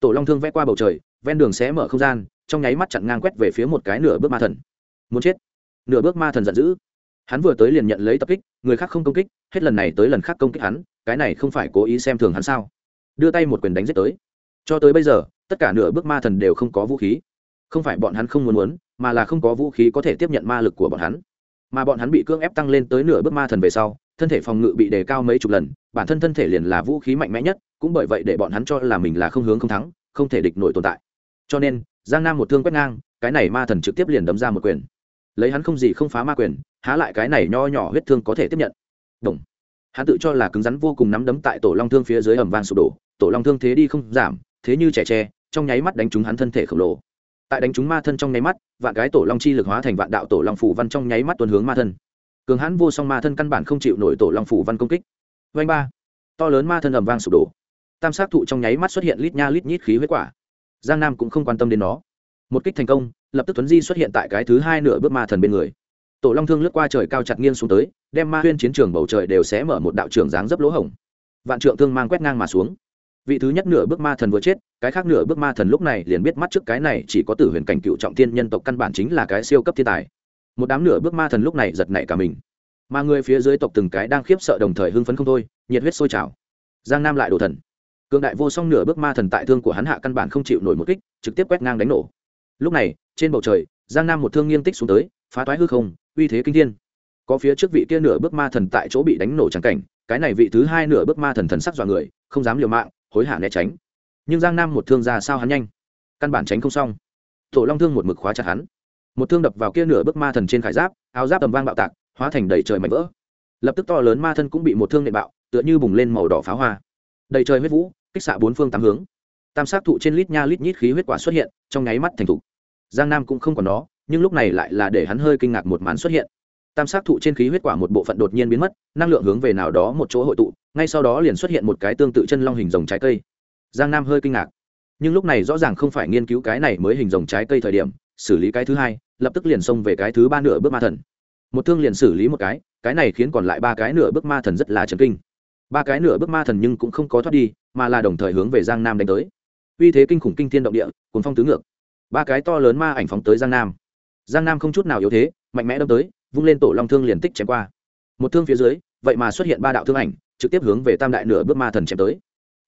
tổ long thương vẽ qua bầu trời, ven đường xé mở không gian, trong nháy mắt chặn ngang quét về phía một cái nửa bước ma thần. Muốn chết. Nửa bước ma thần giận dữ. Hắn vừa tới liền nhận lấy tập kích, người khác không công kích, hết lần này tới lần khác công kích hắn, cái này không phải cố ý xem thường hắn sao? Đưa tay một quyền đánh giết tới. Cho tới bây giờ, tất cả nửa bước ma thần đều không có vũ khí. Không phải bọn hắn không muốn muốn, mà là không có vũ khí có thể tiếp nhận ma lực của bọn hắn. Mà bọn hắn bị cưỡng ép tăng lên tới nửa bước ma thần về sau, thân thể phòng ngự bị đề cao mấy chục lần, bản thân thân thể liền là vũ khí mạnh mẽ nhất cũng bởi vậy để bọn hắn cho là mình là không hướng không thắng, không thể địch nổi tồn tại. Cho nên, giang nam một thương quét ngang, cái này ma thần trực tiếp liền đấm ra một quyền. Lấy hắn không gì không phá ma quyền, há lại cái này nho nhỏ huyết thương có thể tiếp nhận. Đồng. hắn tự cho là cứng rắn vô cùng nắm đấm tại tổ long thương phía dưới ẩm vang sụp đổ, tổ long thương thế đi không giảm, thế như trẻ tre, trong nháy mắt đánh trúng hắn thân thể khổng lồ. Tại đánh trúng ma thân trong nháy mắt, vạn cái tổ long chi lực hóa thành vạn đạo tổ long phủ văn trong nháy mắt tuần hướng ma thân. Cường hãn vô song ma thân căn bản không chịu nổi tổ long phủ văn công kích. Vanh ba. To lớn ma thân ẩm vang sụp đổ tam sát thụ trong nháy mắt xuất hiện lít nha lít nhít khí huyết quả. Giang nam cũng không quan tâm đến nó. Một kích thành công, lập tức tuấn di xuất hiện tại cái thứ hai nửa bước ma thần bên người. Tổ long thương lướt qua trời cao chặt nghiêng xuống tới, đem ma huyên chiến trường bầu trời đều sẽ mở một đạo trường dáng dấp lỗ hổng. Vạn trượng thương mang quét ngang mà xuống. Vị thứ nhất nửa bước ma thần vừa chết, cái khác nửa bước ma thần lúc này liền biết mắt trước cái này chỉ có tử huyền cảnh cựu trọng thiên nhân tộc căn bản chính là cái siêu cấp thiên tài. Một đám nửa bước ma thần lúc này giật nảy cả mình. Mà người phía dưới tộc từng cái đang khiếp sợ đồng thời hưng phấn không thôi, nhiệt huyết sôi trào. Giang nam lại đồ thần cường đại vô song nửa bước ma thần tại thương của hắn hạ căn bản không chịu nổi một kích, trực tiếp quét ngang đánh nổ. Lúc này, trên bầu trời, giang nam một thương nghiêng tích xuống tới, phá toái hư không, uy thế kinh thiên. Có phía trước vị kia nửa bước ma thần tại chỗ bị đánh nổ trắng cảnh, cái này vị thứ hai nửa bước ma thần thần sắc dọa người, không dám liều mạng, hối hả né tránh. Nhưng giang nam một thương ra sao hắn nhanh? Căn bản tránh không xong. Tổ long thương một mực khóa chặt hắn. Một thương đập vào kia nửa bước ma thần trên khải giáp, áo giáp tầm vang bạo tạc, hóa thành đầy trời mảnh vỡ. Lập tức to lớn ma thân cũng bị một thương nệ bạo, tựa như bùng lên màu đỏ pháo hoa. Đầy trời huyết vũ kích xạ bốn phương tám hướng. Tam sát thụ trên lít nha lít nhít khí huyết quả xuất hiện, trong nháy mắt thành thục. Giang nam cũng không còn nó, nhưng lúc này lại là để hắn hơi kinh ngạc một màn xuất hiện. Tam sát thụ trên khí huyết quả một bộ phận đột nhiên biến mất, năng lượng hướng về nào đó một chỗ hội tụ, ngay sau đó liền xuất hiện một cái tương tự chân long hình rồng trái cây. Giang nam hơi kinh ngạc. Nhưng lúc này rõ ràng không phải nghiên cứu cái này mới hình rồng trái cây thời điểm, xử lý cái thứ hai, lập tức liền xông về cái thứ ba nửa bước ma thần. Một thương liền xử lý một cái cái này khiến còn lại ba cái nửa bước ma thần rất là chấn kinh. Ba cái nửa bước ma thần nhưng cũng không có thoát đi mà là đồng thời hướng về giang nam đánh tới. Uy thế kinh khủng kinh thiên động địa cùng phong tứ ngược. Ba cái to lớn ma ảnh phóng tới giang nam. Giang nam không chút nào yếu thế, mạnh mẽ đâm tới, vung lên tổ long thương liền tích chém qua. Một thương phía dưới, vậy mà xuất hiện ba đạo thương ảnh, trực tiếp hướng về tam đại nửa bước ma thần chém tới.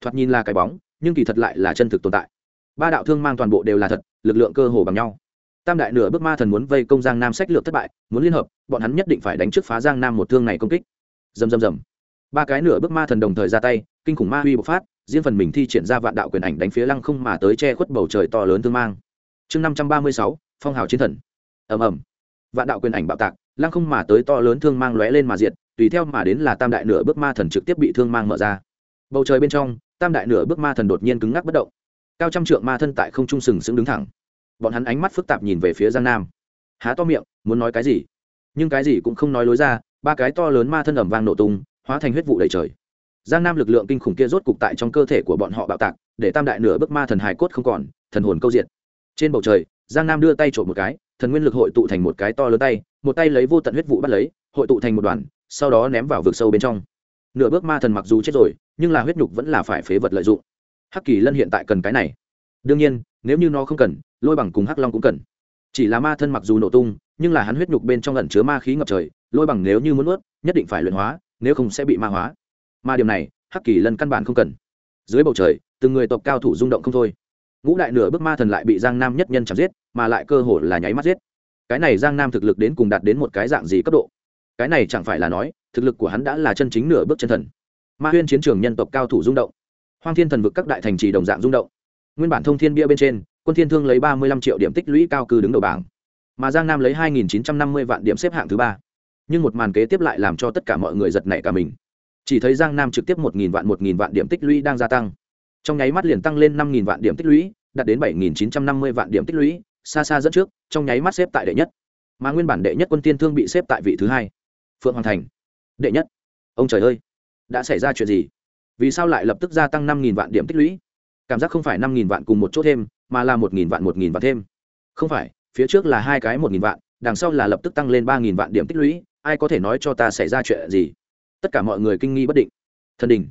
Thoạt nhìn là cái bóng, nhưng kỳ thật lại là chân thực tồn tại. Ba đạo thương mang toàn bộ đều là thật, lực lượng cơ hồ bằng nhau. Tam đại nửa bước ma thần muốn vây công giang nam sách lược thất bại, muốn liên hợp, bọn hắn nhất định phải đánh trước phá giang nam một thương này công kích. Dầm dầm dầm ba cái nửa bước ma thần đồng thời ra tay, kinh khủng ma huy bộc phát riêng phần mình thi triển ra vạn đạo quyền ảnh đánh phía lăng không mà tới che khuất bầu trời to lớn thương mang. Chương năm trăm ba mươi sáu, phong hào chiến thần. Ầm ầm. Vạn đạo quyền ảnh bạo tạc, lăng không mà tới to lớn thương mang lóe lên mà diệt, tùy theo mà đến là tam đại nửa bước ma thần trực tiếp bị thương mang mở ra. Bầu trời bên trong, tam đại nửa bước ma thần đột nhiên cứng ngắc bất động. Cao trăm trượng ma thân tại không trung sừng sững đứng thẳng. Bọn hắn ánh mắt phức tạp nhìn về phía giang nam. Há to miệng, muốn nói cái gì? Nhưng cái gì cũng không nói lối ra, ba cái to lớn ma thân ẩm vang nổ tung, hóa thành huyết vụ đầy trời giang nam lực lượng kinh khủng kia rốt cục tại trong cơ thể của bọn họ bạo tạc, để tam đại nửa bước ma thần hài cốt không còn, thần hồn câu diệt. trên bầu trời, giang nam đưa tay trộm một cái, thần nguyên lực hội tụ thành một cái to lớn tay, một tay lấy vô tận huyết vụ bắt lấy, hội tụ thành một đoàn, sau đó ném vào vực sâu bên trong. Nửa bước ma thần mặc dù chết rồi, nhưng là huyết nhục vẫn là phải phế vật lợi dụng. Hắc kỳ lân hiện tại cần cái này. Đương nhiên, nếu như nó không cần, lôi bằng cùng hắc long cũng cần. Chỉ là ma thân mặc dù nổ tung, nhưng là hắn huyết nhục bên trong ẩn chứa ma khí ngập trời, lôi bằng nếu như muốn ướt nhất định phải luyện hóa, nếu không sẽ bị ma hóa mà điểm này, hắc kỳ lân căn bản không cần. Dưới bầu trời, từng người tộc cao thủ rung động không thôi. Ngũ đại nửa bước ma thần lại bị giang nam nhất nhân chạm giết, mà lại cơ hồ là nháy mắt giết. Cái này giang nam thực lực đến cùng đạt đến một cái dạng gì cấp độ? Cái này chẳng phải là nói, thực lực của hắn đã là chân chính nửa bước chân thần. Ma huyên chiến trường nhân tộc cao thủ rung động. Hoang thiên thần vực các đại thành trì đồng dạng rung động. Nguyên bản thông thiên bia bên trên, quân thiên thương lấy ba mươi lăm triệu điểm tích lũy cao cư đứng đầu bảng. Mà giang nam lấy hai nghìn chín trăm năm mươi vạn điểm xếp hạng thứ ba. Nhưng một màn kế tiếp lại làm cho tất cả mọi người giật nảy cả mình chỉ thấy giang nam trực tiếp một nghìn vạn, một nghìn vạn điểm tích lũy đang gia tăng. Trong nháy mắt liền tăng lên năm nghìn vạn điểm tích lũy, đạt đến bảy nghìn chín trăm năm mươi vạn điểm tích lũy, xa xa dẫn trước, trong nháy mắt xếp tại đệ nhất. Mà nguyên bản đệ nhất quân tiên thương bị xếp tại vị thứ hai. Phượng hoàng thành. Đệ nhất. Ông trời ơi, đã xảy ra chuyện gì? Vì sao lại lập tức gia tăng năm nghìn vạn điểm tích lũy? Cảm giác không phải năm nghìn vạn cùng một chỗ thêm, mà là một nghìn vạn, một nghìn vạn thêm. Không phải, phía trước là hai cái một nghìn vạn, đằng sau là lập tức tăng lên ba nghìn vạn điểm tích lũy. Ai có thể nói cho ta xảy ra chuyện gì? Tất cả mọi người kinh nghi bất định. Thần đình,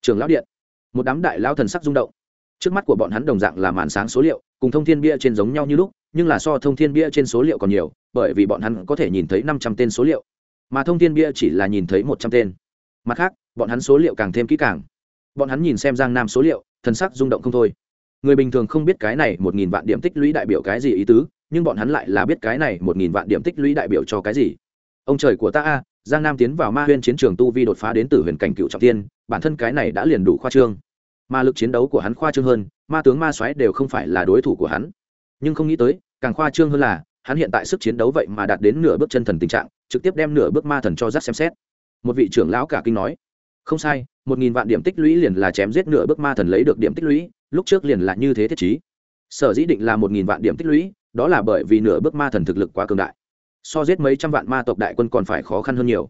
trường lão điện. Một đám đại lao thần sắc rung động. Trước mắt của bọn hắn đồng dạng là màn sáng số liệu, cùng thông thiên bia trên giống nhau như lúc, nhưng là so thông thiên bia trên số liệu còn nhiều, bởi vì bọn hắn có thể nhìn thấy năm trăm tên số liệu. Mà thông thiên bia chỉ là nhìn thấy một trăm tên. Mặt khác, bọn hắn số liệu càng thêm kỹ càng. Bọn hắn nhìn xem giang nam số liệu, thần sắc rung động không thôi. Người bình thường không biết cái này một nghìn vạn điểm tích lũy đại biểu cái gì ý tứ, nhưng bọn hắn lại là biết cái này một nghìn vạn điểm tích lũy đại biểu cho cái gì. Ông trời của ta a giang nam tiến vào ma huyên chiến trường tu vi đột phá đến từ huyền cảnh cựu trọng tiên bản thân cái này đã liền đủ khoa trương. Ma lực chiến đấu của hắn khoa trương hơn, ma tướng ma xoáy đều không phải là đối thủ của hắn. Nhưng không nghĩ tới, càng khoa trương hơn là, hắn hiện tại sức chiến đấu vậy mà đạt đến nửa bước chân thần tình trạng, trực tiếp đem nửa bước ma thần cho giác xem xét. Một vị trưởng lão cả kinh nói, không sai, một nghìn vạn điểm tích lũy liền là chém giết nửa bước ma thần lấy được điểm tích lũy, lúc trước liền là như thế thiết chí sở dĩ định là một nghìn vạn điểm tích lũy, đó là bởi vì nửa bước ma thần thực lực quá cường đại so giết mấy trăm vạn ma tộc đại quân còn phải khó khăn hơn nhiều.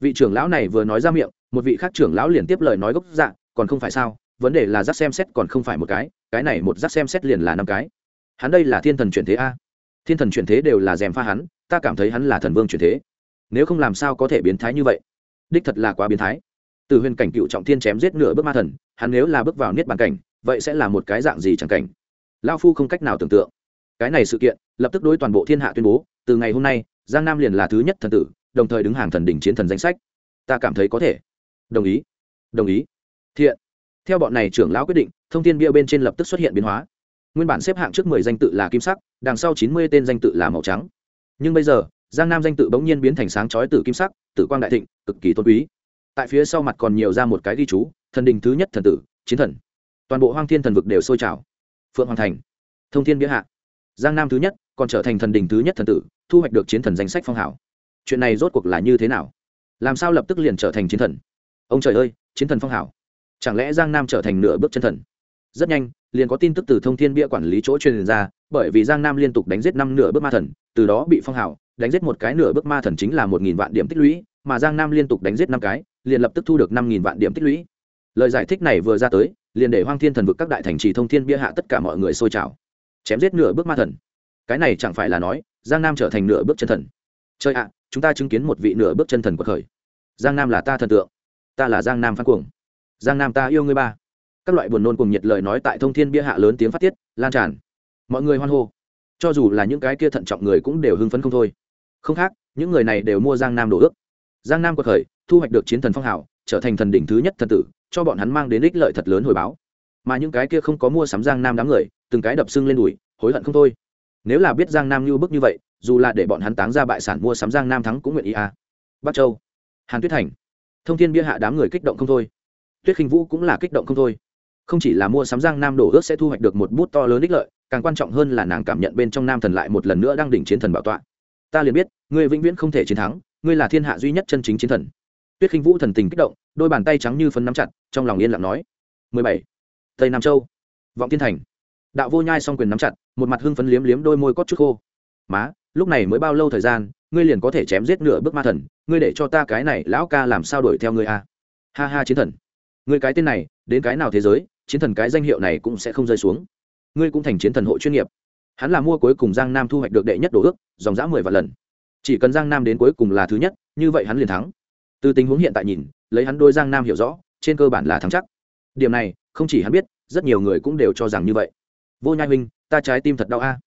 Vị trưởng lão này vừa nói ra miệng, một vị khác trưởng lão liền tiếp lời nói gốc dạ còn không phải sao, vấn đề là giác xem xét còn không phải một cái cái này một giác xem xét liền là năm cái. Hắn đây là thiên thần chuyển thế a. Thiên thần chuyển thế đều là dèm pha hắn, ta cảm thấy hắn là thần vương chuyển thế. Nếu không làm sao có thể biến thái như vậy? Đích thật là quá biến thái. Từ huyền cảnh cựu trọng thiên chém giết nửa bước ma thần, hắn nếu là bước vào niết bàn cảnh, vậy sẽ là một cái dạng gì chẳng cảnh? Lao phu không cách nào tưởng tượng. Cái này sự kiện, lập tức đối toàn bộ thiên hạ tuyên bố, từ ngày hôm nay giang nam liền là thứ nhất thần tử, đồng thời đứng hàng thần đỉnh chiến thần danh sách. Ta cảm thấy có thể. Đồng ý. Đồng ý. Thiện. Theo bọn này trưởng lão quyết định, thông tin bia bên trên lập tức xuất hiện biến hóa. Nguyên bản xếp hạng trước mười danh tự là kim sắc, đằng sau chín mươi tên danh tự là màu trắng. Nhưng bây giờ, giang nam danh tự bỗng nhiên biến thành sáng chói tử kim sắc, tử quang đại thịnh, cực kỳ tôn quý. Tại phía sau mặt còn nhiều ra một cái ghi chú, thần đình thứ nhất thần tử, chiến thần. Toàn bộ hoang thiên thần vực đều sôi trào. Phượng hoàng thành. Thông thiên bia hạ. Giang nam thứ nhất còn trở thành thần đình thứ nhất thần tử, thu hoạch được chiến thần danh sách phong hảo chuyện này rốt cuộc là như thế nào? Làm sao lập tức liền trở thành chiến thần? Ông trời ơi, chiến thần phong hảo chẳng lẽ giang nam trở thành nửa bước chân thần? Rất nhanh, liền có tin tức từ thông thiên bia quản lý chỗ truyền ra, bởi vì giang nam liên tục đánh giết năm nửa bước ma thần, từ đó bị phong hảo đánh giết một cái nửa bước ma thần chính là một nghìn vạn điểm tích lũy, mà giang nam liên tục đánh giết năm cái, liền lập tức thu được năm nghìn vạn điểm tích lũy. Lời giải thích này vừa ra tới, liền để hoang thiên thần vực các đại thành trì thông thiên bia hạ tất cả mọi người xôi trào. Chém giết nửa bước ma thần cái này chẳng phải là nói, giang nam trở thành nửa bước chân thần. Chơi ạ, chúng ta chứng kiến một vị nửa bước chân thần của khởi. Giang nam là ta thần tượng, ta là giang nam phan cuồng. Giang nam ta yêu ngươi ba. Các loại buồn nôn cùng nhiệt lời nói tại thông thiên bia hạ lớn tiếng phát tiết, lan tràn. Mọi người hoan hô. Cho dù là những cái kia thận trọng người cũng đều hưng phấn không thôi. Không khác, những người này đều mua giang nam đồ ước. Giang nam quật khởi, thu hoạch được chiến thần phong hào, trở thành thần đỉnh thứ nhất thần tử, cho bọn hắn mang đến ích lợi thật lớn hồi báo. Mà những cái kia không có mua sắm giang nam đám người, từng cái đập sưng lên đùi, hối hận không thôi nếu là biết giang nam như bức như vậy, dù là để bọn hắn táng ra bại sản mua sắm giang nam thắng cũng nguyện ý à. bắc châu. Hàn tuyết thành. Thông thiên bia hạ đám người kích động không thôi. Tuyết khinh vũ cũng là kích động không thôi. Không chỉ là mua sắm giang nam đổ ước sẽ thu hoạch được một bút to lớn ích lợi, càng quan trọng hơn là nàng cảm nhận bên trong nam thần lại một lần nữa đang đỉnh chiến thần bảo tọa. Ta liền biết, ngươi vĩnh viễn không thể chiến thắng, ngươi là thiên hạ duy nhất chân chính chiến thần. Tuyết khinh vũ thần tình kích động, đôi bàn tay trắng như phấn nắm chặt, trong lòng yên lặng nói. 17. tây nam châu. Vọng thiên thành đạo vô nhai s o n g quyền nắm chặt, một mặt hưng phấn liếm liếm đôi môi cót chút khô. Má, lúc này mới bao lâu thời gian, ngươi liền có thể chém giết nửa bước ma thần, ngươi để cho ta cái này lão ca làm sao đuổi theo ngươi a? Ha ha, chiến thần. Ngươi cái tên này, đến cái nào thế giới, chiến thần cái danh hiệu này cũng sẽ không rơi xuống. Ngươi cũng thành chiến thần hộ chuyên nghiệp. Hắn là mua cuối cùng giang nam thu hoạch được đệ nhất đồ ước, dòng dã mười vạn lần. Chỉ cần giang nam đến cuối cùng là thứ nhất, như vậy hắn liền thắng. Từ tình huống hiện tại nhìn, lấy hắn đôi giang nam hiểu rõ, trên cơ bản là thắng chắc. Điểm này, không chỉ hắn biết, rất nhiều người cũng đều cho rằng như vậy vô nhai huynh, ta trái tim thật đau a.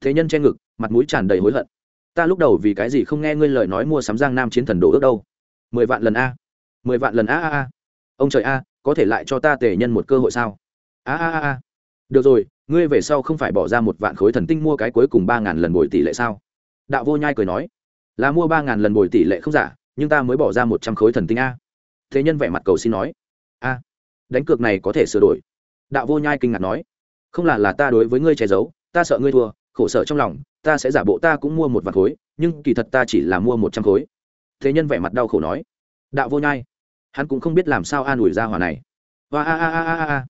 Thế nhân che ngực, mặt mũi tràn đầy hối hận. Ta lúc đầu vì cái gì không nghe ngươi lời nói mua sắm giang nam chiến thần đồ ước đâu? Mười vạn lần a. Mười vạn lần a a a. Ông trời a, có thể lại cho ta tề nhân một cơ hội sao? A a a a. Được rồi, ngươi về sau không phải bỏ ra một vạn khối thần tinh mua cái cuối cùng ba ngàn lần bồi tỷ lệ sao? Đạo vô nhai cười nói. Là mua ba ngàn lần bồi tỷ lệ không giả, nhưng ta mới bỏ ra một trăm khối thần tinh a. Thế nhân vẻ mặt cầu xin nói. A, đánh cược này có thể sửa đổi. Đạo vô nhai kinh ngạc nói không là là ta đối với ngươi che giấu ta sợ ngươi thua khổ sở trong lòng ta sẽ giả bộ ta cũng mua một vạn khối nhưng kỳ thật ta chỉ là mua một trăm khối thế nhân vẻ mặt đau khổ nói đạo vô nhai hắn cũng không biết làm sao an ủi ra hòa này và a a a a a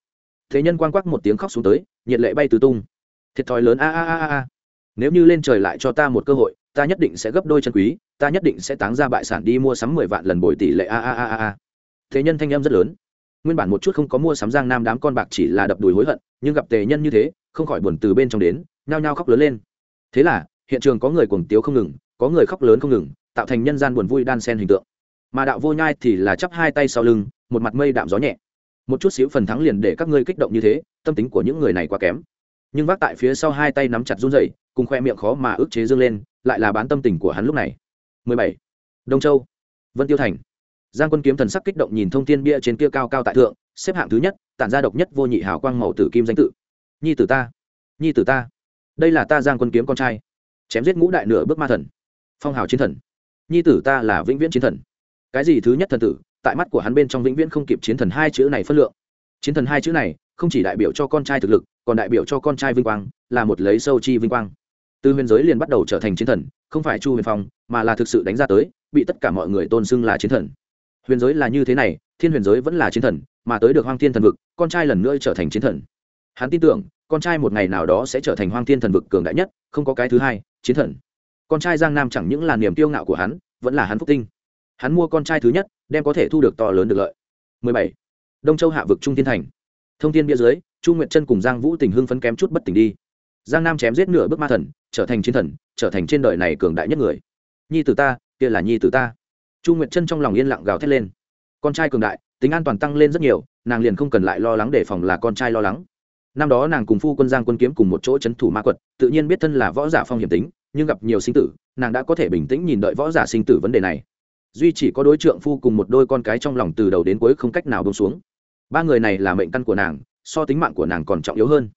thế nhân quang quắc một tiếng khóc xuống tới nhiệt lệ bay tứ tung thiệt thòi lớn a a a a nếu như lên trời lại cho ta một cơ hội ta nhất định sẽ gấp đôi chân quý ta nhất định sẽ táng ra bại sản đi mua sắm mười vạn lần bồi tỷ lệ a a a a a thế nhân thanh em rất lớn nguyên bản một chút không có mua sắm giang nam đám con bạc chỉ là đập đùi hối hận, nhưng gặp tề nhân như thế, không khỏi buồn từ bên trong đến, nhao nhao khóc lớn lên. Thế là, hiện trường có người cuồng tiếu không ngừng, có người khóc lớn không ngừng, tạo thành nhân gian buồn vui đan sen hình tượng. Mà đạo vô nhai thì là chắp hai tay sau lưng, một mặt mây đạm gió nhẹ. Một chút xíu phần thắng liền để các ngươi kích động như thế, tâm tính của những người này quá kém. Nhưng vác tại phía sau hai tay nắm chặt run rẩy, cùng khoe miệng khó mà ức chế dương lên, lại là bán tâm tình của hắn lúc này. 17. đông châu. Vân tiêu thành giang quân kiếm thần sắc kích động nhìn thông tin bia trên kia cao cao tại thượng, xếp hạng thứ nhất, tản ra độc nhất vô nhị hào quang màu tử kim danh tự. Nhi tử ta, nhi tử ta, đây là ta giang quân kiếm con trai, chém giết ngũ đại nửa bước ma thần, phong hào chiến thần. Nhi tử ta là vĩnh viễn chiến thần. Cái gì thứ nhất thần tử, tại mắt của hắn bên trong vĩnh viễn không kịp chiến thần hai chữ này phân lượng. Chiến thần hai chữ này, không chỉ đại biểu cho con trai thực lực, còn đại biểu cho con trai vinh quang, là một lấy sâu chi vinh quang. Từ huyền giới liền bắt đầu trở thành chiến thần, không phải chu huyền phong, mà là thực sự đánh ra tới, bị tất cả mọi người tôn xưng là chiến thần huyền giới là như thế này, thiên huyền giới vẫn là chiến thần, mà tới được hoang thiên thần vực, con trai lần nữa trở thành chiến thần. Hắn tin tưởng, con trai một ngày nào đó sẽ trở thành hoang thiên thần vực cường đại nhất, không có cái thứ hai, chiến thần. Con trai giang nam chẳng những là niềm tiêu ngạo của hắn, vẫn là hắn phúc tinh. Hắn mua con trai thứ nhất, đem có thể thu được to lớn được lợi. 17. đông châu hạ vực trung thiên thành. Thông tin bia dưới, chu nguyệt chân cùng giang vũ tình hưng phấn kém chút bất tỉnh đi. Giang nam chém giết nửa bước ma thần, trở thành chiến thần, trở thành trên đời này cường đại nhất người. Nhi tử ta, kia là nhi tử ta chu nguyệt chân trong lòng yên lặng gào thét lên. Con trai cường đại, tính an toàn tăng lên rất nhiều, nàng liền không cần lại lo lắng để phòng là con trai lo lắng. Năm đó nàng cùng phu quân giang quân kiếm cùng một chỗ c h ấ n thủ ma quật, tự nhiên biết thân là võ giả phong hiểm tính, nhưng gặp nhiều sinh tử, nàng đã có thể bình tĩnh nhìn đợi võ giả sinh tử vấn đề này. Duy chỉ có đối trượng phu cùng một đôi con cái trong lòng từ đầu đến cuối không cách nào bông xuống. Ba người này là mệnh căn của nàng, so tính mạng của nàng còn trọng yếu hơn.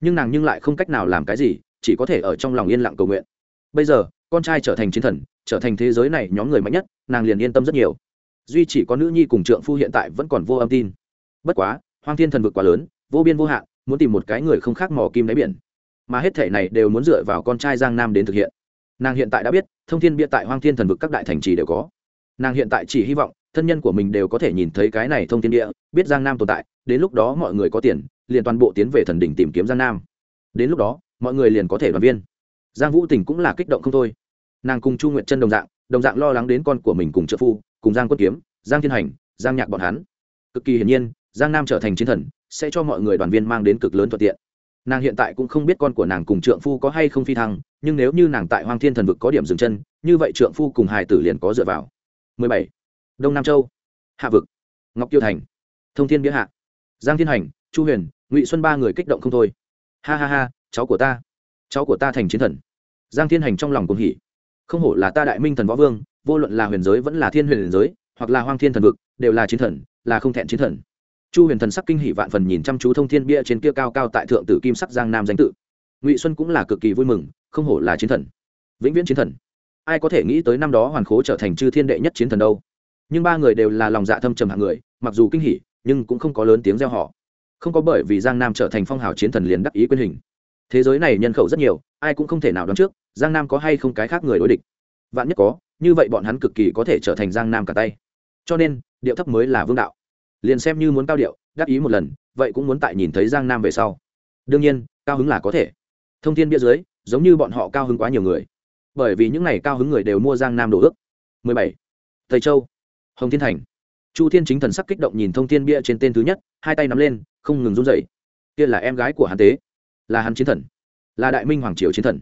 Nhưng nàng nhưng lại không cách nào làm cái gì, chỉ có thể ở trong lòng yên lặng cầu nguyện. Bây giờ con trai trở thành chiến thần, trở thành thế giới này nhóm người mạnh nhất, nàng liền yên tâm rất nhiều. Duy chỉ có nữ nhi cùng trượng phu hiện tại vẫn còn vô âm tin. Bất quá, hoang thiên thần vực quá lớn, vô biên vô hạn, muốn tìm một cái người không khác mò kim đáy biển. Mà hết thể này đều muốn dựa vào con trai giang nam đến thực hiện. Nàng hiện tại đã biết, thông thiên bia tại hoang thiên thần vực các đại thành trì đều có. Nàng hiện tại chỉ hy vọng, thân nhân của mình đều có thể nhìn thấy cái này thông thiên địa biết giang nam tồn tại, đến lúc đó mọi người có tiền, liền toàn bộ tiến về thần đỉnh tìm kiếm giang nam. Đến lúc đó, mọi người liền có thể đoàn viên. Giang vũ tình cũng là kích động không thôi nàng cùng chu nguyệt chân đồng dạng đồng dạng lo lắng đến con của mình cùng trợ phu, cùng giang quân kiếm, giang thiên hành, giang nhạc bọn hắn. Cực kỳ hiển nhiên, giang nam trở thành chiến thần, sẽ cho mọi người đoàn viên mang đến cực lớn thuận tiện. Nàng hiện tại cũng không biết con của nàng cùng trượng phu có hay không phi thăng, nhưng nếu như nàng tại hoang thiên thần vực có điểm dừng chân, như vậy trượng phu cùng hài tử liền có dựa vào. 17. đông nam châu. Hạ vực. Ngọc tiêu thành. Thông thiên bia hạ. Giang thiên hành, chu huyền, ngụy xuân ba người kích động không thôi. Ha ha ha, cháu của ta. Cháu của ta thành chiến thần. Giang thiên hành trong lòng cùng hỉ không hổ là ta đại minh thần võ vương, vô luận là huyền giới vẫn là thiên huyền giới, hoặc là hoang thiên thần vực, đều là chiến thần, là không thẹn chiến thần. Chu huyền thần sắc kinh hỷ vạn phần nhìn chăm chú thông thiên bia trên kia cao cao tại thượng tử kim sắc giang nam danh tự. Ngụy xuân cũng là cực kỳ vui mừng, không hổ là chiến thần. Vĩnh viễn chiến thần. Ai có thể nghĩ tới năm đó hoàn khố trở thành chư thiên đệ nhất chiến thần đâu. Nhưng ba người đều là lòng dạ thâm trầm hạng người, mặc dù kinh hỉ, nhưng cũng không có lớn tiếng gieo họ không có bởi vì giang nam trở thành phong hào chiến thần liền đắc ý quyền hình. Thế giới này nhân khẩu rất nhiều, ai cũng không thể nào đoán trước giang nam có hay không cái khác người đối địch? Vạn nhất có, như vậy bọn hắn cực kỳ có thể trở thành giang nam cả tay. Cho nên, điệu thấp mới là vương đạo. Liền xem như muốn cao điệu, đắc ý một lần, vậy cũng muốn tại nhìn thấy giang nam về sau. Đương nhiên, cao hứng là có thể. Thông tin bia dưới, giống như bọn họ cao hứng quá nhiều người. Bởi vì những n à y cao hứng người đều mua giang nam đồ ước. 17. tây châu. Hồng thiên thành. Chu thiên chính thần sắc kích động nhìn thông tin bia trên tên thứ nhất, hai tay nắm lên, không ngừng run dậy kia là em gái của hắn tế. Là hắn chiến thần. Là đại minh hoàng triều chiến thần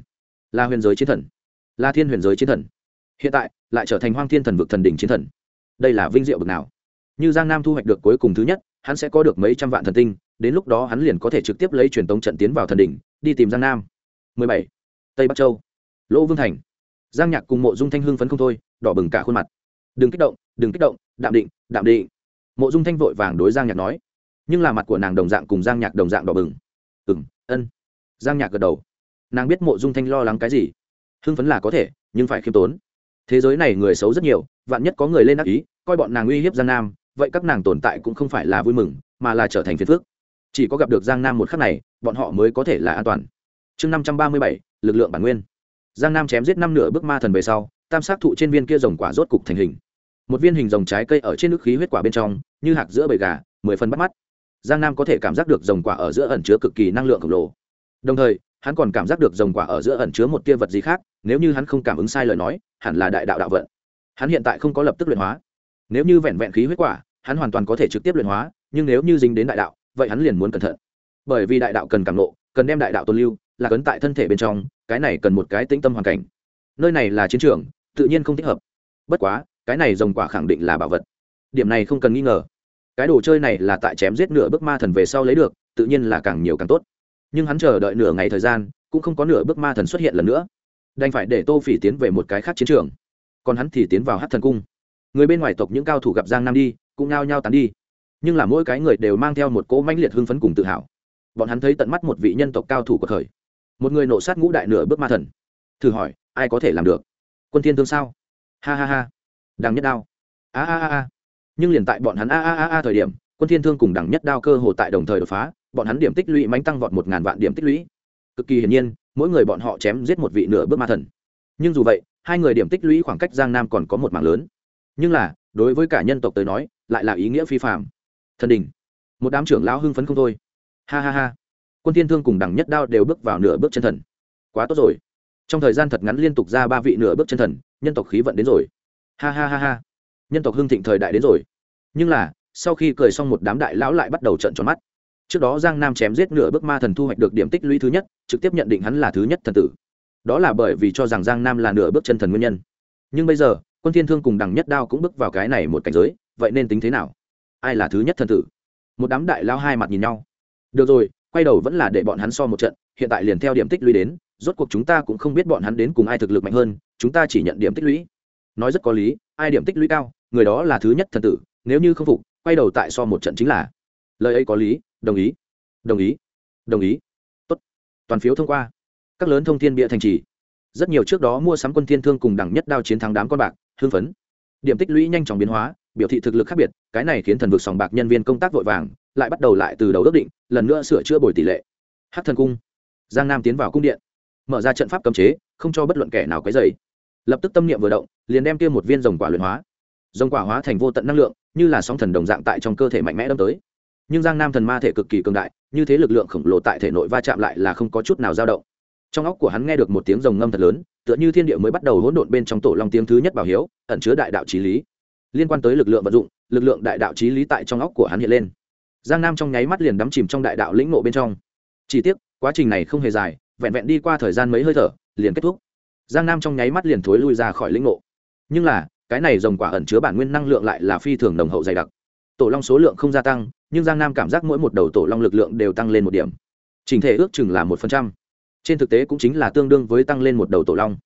là huyền giới chiến thần, là thiên huyền giới chiến thần. Hiện tại, lại trở thành hoang thiên thần vực thần đỉnh chiến thần. Đây là vinh diệu bực nào? Như giang nam thu hoạch được cuối cùng thứ nhất, hắn sẽ có được mấy trăm vạn thần tinh, đến lúc đó hắn liền có thể trực tiếp lấy truyền tống trận tiến vào thần đỉnh, đi tìm giang nam. 17. tây bắc châu. Lỗ vương thành. Giang nhạc cùng mộ dung thanh hưng phấn không thôi, đỏ bừng cả khuôn mặt. Đừng kích động, đừng kích động, đạm định đạm định. Mộ dung thanh vội vàng đối giang nhạc nói. Nhưng là mặt của nàng đồng dạng cùng giang nhạc đồng dạng đỏ bừng. Ừng ân. Giang nhạc gật đầu nàng biết mộ dung thanh lo lắng cái gì. Hưng phấn là có thể, nhưng phải khiêm tốn. Thế giới này người xấu rất nhiều, vạn nhất có người lên đắc ý, coi bọn nàng uy hiếp giang nam, vậy các nàng tồn tại cũng không phải là vui mừng, mà là trở thành phiền phước chỉ có gặp được giang nam một khắc này, bọn họ mới có thể là an toàn. Chương năm trăm ba mươi bảy, lực lượng bản nguyên. Giang nam chém giết năm nửa bước ma thần về sau, tam sát thụ trên viên kia rồng quả rốt cục thành hình. Một viên hình rồng trái cây ở trên nước khí huyết quả bên trong, như hạt giữa bầy gà, mười phần bắt mắt. Giang nam có thể cảm giác được rồng quả ở giữa ẩn chứa cực kỳ năng lượng khổng lồ. Đồng thời hắn còn cảm giác được rồng quả ở giữa ẩn chứa một tia vật gì khác, nếu như hắn không cảm ứng sai lời nói, hẳn là đại đạo đạo vận. Hắn hiện tại không có lập tức luyện hóa. Nếu như vẹn vẹn khí huyết quả, hắn hoàn toàn có thể trực tiếp luyện hóa, nhưng nếu như dính đến đại đạo, vậy hắn liền muốn cẩn thận. Bởi vì đại đạo cần cảm nộ, cần đem đại đạo tôn lưu, là cấn tại thân thể bên trong, cái này cần một cái tĩnh tâm hoàn cảnh. Nơi này là chiến trường, tự nhiên không thích hợp. Bất quá, cái này rồng quả khẳng định là bảo vật. Điểm này không cần nghi ngờ. Cái đồ chơi này là tại chém giết nửa bước ma thần về sau lấy được, tự nhiên là càng nhiều càng tốt nhưng hắn chờ đợi nửa ngày thời gian, cũng không có nửa bước ma thần xuất hiện lần nữa. Đành phải để tô phỉ tiến về một cái khác chiến trường. Còn hắn thì tiến vào hát thần cung. Người bên ngoài tộc những cao thủ gặp giang nam đi, cũng nao nhao tán đi. Nhưng là mỗi cái người đều mang theo một cỗ mãnh liệt hưng phấn cùng tự hào. Bọn hắn thấy tận mắt một vị nhân tộc cao thủ của thời. Một người nộ sát ngũ đại nửa bước ma thần. Thử hỏi, ai có thể làm được? Quân thiên thương sao? Ha ha ha. Đằng nhất đao. A a a a. Nhưng liền tại bọn hắn a a a a thời điểm, quân thiên thương cùng đằng nhất đao cơ hồ tại đồng thời đột phá bọn hắn điểm tích lũy mánh tăng vọt một ngàn vạn điểm tích lũy. Cực kỳ hiển nhiên, mỗi người bọn họ chém giết một vị nửa bước ma thần. Nhưng dù vậy, hai người điểm tích lũy khoảng cách giang nam còn có một mảng lớn. Nhưng là, đối với cả nhân tộc tới nói, lại là ý nghĩa phi phạm thần đình. Một đám trưởng lão hưng phấn không thôi. Ha ha ha. Quân thiên thương cùng đẳng nhất đao đều bước vào nửa bước chân thần. Quá tốt rồi. Trong thời gian thật ngắn liên tục ra ba vị nửa bước chân thần, nhân tộc khí vận đến rồi. Ha ha ha ha. Nhân tộc hưng thịnh thời đại đến rồi. Nhưng là, sau khi cười xong một đám đại lão lại bắt đầu trận tròn mắt trước đó giang nam chém giết nửa bước ma thần thu hoạch được điểm tích lũy thứ nhất, trực tiếp nhận định hắn là thứ nhất thần tử. Đó là bởi vì cho rằng giang nam là nửa bước chân thần nguyên nhân. Nhưng bây giờ, quân thiên thương cùng đằng nhất đao cũng bước vào cái này một cảnh giới, vậy nên tính thế nào? Ai là thứ nhất thần tử? Một đám đại lao hai mặt nhìn nhau. Được rồi, quay đầu vẫn là để bọn hắn so một trận, hiện tại liền theo điểm tích lũy đến, rốt cuộc chúng ta cũng không biết bọn hắn đến cùng ai thực lực mạnh hơn, chúng ta chỉ nhận điểm tích lũy. Nói rất có lý, ai điểm tích lũy cao, người đó là thứ nhất thần tử, nếu như không phục, quay đầu tại so một trận chính là lời ấy có lý, đồng ý. Đồng ý. Đồng ý. Tốt. Toàn phiếu thông qua. Các lớn thông thiên bịa thành trì. Rất nhiều trước đó mua sắm quân thiên thương cùng đẳng nhất đao chiến thắng đám con bạc, hưng phấn. Điểm tích lũy nhanh chóng biến hóa, biểu thị thực lực khác biệt, cái này khiến thần vực sòng bạc nhân viên công tác vội vàng, lại bắt đầu lại từ đầu ước định, lần nữa sửa chữa bồi tỷ lệ. Hát thần cung. Giang nam tiến vào cung điện. Mở ra trận pháp cấm chế, không cho bất luận kẻ nào cái dày lập tức tâm niệm vừa động, liền đem kia một viên rồng quả luyện hóa. Rồng quả hóa thành vô tận năng lượng, như là sóng thần đồng dạng tại trong cơ thể mạnh mẽ đâm tới nhưng giang nam thần ma thể cực kỳ cường đại, như thế lực lượng khổng lồ tại thể nội va chạm lại là không có chút nào dao động. Trong óc của hắn nghe được một tiếng rồng ngâm thật lớn, tựa như thiên địa mới bắt đầu hỗn độn bên trong tổ long tiếng thứ nhất bảo hiếu, ẩn chứa đại đạo trí lý. Liên quan tới lực lượng vận dụng, lực lượng đại đạo trí lý tại trong óc của hắn hiện lên. Giang nam trong nháy mắt liền đắm chìm trong đại đạo lĩnh ngộ bên trong. Chỉ tiếc, quá trình này không hề dài, vẹn vẹn đi qua thời gian mấy hơi thở, liền kết thúc. Giang nam trong nháy mắt liền thối lui ra khỏi lĩnh ngộ. Nhưng là, cái này rồng quả ẩn chứa bản nguyên năng lượng lại là phi thường nồng hậu dày đặc. Tổ long số lượng không gia tăng nhưng giang nam cảm giác mỗi một đầu tổ long lực lượng đều tăng lên một điểm. Trình thể ước chừng là một phần trăm. Trên thực tế cũng chính là tương đương với tăng lên một đầu tổ long.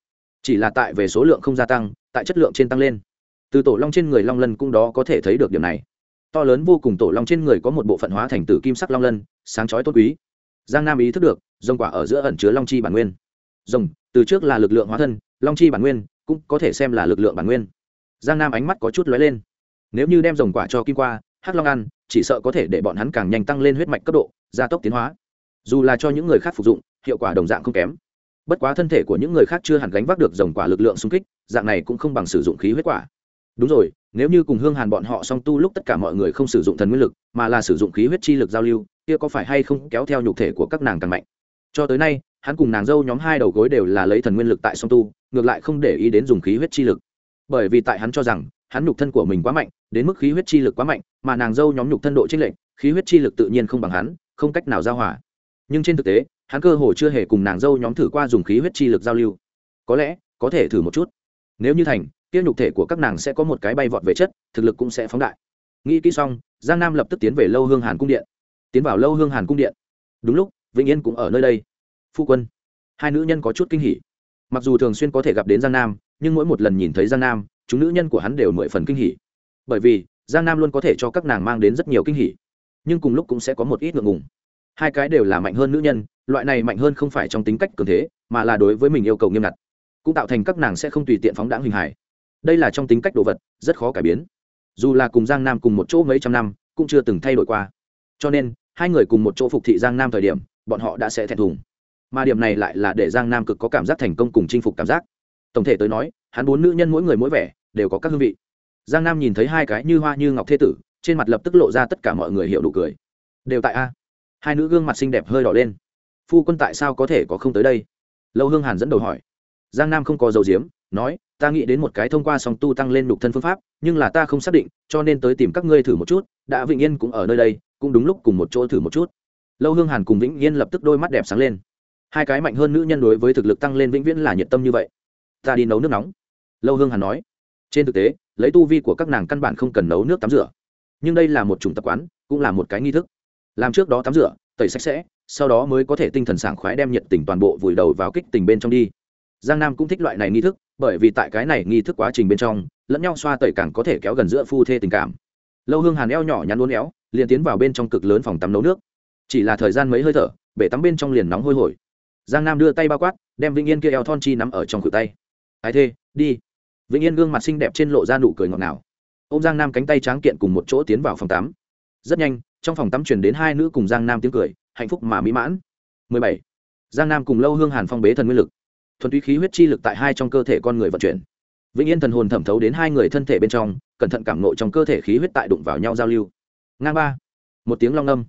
Chỉ là tại về số lượng không gia tăng, tại chất lượng trên tăng lên. Từ tổ long trên người long lân cũng đó có thể thấy được điểm này. To lớn vô cùng tổ long trên người có một bộ phận hóa thành tử kim sắc long lân, sáng chói tốt quý. Giang nam ý thức được, rồng quả ở giữa ẩn chứa long chi bản nguyên. Rồng, từ trước là lực lượng hóa thân, long chi bản nguyên cũng có thể xem là lực lượng bản nguyên. Giang nam ánh mắt có chút lóe lên. Nếu như đem rồng quả cho kim qua, hắc long ăn chỉ sợ có thể để bọn hắn càng nhanh tăng lên huyết mạch cấp độ, gia tốc tiến hóa. Dù là cho những người khác phục dụng, hiệu quả đồng dạng không kém. Bất quá thân thể của những người khác chưa hẳn gánh vác được rồng quả lực lượng xung kích, dạng này cũng không bằng sử dụng khí huyết quả. Đúng rồi, nếu như cùng hương hàn bọn họ song tu lúc tất cả mọi người không sử dụng thần nguyên lực, mà là sử dụng khí huyết chi lực giao lưu, kia có phải hay không kéo theo nhục thể của các nàng càng mạnh? Cho tới nay, hắn cùng nàng dâu nhóm hai đầu gối đều là lấy thần nguyên lực tại song tu, ngược lại không để ý đến dùng khí huyết chi lực. Bởi vì tại hắn cho rằng, hắn nhục thân của mình quá mạnh đến mức khí huyết chi lực quá mạnh, mà nàng dâu nhóm nhục thân độ t r ê n lệch, khí huyết chi lực tự nhiên không bằng hắn, không cách nào giao hòa. Nhưng trên thực tế, hắn cơ hồ chưa hề cùng nàng dâu nhóm thử qua dùng khí huyết chi lực giao lưu. Có lẽ, có thể thử một chút. Nếu như thành tiêu nhục thể của các nàng sẽ có một cái bay vọt về chất, thực lực cũng sẽ phóng đại. Nghĩ kỹ xong, giang nam lập tức tiến về lâu hương hàn cung điện. Tiến vào lâu hương hàn cung điện. Đúng lúc, vĩnh yên cũng ở nơi đây. Phu quân, hai nữ nhân có chút kinh hỉ. Mặc dù thường xuyên có thể gặp đến giang nam, nhưng mỗi một lần nhìn thấy giang nam, chúng nữ nhân của hắn đều mười phần kinh hỉ bởi vì giang nam luôn có thể cho các nàng mang đến rất nhiều kinh hỉ nhưng cùng lúc cũng sẽ có một ít ngượng ngùng. hai cái đều là mạnh hơn nữ nhân, loại này mạnh hơn không phải trong tính cách cường thế, mà là đối với mình yêu cầu nghiêm ngặt. cũng tạo thành các nàng sẽ không tùy tiện phóng đáng hình hài. đây là trong tính cách đồ vật, rất khó cải biến. dù là cùng giang nam cùng một chỗ mấy trăm năm, cũng chưa từng thay đổi qua. cho nên, hai người cùng một chỗ phục thị giang nam thời điểm, bọn họ đã sẽ thẹn thùng. mà điểm này lại là để giang nam cực có cảm giác thành công cùng chinh phục cảm giác. tổng thể tới nói, hắn bốn nữ nhân mỗi người mỗi vẻ, đều có các hương vị giang nam nhìn thấy hai cái như hoa như ngọc thế tử, trên mặt lập tức lộ ra tất cả mọi người hiểu đủ cười. Đều tại a. Hai nữ gương mặt xinh đẹp hơi đỏ lên. Phu quân tại sao có thể có không tới đây? Lâu hương hàn dẫn đầu hỏi. Giang nam không có dầu diếm nói, ta nghĩ đến một cái thông qua song tu tăng lên đục thân phương pháp, nhưng là ta không xác định, cho nên tới tìm các ngươi thử một chút, đã vĩnh yên cũng ở nơi đây, cũng đúng lúc cùng một chỗ thử một chút. Lâu hương hàn cùng vĩnh yên lập tức đôi mắt đẹp sáng lên. Hai cái mạnh hơn nữ nhân đối với thực lực tăng lên vĩnh viễn là nhiệt tâm như vậy. Ta đi nấu nước nóng. Lâu hương hàn nói. Trên thực tế lấy tu vi của các nàng căn bản không cần nấu nước tắm rửa. Nhưng đây là một chủng tập quán, cũng là một cái nghi thức. Làm trước đó tắm rửa, tẩy sạch sẽ, sau đó mới có thể tinh thần sảng khoái đem nhiệt tình toàn bộ vùi đầu vào kích tình bên trong đi. Giang nam cũng thích loại này nghi thức, bởi vì tại cái này nghi thức quá trình bên trong, lẫn nhau xoa tẩy càng có thể kéo gần giữa phu thê tình cảm. Lâu hương hàn eo nhỏ nhắn uốn éo, liền tiến vào bên trong cực lớn phòng tắm nấu nước. Chỉ là thời gian mấy hơi thở, bể tắm bên trong liền nóng hôi hổi. Giang nam đưa tay bao quát, đem vĩnh yên kia eo thon chi nắm ở trong cửa tay. Ai thê, đi vĩnh yên gương mặt xinh đẹp trên lộ ra nụ cười ngọt ngào. Ô m giang nam cánh tay tráng kiện cùng một chỗ tiến vào phòng tắm. Rất nhanh, trong phòng tắm chuyển đến hai nữ cùng giang nam tiếng cười, hạnh phúc mà mỹ mãn. 17. giang nam cùng lâu hương hàn phong bế thần nguyên lực. Thuần túy khí huyết chi lực tại hai trong cơ thể con người vận chuyển. Vĩnh yên thần hồn thẩm thấu đến hai người thân thể bên trong, cẩn thận cảm nộ trong cơ thể khí huyết tại đụng vào nhau giao lưu. Ngang ba. Một tiếng long âm.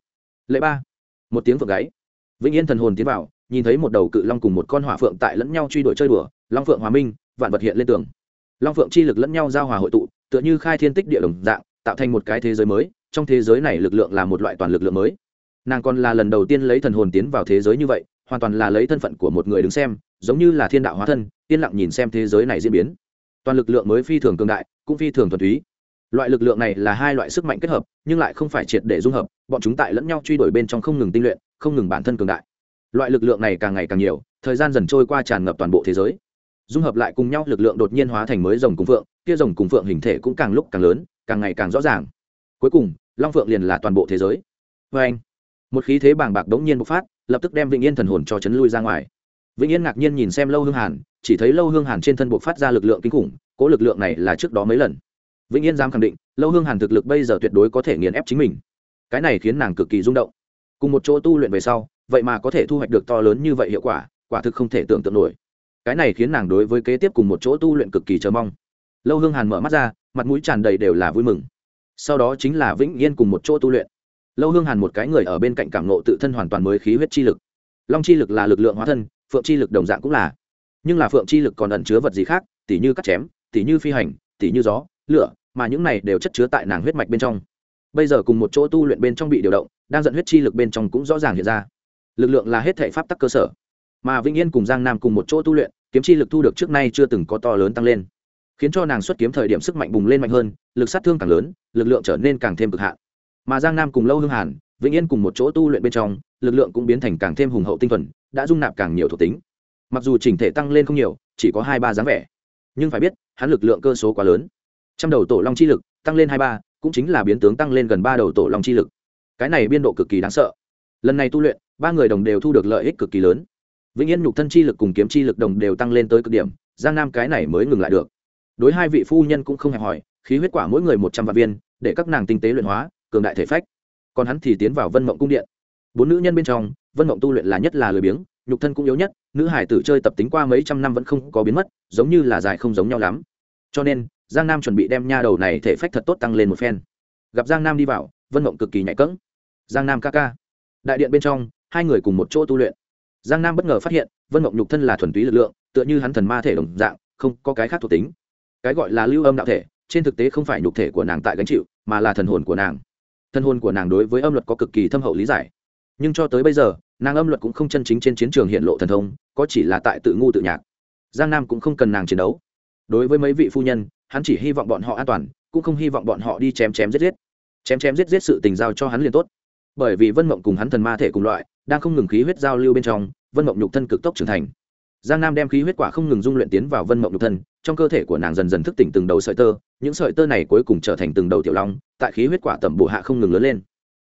Lệ ba. Một tiếng phượng gáy. Vĩnh yên thần hồn tiến vào, nhìn thấy một đầu cự long cùng một con hỏa phượng tại lẫn nhau truy đuổi chơi đùa, long phượng hòa minh, vạn vật hiện lên tường long phượng chi lực lẫn nhau giao hòa hội tụ, tựa như khai thiên tích địa đồng dạng, tạo thành một cái thế giới mới, trong thế giới này lực lượng là một loại toàn lực lượng mới. Nàng còn là lần đầu tiên lấy thần hồn tiến vào thế giới như vậy, hoàn toàn là lấy thân phận của một người đứng xem, giống như là thiên đạo hóa thân, yên lặng nhìn xem thế giới này diễn biến. Toàn lực lượng mới phi thường cường đại, cũng phi thường thuần túy. Loại lực lượng này là hai loại sức mạnh kết hợp, nhưng lại không phải triệt để dung hợp, bọn chúng tại lẫn nhau truy đuổi bên trong không ngừng tinh luyện, không ngừng bản thân cường đại. Loại lực lượng này càng ngày càng nhiều, thời gian dần trôi qua tràn ngập toàn bộ thế giới dung hợp lại cùng nhau, lực lượng đột nhiên hóa thành mới rồng cùng phượng, kia rồng cùng phượng hình thể cũng càng lúc càng lớn, càng ngày càng rõ ràng. Cuối cùng, long phượng liền là toàn bộ thế giới. Vê anh, một khí thế bàng bạc đống nhiên bộc phát, lập tức đem vĩnh yên thần hồn cho chấn lui ra ngoài. Vĩnh yên ngạc nhiên nhìn xem lâu hương hàn, chỉ thấy lâu hương hàn trên thân bộc phát ra lực lượng kinh khủng, cố lực lượng này là trước đó mấy lần. Vĩnh yên dám khẳng định, lâu hương hàn thực lực bây giờ tuyệt đối có thể nghiền ép chính mình. Cái này khiến nàng cực kỳ rung động. Cùng một chỗ tu luyện về sau, vậy mà có thể thu hoạch được to lớn như vậy hiệu quả quả thực không thể tưởng tượng nổi cái này khiến nàng đối với kế tiếp cùng một chỗ tu luyện cực kỳ chờ mong. Lâu hương hàn mở mắt ra, mặt mũi tràn đầy đều là vui mừng. Sau đó chính là vĩnh yên cùng một chỗ tu luyện. Lâu hương hàn một cái người ở bên cạnh cảm nộ tự thân hoàn toàn mới khí huyết chi lực. Long chi lực là lực lượng hóa thân, phượng chi lực đồng dạng cũng là. Nhưng là phượng chi lực còn ẩn chứa vật gì khác, tỉ như cắt chém, tỉ như phi hành, tỉ như gió, lửa, mà những này đều chất chứa tại nàng huyết mạch bên trong. Bây giờ cùng một chỗ tu luyện bên trong bị điều động, đang dẫn huyết chi lực bên trong cũng rõ ràng hiện ra. Lực lượng là hết thể pháp tắc cơ sở mà vĩnh yên cùng giang nam cùng một chỗ tu luyện, kiếm chi lực thu được trước nay chưa từng có to lớn tăng lên, khiến cho nàng xuất kiếm thời điểm sức mạnh bùng lên mạnh hơn, lực sát thương càng lớn, lực lượng trở nên càng thêm cực hạn. Mà giang nam cùng lâu hương hàn, vĩnh yên cùng một chỗ tu luyện bên trong, lực lượng cũng biến thành càng thêm hùng hậu tinh thuần, đã dung nạp càng nhiều thuộc tính. Mặc dù chỉnh thể tăng lên không nhiều, chỉ có hai ba dáng vẻ, nhưng phải biết, hắn lực lượng cơ số quá lớn. Trăm đầu tổ long chi lực tăng lên hai ba, cũng chính là biến tướng tăng lên gần ba đầu tổ long chi lực. Cái này biên độ cực kỳ đáng sợ. Lần này tu luyện, ba người đồng đều thu được lợi ích cực kỳ lớn vĩnh yên nhục thân chi lực cùng kiếm chi lực đồng đều tăng lên tới cực điểm, giang nam cái này mới ngừng lại được. Đối hai vị phu nhân cũng không hẹp hỏi, khí huyết quả mỗi người một trăm vạn viên, để các nàng tinh tế luyện hóa, cường đại thể phách. Còn hắn thì tiến vào vân mộng cung điện. Bốn nữ nhân bên trong, vân mộng tu luyện là nhất là lười biếng, nhục thân cũng yếu nhất, nữ hải tử chơi tập tính qua mấy trăm năm vẫn không có biến mất, giống như là dài không giống nhau lắm. Cho nên, giang nam chuẩn bị đem nha đầu này thể phách thật tốt tăng lên một phen. Gặp giang nam đi vào, vân mộng cực kỳ nhạy cỡng giang nam ca ca. Đại điện bên trong, hai người cùng một chỗ tu luyện giang nam bất ngờ phát hiện, vân mộng nhục thân là thuần túy lực lượng, tựa như hắn thần ma thể đồng dạng, không có cái khác thuộc tính. Cái gọi là lưu âm đạo thể, trên thực tế không phải nhục thể của nàng tại gánh chịu, mà là thần hồn của nàng. Thần hồn của nàng đối với âm luật có cực kỳ thâm hậu lý giải. Nhưng cho tới bây giờ, nàng âm luật cũng không chân chính trên chiến trường hiện lộ thần thông, có chỉ là tại tự ngu tự nhạc. Giang nam cũng không cần nàng chiến đấu. Đối với mấy vị phu nhân, hắn chỉ hy vọng bọn họ an toàn, cũng không hy vọng bọn họ đi chém chém giết giết. Chém chém giết giết sự tình giao cho hắn liền tốt bởi vì vân mộng cùng hắn thần ma thể cùng loại, đang không ngừng khí huyết giao lưu bên trong, vân mộng nhục thân cực tốc trưởng thành. Giang nam đem khí huyết quả không ngừng dung luyện tiến vào vân mộng nhục thân, trong cơ thể của nàng dần dần thức tỉnh từng đầu sợi tơ, những sợi tơ này cuối cùng trở thành từng đầu tiểu long, tại khí huyết quả tẩm bổ hạ không ngừng lớn lên.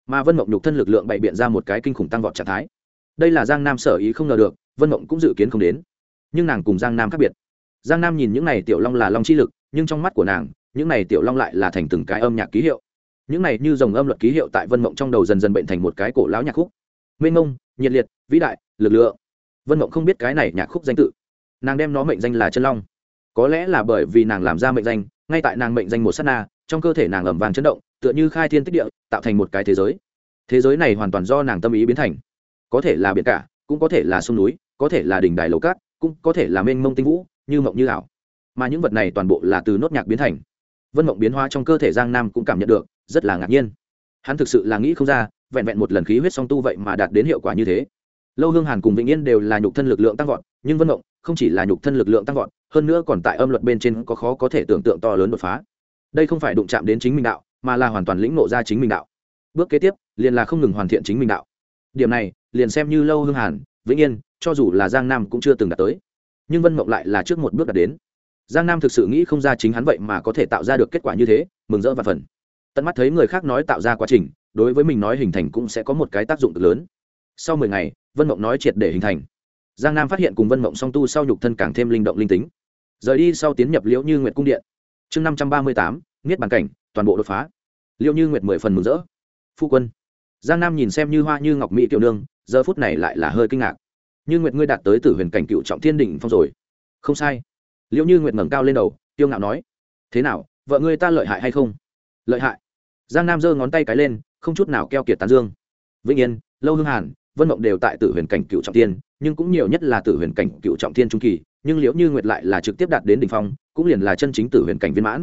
Mà vân mộng nhục thân lực lượng bày biện ra một cái kinh khủng tăng vọt trạng thái. Đây là giang nam sở ý không ngờ được, vân mộng cũng dự kiến không đến. Nhưng nàng cùng giang nam khác biệt. Giang nam nhìn những này tiểu long là long chi lực, nhưng trong mắt của nàng, những này tiểu long lại là thành từng cái âm nhạc ký hiệu những này như dòng âm luật ký hiệu tại vân mộng trong đầu dần dần bệnh thành một cái cổ lão nhạc khúc. Mênh mông, nhiệt liệt, vĩ đại, lực lượng. Vân mộng không biết cái này nhạc khúc danh tự. Nàng đem nó mệnh danh là chân long. Có lẽ là bởi vì nàng làm ra mệnh danh, ngay tại nàng mệnh danh một s á t na, trong cơ thể nàng ẩm vàng chấn động, tựa như khai thiên tích địa, tạo thành một cái thế giới. Thế giới này hoàn toàn do nàng tâm ý biến thành. Có thể là biển cả, cũng có thể là sông núi, có thể là đỉnh đài lầu cát, cũng có thể là mênh mông tinh vũ, như mộng như ảo. Mà những vật này toàn bộ là từ nốt nhạc biến thành. Vân mộng biến hóa trong cơ thể giang nam cũng cảm nhận được rất là ngạc nhiên. Hắn thực sự là nghĩ không ra, vẹn vẹn một lần khí huyết song tu vậy mà đạt đến hiệu quả như thế. Lâu hương hàn cùng vĩnh yên đều là nhục thân lực lượng tăng vọt, nhưng vân mộng không chỉ là nhục thân lực lượng tăng vọt, hơn nữa còn tại âm luật bên trên có khó có thể tưởng tượng to lớn đột phá. Đây không phải đụng chạm đến chính mình đạo, mà là hoàn toàn lĩnh ngộ ra chính mình đạo. Bước kế tiếp, liền là không ngừng hoàn thiện chính mình đạo. Điểm này, liền xem như lâu hương hàn, vĩnh yên, cho dù là giang nam cũng chưa từng đạt tới. Nhưng vân mộng lại là trước một bước đạt đến. Giang nam thực sự nghĩ không ra chính hắn vậy mà có thể tạo ra được kết quả như thế, mừng rỡ và phần tận mắt thấy người khác nói tạo ra quá trình, đối với mình nói hình thành cũng sẽ có một cái tác dụng cực lớn. Sau mười ngày, vân mộng nói triệt để hình thành. Giang nam phát hiện cùng vân mộng song tu sau nhục thân càng thêm linh động linh tính. Rời đi sau tiến nhập liễu như nguyệt cung điện. Chương năm trăm ba mươi tám, niết bàn cảnh, toàn bộ đột phá. Liễu như nguyệt mười phần mừng rỡ. Phu quân. Giang nam nhìn xem như hoa như ngọc mỹ tiểu nương, giờ phút này lại là hơi kinh ngạc. Như nguyệt ngươi đạt tới tử huyền cảnh cựu trọng thiên đỉnh phong rồi. Không sai. Liễu như nguyệt ngẩng cao lên đầu tiêu ngạo nói, thế nào, vợ ngươi ta lợi hại hay không? Lợi hại. Giang nam giơ ngón tay cái lên, không chút nào keo kiệt tán dương. Vĩnh yên, lâu hương hàn, vân mộng đều tại tử huyền cảnh cựu trọng thiên, nhưng cũng nhiều nhất là tử huyền cảnh cựu trọng thiên trung kỳ, nhưng liễu như nguyệt lại là trực tiếp đạt đến đ ỉ n h phong, cũng liền là chân chính tử huyền cảnh viên mãn.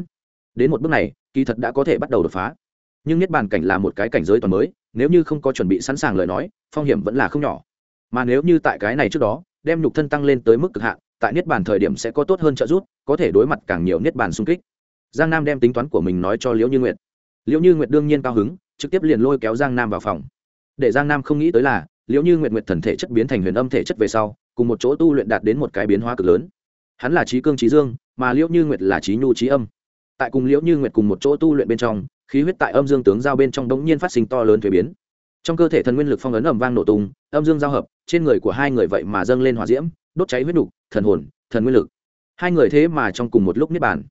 Đến một bước này, kỳ thật đã có thể bắt đầu đột phá. Nhưng niết bàn cảnh là một cái cảnh giới toàn mới, nếu như không có chuẩn bị sẵn sàng lời nói, phong hiểm vẫn là không nhỏ. Mà nếu như tại cái này trước đó, đem nhục thân tăng lên tới mức cực hạn, tại niết bàn thời điểm sẽ có tốt hơn trợ giúp, có thể đối mặt càng nhiều niết bàn xung kích giang nam đem tính toán của mình nói cho liễu như nguyệt. Liễu như nguyệt đương nhiên cao hứng, trực tiếp liền lôi kéo giang nam vào phòng. Để giang nam không nghĩ tới là, liễu như nguyệt nguyệt thần thể chất biến thành huyền âm thể chất về sau, cùng một chỗ tu luyện đạt đến một cái biến hóa cực lớn. Hắn là trí cương trí dương, mà liễu như nguyệt là trí nhu trí âm. Tại cùng liễu như nguyệt cùng một chỗ tu luyện bên trong, khí huyết tại âm dương tướng giao bên trong đống nhiên phát sinh to lớn thuế biến. Trong cơ thể thần nguyên lực phong ấn ầm vang nổ tung, âm dương giao hợp, trên người của hai người vậy mà dâng lên hỏa diễm, đốt cháy huyết nục, thần hồn, thần nguyên lực. Hai người thế mà trong cùng một lúc niết bàn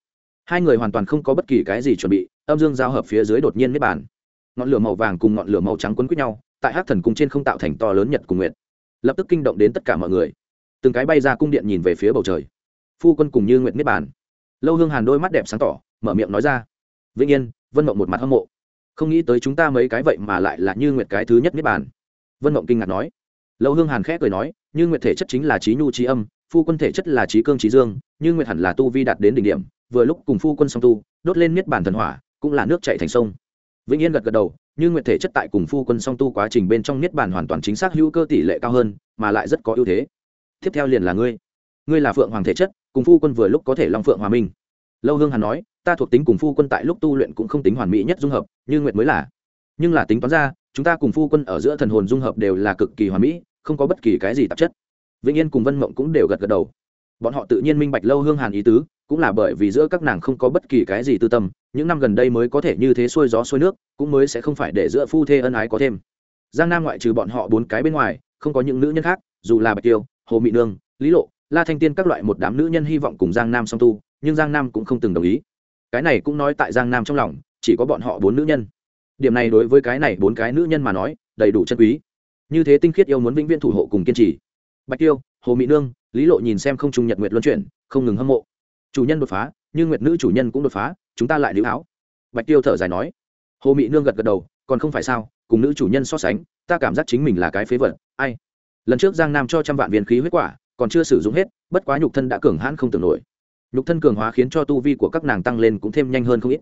hai người hoàn toàn không có bất kỳ cái gì chuẩn bị, âm dương giao hợp phía dưới đột nhiên nếp bàn. Ngọn lửa màu vàng cùng ngọn lửa màu trắng quấn quýt nhau, tại hát thần cung trên không tạo thành to lớn nhật cùng nguyện lập tức kinh động đến tất cả mọi người. Từng cái bay ra cung điện nhìn về phía bầu trời. Phu quân cùng như nguyện niết bàn. Lâu hương hàn đôi mắt đẹp sáng tỏ, mở miệng nói ra. Vĩnh yên, vân mộng một mặt hâm mộ. Không nghĩ tới chúng ta mấy cái vậy mà lại là như nguyệt cái thứ nhất niết bàn. Vân mộng kinh ngạc nói. Lâu hương hàn khẽ cười nói, như nguyệt thể chất chính là trí nhu trí âm, phu quân thể chất là trí cương trí dương, như nguyệt hẳn là tu vi đạt đến đỉnh điểm vừa lúc cùng phu quân song tu, đốt lên niết bàn thần hỏa, cũng là nước chạy thành sông. Vĩnh yên gật gật đầu, như nguyện thể chất tại cùng phu quân song tu quá trình bên trong niết bàn hoàn toàn chính xác hữu cơ tỷ lệ cao hơn, mà lại rất có ưu thế. Tiếp theo liền là ngươi. Ngươi là phượng hoàng thể chất, cùng phu quân vừa lúc có thể long phượng hòa minh. Lâu hương hàn nói, ta thuộc tính cùng phu quân tại lúc tu luyện cũng không tính hoàn mỹ nhất dung hợp, như nguyệt mới là. Nhưng là tính toán ra, chúng ta cùng phu quân ở giữa thần hồn dung hợp đều là cực kỳ hoàn mỹ, không có bất kỳ cái gì tạp chất. Vĩnh yên cùng vân mộng cũng đều gật gật đầu. Bọn họ tự nhiên minh bạch lâu hương hàn ý tứ cũng là bởi vì giữa các nàng không có bất kỳ cái gì tư tâm, những năm gần đây mới có thể như thế xuôi gió xuôi nước, cũng mới sẽ không phải để giữa phu thê ân ái có thêm. Giang nam ngoại trừ bọn họ bốn cái bên ngoài, không có những nữ nhân khác, dù là bạch tiêu, hồ mị nương, lý lộ, la thanh tiên các loại một đám nữ nhân hy vọng cùng giang nam song tu, nhưng giang nam cũng không từng đồng ý. Cái này cũng nói tại giang nam trong lòng, chỉ có bọn họ bốn nữ nhân. Điểm này đối với cái này bốn cái nữ nhân mà nói, đầy đủ chân quý. Như thế tinh khiết yêu muốn vĩnh viễn thủ hộ cùng kiên trì. Bạch tiêu, hồ mỹ nương, lý lộ nhìn xem không trung nhật nguyệt luân chuyển, không ngừng hâm mộ chủ nhân đột phá nhưng nguyệt nữ chủ nhân cũng đột phá, chúng ta lại lưu áo. Bạch tiêu thở dài nói. Hồ mị nương gật gật đầu, còn không phải sao, cùng nữ chủ nhân so sánh, ta cảm giác chính mình là cái phế vật, ai? Lần trước giang nam cho trăm vạn viên khí huyết quả, còn chưa sử dụng hết, bất quá nhục thân đã cường hãn không tưởng nổi. Nhục thân cường hóa khiến cho tu vi của các nàng tăng lên cũng thêm nhanh hơn không ít.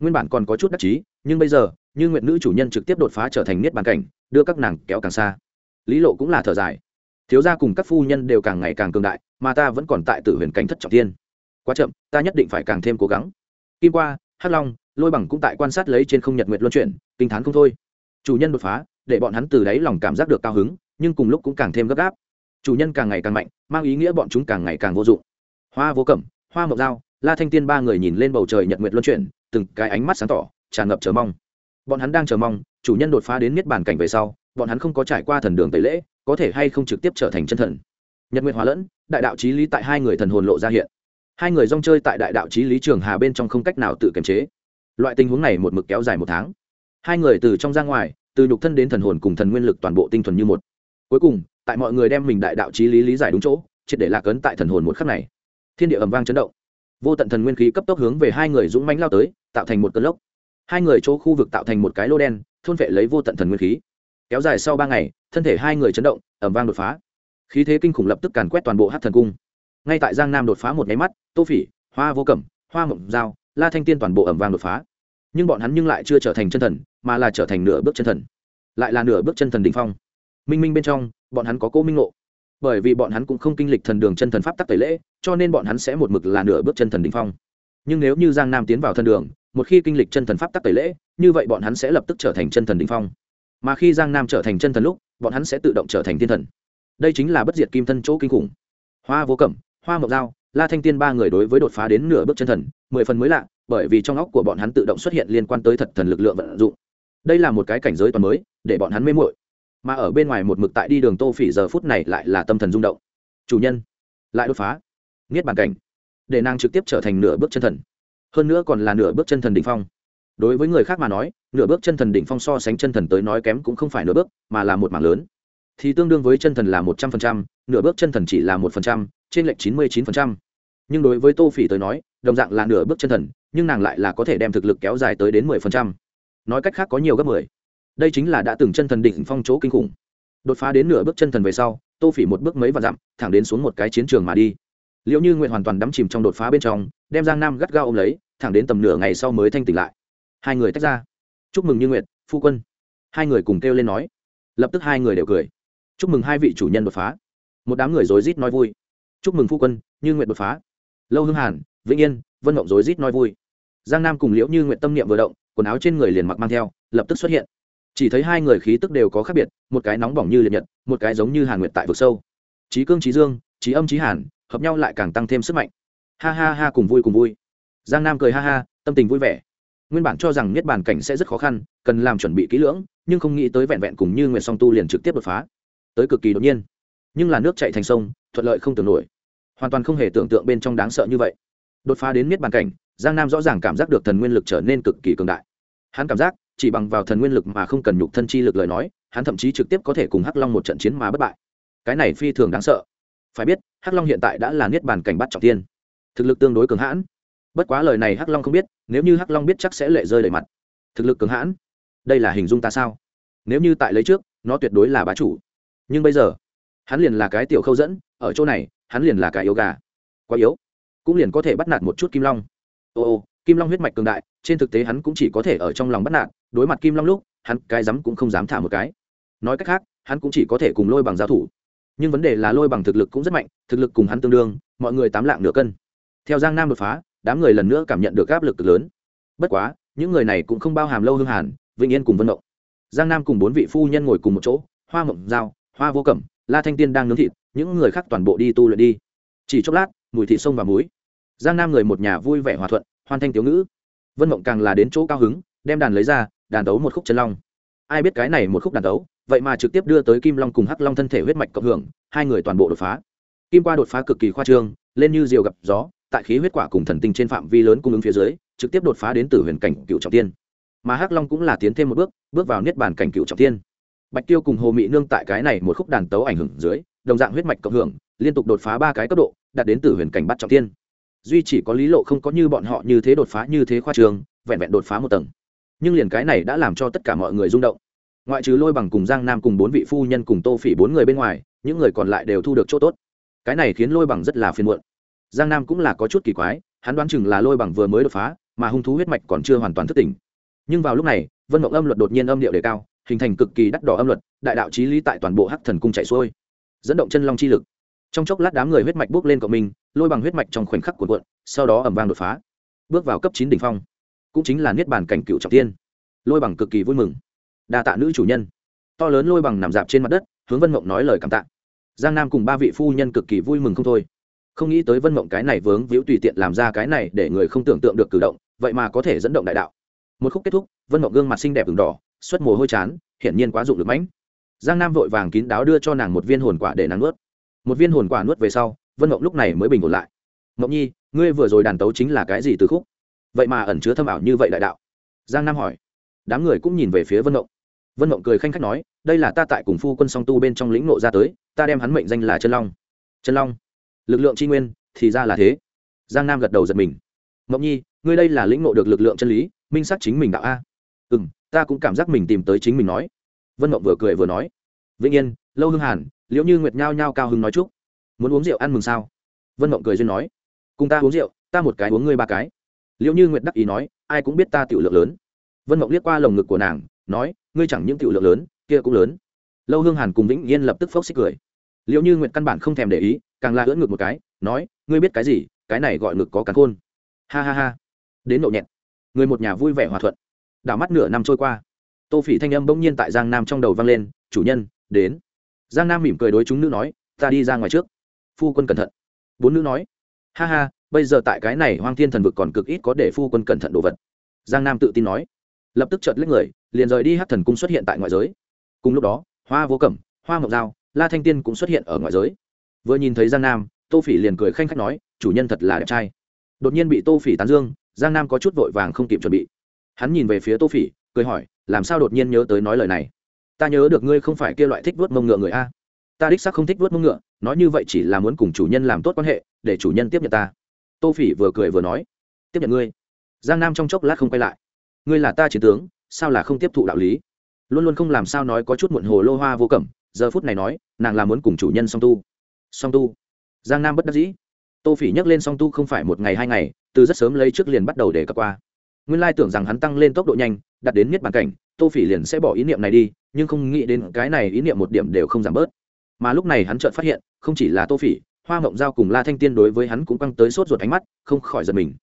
Nguyên bản còn có chút đắc chí, nhưng bây giờ, như nguyện nữ chủ nhân trực tiếp đột phá trở thành niết bàn cảnh, đưa các nàng kéo càng xa. Lý lộ cũng là thở dài. Thiếu gia cùng các phu nhân đều càng ngày càng cường đại, mà ta vẫn còn tại tử huyền cảnh thất trọng tiên quá chậm, ta nhất định phải càng thêm cố gắng. Kim qua, hắc long, lôi bằng cũng tại quan sát lấy trên không nhật nguyệt luân chuyển, kinh t h á n không thôi. Chủ nhân đột phá, để bọn hắn từ đáy lòng cảm giác được cao hứng, nhưng cùng lúc cũng càng thêm gấp gáp. Chủ nhân càng ngày càng mạnh, mang ý nghĩa bọn chúng càng ngày càng vô dụng. Hoa vô cẩm, hoa mộc dao, la thanh tiên ba người nhìn lên bầu trời nhật nguyệt luân chuyển, từng cái ánh mắt sáng tỏ, tràn ngập chờ mong. Bọn hắn đang chờ mong, chủ nhân đột phá đến niết bàn cảnh về sau, bọn hắn không có trải qua thần đường tẩy lễ, có thể hay không trực tiếp trở thành chân thần. Nhật nguyệt hóa lẫn, đại đạo trí lý tại hai người thần hồn lộ ra hiện hai người rong chơi tại đại đạo trí lý trường hà bên trong không cách nào tự kiềm chế. Loại tình huống này một mực kéo dài một tháng. Hai người từ trong ra ngoài, từ nhục thân đến thần hồn cùng thần nguyên lực toàn bộ tinh thuần như một. Cuối cùng, tại mọi người đem mình đại đạo trí lý lý giải đúng chỗ, triệt để lạc ấn tại thần hồn một khắc này. Thiên địa ầm vang chấn động. Vô tận thần nguyên khí cấp tốc hướng về hai người dũng mãnh lao tới, tạo thành một cơn lốc. Hai người chỗ khu vực tạo thành một cái lô đen, thôn vệ lấy vô tận thần nguyên khí. Kéo dài sau ba ngày, thân thể hai người chấn động, ầm vang đột phá. Khí thế kinh khủng lập tức càn quét toàn bộ hát thần cung ngay tại giang nam đột phá một nháy mắt, tô phỉ, hoa vô cẩm, hoa mộng dao la thanh tiên toàn bộ ẩm vang đột phá. Nhưng bọn hắn nhưng lại chưa trở thành chân thần, mà là trở thành nửa bước chân thần. Lại là nửa bước chân thần đ ỉ n h phong. Minh minh bên trong, bọn hắn có cô minh ngộ. Bởi vì bọn hắn cũng không kinh lịch thần đường chân thần pháp tắc tẩy lễ, cho nên bọn hắn sẽ một mực là nửa bước chân thần đ ỉ n h phong. Nhưng nếu như giang nam tiến vào thần đường, một khi kinh lịch chân thần pháp tắc tẩy lễ, như vậy bọn hắn sẽ lập tức trở thành chân thần đ ỉ n h phong. Mà khi giang nam trở thành chân thần lúc, bọn hắn sẽ tự động trở thành thiên thần. Đây chính là bất diệt kim thân chỗ kinh khủng. Hoa vô cẩm hoa mộc dao la thanh tiên ba người đối với đột phá đến nửa bước chân thần, mười phần mới lạ, bởi vì trong óc của bọn hắn tự động xuất hiện liên quan tới thật thần lực lượng vận dụng. Đây là một cái cảnh giới toàn mới, để bọn hắn mê mội mà ở bên ngoài một mực tại đi đường tô phỉ giờ phút này lại là tâm thần rung động. Chủ nhân, lại đột phá. Niết bàn cảnh. Để nàng trực tiếp trở thành nửa bước chân thần. Hơn nữa còn là nửa bước chân thần đ ỉ n h phong. Đối với người khác mà nói, nửa bước chân thần đ ỉ n h phong so sánh chân thần tới nói kém cũng không phải nửa bước, mà là một mảng lớn. Thì tương đương với chân thần là một trăm phần trăm, nửa bước chân thần chỉ là một phần trăm trên lệch chín mươi chín phần trăm. Nhưng đối với tô phỉ tới nói đồng dạng là nửa bước chân thần nhưng nàng lại là có thể đem thực lực kéo dài tới đến mười phần trăm. Nói cách khác có nhiều gấp mười. Đây chính là đã từng chân thần đỉnh phong chỗ kinh khủng. Đột phá đến nửa bước chân thần về sau tô phỉ một bước mấy và dặm thẳng đến xuống một cái chiến trường mà đi. Liễu như nguyệt hoàn toàn đắm chìm trong đột phá bên trong đem giang nam gắt gao ôm lấy thẳng đến tầm nửa ngày sau mới thanh tỉnh lại. Hai người tách ra. Chúc mừng như nguyệt, phu quân. Hai người cùng kêu lên nói. Lập tức hai người đều cười. Chúc mừng hai vị chủ nhân đột phá. Một đám người rối rít nói vui chúc mừng phu quân, như nguyện đột phá. Lâu hương hàn, vĩnh yên, vân mộng rối rít nói vui. Giang nam cùng liễu như nguyện tâm niệm vừa động, quần áo trên người liền mặc mang theo, lập tức xuất hiện. Chỉ thấy hai người khí tức đều có khác biệt, một cái nóng bỏng như liệt nhật, một cái giống như hàn nguyệt tại vực sâu. Trí cương trí dương trí âm trí hàn, hợp nhau lại càng tăng thêm sức mạnh. Ha ha ha cùng vui cùng vui. Giang nam cười ha ha, tâm tình vui vẻ. Nguyên bản cho rằng niết bàn cảnh sẽ rất khó khăn, cần làm chuẩn bị kỹ lưỡng, nhưng không nghĩ tới vẹn vẹn cùng như nguyện song tu liền trực tiếp đột phá. Tới cực kỳ đột nhiên. Nhưng là nước chạy thành sông, thuận lợi không tưởng nổi hoàn toàn không hề tưởng tượng bên trong đáng sợ như vậy. Đột phá đến miết bàn cảnh, giang nam rõ ràng cảm giác được thần nguyên lực trở nên cực kỳ cường đại. Hắn cảm giác, chỉ bằng vào thần nguyên lực mà không cần nhục thân chi lực lời nói, hắn thậm chí trực tiếp có thể cùng hắc long một trận chiến mà bất bại. Cái này phi thường đáng sợ. Phải biết, hắc long hiện tại đã là niết bàn cảnh bắt trọng tiên. Thực lực tương đối cường hãn. Bất quá lời này hắc long không biết, nếu như hắc long biết chắc sẽ lệ rơi đầy mặt. Thực lực cường hãn? Đây là hình dung ta sao? Nếu như tại lấy trước, nó tuyệt đối là bá chủ. Nhưng bây giờ, hắn liền là cái tiểu khâu dẫn, ở chỗ này hắn liền là cái yếu gà. Quá yếu. Cũng liền có thể bắt nạt một chút kim long. Ô ô kim long huyết mạch cường đại trên thực tế hắn cũng chỉ có thể ở trong lòng bắt nạt đối mặt kim long lúc hắn cái dám cũng không dám thả một cái. Nói cách khác hắn cũng chỉ có thể cùng lôi bằng giao thủ. Nhưng vấn đề là lôi bằng thực lực cũng rất mạnh thực lực cùng hắn tương đương mọi người tám lạng nửa cân. Theo giang nam đột phá đám người lần nữa cảm nhận được áp lực cực lớn. Bất quá những người này cũng không bao hàm lâu hương hàn vĩnh yên cùng vân động, giang nam cùng bốn vị phu nhân ngồi cùng một chỗ hoa mộng dao hoa vô cẩm la thanh tiên đang nướng thịt những người khác toàn bộ đi tu luyện đi. Chỉ chốc lát, mùi thị sông và muối. Giang nam người một nhà vui vẻ hòa thuận, hoan thanh tiểu ngữ. Vân mộng càng là đến chỗ cao hứng, đem đàn lấy ra, đàn tấu một khúc chân long. Ai biết cái này một khúc đàn tấu vậy mà trực tiếp đưa tới kim long cùng hắc long thân thể huyết mạch cộng hưởng, hai người toàn bộ đột phá. Kim qua đột phá cực kỳ khoa trương, lên như diều gặp gió, tại khí huyết quả cùng thần tinh trên phạm vi lớn cung ứng phía dưới, trực tiếp đột phá đến từ huyền cảnh cựu trọng tiên. Mà hắc long cũng là tiến thêm một bước bước vào niết bàn cảnh cựu trọng tiên. Bạch tiêu cùng hồ mị nương tại cái này một khúc đàn tấu ảnh hưởng dưới đồng dạng huyết mạch cộng hưởng, liên tục đột phá ba cái cấp độ, đạt đến tử huyền cảnh bắt trọng thiên. duy chỉ có lý lộ không có như bọn họ như thế đột phá như thế khoa trường, vẹn vẹn đột phá một tầng. Nhưng liền cái này đã làm cho tất cả mọi người rung động. Ngoại trừ lôi bằng cùng giang nam cùng bốn vị phu nhân cùng tô phỉ bốn người bên ngoài, những người còn lại đều thu được chỗ tốt. Cái này khiến lôi bằng rất là phiền muộn. Giang nam cũng là có chút kỳ quái, hắn đoán chừng là lôi bằng vừa mới đột phá, mà hung thú huyết mạch còn chưa hoàn toàn thức tỉnh. Nhưng vào lúc này, vân mộng âm luật đột nhiên âm điệu đề cao, hình thành cực kỳ đắt đỏ âm luật, đại đạo trí lý tại toàn bộ hắc thần cung chạy xuôi dẫn động chân long chi lực. Trong chốc lát đám người huyết mạch bước lên cộng minh lôi bằng huyết mạch trong khoảnh khắc cuộn cuộn, sau đó ẩm vang đột phá. Bước vào cấp chín đỉnh phong, cũng chính là niết bàn cảnh cựu trọng tiên. Lôi bằng cực kỳ vui mừng. Đa tạ nữ chủ nhân. To lớn lôi bằng nằm dạp trên mặt đất, hướng vân mộng nói lời cảm tạ. Giang nam cùng ba vị phu nhân cực kỳ vui mừng không thôi. Không nghĩ tới vân mộng cái này vướng víu tùy tiện làm ra cái này để người không tưởng tượng được cử động, vậy mà có thể dẫn động đại đạo. Một khúc kết thúc, vân mộng gương mặt xinh đẹp v đỏ, xuất mồ hôi chán, hiển nhiên quá dụng được mãnh giang nam vội vàng kín đáo đưa cho nàng một viên hồn quả để nàng nuốt. Một viên hồn quả nuốt về sau, vân mộng lúc này mới bình ổn lại. Mộng nhi, ngươi vừa rồi đàn tấu chính là cái gì từ khúc? Vậy mà ẩn chứa thâm ảo như vậy đại đạo. Giang nam hỏi. Đám người cũng nhìn về phía vân mộng. Vân mộng cười khanh khách nói, đây là ta tại cùng phu quân song tu bên trong lĩnh nộ ra tới, ta đem hắn mệnh danh là chân long. Chân long? Lực lượng tri nguyên, thì ra là thế. Giang nam gật đầu giật mình. Mộng nhi, ngươi đây là lĩnh nộ được lực lượng chân lý, minh sắc chính mình đạo a. Ừ m ta cũng cảm giác mình tìm tới chính mình nói vân mộng vừa cười vừa nói, vĩnh yên, lâu hưng hàn liệu như nguyệt nhao nhao cao hưng nói chúc. Muốn uống rượu ăn mừng sao? Vân mộng cười duyên nói, cùng ta uống rượu, ta một cái uống ngươi ba cái. Liệu như nguyệt đắc ý nói, ai cũng biết ta tiểu lượng lớn. Vân mộng liếc qua lồng ngực của nàng, nói, ngươi chẳng những tiểu lượng lớn, kia cũng lớn. Lâu hương hàn cùng vĩnh yên lập tức phốc xích cười. Liệu như nguyệt căn bản không thèm để ý, càng la ưỡn ngực một cái, nói, ngươi biết cái gì, cái này gọi ngực có cắn khôn. Ha ha ha. Đến nộ nhẹn người một nhà vui vẻ hòa thuận. Đảo mắt nửa năm trôi qua tô phỉ thanh âm bỗng nhiên tại giang nam trong đầu vang lên, chủ nhân, đến. Giang nam mỉm cười đối chúng nữ nói, ta đi ra ngoài trước. Phu quân cẩn thận. Bốn nữ nói, ha ha, bây giờ tại cái này hoang thiên thần vực còn cực ít có để phu quân cẩn thận đồ vật. Giang nam tự tin nói. Lập tức chợt lấy người, liền rời đi hát thần cung xuất hiện tại ngoại giới. Cùng lúc đó, hoa vô cẩm, hoa ngọc giao, la thanh tiên cũng xuất hiện ở ngoại giới. Vừa nhìn thấy giang nam, tô phỉ liền cười khanh khách nói, chủ nhân thật là đẹp trai. Đột nhiên bị tô phỉ tán dương, giang nam có chút vội vàng không kịp chuẩn bị. Hắn nhìn về phía tô phỉ cười hỏi, làm sao đột nhiên nhớ tới nói lời này? Ta nhớ được ngươi không phải kia loại thích vuốt mông ngựa người a. Ta đích xác không thích vuốt mông ngựa, nói như vậy chỉ là muốn cùng chủ nhân làm tốt quan hệ, để chủ nhân tiếp nhận ta. Tô phỉ vừa cười vừa nói, tiếp nhận ngươi? Giang nam trong chốc lát không quay lại. Ngươi là ta chiến tướng, sao là không tiếp thụ đạo lý? Luôn luôn không làm sao nói có chút muộn hồ lô hoa vô cẩm, giờ phút này nói, nàng là muốn cùng chủ nhân song tu. Song tu? Giang nam bất đắc dĩ. Tô phỉ nhắc lên song tu không phải một ngày hai ngày, từ rất sớm lấy trước liền bắt đầu để cập qua nguyên lai tưởng rằng hắn tăng lên tốc độ nhanh đặt đến miết bàn cảnh, tô phỉ liền sẽ bỏ ý niệm này đi, nhưng không nghĩ đến cái này ý niệm một điểm đều không giảm bớt. Mà lúc này hắn chợt phát hiện, không chỉ là tô phỉ, hoa mộng giao cùng la thanh tiên đối với hắn cũng căng tới sốt ruột ánh mắt, không khỏi giật mình.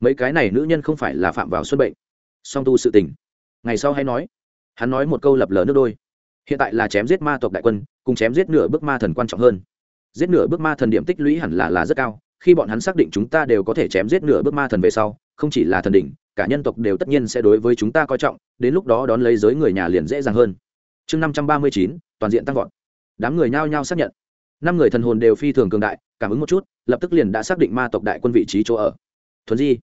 Mấy cái này nữ nhân không phải là phạm vào xuân bệnh. Song tu sự tình. Ngày sau hay nói. Hắn nói một câu lập lờ nước đôi. Hiện tại là chém giết ma tộc đại quân, cùng chém giết nửa bước ma thần quan trọng hơn. Giết nửa bước ma thần điểm tích lũy hẳn là là rất cao khi bọn hắn xác định chúng ta đều có thể chém giết nửa bước ma thần về sau, không chỉ là thần đỉnh, cả nhân tộc đều tất nhiên sẽ đối với chúng ta coi trọng, đến lúc đó đón lấy giới người nhà liền dễ dàng hơn. Chương năm trăm ba mươi chín, toàn diện tăng vọt. Đám người nhao nhao xác nhận. Năm người thần hồn đều phi thường cường đại, cảm ứng một chút, lập tức liền đã xác định ma tộc đại quân vị trí chỗ ở. Thuần di,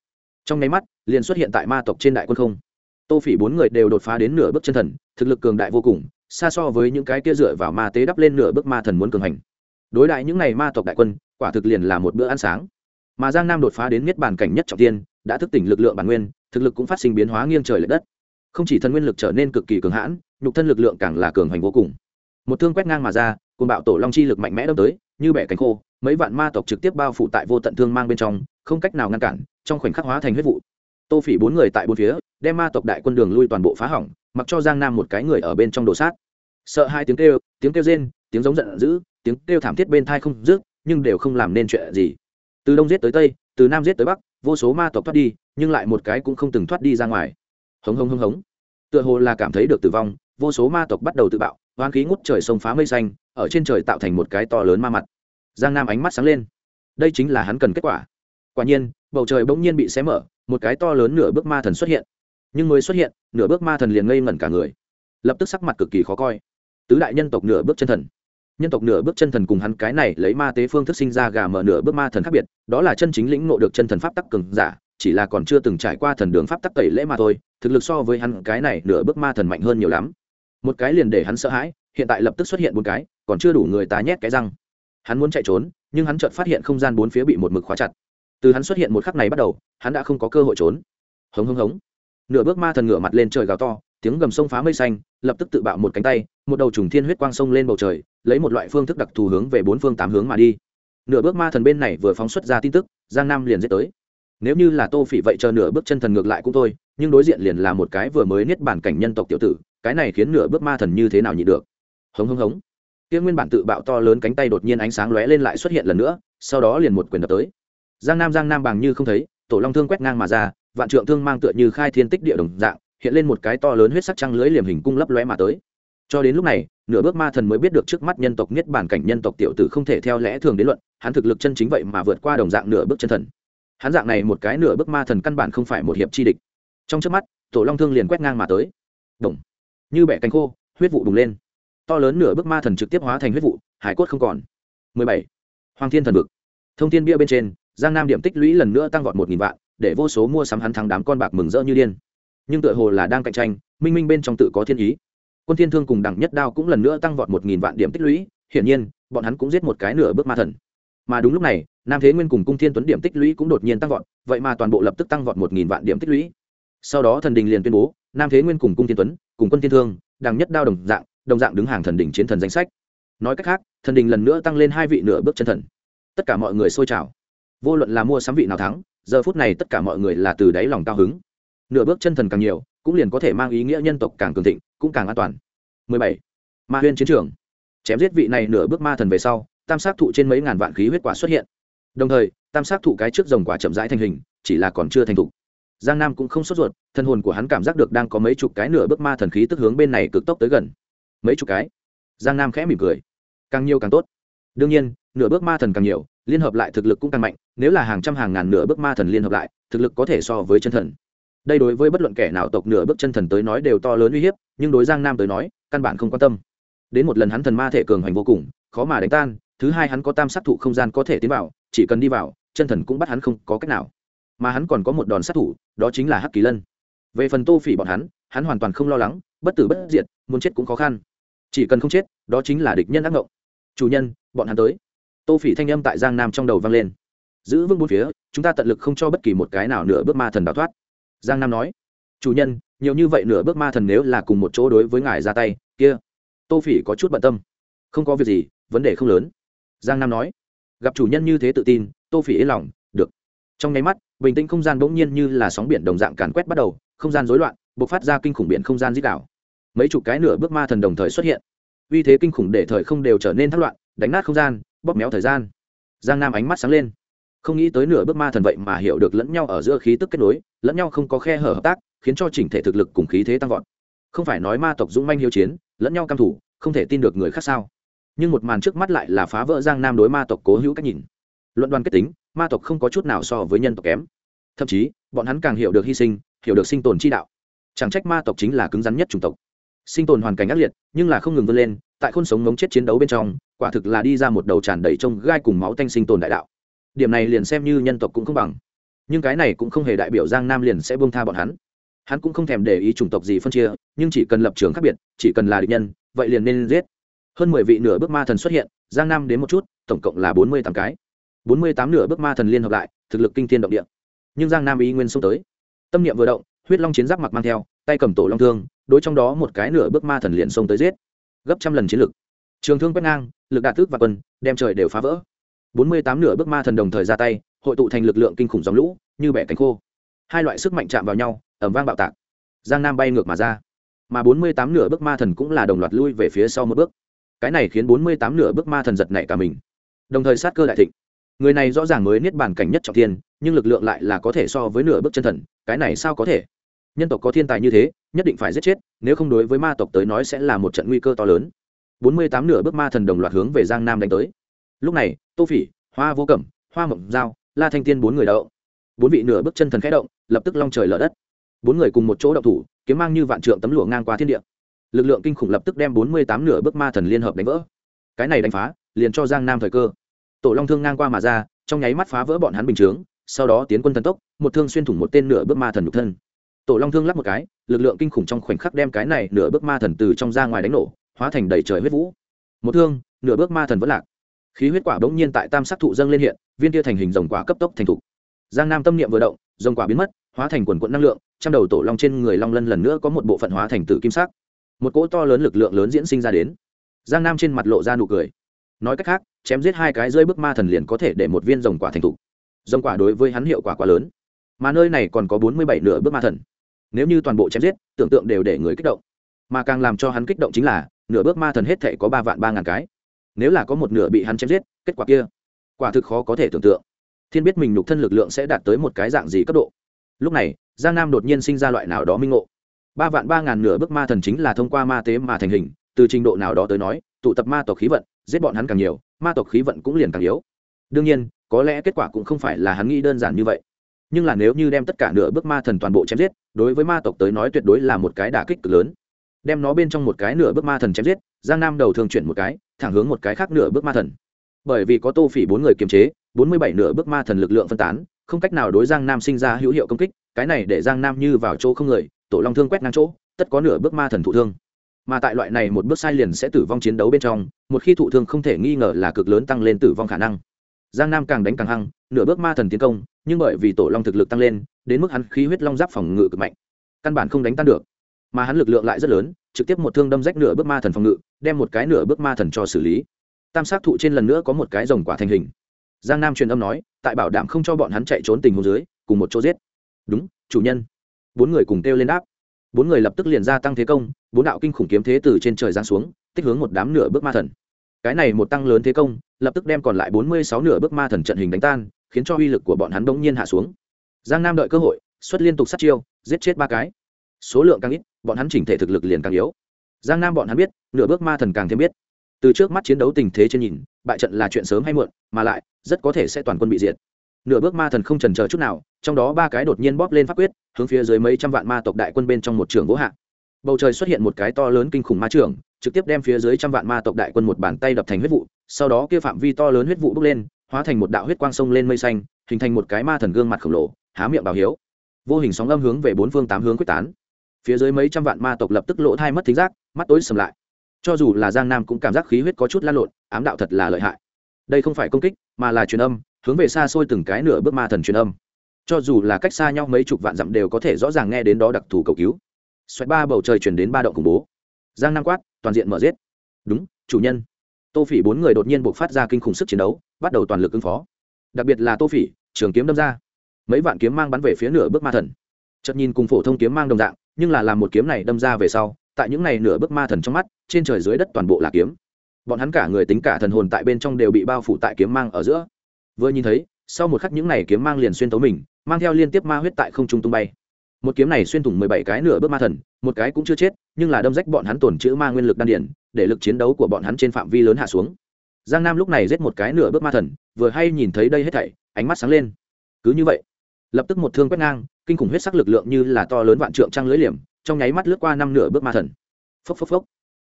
trong nháy mắt, liền xuất hiện tại ma tộc trên đại quân không. Tô phỉ bốn người đều đột phá đến nửa bước chân thần, thực lực cường đại vô cùng, xa so với những cái kia dựa vào ma tế đắp lên nửa bước ma thần muốn cường hành đối đại những n à y ma tộc đại quân, quả thực liền là một bữa ăn sáng. Mà giang nam đột phá đến miết bàn cảnh nhất trọng tiên đã thức tỉnh lực lượng bản nguyên, thực lực cũng phát sinh biến hóa nghiêng trời l ệ đất. Không chỉ thần nguyên lực trở nên cực kỳ cường hãn, nhục thân lực lượng càng là cường hành vô cùng. Một thương quét ngang mà ra cùng bạo tổ long chi lực mạnh mẽ đâm tới, như bẻ cánh khô, mấy vạn ma tộc trực tiếp bao phủ tại vô tận thương mang bên trong, không cách nào ngăn cản, trong khoảnh khắc hóa thành huyết vụ. Tô phỉ bốn người tại bốn phía, đem ma tộc đại quân đường lui toàn bộ phá hỏng, mặc cho giang nam một cái người ở bên trong đồ sát. Sợ hai tiếng kêu tiếng kêu rên, tiếng giống giận dữ tiếng kêu thảm thiết bên thai không dứt, nhưng đều không làm nên chuyện gì. Từ đông giết tới tây, từ nam giết tới bắc, vô số ma tộc thoát đi, nhưng lại một cái cũng không từng thoát đi ra ngoài. Hống hống hống hống. Tựa hồ là cảm thấy được tử vong, vô số ma tộc bắt đầu tự bạo, hoang khí ngút trời sông phá mây xanh, ở trên trời tạo thành một cái to lớn ma mặt. Giang nam ánh mắt sáng lên. Đây chính là hắn cần kết quả. Quả nhiên, bầu trời bỗng nhiên bị xé mở, một cái to lớn nửa bước ma thần xuất hiện. Nhưng mới xuất hiện, nửa bước ma thần liền ngây ngẩn cả người. Lập tức sắc mặt cực kỳ khó coi. Tứ đại nhân tộc nửa bước chân thần nhân tộc nửa bước chân thần cùng hắn cái này lấy ma tế phương thức sinh ra gà mở nửa bước ma thần khác biệt, đó là chân chính lĩnh ngộ được chân thần pháp tắc cường giả, chỉ là còn chưa từng trải qua thần đường pháp tắc tẩy lễ mà thôi, thực lực so với hắn cái này nửa bước ma thần mạnh hơn nhiều lắm. Một cái liền để hắn sợ hãi, hiện tại lập tức xuất hiện một cái, còn chưa đủ người tá nhét cái răng. Hắn muốn chạy trốn, nhưng hắn chợt phát hiện không gian bốn phía bị một mực khóa chặt. Từ hắn xuất hiện một khắc này bắt đầu, hắn đã không có cơ hội trốn. Hống hống hống. Nửa bước ma thần ngửa mặt lên trời gào to tiếng gầm sông phá mây xanh, lập tức tự bạo một cánh tay, một đầu trùng thiên huyết quang sông lên bầu trời, lấy một loại phương thức đặc thù hướng về bốn phương tám hướng mà đi. Nửa bước ma thần bên này vừa phóng xuất ra tin tức, giang nam liền dễ tới. Nếu như là tô phỉ vậy chờ nửa bước chân thần ngược lại cũng thôi, nhưng đối diện liền là một cái vừa mới niết bản cảnh nhân tộc tiểu tử, cái này khiến nửa bước ma thần như thế nào nhị được? Hống hống hống. Kia nguyên bản tự bạo to lớn cánh tay đột nhiên ánh sáng lóe lên lại xuất hiện lần nữa, sau đó liền một quyền đập tới. Giang nam giang nam bằng như không thấy, tổ long thương quét ngang mà ra, vạn trượng thương mang tựa như khai thiên tích địa đồng dạng hiện lên một cái to lớn huyết sắc trăng lưới liềm hình cung lấp lóe mà tới. Cho đến lúc này, nửa bước ma thần mới biết được trước mắt nhân tộc niết bản cảnh nhân tộc tiểu tử không thể theo lẽ thường đến luận, hắn thực lực chân chính vậy mà vượt qua đồng dạng nửa bước chân thần. Hắn dạng này một cái nửa bước ma thần căn bản không phải một hiệp chi địch. Trong trước mắt, tổ long thương liền quét ngang mà tới. Đồng như bẻ cánh khô, huyết vụ đùng lên. To lớn nửa bước ma thần trực tiếp hóa thành huyết vụ, hải cốt không còn. 17. hoàng thiên thần vực. Thông thiên bia bên trên, giang nam điểm tích lũy lần nữa tăng vọt một nghìn vạn, để vô số mua sắm hắn thắng đám con bạc mừng rỡ như điên nhưng tựa hồ là đang cạnh tranh, minh minh bên trong tự có thiên ý. Quân thiên thương cùng đẳng nhất đao cũng lần nữa tăng vọt một nghìn vạn điểm tích lũy, hiển nhiên, bọn hắn cũng giết một cái nửa bước ma thần. Mà đúng lúc này, nam thế nguyên cùng cung thiên tuấn điểm tích lũy cũng đột nhiên tăng vọt, vậy mà toàn bộ lập tức tăng vọt một nghìn vạn điểm tích lũy. Sau đó thần đình liền tuyên bố, nam thế nguyên cùng cung thiên tuấn, cùng quân thiên thương đằng nhất đao đồng dạng đồng dạng đứng hàng thần đình chiến thần danh sách. Nói cách khác, thần đình lần nữa tăng lên hai vị nửa bước chân thần. Tất cả mọi người xôi trào. Vô luận là mua sắm vị nào thắng, giờ phút này tất cả mọi người là từ đáy lòng cao hứng nửa bước chân thần càng nhiều, cũng liền có thể mang ý nghĩa nhân tộc càng cường thịnh, cũng càng an toàn. 17. ma huyên chiến trường. Chém giết vị này nửa bước ma thần về sau, tam sát thụ trên mấy ngàn vạn khí huyết quả xuất hiện. Đồng thời, tam sát thụ cái trước rồng quả chậm rãi thành hình, chỉ là còn chưa thành thục giang nam cũng không sốt ruột, thân hồn của hắn cảm giác được đang có mấy chục cái nửa bước ma thần khí tức hướng bên này cực tốc tới gần. Mấy chục cái? Giang nam khẽ mỉm cười. Càng nhiều càng tốt. Đương nhiên, nửa bước ma thần càng nhiều, liên hợp lại thực lực cũng càng mạnh, nếu là hàng trăm hàng ngàn nửa bước ma thần liên hợp lại, thực lực có thể so với chân thần đây đối với bất luận kẻ nào tộc nửa bước chân thần tới nói đều to lớn uy hiếp, nhưng đối giang nam tới nói, căn bản không quan tâm. Đến một lần hắn thần ma thể cường hành vô cùng, khó mà đánh tan, thứ hai hắn có tam sát thủ không gian có thể tiến vào, chỉ cần đi vào, chân thần cũng bắt hắn không có cách nào. Mà hắn còn có một đòn sát thủ, đó chính là hắc kỳ lân. Về phần tô phỉ bọn hắn hắn hoàn toàn không lo lắng, bất tử bất diệt, muốn chết cũng khó khăn. Chỉ cần không chết, đó chính là địch nhân ác ngộng. Chủ nhân, bọn hắn tới. Tô phỉ thanh âm tại giang nam trong đầu vang lên. Giữ vững bốn phía, chúng ta tận lực không cho bất kỳ một cái nào nửa bước ma thần đào thoát giang nam nói, chủ nhân, nhiều như vậy nửa bước ma thần nếu là cùng một chỗ đối với ngài ra tay, kia, tô phỉ có chút bận tâm. Không có việc gì, vấn đề không lớn. Giang nam nói, gặp chủ nhân như thế tự tin, tô phỉ yên lòng, được. Trong nháy mắt, bình tĩnh không gian bỗng nhiên như là sóng biển đồng dạng càn quét bắt đầu, không gian rối loạn b ộ c phát ra kinh khủng biển không gian dích đảo mấy chục cái nửa bước ma thần đồng thời xuất hiện. Uy thế kinh khủng để thời không đều trở nên thất loạn, đánh nát không gian, bóp méo thời gian. Giang nam ánh mắt sáng lên không nghĩ tới nửa bước ma thần vậy mà hiểu được lẫn nhau ở giữa khí tức kết nối, lẫn nhau không có khe hở hợp tác, khiến cho chỉnh thể thực lực cùng khí thế tăng vọt. Không phải nói ma tộc dũng manh hiếu chiến, lẫn nhau căm thủ, không thể tin được người khác sao? Nhưng một màn trước mắt lại là phá vỡ giang nam đối ma tộc cố hữu cách nhìn. Luận đoàn kết tính, ma tộc không có chút nào so với nhân tộc kém. Thậm chí, bọn hắn càng hiểu được hy sinh, hiểu được sinh tồn chi đạo. Chẳng trách ma tộc chính là cứng rắn nhất chủng tộc. Sinh tồn hoàn cảnh ác liệt, nhưng là không ngừng vươn lên, tại khôn sống ngống chết chiến đấu bên trong, quả thực là đi ra một đầu tràn đầy trông gai cùng máu tanh sinh tồn đại đạo điểm này liền xem như nhân tộc cũng không bằng. Nhưng cái này cũng không hề đại biểu giang nam liền sẽ buông tha bọn hắn. Hắn cũng không thèm để ý chủng tộc gì phân chia, nhưng chỉ cần lập trường khác biệt, chỉ cần là địch nhân, vậy liền nên giết. Hơn mười vị nửa bước ma thần xuất hiện, giang nam đến một chút, tổng cộng là bốn mươi tám cái. Bốn mươi tám nửa bước ma thần liên hợp lại, thực lực kinh thiên động địa. Nhưng giang nam ý nguyên xông tới. Tâm niệm vừa động, huyết long chiến giáp mặc mang theo, tay cầm tổ long thương, đối trong đó một cái nửa bước ma thần liền xông tới giết. Gấp trăm lần chiến lực. Trường thương quét ngang, lực đạt tức và quân, đem trời đều phá vỡ bốn mươi tám nửa bước ma thần đồng thời ra tay, hội tụ thành lực lượng kinh khủng dòng lũ, như bẻ cánh khô. Hai loại sức mạnh chạm vào nhau ẩm vang bạo tạc. Giang nam bay ngược mà ra. Mà bốn mươi tám nửa bước ma thần cũng là đồng loạt lui về phía sau một bước. Cái này khiến bốn mươi tám nửa bước ma thần giật nảy cả mình. Đồng thời sát cơ đại thịnh. Người này rõ ràng mới niết bàn cảnh nhất trọng thiên, nhưng lực lượng lại là có thể so với nửa bước chân thần, cái này sao có thể? Nhân tộc có thiên tài như thế, nhất định phải giết chết, nếu không đối với ma tộc tới nói sẽ là một trận nguy cơ to lớn. bốn mươi tám nửa bước ma thần đồng loạt hướng về giang nam đánh tới lúc này, tô phỉ, hoa vô cẩm, hoa mộng giao, la thanh tiên bốn người đậu. Bốn vị nửa bước chân thần khẽ động, lập tức long trời lở đất. Bốn người cùng một chỗ đậu thủ, kiếm mang như vạn trượng tấm lụa ngang qua thiên địa. Lực lượng kinh khủng lập tức đem bốn mươi tám nửa bước ma thần liên hợp đánh vỡ. Cái này đánh phá, liền cho giang nam thời cơ. Tổ long thương ngang qua mà ra, trong nháy mắt phá vỡ bọn hắn bình chướng, sau đó tiến quân thần tốc, một thương xuyên thủng một tên nửa bước ma thần nhục thân. Tổ long thương lắp một cái, lực lượng kinh khủng trong khoảnh khắc đem cái này nửa bước ma thần từ trong ra ngoài đánh nổ, hóa thành đầy trời huyết vũ. Một thương, nửa bước ma thần vẫn lạc khí huyết quả bỗng nhiên tại tam sắc thụ dâng lên hiện, viên tia thành hình rồng quả cấp tốc thành thục. Giang nam tâm niệm vừa động dòng quả biến mất, hóa thành quần quận năng lượng, trăm đầu tổ long trên người long lân lần nữa có một bộ phận hóa thành tử kim sắc. Một cỗ to lớn lực lượng lớn diễn sinh ra đến. Giang nam trên mặt lộ ra nụ cười. Nói cách khác, chém giết hai cái rơi bức ma thần liền có thể để một viên rồng quả thành thục. Rồng quả đối với hắn hiệu quả quá lớn. Mà nơi này còn có bốn mươi bảy nửa bước ma thần. Nếu như toàn bộ chém giết, tưởng tượng đều để người kích động. Mà càng làm cho hắn kích động chính là, nửa bước ma thần hết thể có ba vạn ba ngàn cái nếu là có một nửa bị hắn chém giết, kết quả kia, quả thực khó có thể tưởng tượng. Thiên biết mình nhục thân lực lượng sẽ đạt tới một cái dạng gì cấp độ. Lúc này, giang nam đột nhiên sinh ra loại nào đó minh ngộ. Ba vạn ba ngàn nửa bước ma thần chính là thông qua ma tế mà thành hình, từ trình độ nào đó tới nói, tụ tập ma tộc khí vận, giết bọn hắn càng nhiều, ma tộc khí vận cũng liền càng yếu. Đương nhiên, có lẽ kết quả cũng không phải là hắn nghĩ đơn giản như vậy. Nhưng là nếu như đem tất cả nửa bước ma thần toàn bộ chém giết, đối với ma tộc tới nói tuyệt đối là một cái đả kích cực lớn đem nó bên trong một cái nửa bước ma thần chém giết, giang nam đầu thường chuyển một cái, thẳng hướng một cái khác nửa bước ma thần. Bởi vì có tô phỉ bốn người kiềm chế, bốn mươi bảy nửa bước ma thần lực lượng phân tán, không cách nào đối giang nam sinh ra hữu hiệu công kích, cái này để giang nam như vào chỗ không người, tổ long thương quét ngang chỗ, tất có nửa bước ma thần thụ thương. Mà tại loại này một bước sai liền sẽ tử vong chiến đấu bên trong, một khi thụ thương không thể nghi ngờ là cực lớn tăng lên tử vong khả năng. Giang nam càng đánh càng hăng, nửa bước ma thần tiến công, nhưng bởi vì tổ long thực lực tăng lên, đến mức hắn khí huyết long giáp phòng ngự cực mạnh, căn bản không đánh tan được mà hắn lực lượng lại rất lớn, trực tiếp một thương đâm rách nửa bước ma thần phòng ngự, đem một cái nửa bước ma thần cho xử lý. Tam sát thụ trên lần nữa có một cái rồng quả thành hình. Giang nam truyền âm nói, tại bảo đảm không cho bọn hắn chạy trốn tình huống dưới, cùng một chỗ giết. Đúng, chủ nhân. Bốn người cùng kêu lên đáp. Bốn người lập tức liền ra tăng thế công, bốn đạo kinh khủng kiếm thế từ trên trời giáng xuống, tích hướng một đám nửa bước ma thần. Cái này một tăng lớn thế công, lập tức đem còn lại bốn mươi sáu nửa bước ma thần trận hình đánh tan, khiến cho uy lực của bọn hắn bỗng nhiên hạ xuống. Giang nam đợi cơ hội, xuất liên tục sát chiêu, giết chết ba cái. Số lượng càng ít bọn hắn chỉnh thể thực lực liền càng yếu. Giang nam bọn hắn biết, nửa bước ma thần càng thêm biết. Từ trước mắt chiến đấu tình thế trên nhìn, bại trận là chuyện sớm hay muộn, mà lại, rất có thể sẽ toàn quân bị diệt. Nửa bước ma thần không trần chờ chút nào, trong đó ba cái đột nhiên bóp lên pháp quyết, hướng phía dưới mấy trăm vạn ma tộc đại quân bên trong một trường gỗ hạ. Bầu trời xuất hiện một cái to lớn kinh khủng ma trường, trực tiếp đem phía dưới trăm vạn ma tộc đại quân một bàn tay đập thành huyết vụ, sau đó kia phạm vi to lớn huyết vụ bốc lên, hóa thành một đạo huyết quang sông lên mây xanh, hình thành một cái ma thần gương mặt khổng lồ, há miệng bảo hiếu. Vô hình sóng âm hướng về bốn phương tám hướng quyết tán phía dưới mấy trăm vạn ma tộc lập tức lỗ thai mất thính giác, mắt tối sầm lại. Cho dù là giang nam cũng cảm giác khí huyết có chút lan lộn, ám đạo thật là lợi hại. Đây không phải công kích, mà là truyền âm, hướng về xa xôi từng cái nửa bước ma thần truyền âm. Cho dù là cách xa nhau mấy chục vạn dặm đều có thể rõ ràng nghe đến đó đặc thù cầu cứu. Xoẹt ba bầu trời chuyển đến ba động khủng bố. Giang nam quát, toàn diện mở giết. Đúng, chủ nhân. Tô phỉ bốn người đột nhiên buộc phát ra kinh khủng sức chiến đấu, bắt đầu toàn lực ứng phó. Đặc biệt là tô phỉ, trường kiếm đâm ra. Mấy vạn kiếm mang bắn về phía nửa bước ma thần. Chợt nhìn cùng phổ thông kiếm mang đồng dạng nhưng là làm một kiếm này đâm ra về sau, tại những này nửa bước ma thần trong mắt, trên trời dưới đất toàn bộ là kiếm. Bọn hắn cả người tính cả thần hồn tại bên trong đều bị bao phủ tại kiếm mang ở giữa. Vừa nhìn thấy, sau một khắc những này kiếm mang liền xuyên tấu mình, mang theo liên tiếp ma huyết tại không trung tung bay. Một kiếm này xuyên thủng mười bảy cái nửa bước ma thần, một cái cũng chưa chết, nhưng là đâm rách bọn hắn tổn chữ ma nguyên lực đan điển, để lực chiến đấu của bọn hắn trên phạm vi lớn hạ xuống. Giang nam lúc này giết một cái nửa bước ma thần, vừa hay nhìn thấy đây hết thảy, ánh mắt sáng lên. Cứ như vậy, lập tức một thương quét ngang kinh khủng huyết sắc lực lượng như là to lớn vạn trượng trăng lưới liềm, trong nháy mắt lướt qua năm nửa bước ma thần. Phốc phốc phốc.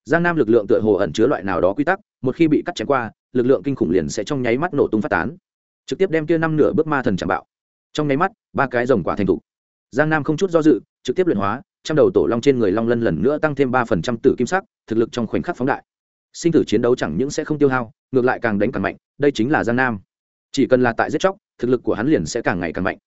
Giang nam lực lượng tựa hồ ẩn chứa loại nào đó quy tắc, một khi bị cắt chém qua, lực lượng kinh khủng liền sẽ trong nháy mắt nổ tung phát tán. Trực tiếp đem kia năm nửa bước ma thần chạm bạo. Trong nháy mắt, ba cái rồng quả thành thục. Giang nam không chút do dự, trực tiếp luyện hóa, trăm đầu tổ long trên người long lân lần nữa tăng thêm ba phần trăm tử kim sắc, thực lực trong khoảnh khắc phóng đại. Sinh tử chiến đấu chẳng những sẽ không tiêu hao, ngược lại càng đánh càng mạnh, đây chính là giang nam. Chỉ cần là tại giết chóc, thực lực của hắn liền sẽ càng ngày càng mạnh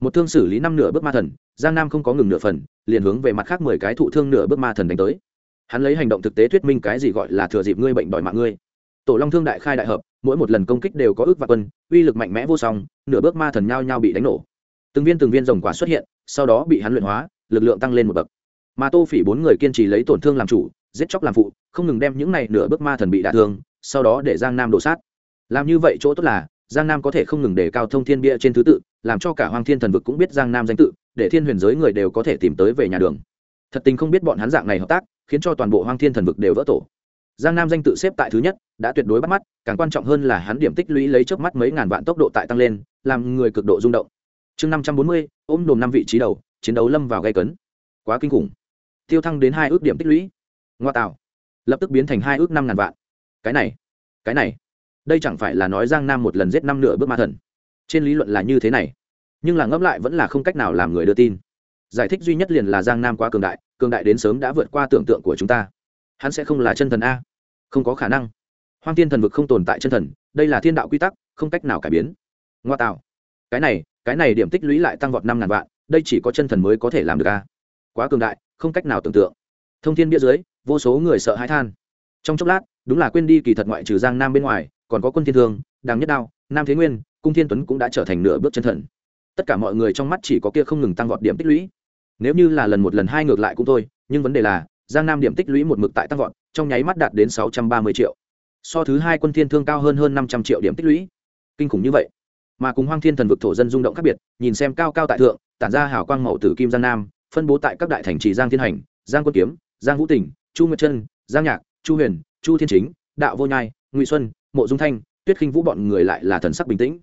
một thương xử lý năm nửa bước ma thần, giang nam không có ngừng nửa phần, liền hướng về mặt khác mười cái thụ thương nửa bước ma thần đánh tới. Hắn lấy hành động thực tế thuyết minh cái gì gọi là thừa dịp ngươi bệnh đòi mạng ngươi. Tổ long thương đại khai đại hợp, mỗi một lần công kích đều có ước và quân, uy lực mạnh mẽ vô song, nửa bước ma thần nhao nhao bị đánh nổ. Từng viên từng viên rồng quả xuất hiện, sau đó bị hắn luyện hóa, lực lượng tăng lên một bậc. Mà tô phỉ bốn người kiên trì lấy tổn thương làm chủ, giết chóc làm phụ, không ngừng đem những này nửa bước ma thần bị đả thương, sau đó để giang nam đổ sát. Làm như vậy chỗ tốt là giang nam có thể không ngừng để cao thông thiên bia trên thứ tự, làm cho cả hoàng thiên thần vực cũng biết giang nam danh tự, để thiên huyền giới người đều có thể tìm tới về nhà đường. Thật tình không biết bọn hắn dạng này hợp tác, khiến cho toàn bộ hoang thiên thần vực đều vỡ tổ. Giang nam danh tự xếp tại thứ nhất, đã tuyệt đối bắt mắt, càng quan trọng hơn là hắn điểm tích lũy lấy trước mắt mấy ngàn vạn tốc độ tại tăng lên, làm người cực độ rung động. Chương năm trăm bốn mươi, ôm đồm năm vị trí đầu, chiến đấu lâm vào gây cấn. Quá kinh khủng. Tiêu thăng đến hai ước điểm tích lũy. Ngoa tạo. Lập tức biến thành hai ước năm ngàn vạn. Cái này cái này đây chẳng phải là nói giang nam một lần giết năm nửa bước ma thần. Trên lý luận là như thế này. Nhưng là ngẫm lại vẫn là không cách nào làm người đưa tin. Giải thích duy nhất liền là giang nam quá cường đại cường đại đến sớm đã vượt qua tưởng tượng của chúng ta. Hắn sẽ không là chân thần a. Không có khả năng. Hoang tiên thần vực không tồn tại chân thần, đây là thiên đạo quy tắc, không cách nào cải biến. Ngoa tạo. Cái này cái này điểm tích lũy lại tăng vọt năm ngàn vạn, đây chỉ có chân thần mới có thể làm được a. Quá cường đại, không cách nào tưởng tượng. Thông thiên bia dưới, vô số người sợ hãi than. Trong chốc lát, đúng là quên đi kỳ thật ngoại trừ giang nam bên ngoài còn có quân thiên thương, đàng nhất đao, nam thế nguyên, cung thiên tuấn cũng đã trở thành nửa bước chân thần. Tất cả mọi người trong mắt chỉ có kia không ngừng tăng vọt điểm tích lũy. Nếu như là lần một lần hai ngược lại cũng thôi, nhưng vấn đề là, giang nam điểm tích lũy một mực tại tăng vọt, trong nháy mắt đạt đến sáu trăm ba mươi triệu. So thứ hai quân thiên thương cao hơn hơn năm trăm triệu điểm tích lũy. Kinh khủng như vậy. Mà cùng hoang thiên thần vực thổ dân rung động khác biệt, nhìn xem cao cao tại thượng, tản ra hào quang mậu tử kim giang nam, phân bố tại các đại thành trì giang thiên hành, giang quân kiếm, giang vũ tỉnh, chu nguyệt trân giang nhạc, chu huyền, chu thiên chính, đạo vô nhai, ngụy xuân mộ dung thanh, tuyết khinh vũ bọn người lại là thần sắc bình tĩnh.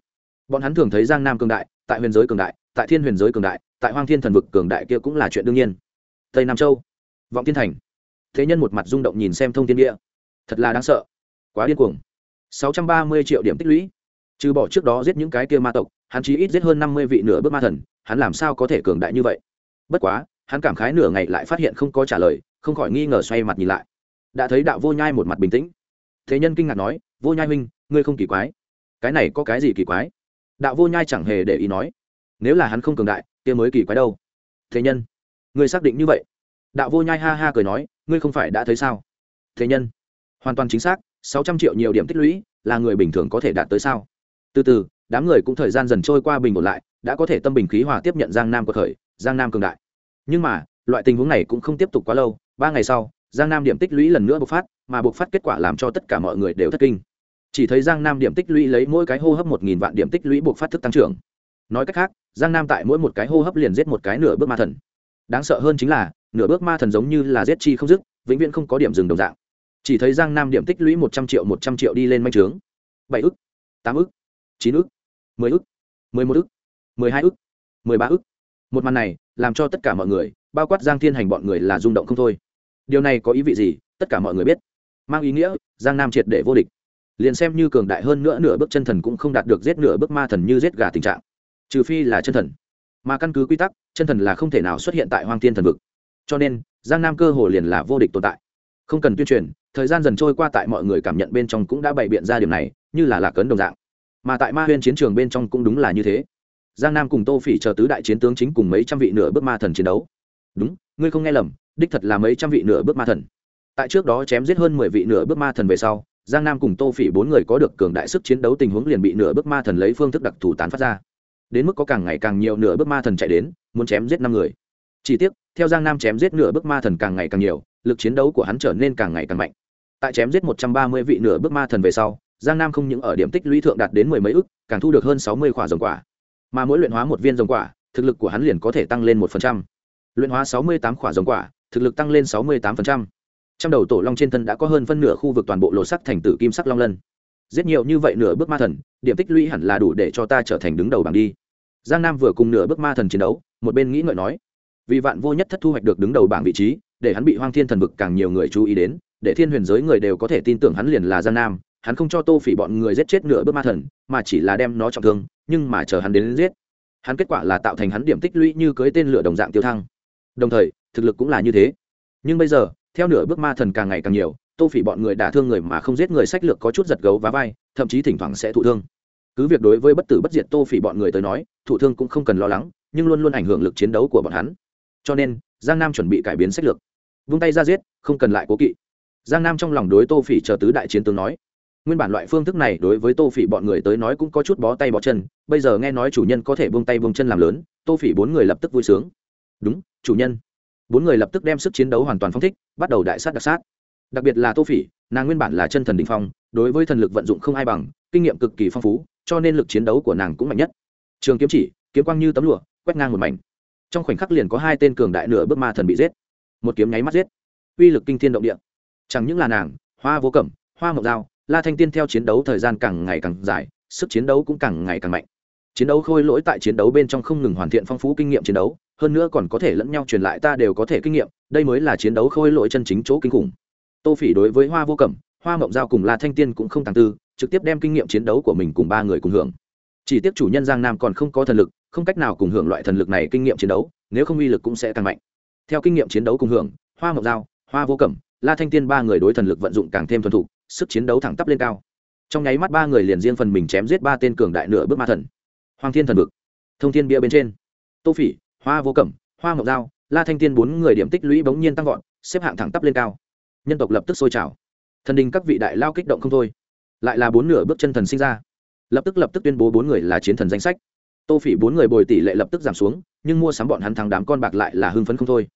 Bọn hắn thường thấy giang nam cường đại, tại huyền giới cường đại, tại thiên huyền giới cường đại, tại hoang thiên thần vực cường đại kia cũng là chuyện đương nhiên. Tây nam châu, vọng thiên thành. Thế nhân một mặt rung động nhìn xem thông thiên địa. Thật là đáng sợ. Quá điên cuồng. Sáu trăm ba mươi triệu điểm tích lũy. Trừ bỏ trước đó giết những cái kia ma tộc, hắn chỉ ít giết hơn năm mươi vị nửa bước ma thần, hắn làm sao có thể cường đại như vậy? Bất quá, hắn cảm khái nửa ngày lại phát hiện không có trả lời, không khỏi nghi ngờ xoay mặt nhìn lại. Đã thấy đạo vô nhai một mặt bình tĩnh thế nhân kinh ngạc nói, vô nhai huynh, ngươi không kỳ quái. Cái này có cái gì kỳ quái? Đạo vô nhai chẳng hề để ý nói, nếu là hắn không cường đại, kia mới kỳ quái đâu. Thế nhân, ngươi xác định như vậy? Đạo vô nhai ha ha cười nói, ngươi không phải đã thấy sao? Thế nhân, hoàn toàn chính xác, sáu trăm triệu nhiều điểm tích lũy, là người bình thường có thể đạt tới sao? Từ từ, đám người cũng thời gian dần trôi qua bình ổn lại, đã có thể tâm bình khí hòa tiếp nhận giang nam của khởi, giang nam cường đại. Nhưng mà, loại tình huống này cũng không tiếp tục quá lâu, ba ngày sau, giang nam điểm tích lũy lần nữa bộc phát mà buộc phát kết quả làm cho tất cả mọi người đều thất kinh. Chỉ thấy giang nam điểm tích lũy lấy mỗi cái hô hấp một nghìn vạn điểm tích lũy buộc phát thức tăng trưởng. Nói cách khác, giang nam tại mỗi một cái hô hấp liền giết một cái nửa bước ma thần. Đáng sợ hơn chính là, nửa bước ma thần giống như là giết chi không dứt, vĩnh viễn không có điểm dừng đồng dạng. Chỉ thấy giang nam điểm tích lũy một trăm triệu, một trăm triệu đi lên manh trướng. Bảy ức, tám ức, chín ức, mười ức, mười một ức, mười hai ức, mười ba ức. Một màn này, làm cho tất cả mọi người, bao quát giang thiên hành bọn người là rung động không thôi. Điều này có ý vị gì? Tất cả mọi người biết mang ý nghĩa, giang nam triệt để vô địch. Liền xem như cường đại hơn nữa nửa bước chân thần cũng không đạt được giết nửa bước ma thần như giết gà tình trạng. Trừ phi là chân thần. Mà căn cứ quy tắc, chân thần là không thể nào xuất hiện tại hoang thiên thần vực. Cho nên, giang nam cơ hồ liền là vô địch tồn tại. Không cần tuyên truyền, thời gian dần trôi qua tại mọi người cảm nhận bên trong cũng đã bày biện ra điểm này, như là lạc cấn đồng dạng. Mà tại ma huyên chiến trường bên trong cũng đúng là như thế. Giang nam cùng tô phỉ chờ tứ đại chiến tướng chính cùng mấy trăm vị nửa bước ma thần chiến đấu. Đúng, ngươi không nghe lầm, đích thật là mấy trăm vị nửa bước ma thần tại trước đó chém giết hơn mười vị nửa bước ma thần về sau, giang nam cùng tô phỉ bốn người có được cường đại sức chiến đấu tình huống liền bị nửa bước ma thần lấy phương thức đặc thù tán phát ra. Đến mức có càng ngày càng nhiều nửa bước ma thần chạy đến, muốn chém giết năm người. Chỉ tiếc, theo giang nam chém giết nửa bước ma thần càng ngày càng nhiều, lực chiến đấu của hắn trở nên càng ngày càng mạnh. Tại chém giết một trăm ba mươi vị nửa bước ma thần về sau, giang nam không những ở điểm tích lũy thượng đạt đến mười mấy ức, càng thu được hơn sáu mươi quả rồng quả. Mà mỗi luyện hóa một viên rồng quả, thực lực của hắn liền có thể tăng lên một phần trăm. Luyện hóa sáu mươi tám quả rồng quả, thực lực tăng lên sáu mươi tám phần trăm trong đầu tổ long trên thân đã có hơn phân nửa khu vực toàn bộ lộ sắc thành tử kim sắc long lân. Giết nhiều như vậy nửa bước ma thần điểm tích lũy hẳn là đủ để cho ta trở thành đứng đầu bảng đi. Giang nam vừa cùng nửa bước ma thần chiến đấu một bên nghĩ ngợi nói vì vạn vô nhất thất thu hoạch được đứng đầu bảng vị trí để hắn bị hoang thiên thần vực càng nhiều người chú ý đến để thiên huyền giới người đều có thể tin tưởng hắn liền là giang nam hắn không cho tô phỉ bọn người giết chết nửa bước ma thần mà chỉ là đem nó trọng thương nhưng mà chờ hắn đến, đến giết hắn kết quả là tạo thành hắn điểm tích lũy như cưới tên lửa đồng dạng tiêu thăng. Đồng thời thực lực cũng là như thế. Nhưng bây giờ theo nửa bước ma thần càng ngày càng nhiều, tô phỉ bọn người đả thương người mà không giết người sách lược có chút giật gấu và vai, thậm chí thỉnh thoảng sẽ thụ thương. Cứ việc đối với bất tử bất diệt tô phỉ bọn người tới nói, thụ thương cũng không cần lo lắng, nhưng luôn luôn ảnh hưởng lực chiến đấu của bọn hắn. Cho nên, giang nam chuẩn bị cải biến sách lược. Vung tay ra giết, không cần lại cố kỵ. Giang nam trong lòng đối tô phỉ chờ tứ đại chiến tướng nói. Nguyên bản loại phương thức này đối với tô phỉ bọn người tới nói cũng có chút bó tay bó chân, bây giờ nghe nói chủ nhân có thể buông tay buông chân làm lớn, tô phỉ bốn người lập tức vui sướng. Đúng, chủ nhân bốn người lập tức đem sức chiến đấu hoàn toàn phong thích, bắt đầu đại sát đặc sát. Đặc biệt là tô phỉ, nàng nguyên bản là chân thần đình phong, đối với thần lực vận dụng không ai bằng, kinh nghiệm cực kỳ phong phú, cho nên lực chiến đấu của nàng cũng mạnh nhất. Trường kiếm chỉ, kiếm quang như tấm lụa, quét ngang một mảnh. Trong khoảnh khắc liền có hai tên cường đại nửa bước ma thần bị giết. Một kiếm nháy mắt giết. Uy lực kinh thiên động địa. Chẳng những là nàng, hoa vô cẩm, hoa mộc dao la thanh tiên theo chiến đấu thời gian càng ngày càng dài, sức chiến đấu cũng càng ngày càng mạnh. Chiến đấu khôi lỗi tại chiến đấu bên trong không ngừng hoàn thiện phong phú kinh nghiệm chiến đấu hơn nữa còn có thể lẫn nhau truyền lại ta đều có thể kinh nghiệm, đây mới là chiến đấu khôi lỗi chân chính chỗ kinh khủng. Tô phỉ đối với hoa vô cẩm, hoa mộng giao cùng la thanh tiên cũng không tàng tư, trực tiếp đem kinh nghiệm chiến đấu của mình cùng ba người cùng hưởng. Chỉ tiếc chủ nhân giang nam còn không có thần lực, không cách nào cùng hưởng loại thần lực này kinh nghiệm chiến đấu, nếu không uy lực cũng sẽ càng mạnh. Theo kinh nghiệm chiến đấu cùng hưởng, hoa mộng giao, hoa vô cẩm, la thanh tiên ba người đối thần lực vận dụng càng thêm thuần thục, sức chiến đấu thẳng tắp lên cao. Trong nháy mắt ba người liền riêng phần mình chém giết ba tên cường đại nửa bước ma thần. Hoàng thiên thần vực, thông thiên bia bên trên. Tô phỉ hoa vô cẩm, hoa mộc dao, la thanh tiên bốn người điểm tích lũy bỗng nhiên tăng vọt, xếp hạng thẳng tắp lên cao. Nhân tộc lập tức sôi trào. Thần đình các vị đại lao kích động không thôi. Lại là bốn nửa bước chân thần sinh ra. Lập tức lập tức tuyên bố bốn người là chiến thần danh sách. Tô phỉ bốn người bồi tỷ lệ lập tức giảm xuống, nhưng mua sắm bọn hắn thắng đám con bạc lại là hưng phấn không thôi.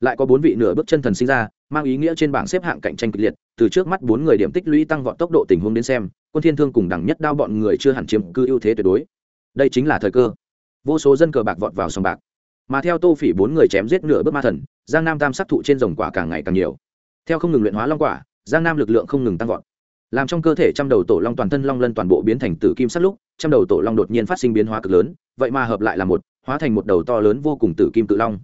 Lại có bốn vị nửa bước chân thần sinh ra, mang ý nghĩa trên bảng xếp hạng cạnh tranh kịch liệt, từ trước mắt bốn người điểm tích lũy tăng vọt tốc độ tình huống đến xem, quân thiên thương cùng đẳng nhất đao bọn người chưa hẳn chiếm cư ưu thế tuyệt đối. Đây chính là thời cơ. Vô số dân cờ bạc vọt vào sòng bạc mà theo tô phỉ bốn người chém giết nửa bước ma thần, giang nam tam sắc thụ trên rồng quả càng ngày càng nhiều. Theo không ngừng luyện hóa long quả, giang nam lực lượng không ngừng tăng vọt. Làm trong cơ thể trăm đầu tổ long toàn thân long lân toàn bộ biến thành tử kim sắc lúc, trăm đầu tổ long đột nhiên phát sinh biến hóa cực lớn, vậy mà hợp lại là một, hóa thành một đầu to lớn vô cùng tử kim cự long.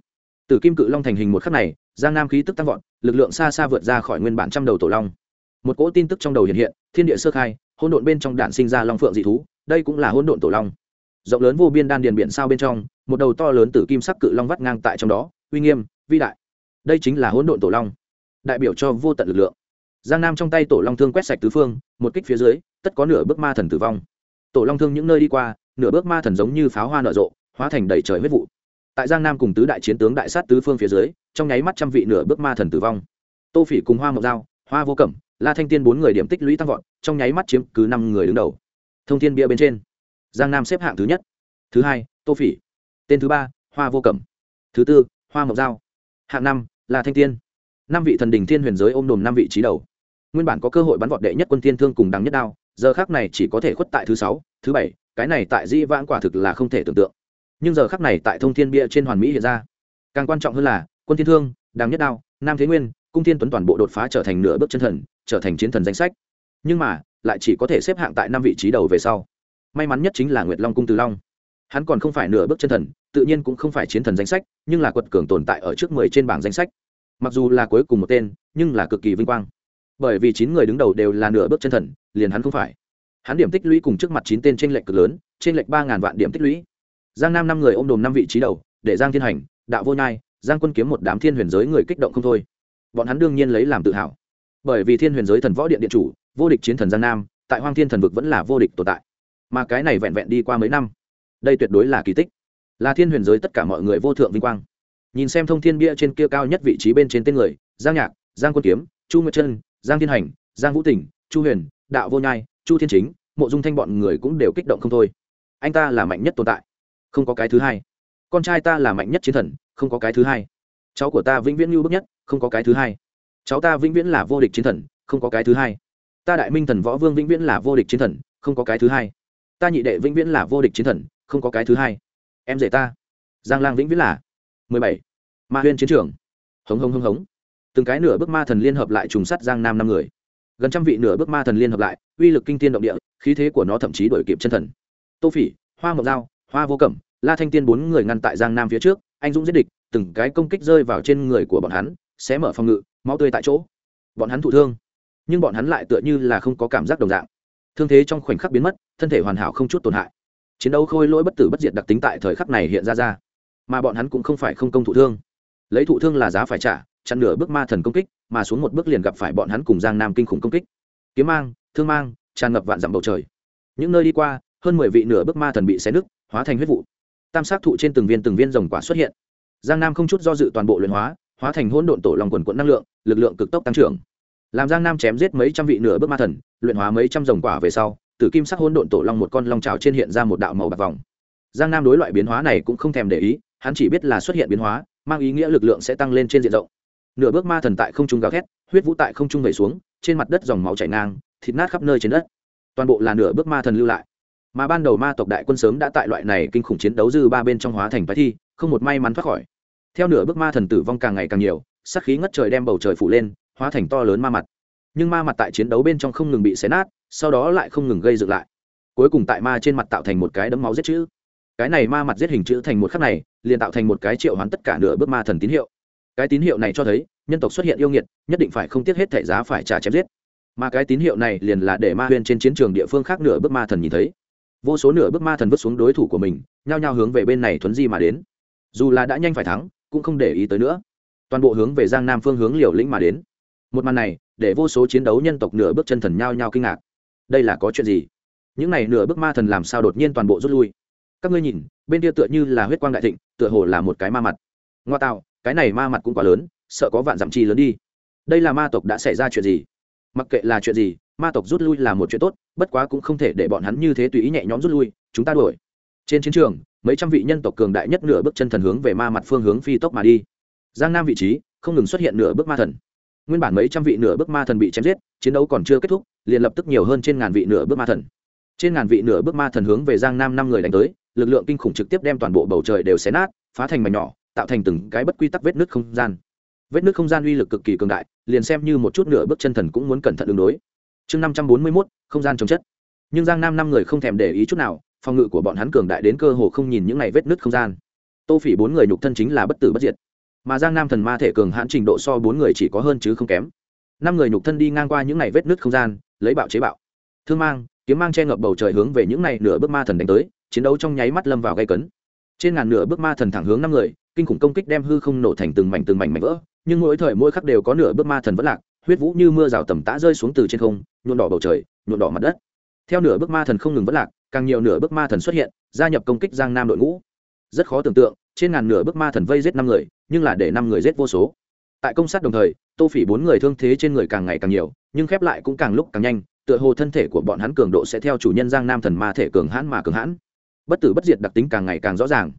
Tử kim cự long thành hình một khắc này, giang nam khí tức tăng vọt, lực lượng xa xa vượt ra khỏi nguyên bản trăm đầu tổ long. Một cỗ tin tức trong đầu hiện hiện, thiên địa sơ khai, hỗn độn bên trong đạn sinh ra long phượng dị thú, đây cũng là hỗn độn tổ long rộng lớn vô biên đan điền biển sao bên trong, một đầu to lớn tử kim sắc cự long vắt ngang tại trong đó, uy nghiêm, vĩ đại. Đây chính là hỗn độn tổ long, đại biểu cho vô tận lực lượng. Giang nam trong tay tổ long thương quét sạch tứ phương, một kích phía dưới, tất có nửa bước ma thần tử vong. Tổ long thương những nơi đi qua, nửa bước ma thần giống như pháo hoa nở rộ, hóa thành đầy trời huyết vụ. Tại giang nam cùng tứ đại chiến tướng đại sát tứ phương phía dưới, trong nháy mắt trăm vị nửa bước ma thần tử vong. Tô phỉ cùng hoa mộc dao, hoa vô cẩm, la thanh tiên bốn người điểm tích lũy tăng vọt, trong nháy mắt chiếm cứ năm người đứng đầu. Thông thiên bia bên trên giang nam xếp hạng thứ nhất. Thứ hai tô phỉ. Tên thứ ba hoa vô cẩm. Thứ tư hoa mộc Giao, hạng năm là thanh tiên. Năm vị thần đình thiên huyền giới ôm đồm năm vị trí đầu. Nguyên bản có cơ hội bắn vọt đệ nhất quân thiên thương cùng đằng nhất đao giờ khác này chỉ có thể khuất tại thứ sáu thứ bảy cái này tại di vãng quả thực là không thể tưởng tượng. Nhưng giờ khắc này tại thông thiên bia trên hoàn mỹ hiện ra. Càng quan trọng hơn là quân thiên thương đằng nhất đao nam thế nguyên cung thiên tuấn toàn bộ đột phá trở thành nửa bước chân thần trở thành chiến thần danh sách. Nhưng mà lại chỉ có thể xếp hạng tại năm vị trí đầu về sau may mắn nhất chính là nguyệt long cung từ long hắn còn không phải nửa bước chân thần tự nhiên cũng không phải chiến thần danh sách nhưng là quật cường tồn tại ở trước mười trên bảng danh sách mặc dù là cuối cùng một tên nhưng là cực kỳ vinh quang bởi vì chín người đứng đầu đều là nửa bước chân thần liền hắn không phải hắn điểm tích lũy cùng trước mặt chín tên trên lệch cực lớn trên lệch ba ngàn vạn điểm tích lũy giang nam năm người ôm đồm năm vị trí đầu để giang thiên hành đạo vô nhai giang quân kiếm một đám thiên huyền giới người kích động không thôi bọn hắn đương nhiên lấy làm tự hào bởi vì thiên huyền giới thần võ điện điện chủ vô địch chiến thần giang nam tại hoang thiên thần vực vẫn là vô địch tồn tại mà cái này vẹn vẹn đi qua mấy năm. Đây tuyệt đối là kỳ tích. Là thiên huyền giới tất cả mọi người vô thượng vinh quang. Nhìn xem thông thiên bia trên kia cao nhất vị trí bên trên tên người, giang nhạc, giang quân kiếm, chu nguyệt trân giang thiên hành, giang vũ tỉnh, chu huyền, đạo vô nhai, chu thiên chính, mộ dung thanh bọn người cũng đều kích động không thôi. Anh ta là mạnh nhất tồn tại, không có cái thứ hai. Con trai ta là mạnh nhất chiến thần, không có cái thứ hai. Cháu của ta vĩnh viễn lưu bức nhất, không có cái thứ hai. Cháu ta vĩnh viễn là vô địch chiến thần, không có cái thứ hai. Ta đại minh thần võ vương vĩnh viễn là vô địch chiến thần, không có cái thứ hai ta nhị đệ vĩnh viễn là vô địch chiến thần, không có cái thứ hai. Em dạy ta. Giang lang vĩnh viễn là mười bảy. Ma huyên chiến trường. Hống hống hống hống. Từng cái nửa bước ma thần liên hợp lại trùng sắt giang nam năm người. Gần trăm vị nửa bước ma thần liên hợp lại, uy lực kinh tiên động địa, khí thế của nó thậm chí đổi kịp chân thần. Tô phỉ, hoa mộc dao hoa vô cẩm, la thanh tiên bốn người ngăn tại giang nam phía trước, anh dũng giết địch, từng cái công kích rơi vào trên người của bọn hắn, sẽ mở phòng ngự, máu tươi tại chỗ. Bọn hắn thụ thương, nhưng bọn hắn lại tựa như là không có cảm giác đồng dạng thương thế trong khoảnh khắc biến mất, thân thể hoàn hảo không chút tổn hại. Chiến đấu khôi lỗi bất tử bất diệt đặc tính tại thời khắc này hiện ra ra, mà bọn hắn cũng không phải không công thụ thương. Lấy thụ thương là giá phải trả, chặn nửa bước ma thần công kích, mà xuống một bước liền gặp phải bọn hắn cùng giang nam kinh khủng công kích. Kiếm mang, thương mang, tràn ngập vạn dặm bầu trời. Những nơi đi qua, hơn mười vị nửa bước ma thần bị xé nứt, hóa thành huyết vụ. Tam sát thụ trên từng viên từng viên rồng quả xuất hiện. Giang nam không chút do dự toàn bộ luyện hóa hóa thành hỗn độn tổ lòng quần quận năng lượng, lực lượng cực tốc tăng trưởng làm giang nam chém giết mấy trăm vị nửa bước ma thần, luyện hóa mấy trăm dòng quả về sau, tử kim sắc hôn độn tổ long một con long trào trên hiện ra một đạo màu bạc vòng. Giang nam đối loại biến hóa này cũng không thèm để ý, hắn chỉ biết là xuất hiện biến hóa, mang ý nghĩa lực lượng sẽ tăng lên trên diện rộng. Nửa bước ma thần tại không trung gào thét, huyết vũ tại không trung vẩy xuống, trên mặt đất dòng máu chảy ngang, thịt nát khắp nơi trên đất. Toàn bộ là nửa bước ma thần lưu lại. Mà ban đầu ma tộc đại quân sớm đã tại loại này kinh khủng chiến đấu dư ba bên trong hóa thành bài thi, không một may mắn thoát khỏi. Theo nửa bước ma thần tử vong càng ngày càng nhiều sắc khí ngất trời đem bầu trời phủ lên hóa thành to lớn ma mặt. Nhưng ma mặt tại chiến đấu bên trong không ngừng bị xé nát, sau đó lại không ngừng gây dựng lại. Cuối cùng tại ma trên mặt tạo thành một cái đấm máu giết chữ. Cái này ma mặt giết hình chữ thành một khắc này, liền tạo thành một cái triệu hoán tất cả nửa bước ma thần tín hiệu. Cái tín hiệu này cho thấy, nhân tộc xuất hiện yêu nghiệt, nhất định phải không tiếc hết thẻ giá phải trả chém giết. Mà cái tín hiệu này liền là để ma huyên trên chiến trường địa phương khác nửa bước ma thần nhìn thấy. Vô số nửa bước ma thần vứt xuống đối thủ của mình, nhao nhao hướng về bên này thuấn di mà đến. Dù là đã nhanh phải thắng, cũng không để ý tới nữa. Toàn bộ hướng về giang nam phương hướng liều lĩnh mà đến một màn này, để vô số chiến đấu nhân tộc nửa bước chân thần nhao nhao kinh ngạc. Đây là có chuyện gì? Những này nửa bước ma thần làm sao đột nhiên toàn bộ rút lui? Các ngươi nhìn, bên kia tựa như là huyết quang đại thịnh, tựa hồ là một cái ma mặt. Ngoa tạo, cái này ma mặt cũng quá lớn, sợ có vạn dặm chi lớn đi. Đây là ma tộc đã xảy ra chuyện gì? Mặc kệ là chuyện gì, ma tộc rút lui là một chuyện tốt, bất quá cũng không thể để bọn hắn như thế tùy ý nhẹ nhõm rút lui, chúng ta đuổi. Trên chiến trường, mấy trăm vị nhân tộc cường đại nhất nửa bước chân thần hướng về ma mặt phương hướng phi tốc mà đi. Giang nam vị trí, không ngừng xuất hiện nửa bước ma thần nguyên bản mấy trăm vị nửa bước ma thần bị chém giết, chiến đấu còn chưa kết thúc, liền lập tức nhiều hơn trên ngàn vị nửa bước ma thần. Trên ngàn vị nửa bước ma thần hướng về giang nam năm người đánh tới, lực lượng kinh khủng trực tiếp đem toàn bộ bầu trời đều xé nát, phá thành mảnh nhỏ, tạo thành từng cái bất quy tắc vết nứt không gian. Vết nứt không gian uy lực cực kỳ cường đại, liền xem như một chút nửa bước chân thần cũng muốn cẩn thận ứng đối. Chương năm trăm bốn mươi mốt, không gian chống chất. Nhưng giang nam năm người không thèm để ý chút nào, phòng ngự của bọn hắn cường đại đến cơ hồ không nhìn những ngày vết nứt không gian. Tô phỉ bốn người nhục thân chính là bất tử bất diệt mà giang nam thần ma thể cường hãn trình độ so bốn người chỉ có hơn chứ không kém. Năm người nhục thân đi ngang qua những ngày vết nứt không gian, lấy bạo chế bạo. Thương mang, kiếm mang che ngập bầu trời hướng về những ngày nửa bước ma thần đánh tới, chiến đấu trong nháy mắt lâm vào gây cấn. Trên ngàn nửa bước ma thần thẳng hướng năm người, kinh khủng công kích đem hư không nổ thành từng mảnh từng mảnh mảnh vỡ, nhưng mỗi thời mỗi khắc đều có nửa bước ma thần vẫn lạc, huyết vũ như mưa rào tầm tã rơi xuống từ trên không nhuộn đỏ bầu trời nhuộn đỏ mặt đất. Theo nửa bước ma thần không ngừng vẫn lạc, càng nhiều nửa bước ma thần xuất hiện, gia nhập công kích giang nam đội ngũ. Rất khó tưởng tượng, trên ngàn nửa bước ma thần vây giết năm người nhưng là để năm người giết vô số. Tại công sát đồng thời, tô phỉ bốn người thương thế trên người càng ngày càng nhiều, nhưng khép lại cũng càng lúc càng nhanh, tựa hồ thân thể của bọn hắn cường độ sẽ theo chủ nhân giang nam thần ma thể cường hãn mà cường hãn. Bất tử bất diệt đặc tính càng ngày càng rõ ràng.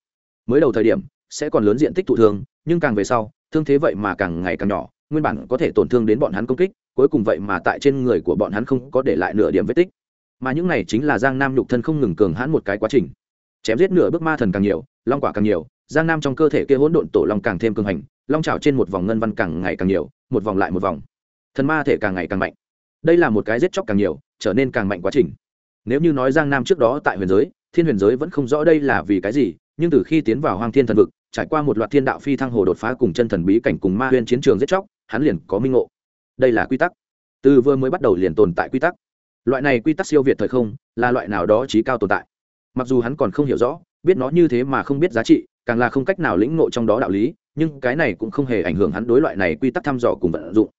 Mới đầu thời điểm, sẽ còn lớn diện tích thụ thương, nhưng càng về sau, thương thế vậy mà càng ngày càng nhỏ, nguyên bản có thể tổn thương đến bọn hắn công kích, cuối cùng vậy mà tại trên người của bọn hắn không có để lại nửa điểm vết tích. Mà những này chính là giang nam nhục thân không ngừng cường hãn một cái quá trình. Chém giết nửa bước ma thần càng nhiều, long quả càng nhiều giang nam trong cơ thể kia hỗn độn tổ long càng thêm cường hành, long trào trên một vòng ngân văn càng ngày càng nhiều, một vòng lại một vòng. Thần ma thể càng ngày càng mạnh. Đây là một cái giết chóc càng nhiều, trở nên càng mạnh quá trình. Nếu như nói giang nam trước đó tại huyền giới, thiên huyền giới vẫn không rõ đây là vì cái gì, nhưng từ khi tiến vào hoàng thiên thần vực, trải qua một loạt thiên đạo phi thăng hồ đột phá cùng chân thần bí cảnh cùng ma huyền chiến trường giết chóc, hắn liền có minh ngộ. Đây là quy tắc. Từ vừa mới bắt đầu liền tồn tại quy tắc. Loại này quy tắc siêu việt thời không, là loại nào đó trí cao tồn tại. Mặc dù hắn còn không hiểu rõ, biết nó như thế mà không biết giá trị càng là không cách nào lĩnh ngộ trong đó đạo lý, nhưng cái này cũng không hề ảnh hưởng hắn đối loại này quy tắc thăm dò cùng vận dụng.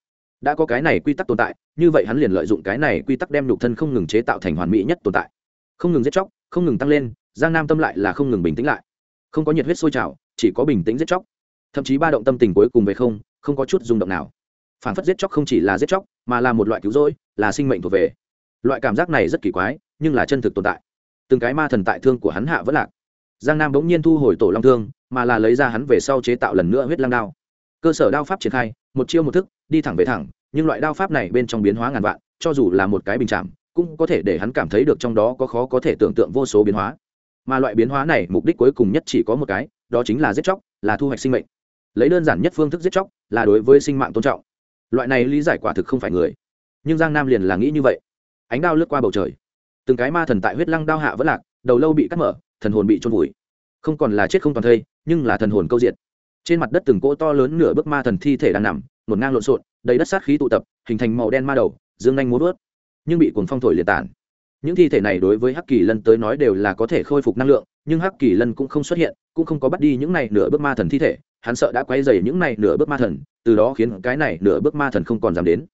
Đã có cái này quy tắc tồn tại, như vậy hắn liền lợi dụng cái này quy tắc đem nhục thân không ngừng chế tạo thành hoàn mỹ nhất tồn tại. Không ngừng giết chóc, không ngừng tăng lên, giang nam tâm lại là không ngừng bình tĩnh lại. Không có nhiệt huyết sôi trào, chỉ có bình tĩnh giết chóc. Thậm chí ba động tâm tình cuối cùng về không không có chút rung động nào. Phản phất giết chóc không chỉ là giết chóc, mà là một loại cứu rỗi, là sinh mệnh thuộc về. Loại cảm giác này rất kỳ quái, nhưng là chân thực tồn tại. Từng cái ma thần tại thương của hắn hạ vẫn lạc giang nam bỗng nhiên thu hồi tổ long thương, mà là lấy ra hắn về sau chế tạo lần nữa huyết lăng đao. Cơ sở đao pháp triển khai, một chiêu một thức, đi thẳng về thẳng, nhưng loại đao pháp này bên trong biến hóa ngàn vạn, cho dù là một cái bình chạm, cũng có thể để hắn cảm thấy được trong đó có khó có thể tưởng tượng vô số biến hóa. Mà loại biến hóa này, mục đích cuối cùng nhất chỉ có một cái, đó chính là giết chóc, là thu hoạch sinh mệnh. Lấy đơn giản nhất phương thức giết chóc, là đối với sinh mạng tôn trọng. Loại này lý giải quả thực không phải người. Nhưng giang nam liền là nghĩ như vậy. Ánh đao lướt qua bầu trời. Từng cái ma thần tại huyết lăng đao hạ vẫn lạc, đầu lâu bị cắt mở thần hồn bị trôn vùi. Không còn là chết không toàn thây, nhưng là thần hồn câu diệt. Trên mặt đất từng cỗ to lớn nửa bước ma thần thi thể đang nằm, một ngang lộn xộn, đầy đất sát khí tụ tập, hình thành màu đen ma đầu, dương nhanh muốn vớt, nhưng bị cuồng phong thổi liệt tản. Những thi thể này đối với hắc kỳ lân tới nói đều là có thể khôi phục năng lượng, nhưng hắc kỳ lân cũng không xuất hiện, cũng không có bắt đi những này nửa bước ma thần thi thể, hắn sợ đã quay dày những này nửa bước ma thần, từ đó khiến cái này nửa bước ma thần không còn dám đến.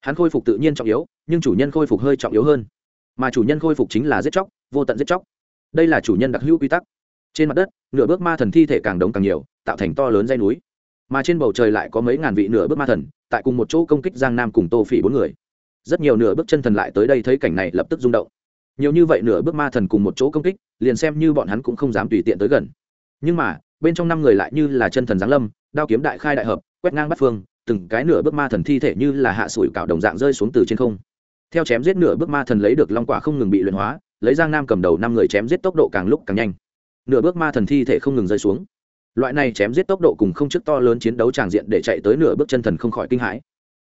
Hắn khôi phục tự nhiên trọng yếu, nhưng chủ nhân khôi phục hơi trọng yếu hơn. Mà chủ nhân khôi phục chính là giết chóc, vô tận giết chóc đây là chủ nhân đặc hữu quy tắc. Trên mặt đất, nửa bước ma thần thi thể càng đống càng nhiều, tạo thành to lớn dây núi. Mà trên bầu trời lại có mấy ngàn vị nửa bước ma thần, tại cùng một chỗ công kích giang nam cùng tô phỉ bốn người. Rất nhiều nửa bước chân thần lại tới đây thấy cảnh này lập tức rung động. Nhiều như vậy nửa bước ma thần cùng một chỗ công kích, liền xem như bọn hắn cũng không dám tùy tiện tới gần. Nhưng mà, bên trong năm người lại như là chân thần giáng lâm, đao kiếm đại khai đại hợp, quét ngang bắt phương, từng cái nửa bước ma thần thi thể như là hạ sủi cạo đồng dạng rơi xuống từ trên không. Theo chém giết nửa bước ma thần lấy được long quả không ngừng bị luyện hóa lấy giang nam cầm đầu năm người chém giết tốc độ càng lúc càng nhanh. Nửa bước ma thần thi thể không ngừng rơi xuống. Loại này chém giết tốc độ cùng không chức to lớn chiến đấu tràng diện để chạy tới nửa bước chân thần không khỏi kinh hãi.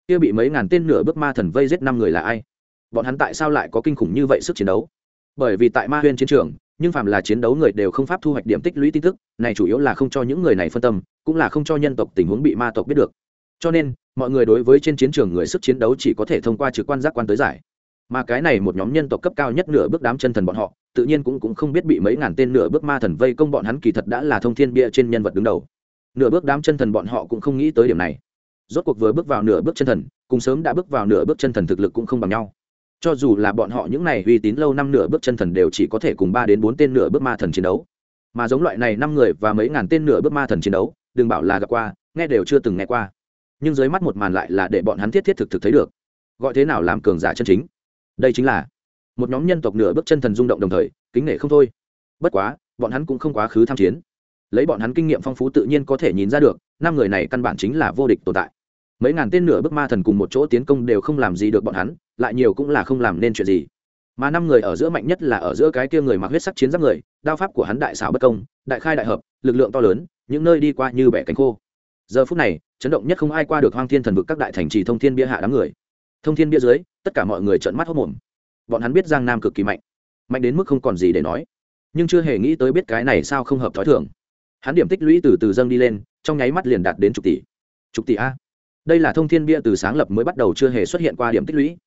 Kia bị mấy ngàn tên nửa bước ma thần vây giết năm người là ai? Bọn hắn tại sao lại có kinh khủng như vậy sức chiến đấu? Bởi vì tại ma huyên chiến trường, nhưng phạm là chiến đấu người đều không pháp thu hoạch điểm tích lũy tin tức, này chủ yếu là không cho những người này phân tâm, cũng là không cho nhân tộc tình huống bị ma tộc biết được. Cho nên, mọi người đối với trên chiến trường người sức chiến đấu chỉ có thể thông qua trực quan giác quan tới giải mà cái này một nhóm nhân tộc cấp cao nhất nửa bước đám chân thần bọn họ, tự nhiên cũng cũng không biết bị mấy ngàn tên nửa bước ma thần vây công bọn hắn kỳ thật đã là thông thiên bia trên nhân vật đứng đầu. Nửa bước đám chân thần bọn họ cũng không nghĩ tới điểm này. Rốt cuộc vừa bước vào nửa bước chân thần, cùng sớm đã bước vào nửa bước chân thần thực lực cũng không bằng nhau. Cho dù là bọn họ những này uy tín lâu năm nửa bước chân thần đều chỉ có thể cùng ba đến bốn tên nửa bước ma thần chiến đấu. Mà giống loại này năm người và mấy ngàn tên nửa bước ma thần chiến đấu, đừng bảo là gặp qua, nghe đều chưa từng nghe qua. Nhưng dưới mắt một màn lại là để bọn hắn thiết thiết thực thực thấy được. Gọi thế nào làm cường giả chân chính? Đây chính là một nhóm nhân tộc nửa bước chân thần rung động đồng thời, kính nể không thôi. Bất quá, bọn hắn cũng không quá khứ tham chiến. Lấy bọn hắn kinh nghiệm phong phú tự nhiên có thể nhìn ra được, năm người này căn bản chính là vô địch tồn tại. Mấy ngàn tên nửa bước ma thần cùng một chỗ tiến công đều không làm gì được bọn hắn, lại nhiều cũng là không làm nên chuyện gì. Mà năm người ở giữa mạnh nhất là ở giữa cái kia người mặc huyết sắc chiến giáp người, đao pháp của hắn đại xảo bất công, đại khai đại hợp, lực lượng to lớn, những nơi đi qua như bẻ cánh khô. Giờ phút này, chấn động nhất không ai qua được hoang thiên thần vực các đại thành trì thông thiên bia hạ đám người thông thiên bia dưới, tất cả mọi người trợn mắt hốc mồm bọn hắn biết giang nam cực kỳ mạnh mạnh đến mức không còn gì để nói. Nhưng chưa hề nghĩ tới biết cái này sao không hợp thói thường. Hắn điểm tích lũy từ từ dâng đi lên, trong nháy mắt liền đạt đến chục tỷ. Chục tỷ a. Đây là thông thiên bia từ sáng lập mới bắt đầu chưa hề xuất hiện qua điểm tích lũy.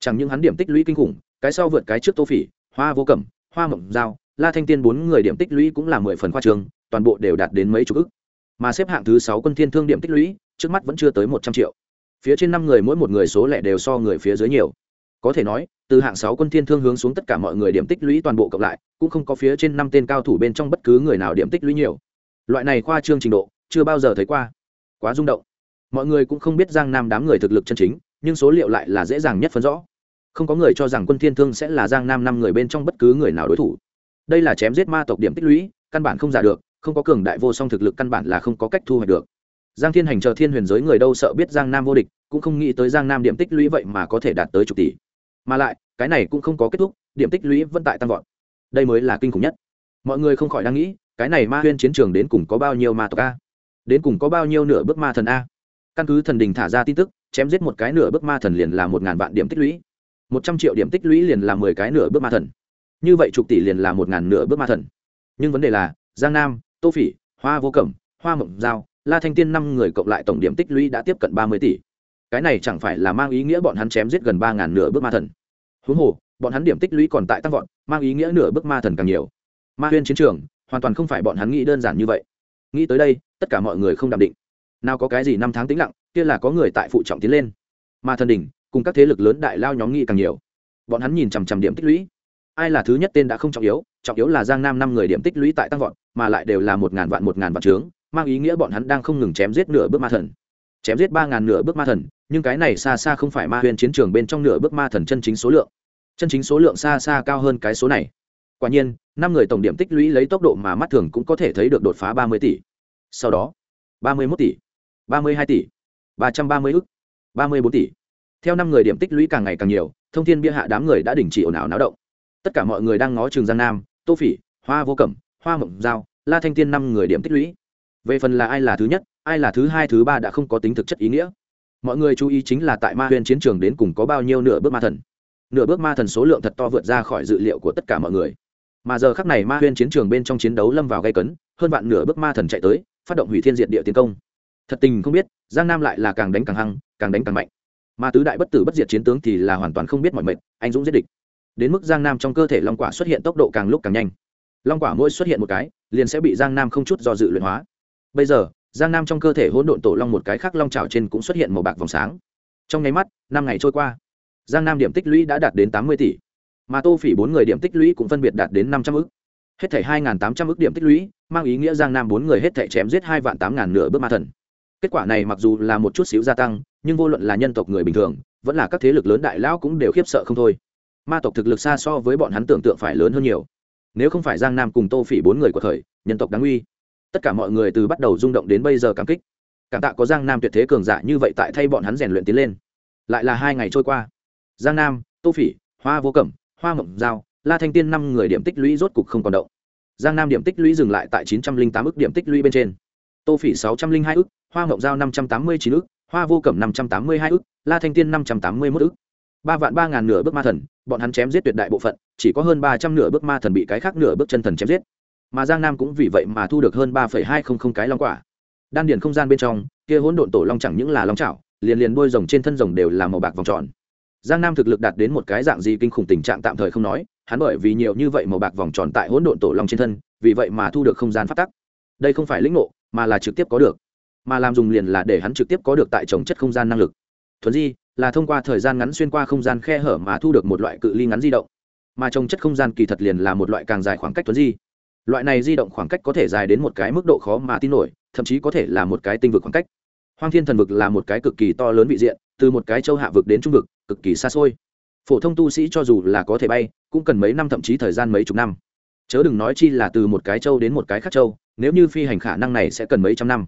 Chẳng những hắn điểm tích lũy kinh khủng, cái sau vượt cái trước tô phỉ, hoa vô cẩm, hoa mộng giao, la thanh tiên bốn người điểm tích lũy cũng là mười phần khoa trường toàn bộ đều đạt đến mấy chục ức. Mà xếp hạng thứ sáu quân thiên thương điểm tích lũy, trước mắt vẫn chưa tới một trăm triệu phía trên năm người mỗi một người số lẻ đều so người phía dưới nhiều. Có thể nói, từ hạng sáu quân thiên thương hướng xuống tất cả mọi người điểm tích lũy toàn bộ cộng lại, cũng không có phía trên năm tên cao thủ bên trong bất cứ người nào điểm tích lũy nhiều. Loại này khoa trương trình độ, chưa bao giờ thấy qua. Quá rung động. Mọi người cũng không biết giang nam đám người thực lực chân chính, nhưng số liệu lại là dễ dàng nhất phân rõ. Không có người cho rằng quân thiên thương sẽ là giang nam năm người bên trong bất cứ người nào đối thủ. Đây là chém giết ma tộc điểm tích lũy, căn bản không giả được, không có cường đại vô song thực lực căn bản là không có cách thu hoạch được giang thiên hành chờ thiên huyền giới người đâu sợ biết giang nam vô địch, cũng không nghĩ tới giang nam điểm tích lũy vậy mà có thể đạt tới chục tỷ. Mà lại, cái này cũng không có kết thúc, điểm tích lũy vẫn tại tăng vọt. Đây mới là kinh khủng nhất. Mọi người không khỏi đang nghĩ, cái này ma huyên chiến trường đến cùng có bao nhiêu ma tộc a? Đến cùng có bao nhiêu nửa bước ma thần a? Căn cứ thần đình thả ra tin tức, chém giết một cái nửa bước ma thần liền là một ngàn vạn điểm tích lũy. Một trăm triệu điểm tích lũy liền là mười cái nửa bước ma thần. Như vậy chục tỷ liền là một ngàn nửa bước ma thần. Nhưng vấn đề là, giang nam, tô phỉ, hoa vô cẩm, hoa mộng giao la thanh tiên năm người cộng lại tổng điểm tích lũy đã tiếp cận ba mươi tỷ. Cái này chẳng phải là mang ý nghĩa bọn hắn chém giết gần ba ngàn nửa bước ma thần. Huống hồ, bọn hắn điểm tích lũy còn tại tăng vọt, mang ý nghĩa nửa bước ma thần càng nhiều. Ma huyên chiến trường, hoàn toàn không phải bọn hắn nghĩ đơn giản như vậy. Nghĩ tới đây, tất cả mọi người không đạm định. Nào có cái gì năm tháng tĩnh lặng, kia là có người tại phụ trọng tiến lên. Ma thần đỉnh, cùng các thế lực lớn đại lao nhóm nghĩ càng nhiều. Bọn hắn nhìn chằm chằm điểm tích lũy. Ai là thứ nhất tên đã không trọng yếu trọng yếu là giang nam năm người điểm tích lũy tại tăng vọt, mà lại đều là một ngàn vạn, một ngàn vạn trướng mang ý nghĩa bọn hắn đang không ngừng chém giết nửa bước ma thần. Chém giết ba ngàn nửa bước ma thần, nhưng cái này xa xa không phải ma huyền chiến trường bên trong nửa bước ma thần chân chính số lượng. Chân chính số lượng xa xa cao hơn cái số này. Quả nhiên, năm người tổng điểm tích lũy lấy tốc độ mà mắt thường cũng có thể thấy được đột phá ba mươi tỷ. Sau đó, ba mươi mốt tỷ, ba mươi hai tỷ, ba trăm ba mươi ức, ba mươi bốn tỷ. Theo năm người điểm tích lũy càng ngày càng nhiều, thông tin bia hạ đám người đã đình chỉ ồn ào náo động. Tất cả mọi người đang ngó trường giang nam, tô phỉ, hoa vô cẩm, hoa mộng giao, la thanh tiên năm người điểm tích lũy về phần là ai là thứ nhất, ai là thứ hai, thứ ba đã không có tính thực chất ý nghĩa. Mọi người chú ý chính là tại ma huyền chiến trường đến cùng có bao nhiêu nửa bước ma thần. Nửa bước ma thần số lượng thật to vượt ra khỏi dự liệu của tất cả mọi người. Mà giờ khắc này ma huyền chiến trường bên trong chiến đấu lâm vào gây cấn, hơn vạn nửa bước ma thần chạy tới, phát động hủy thiên diệt địa tiến công. Thật tình không biết, giang nam lại là càng đánh càng hăng, càng đánh càng mạnh. Mà tứ đại bất tử bất diệt chiến tướng thì là hoàn toàn không biết mọi mệnh, anh dũng giết địch. Đến mức giang nam trong cơ thể long quả xuất hiện tốc độ càng lúc càng nhanh. Long quả mỗi xuất hiện một cái, liền sẽ bị giang nam không chút do dự luyện hóa bây giờ, giang nam trong cơ thể hỗn độn tổ long một cái khác long trào trên cũng xuất hiện màu bạc vòng sáng. Trong nháy mắt, năm ngày trôi qua. Giang nam điểm tích lũy đã đạt đến tám mươi tỷ. Mà tô phỉ bốn người điểm tích lũy cũng phân biệt đạt đến năm trăm ư c hết thảy hai tám trăm ư c điểm tích lũy, mang ý nghĩa giang nam bốn người hết thảy chém giết hai vạn tám ngàn nửa bước ma thần. Kết quả này mặc dù là một chút xíu gia tăng, nhưng vô luận là nhân tộc người bình thường, vẫn là các thế lực lớn đại lão cũng đều khiếp sợ không thôi. Ma tộc thực lực xa so với bọn hắn tưởng tượng phải lớn hơn nhiều. Nếu không phải giang nam cùng tô phỉ bốn người của thời nhân tộc đáng uy tất cả mọi người từ bắt đầu rung động đến bây giờ cảm kích. Cảm tạ có giang nam tuyệt thế cường giả như vậy tại thay bọn hắn rèn luyện tiến lên. Lại là hai ngày trôi qua. Giang nam, tô phỉ, hoa vô cẩm, hoa mộng giao, la thanh tiên năm người điểm tích lũy rốt cục không còn động. Giang nam điểm tích lũy dừng lại tại chín trăm linh tám ức điểm tích lũy bên trên. Tô phỉ sáu trăm linh hai ức hoa mộng giao năm trăm tám mươi chín ức hoa vô cẩm năm trăm tám mươi hai ức la thanh tiên năm trăm tám mươi mốt ức ba vạn ba ngàn nửa bước ma thần, bọn hắn chém giết tuyệt đại bộ phận, chỉ có hơn ba trăm nửa bước ma thần bị cái khác nửa bước chân thần chém giết mà giang nam cũng vì vậy mà thu được hơn ba phẩy hai không không cái long quả. Đan điền không gian bên trong, kia hỗn độn tổ long chẳng những là long chảo, liền liền đôi rồng trên thân rồng đều là màu bạc vòng tròn. Giang nam thực lực đạt đến một cái dạng gì kinh khủng tình trạng tạm thời không nói, hắn bởi vì nhiều như vậy màu bạc vòng tròn tại hỗn độn tổ long trên thân, vì vậy mà thu được không gian phát tắc. Đây không phải lĩnh ngộ, mà là trực tiếp có được. Mà làm dùng liền là để hắn trực tiếp có được tại trồng chất không gian năng lực. Thuần di, là thông qua thời gian ngắn xuyên qua không gian khe hở mà thu được một loại cự ly ngắn di động. Mà trồng chất không gian kỳ thật liền là một loại càng dài khoảng cách thuần di loại này di động khoảng cách có thể dài đến một cái mức độ khó mà tin nổi, thậm chí có thể là một cái tinh vực khoảng cách. Hoang thiên thần vực là một cái cực kỳ to lớn vị diện, từ một cái châu hạ vực đến trung vực, cực kỳ xa xôi. Phổ thông tu sĩ cho dù là có thể bay, cũng cần mấy năm thậm chí thời gian mấy chục năm. Chớ đừng nói chi là từ một cái châu đến một cái khác châu, nếu như phi hành khả năng này sẽ cần mấy trăm năm.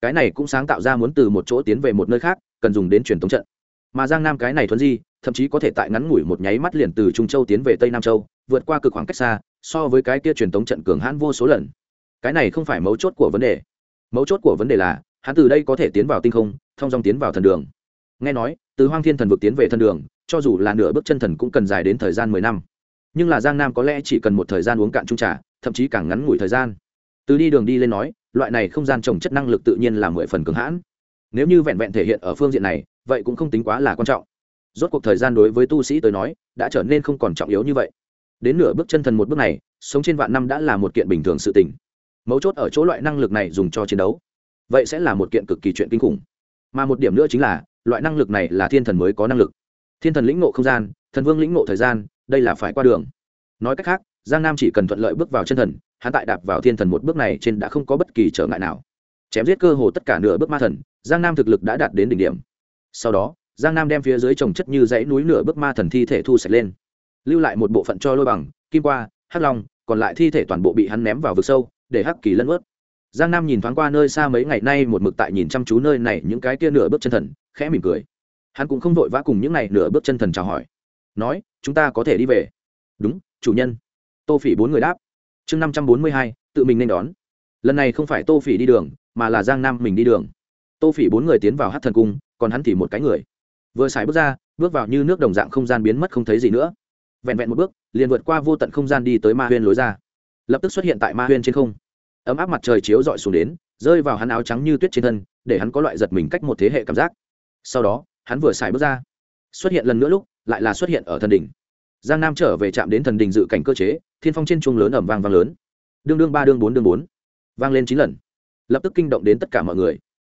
Cái này cũng sáng tạo ra muốn từ một chỗ tiến về một nơi khác, cần dùng đến truyền thống trận. Mà giang nam cái này thuần di, thậm chí có thể tại ngắn ngủi một nháy mắt liền từ trung châu tiến về tây nam châu, vượt qua cực khoảng cách xa so với cái kia truyền thống trận cường hãn vô số lần. Cái này không phải mấu chốt của vấn đề. Mấu chốt của vấn đề là, hắn từ đây có thể tiến vào tinh không, thông dòng tiến vào thần đường. Nghe nói, từ hoang thiên thần vực tiến về thần đường, cho dù là nửa bước chân thần cũng cần dài đến thời gian mười năm. Nhưng là giang nam có lẽ chỉ cần một thời gian uống cạn trung trà, thậm chí càng ngắn ngủi thời gian. Từ đi đường đi lên nói, loại này không gian trồng chất năng lực tự nhiên là mười phần cường hãn. Nếu như vẹn vẹn thể hiện ở phương diện này, vậy cũng không tính quá là quan trọng. Rốt cuộc thời gian đối với tu sĩ tới nói, đã trở nên không còn trọng yếu như vậy đến nửa bước chân thần một bước này, sống trên vạn năm đã là một kiện bình thường sự tình. Mấu chốt ở chỗ loại năng lực này dùng cho chiến đấu. Vậy sẽ là một kiện cực kỳ chuyện kinh khủng. Mà một điểm nữa chính là, loại năng lực này là thiên thần mới có năng lực. Thiên thần lĩnh ngộ không gian, thần vương lĩnh ngộ thời gian, đây là phải qua đường. Nói cách khác, giang nam chỉ cần thuận lợi bước vào chân thần, hắn tại đạp vào thiên thần một bước này trên đã không có bất kỳ trở ngại nào. Chém giết cơ hồ tất cả nửa bước ma thần, giang nam thực lực đã đạt đến đỉnh điểm. Sau đó, giang nam đem phía dưới trồng chất như dãy núi nửa bước ma thần thi thể thu sạch lên lưu lại một bộ phận cho lôi bằng, kim qua, hắc long, còn lại thi thể toàn bộ bị hắn ném vào vực sâu, để hắc kỳ lẫn ướt. Giang nam nhìn thoáng qua nơi xa mấy ngày nay một mực tại nhìn chăm chú nơi này những cái kia nửa bước chân thần, khẽ mỉm cười. Hắn cũng không vội vã cùng những này nửa bước chân thần chào hỏi. Nói, chúng ta có thể đi về. Đúng, chủ nhân. Tô phỉ bốn người đáp. Chương năm trăm bốn mươi hai, tự mình nên đón. Lần này không phải tô phỉ đi đường, mà là giang nam mình đi đường. Tô phỉ bốn người tiến vào hát thần cung, còn hắn thì một cái người. Vừa xài bước ra, bước vào như nước đồng dạng không gian biến mất không thấy gì nữa vẹn vẹn một bước, liền vượt qua vô tận không gian đi tới ma huyên lối ra. Lập tức xuất hiện tại ma huyên trên không. Ấm áp mặt trời chiếu dọi xuống đến, rơi vào hắn áo trắng như tuyết trên thân, để hắn có loại giật mình cách một thế hệ cảm giác. Sau đó, hắn vừa xài bước ra. Xuất hiện lần nữa lúc, lại là xuất hiện ở thần đỉnh. Giang nam trở về trạm đến thần đình dự cảnh cơ chế, thiên phong trên chuông lớn ẩm vang vang lớn. Đương đương ba đương bốn đương bốn. Vang lên chín lần. Lập tức kinh động đến tất cả mọi người.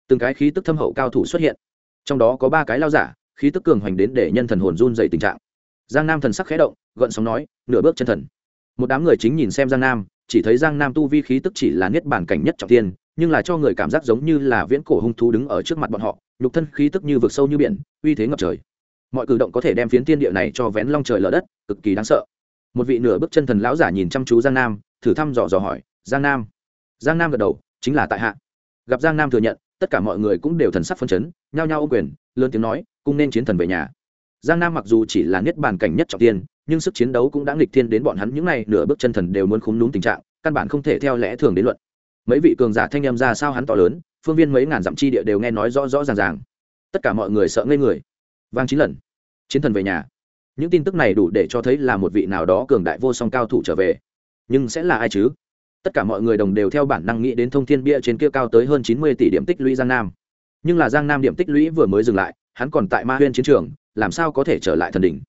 Từng cái khí tức thâm hậu cao thủ xuất hiện. Trong đó có ba cái lao giả, khí tức cường hoành đến để nhân thần hồn run dày tình trạng giang nam thần sắc khẽ động, gợn sóng nói, nửa bước chân thần. Một đám người chính nhìn xem giang nam, chỉ thấy giang nam tu vi khí tức chỉ là niết bản cảnh nhất trọng tiên nhưng là cho người cảm giác giống như là viễn cổ hung thú đứng ở trước mặt bọn họ, nhục thân khí tức như vực sâu như biển, uy thế ngập trời. Mọi cử động có thể đem phiến tiên địa này cho vén long trời lở đất, cực kỳ đáng sợ. Một vị nửa bước chân thần lão giả nhìn chăm chú giang nam, thử thăm dò dò hỏi, giang nam? Giang nam gật đầu, chính là tại hạ. Gặp giang nam thừa nhận, tất cả mọi người cũng đều thần sắc phân chấn, nhao nhao ô quyền, lớn tiếng nói cũng nên chiến thần về nhà giang nam mặc dù chỉ là niết bàn cảnh nhất trọng tiên, nhưng sức chiến đấu cũng đã nghịch thiên đến bọn hắn những n à y nửa bước chân thần đều muốn khúng núm tình trạng, căn bản không thể theo lẽ thường đến luận. Mấy vị cường giả thanh em ra sao hắn to lớn, phương viên mấy ngàn dặm chi địa đều nghe nói rõ rõ ràng ràng. Tất cả mọi người sợ ngây người. Vang chín lần. Chiến thần về nhà. Những tin tức này đủ để cho thấy là một vị nào đó cường đại vô song cao thủ trở về. Nhưng sẽ là ai chứ? Tất cả mọi người đồng đều theo bản năng nghĩ đến thông thiên bia trên kia cao tới hơn chín mươi tỷ điểm tích lũy giang nam. Nhưng là giang nam điểm tích lũy vừa mới dừng lại, hắn còn tại ma huyên chiến trường làm sao có thể trở lại thần đỉnh?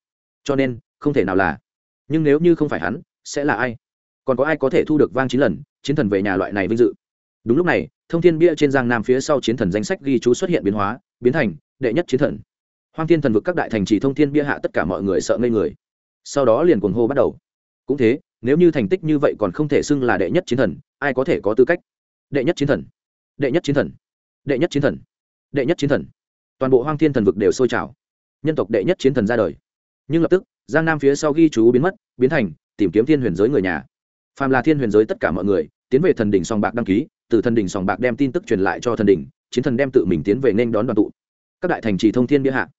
Cho nên, không thể nào là. Nhưng nếu như không phải hắn, sẽ là ai? Còn có ai có thể thu được vang chín lần, chiến thần về nhà loại này vinh dự? Đúng lúc này, thông thiên bia trên giang nam phía sau chiến thần danh sách ghi chú xuất hiện biến hóa, biến thành, đệ nhất chiến thần. Hoang thiên thần vực các đại thành trì thông thiên bia hạ tất cả mọi người sợ ngây người. Sau đó liền cuồng hô bắt đầu. Cũng thế, nếu như thành tích như vậy còn không thể xưng là đệ nhất chiến thần, ai có thể có tư cách? Đệ nhất chiến thần. Đệ nhất chiến thần. Đệ nhất chiến thần. Đệ nhất chiến thần. Toàn bộ hoang thiên thần vực đều sôi trào nhân tộc đệ nhất chiến thần ra đời. Nhưng lập tức, giang nam phía sau ghi chú biến mất, biến thành tìm kiếm thiên huyền giới người nhà. Phàm là thiên huyền giới tất cả mọi người, tiến về thần đỉnh sòng bạc đăng ký, từ thần đỉnh sòng bạc đem tin tức truyền lại cho thần đỉnh, chiến thần đem tự mình tiến về nên đón đoàn tụ. Các đại thành trì thông thiên bia hạ.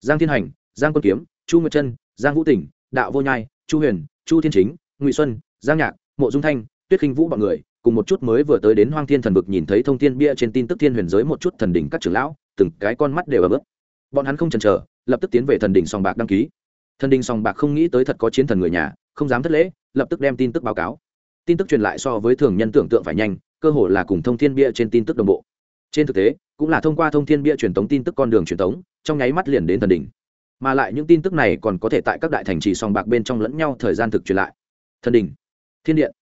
Giang thiên hành, giang quân kiếm, chu nguyệt trân giang vũ tỉnh, đạo vô nhai, chu huyền, chu thiên chính, ngụy xuân, giang nhạc, mộ dung thanh, tuyết khinh vũ b ọ n người, cùng một chút mới vừa tới đến hoang thiên thần vực nhìn thấy thông thiên bia trên tin tức thiên huyền giới một chút thần đỉnh các trưởng lão, từng cái con mắt đều ở bước bọn hắn không chần chờ lập tức tiến về thần đỉnh sòng bạc đăng ký. Thần đỉnh sòng bạc không nghĩ tới thật có chiến thần người nhà, không dám thất lễ, lập tức đem tin tức báo cáo. Tin tức truyền lại so với thường nhân tưởng tượng phải nhanh, cơ hồ là cùng thông thiên bia trên tin tức đồng bộ. Trên thực tế, cũng là thông qua thông thiên bia truyền tống tin tức con đường truyền tống, trong nháy mắt liền đến thần đỉnh mà lại những tin tức này còn có thể tại các đại thành trì sòng bạc bên trong lẫn nhau thời gian thực truyền lại. Thần đỉnh thiên điện.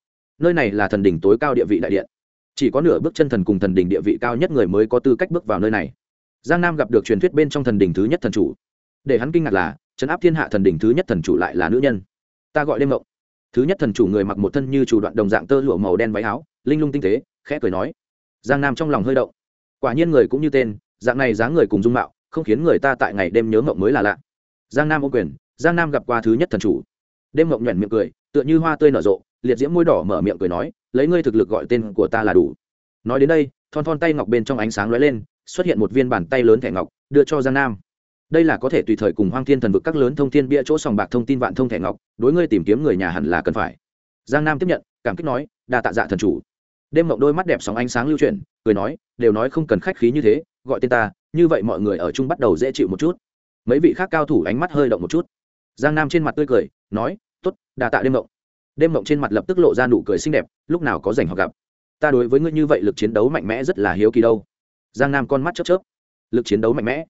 Nơi này là thần đỉnh tối cao địa vị đại điện. Chỉ có nửa bước chân thần cùng thần đỉnh địa vị cao nhất người mới có tư cách bước vào nơi này. Giang nam gặp được truyền thuyết bên trong thần đỉnh thứ nhất thần chủ để hắn kinh ngạc là, trấn áp thiên hạ thần đỉnh thứ nhất thần chủ lại là nữ nhân. Ta gọi đêm mộng thứ nhất thần chủ người mặc một thân như chủ đoạn đồng dạng tơ lụa màu đen váy áo, linh lung tinh tế, khẽ cười nói. Giang nam trong lòng hơi động. Quả nhiên người cũng như tên, dạng này dáng người cùng dung mạo, không khiến người ta tại ngày đêm nhớ mộng mới là lạ. Giang nam ô quyền, giang nam gặp qua thứ nhất thần chủ. Đêm mộng nhoẻn miệng cười, tựa như hoa tươi nở rộ, liệt diễm môi đỏ mở miệng cười nói, lấy ngươi thực lực gọi tên của ta là đủ. Nói đến đây, thon thon tay ngọc bên trong ánh sáng lóe lên, xuất hiện một viên bàn tay lớn thẻ ngọc, đưa cho giang nam đây là có thể tùy thời cùng hoang thiên thần vực các lớn thông thiên bia chỗ sòng bạc thông tin vạn thông thẻ ngọc, đối ngươi tìm kiếm người nhà hẳn là cần phải. Giang nam tiếp nhận, cảm kích nói, đa tạ dạ thần chủ. Đêm mộng đôi mắt đẹp sóng ánh sáng lưu chuyển, cười nói, đều nói không cần khách khí như thế, gọi tên ta, như vậy mọi người ở chung bắt đầu dễ chịu một chút. Mấy vị khác cao thủ ánh mắt hơi động một chút. Giang nam trên mặt tươi cười, nói t ố t đà tạ đêm mộng. Đêm mộng trên mặt lập tức lộ ra nụ cười xinh đẹp, lúc nào có dành họ gặp. Ta đối với ngươi như vậy lực chiến đấu mạnh mẽ rất là hiếu kỳ đâu. Giang nam con mắt chớp chớp. Lực chiến đấu mạnh mẽ?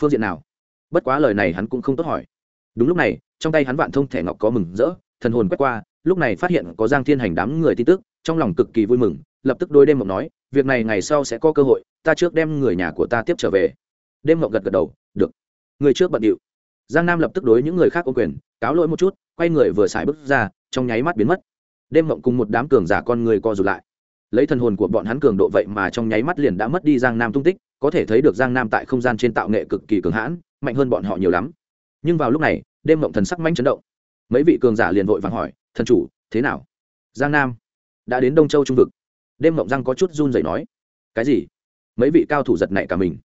Phương diện nào? Bất quá lời này hắn cũng không tốt hỏi. Đúng lúc này, trong tay hắn vạn thông thẻ ngọc có mừng rỡ, thần hồn quét qua, lúc này phát hiện có giang thiên hành đám người tin tức, trong lòng cực kỳ vui mừng, lập tức đôi đêm mộng nói, việc này ngày sau sẽ có cơ hội, ta trước đem người nhà của ta tiếp trở về. Đêm mộng gật gật đầu, được, người trước bận điệu. Giang nam lập tức đối những người khác ô quyền, cáo lỗi một chút, quay người vừa xài bước ra, trong nháy mắt biến mất. Đêm mộng cùng một đám cường giả con người co rụt lại. Lấy thần hồn của bọn hắn cường độ vậy mà trong nháy mắt liền đã mất đi giang nam tung tích, có thể thấy được giang nam tại không gian trên tạo nghệ cực kỳ cường hãn mạnh hơn bọn họ nhiều lắm. Nhưng vào lúc này, đêm mộng thần sắc manh chấn động. Mấy vị cường giả liền vội vàng hỏi, thần chủ, thế nào? Giang nam, đã đến đông châu trung vực. Đêm mộng răng có chút run rẩy nói, cái gì? Mấy vị cao thủ giật nảy cả mình.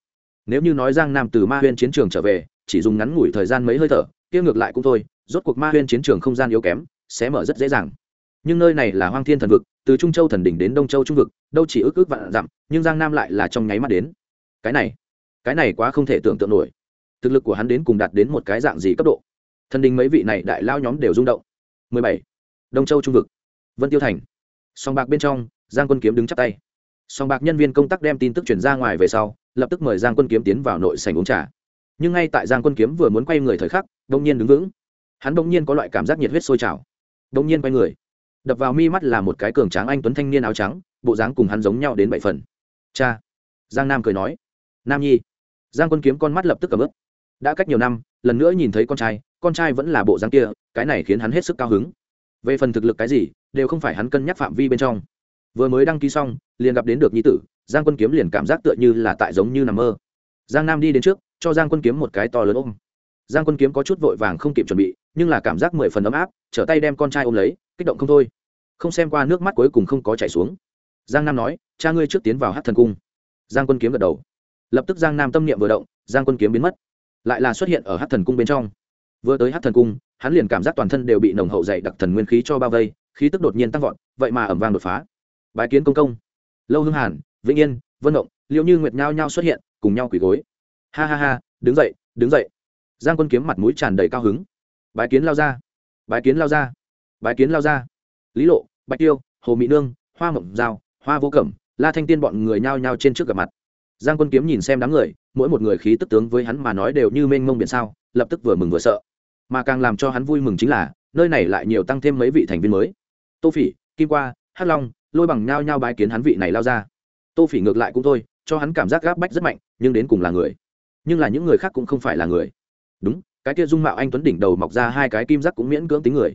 Nếu như nói giang nam từ ma huyên chiến trường trở về, chỉ dùng ngắn ngủi thời gian mấy hơi thở, kia ngược lại cũng thôi, rốt cuộc ma huyên chiến trường không gian yếu kém, sẽ mở rất dễ dàng. Nhưng nơi này là hoang thiên thần vực, từ trung châu thần đỉnh đến đông châu trung vực, đâu chỉ ước ước vạn dặm, nhưng giang nam lại là trong nháy mắt đến. Cái này cái này quá không thể tưởng tượng nổi thực lực của hắn đến cùng đạt đến một cái dạng gì cấp độ? Thần đình mấy vị này đại lao nhóm đều rung động. 17. đông châu trung vực. Vân tiêu thành. Song bạc bên trong, giang quân kiếm đứng chắp tay. Song bạc nhân viên công tác đem tin tức chuyển ra ngoài về sau, lập tức mời giang quân kiếm tiến vào nội sảnh uống trà. Nhưng ngay tại giang quân kiếm vừa muốn quay người thời khắc đông nhiên đứng vững. Hắn đông nhiên có loại cảm giác nhiệt huyết sôi trào. Đông nhiên quay người. Đập vào mi mắt là một cái cường tráng anh tuấn thanh niên áo trắng, bộ dáng cùng hắn giống nhau đến bảy phần. Cha. Giang nam cười nói. Nam nhi. Giang quân kiếm con mắt lập tức cầm ướp đã cách nhiều năm, lần nữa nhìn thấy con trai con trai vẫn là bộ dáng kia, cái này khiến hắn hết sức cao hứng. Về phần thực lực cái gì, đều không phải hắn cân nhắc phạm vi bên trong. Vừa mới đăng ký xong, liền gặp đến được nhi tử, giang quân kiếm liền cảm giác tựa như là tại giống như nằm mơ. Giang nam đi đến trước, cho giang quân kiếm một cái to lớn ôm. Giang quân kiếm có chút vội vàng không kịp chuẩn bị, nhưng là cảm giác mười phần ấm áp, trở tay đem con trai ôm lấy, kích động không thôi. Không xem qua nước mắt cuối cùng không có chảy xuống. Giang nam nói, cha ngươi trước tiến vào hát thần cung. Giang quân kiếm gật đầu. Lập tức giang nam tâm niệm vừa động, giang quân kiếm biến mất lại là xuất hiện ở hát thần cung bên trong. Vừa tới hát thần cung, hắn liền cảm giác toàn thân đều bị nồng hậu dày đặc thần nguyên khí cho bao vây, khí tức đột nhiên tăng vọt, vậy mà ẩm vang đột phá. Bài kiến công công. Lâu hưng hàn, vĩnh yên, vân động liệu như nguyệt nhao nhao xuất hiện, cùng nhau quỳ gối. Ha ha ha, đứng dậy đứng dậy. Giang quân kiếm mặt mũi tràn đầy cao hứng. Bài kiến lao ra bài kiến lao ra bài kiến lao ra lý lộ, bạch tiêu, hồ mỹ nương, hoa mộng giao, hoa vô cẩm, la thanh tiên bọn người nhao nhao trên trước gặp mặt. Giang quân kiếm nhìn xem đám người mỗi một người khí tức tướng với hắn mà nói đều như mênh mông biển sao, lập tức vừa mừng vừa sợ. Mà càng làm cho hắn vui mừng chính là, nơi này lại nhiều tăng thêm mấy vị thành viên mới. Tô phỉ, kim qua, hắc long, lôi bằng nhao nhao bái kiến hắn vị này lao ra. Tô phỉ ngược lại cũng thôi, cho hắn cảm giác gáp bách rất mạnh, nhưng đến cùng là người. Nhưng là những người khác cũng không phải là người. Đúng, cái kia dung mạo anh tuấn đỉnh đầu mọc ra hai cái kim giác cũng miễn cưỡng tính người.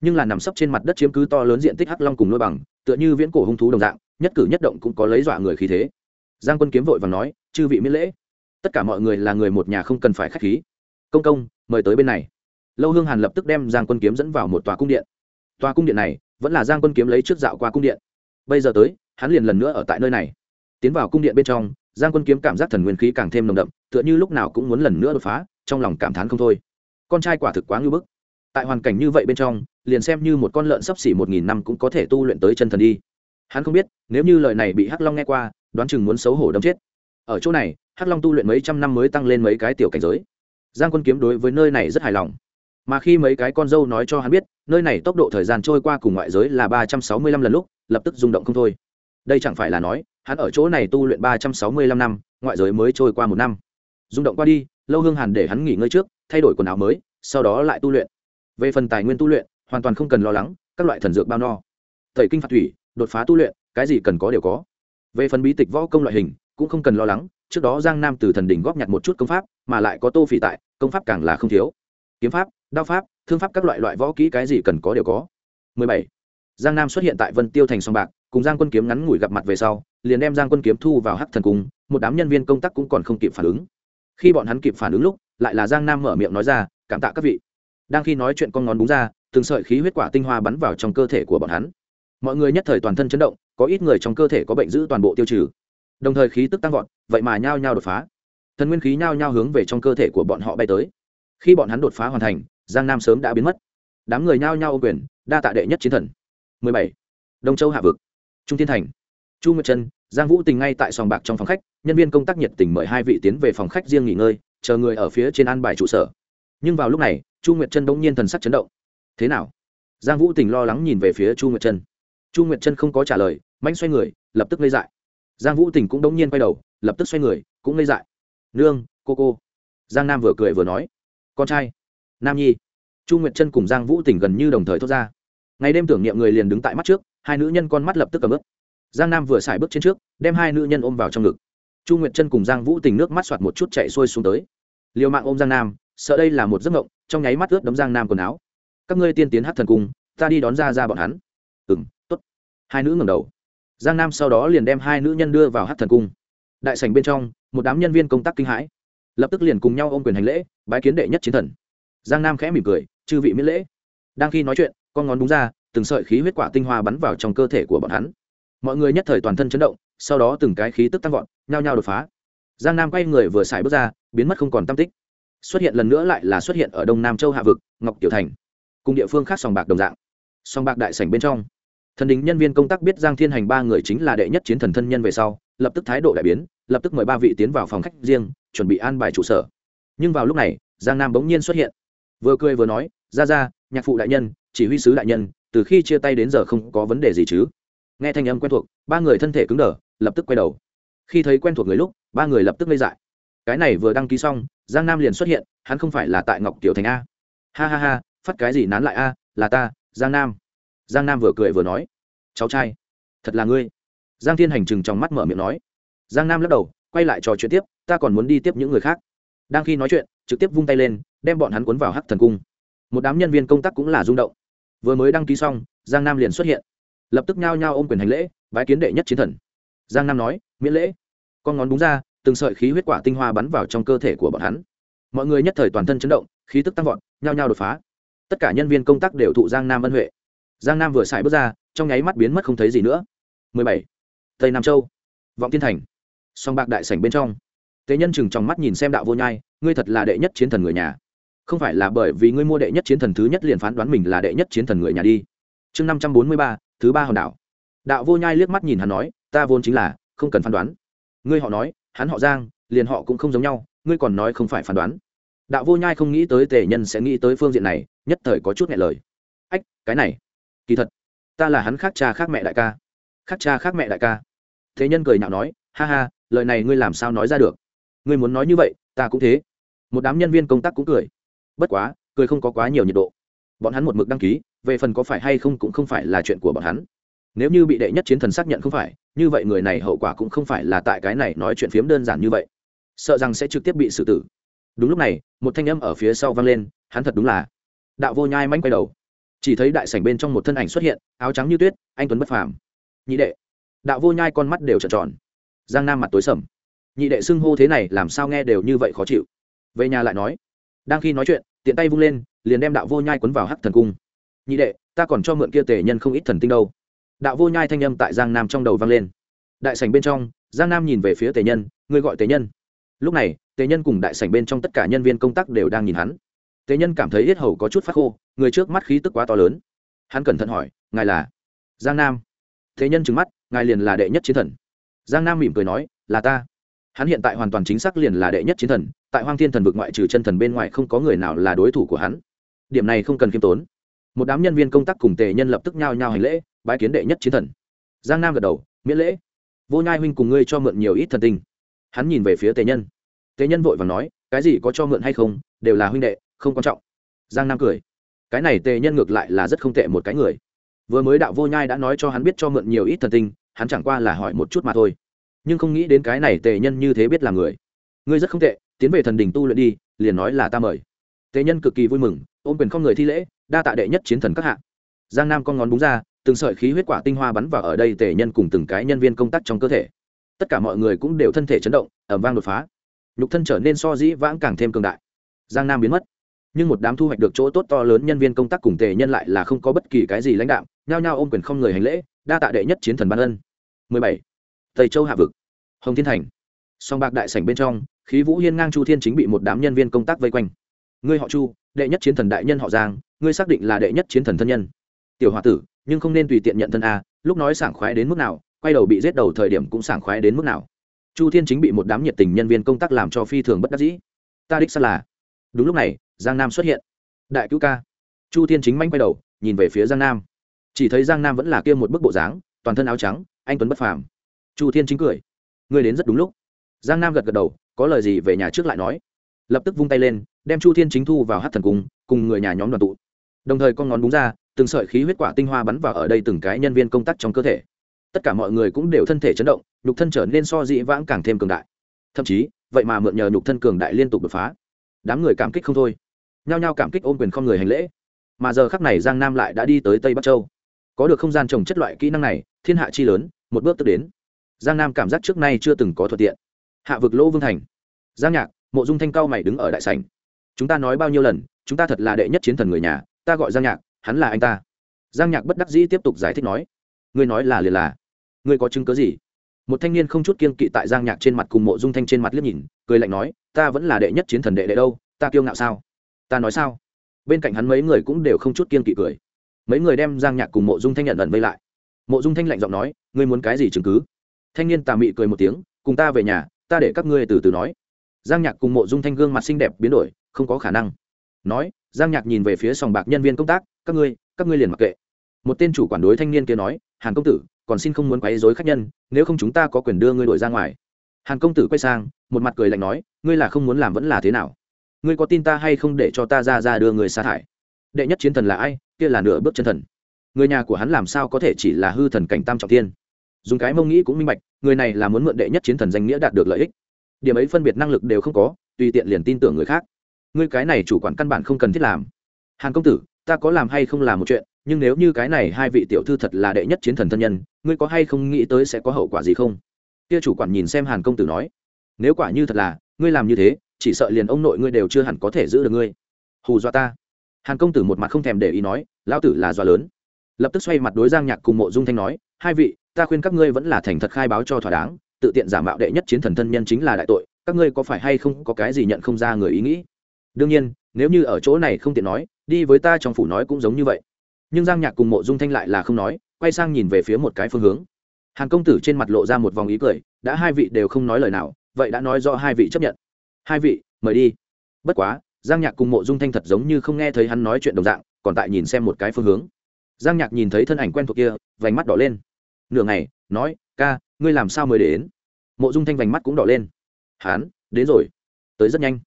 Nhưng là nằm sấp trên mặt đất chiếm cứ to lớn diện tích hắc long cùng lôi bằng, tựa như viễn cổ hung thú đồng dạng, nhất cử nhất động cũng có lấy dọa người khí thế. Giang quân kiếm vội và nói, chư vị miễn lễ tất cả mọi người là người một nhà không cần phải k h á c h khí. Công công, mời tới bên này. Lâu hương hàn lập tức đem giang quân kiếm dẫn vào một tòa cung điện. Tòa cung điện này vẫn là giang quân kiếm lấy trước dạo qua cung điện. Bây giờ tới, hắn liền lần nữa ở tại nơi này. Tiến vào cung điện bên trong, giang quân kiếm cảm giác thần nguyên khí càng thêm nồng đậm, tựa như lúc nào cũng muốn lần nữa đột phá, trong lòng cảm thán không thôi. Con trai quả thực quá ngưỡng bức. Tại hoàn cảnh như vậy bên trong, liền xem như một con lợn sắp xỉ một nghìn năm cũng có thể tu luyện tới chân thần đi. Hắn không biết, nếu như lời này bị hắc long nghe qua, đoán chừng muốn xấu hổ đâm chết. Ở chỗ này hắc long tu luyện mấy trăm năm mới tăng lên mấy cái tiểu cảnh giới. Giang quân kiếm đối với nơi này rất hài lòng. Mà khi mấy cái con dâu nói cho hắn biết, nơi này tốc độ thời gian trôi qua cùng ngoại giới là ba trăm sáu mươi lăm lần lúc, lập tức rung động không thôi. Đây chẳng phải là nói, hắn ở chỗ này tu luyện ba trăm sáu mươi lăm năm, ngoại giới mới trôi qua một năm. Rung động qua đi, lâu hương hàn để hắn nghỉ ngơi trước, thay đổi quần áo mới, sau đó lại tu luyện. Về phần tài nguyên tu luyện, hoàn toàn không cần lo lắng, các loại thần dược bao no. Thầy kinh phạt thủy, đột phá tu luyện, cái gì cần có đều có. Về phần bí tịch võ công loại hình, cũng không cần lo lắng trước đó giang nam từ thần đình góp nhặt một chút công pháp, mà lại có tô phỉ tại, công pháp càng là không thiếu. Kiếm pháp, đao pháp, thương pháp các loại loại võ kỹ cái gì cần có đều có. 17. giang nam xuất hiện tại vân tiêu thành song bạc, cùng giang quân kiếm ngắn ngủi gặp mặt về sau, liền đem giang quân kiếm thu vào hắc thần cung, một đám nhân viên công tác cũng còn không kịp phản ứng. Khi bọn hắn kịp phản ứng lúc, lại là giang nam mở miệng nói ra, cảm tạ các vị. Đang khi nói chuyện con ngón búng ra, từng sợi khí huyết quả tinh hoa bắn vào trong cơ thể của bọn hắn. Mọi người nhất thời toàn thân chấn động, có ít người trong cơ thể có bệnh giữ toàn bộ tiêu trừ đồng thời khí tức tăng vọt, vậy mà nhao nhao đột phá. Thần nguyên khí nhao nhao hướng về trong cơ thể của bọn họ bay tới. Khi bọn hắn đột phá hoàn thành, giang nam sớm đã biến mất. Đám người nhao nhao ô quyền, đa tạ đệ nhất chiến thần. 17. đông châu hạ vực. Trung thiên thành. Chu nguyệt trân, giang vũ tình ngay tại sòng bạc trong phòng khách, nhân viên công tác nhiệt tình mời hai vị tiến về phòng khách riêng nghỉ ngơi, chờ người ở phía trên an bài trụ sở. Nhưng vào lúc này, chu nguyệt trân bỗng nhiên thần sắc chấn động. Thế nào? Giang vũ tình lo lắng nhìn về phía chu nguyệt trân. Chu nguyệt trân không có trả lời manh xoay người, lập tức lây dại giang vũ tình cũng đống nhiên quay đầu, lập tức xoay người, cũng ngây dại. Nương, cô cô. Giang nam vừa cười vừa nói. Con trai. Nam nhi. Chu nguyệt trân cùng giang vũ tình gần như đồng thời thốt ra. Ngày đêm tưởng niệm người liền đứng tại mắt trước, hai nữ nhân con mắt lập tức cầm ướp giang nam vừa xài bước trên trước, đem hai nữ nhân ôm vào trong ngực. Chu nguyệt trân cùng giang vũ tình nước mắt soạt một chút chạy xuôi xuống tới. Liều mạng ôm giang nam, sợ đây là một giấc mộng, trong nháy mắt ướt đấm giang nam quần áo. Các ngươi tiên tiến hát thần cung, ta đi đón ra ra bọn hắn. Ừ m t ố t hai nữ ngầm đầu giang nam sau đó liền đem hai nữ nhân đưa vào hát thần cung. Đại sảnh bên trong, một đám nhân viên công tác kinh hãi. Lập tức liền cùng nhau ôm quyền hành lễ, bái kiến đệ nhất chiến thần. Giang nam khẽ mỉm cười, chư vị miễn lễ. Đang khi nói chuyện, con ngón đúng ra, từng sợi khí huyết quả tinh hoa bắn vào trong cơ thể của bọn hắn. Mọi người nhất thời toàn thân chấn động, sau đó từng cái khí tức tăng vọt, nhao nhao đột phá. Giang nam quay người vừa xài bước ra, biến mất không còn tam tích. Xuất hiện lần nữa lại là xuất hiện ở đông nam châu hạ vực, ngọc tiểu thành, cùng địa phương khác sòng bạc đồng dạng. Sòng bạc đại sảnh bên trong thần đình nhân viên công tác biết giang thiên hành ba người chính là đệ nhất chiến thần thân nhân về sau, lập tức thái độ đại biến, lập tức mời ba vị tiến vào phòng khách riêng, chuẩn bị an bài trụ sở. Nhưng vào lúc này, giang nam bỗng nhiên xuất hiện. Vừa cười vừa nói ra ra nhạc phụ đại nhân, chỉ huy sứ đại nhân, từ khi chia tay đến giờ không có vấn đề gì chứ? Nghe thanh âm quen thuộc, ba người thân thể cứng đờ, lập tức quay đầu. Khi thấy quen thuộc người lúc, ba người lập tức lây dại. Cái này vừa đăng ký xong, giang nam liền xuất hiện, hắn không phải là tại ngọc tiểu thành a. Ha ha ha, phát cái gì nán lại a, là ta, giang nam giang nam vừa cười vừa nói, cháu trai, thật là ngươi. Giang thiên hành chừng trong mắt mở miệng nói. Giang nam lắc đầu, quay lại trò chuyện tiếp, ta còn muốn đi tiếp những người khác. Đang khi nói chuyện, trực tiếp vung tay lên, đem bọn hắn cuốn vào hắc thần cung. Một đám nhân viên công tác cũng là rung động. Vừa mới đăng ký xong, giang nam liền xuất hiện. Lập tức nhao nhao ôm quyền hành lễ, bái kiến đệ nhất chiến thần. Giang nam nói, miễn lễ. Con ngón đúng ra, từng sợi khí huyết quả tinh hoa bắn vào trong cơ thể của bọn hắn. Mọi người nhất thời toàn thân chấn động, khí tức tăng vọt, nhao nhao đột phá. Tất cả nhân viên công tác đều thụ giang nam ân huệ giang nam vừa xài bước ra, trong nháy mắt biến mất không thấy gì nữa. 17. tây nam châu. Vọng thiên thành. Song bạc đại sảnh bên trong. Tế nhân chừng trong mắt nhìn xem đạo vô nhai, ngươi thật là đệ nhất chiến thần người nhà. Không phải là bởi vì ngươi mua đệ nhất chiến thần thứ nhất liền phán đoán mình là đệ nhất chiến thần người nhà đi. Chương năm trăm bốn mươi ba, thứ ba hòn đảo. Đạo vô nhai liếc mắt nhìn hắn nói, ta vốn chính là, không cần phán đoán. Ngươi họ nói, hắn họ giang, liền họ cũng không giống nhau, ngươi còn nói không phải phán đoán. Đạo vô nhai không nghĩ tới tề nhân sẽ nghĩ tới phương diện này, nhất thời có chút nhẹ lời. Ách, cái này kỳ thật, ta là hắn khác cha khác mẹ đại ca. Khác cha khác mẹ đại ca. Thế nhân cười nhạo nói, ha ha, lời này ngươi làm sao nói ra được? Ngươi muốn nói như vậy, ta cũng thế. Một đám nhân viên công tác cũng cười. Bất quá, cười không có quá nhiều nhiệt độ. Bọn hắn một mực đăng ký, về phần có phải hay không cũng không phải là chuyện của bọn hắn. Nếu như bị đệ nhất chiến thần xác nhận không phải, như vậy người này hậu quả cũng không phải là tại cái này nói chuyện phiếm đơn giản như vậy. Sợ rằng sẽ trực tiếp bị xử tử. Đúng lúc này, một thanh âm ở phía sau vang lên, hắn thật đúng là. Đạo vô nhai manh quay đầu chỉ thấy đại sảnh bên trong một thân ảnh xuất hiện, áo trắng như tuyết, anh tuấn bất phàm. Nhị đệ. Đạo vô nhai con mắt đều trợn tròn. Giang nam mặt tối sầm. Nhị đệ xưng hô thế này làm sao nghe đều như vậy khó chịu. Về nhà lại nói. Đang khi nói chuyện, tiện tay vung lên, liền đem đạo vô nhai quấn vào hắc thần cung. Nhị đệ, ta còn cho mượn kia tề nhân không ít thần tinh đâu. Đạo vô nhai thanh âm tại giang nam trong đầu vang lên. Đại sảnh bên trong, giang nam nhìn về phía tề nhân, người gọi tề nhân. Lúc này, tề nhân cùng đại sảnh bên trong tất cả nhân viên công tác đều đang nhìn hắn thế nhân cảm thấy yết hầu có chút phát khô, người trước mắt khí tức quá to lớn. Hắn cẩn thận hỏi, ngài là? Giang nam. Thế nhân trừng mắt, ngài liền là đệ nhất chiến thần. Giang nam mỉm cười nói, là ta. Hắn hiện tại hoàn toàn chính xác liền là đệ nhất chiến thần, tại hoang thiên thần vực ngoại trừ chân thần bên ngoài không có người nào là đối thủ của hắn. Điểm này không cần khiêm tốn. Một đám nhân viên công tác cùng tề nhân lập tức nhao nhao hành lễ, bái kiến đệ nhất chiến thần. Giang nam gật đầu, miễn lễ. Vô nhai huynh cùng ngươi cho mượn nhiều ít thần tinh. Hắn nhìn về phía tề nhân. Tề nhân vội và nói, cái gì có cho mượn hay không, đều là huynh đệ không quan trọng. Giang nam cười. Cái này tề nhân ngược lại là rất không tệ một cái người. Vừa mới đạo vô nhai đã nói cho hắn biết cho mượn nhiều ít thần tinh, hắn chẳng qua là hỏi một chút mà thôi. Nhưng không nghĩ đến cái này tề nhân như thế biết là người. Ngươi rất không tệ, tiến về thần đình tu luyện đi, liền nói là ta mời. Tề nhân cực kỳ vui mừng, ôm quyền không người thi lễ, đa tạ đệ nhất chiến thần các hạ. Giang nam con ngón búng ra, từng sợi khí huyết quả tinh hoa bắn vào ở đây Tề nhân cùng từng cái nhân viên công tác trong cơ thể. Tất cả mọi người cũng đều thân thể chấn động ẩm vang đột phá. Nhục thân trở nên so dĩ vãng càng thêm cường đại. Giang nam biến mất nhưng một đám thu hoạch được chỗ tốt to lớn nhân viên công tác cùng tề nhân lại là không có bất kỳ cái gì lãnh đạo nhao nhao ôm quyền không người hành lễ, đa tạ đệ nhất chiến thần ban ân. 17. tây châu hạ vực. Hồng thiên thành. Song bạc đại sảnh bên trong, khí vũ hiên ngang chu thiên chính bị một đám nhân viên công tác vây quanh. Ngươi họ chu, đệ nhất chiến thần đại nhân họ giang, ngươi xác định là đệ nhất chiến thần thân nhân. Tiểu hòa tử, nhưng không nên tùy tiện nhận thân a, lúc nói sảng khoái đến mức nào, quay đầu bị giết đầu thời điểm cũng sảng khoái đến mức nào. Chu thiên chính bị một đám nhiệt tình nhân viên công tác làm cho phi thường bất đắc dĩ. Ta đích xác là đúng lúc này, giang nam xuất hiện. Đại cứu ca. Chu thiên chính manh quay đầu, nhìn về phía giang nam. Chỉ thấy giang nam vẫn là kia một bức bộ dáng, toàn thân áo trắng, anh tuấn bất phàm. Chu thiên chính cười. Người đến rất đúng lúc. Giang nam gật gật đầu, có lời gì về nhà trước lại nói. Lập tức vung tay lên, đem chu thiên chính thu vào hát thần cung, cùng người nhà nhóm đoàn tụ. Đồng thời con ngón búng ra, từng sợi khí huyết quả tinh hoa bắn vào ở đây từng cái nhân viên công tác trong cơ thể. Tất cả mọi người cũng đều thân thể chấn động, nhục thân trở nên so dị vãng càng thêm cường đại. Thậm chí, vậy mà mượn nhờ nhục thân cường đại liên tục đột phá đám người cảm kích không thôi. Nhao nhao cảm kích ôm quyền không người hành lễ. Mà giờ khắc này giang nam lại đã đi tới tây bắc châu. Có được không gian trồng chất loại kỹ năng này, thiên hạ chi lớn, một bước tức đến. Giang nam cảm giác trước nay chưa từng có thuận tiện. Hạ vực lỗ vương thành. Giang nhạc, mộ dung thanh cao mày đứng ở đại sảnh. Chúng ta nói bao nhiêu lần, chúng ta thật là đệ nhất chiến thần người nhà, ta gọi giang nhạc, hắn là anh ta. Giang nhạc bất đắc dĩ tiếp tục giải thích nói. Ngươi nói là liền là. Ngươi có chứng cớ gì? Một thanh niên không chút kiên kỵ tại giang nhạc trên mặt cùng mộ dung thanh trên mặt liếc nhìn, cười lạnh nói, ta vẫn là đệ nhất chiến thần đệ đệ đâu, ta kiêu ngạo sao? Ta nói sao? Bên cạnh hắn mấy người cũng đều không chút kiên kỵ cười. Mấy người đem giang nhạc cùng mộ dung thanh nhận ẩn vây lại. Mộ dung thanh lạnh giọng nói, ngươi muốn cái gì chứng cứ? Thanh niên tà mị cười một tiếng, cùng ta về nhà, ta để các ngươi từ từ nói. Giang nhạc cùng mộ dung thanh gương mặt xinh đẹp biến đổi, không có khả năng. Nói, giang nhạc nhìn về phía sòng bạc nhân viên công tác, các ngươi các ngươi liền mặc kệ. Một tên chủ quản đối thanh niên kia nói, hàn công tử còn xin không muốn quấy rối khách nhân, nếu không chúng ta có quyền đưa ngươi đổi ra ngoài. Hàn công tử quay sang, một mặt cười lạnh nói, ngươi là không muốn làm vẫn là thế nào? Ngươi có tin ta hay không để cho ta ra ra đưa người sa thải? Đệ nhất chiến thần là ai? Kia là nửa bước chân thần. Người nhà của hắn làm sao có thể chỉ là hư thần cảnh tam trọng thiên? dùng cái mông nghĩ cũng minh bạch, người này là muốn mượn đệ nhất chiến thần danh nghĩa đạt được lợi ích. Điểm ấy phân biệt năng lực đều không có, tùy tiện liền tin tưởng người khác. Ngươi cái này chủ quản căn bản không cần thiết làm. Hàn công tử, ta có làm hay không làm một chuyện nhưng nếu như cái này hai vị tiểu thư thật là đệ nhất chiến thần thân nhân, ngươi có hay không nghĩ tới sẽ có hậu quả gì không? Kia chủ quản nhìn xem hàn công tử nói, nếu quả như thật là, ngươi làm như thế, chỉ sợ liền ông nội ngươi đều chưa hẳn có thể giữ được ngươi. Hù dọa ta. Hàn công tử một mặt không thèm để ý nói, lão tử là dọa lớn. Lập tức xoay mặt đối giang nhạc cùng mộ dung thanh nói, hai vị, ta khuyên các ngươi vẫn là thành thật khai báo cho thỏa đáng, tự tiện giả mạo đệ nhất chiến thần thân nhân chính là đại tội, các ngươi có phải hay không có cái gì nhận không ra người ý nghĩ? Đương nhiên, nếu như ở chỗ này không tiện nói, đi với ta trong phủ nói cũng giống như vậy nhưng giang nhạc cùng mộ dung thanh lại là không nói, quay sang nhìn về phía một cái phương hướng. Hàn công tử trên mặt lộ ra một vòng ý cười, đã hai vị đều không nói lời nào, vậy đã nói do hai vị chấp nhận. Hai vị, mời đi. Bất quá, giang nhạc cùng mộ dung thanh thật giống như không nghe thấy hắn nói chuyện đồng dạng, còn tại nhìn xem một cái phương hướng. Giang nhạc nhìn thấy thân ảnh quen thuộc kia, vành mắt đỏ lên. Nửa ngày, nói, ca, ngươi làm sao mới đến? Mộ dung thanh vành mắt cũng đỏ lên. Hắn, đến rồi. Tới rất nhanh.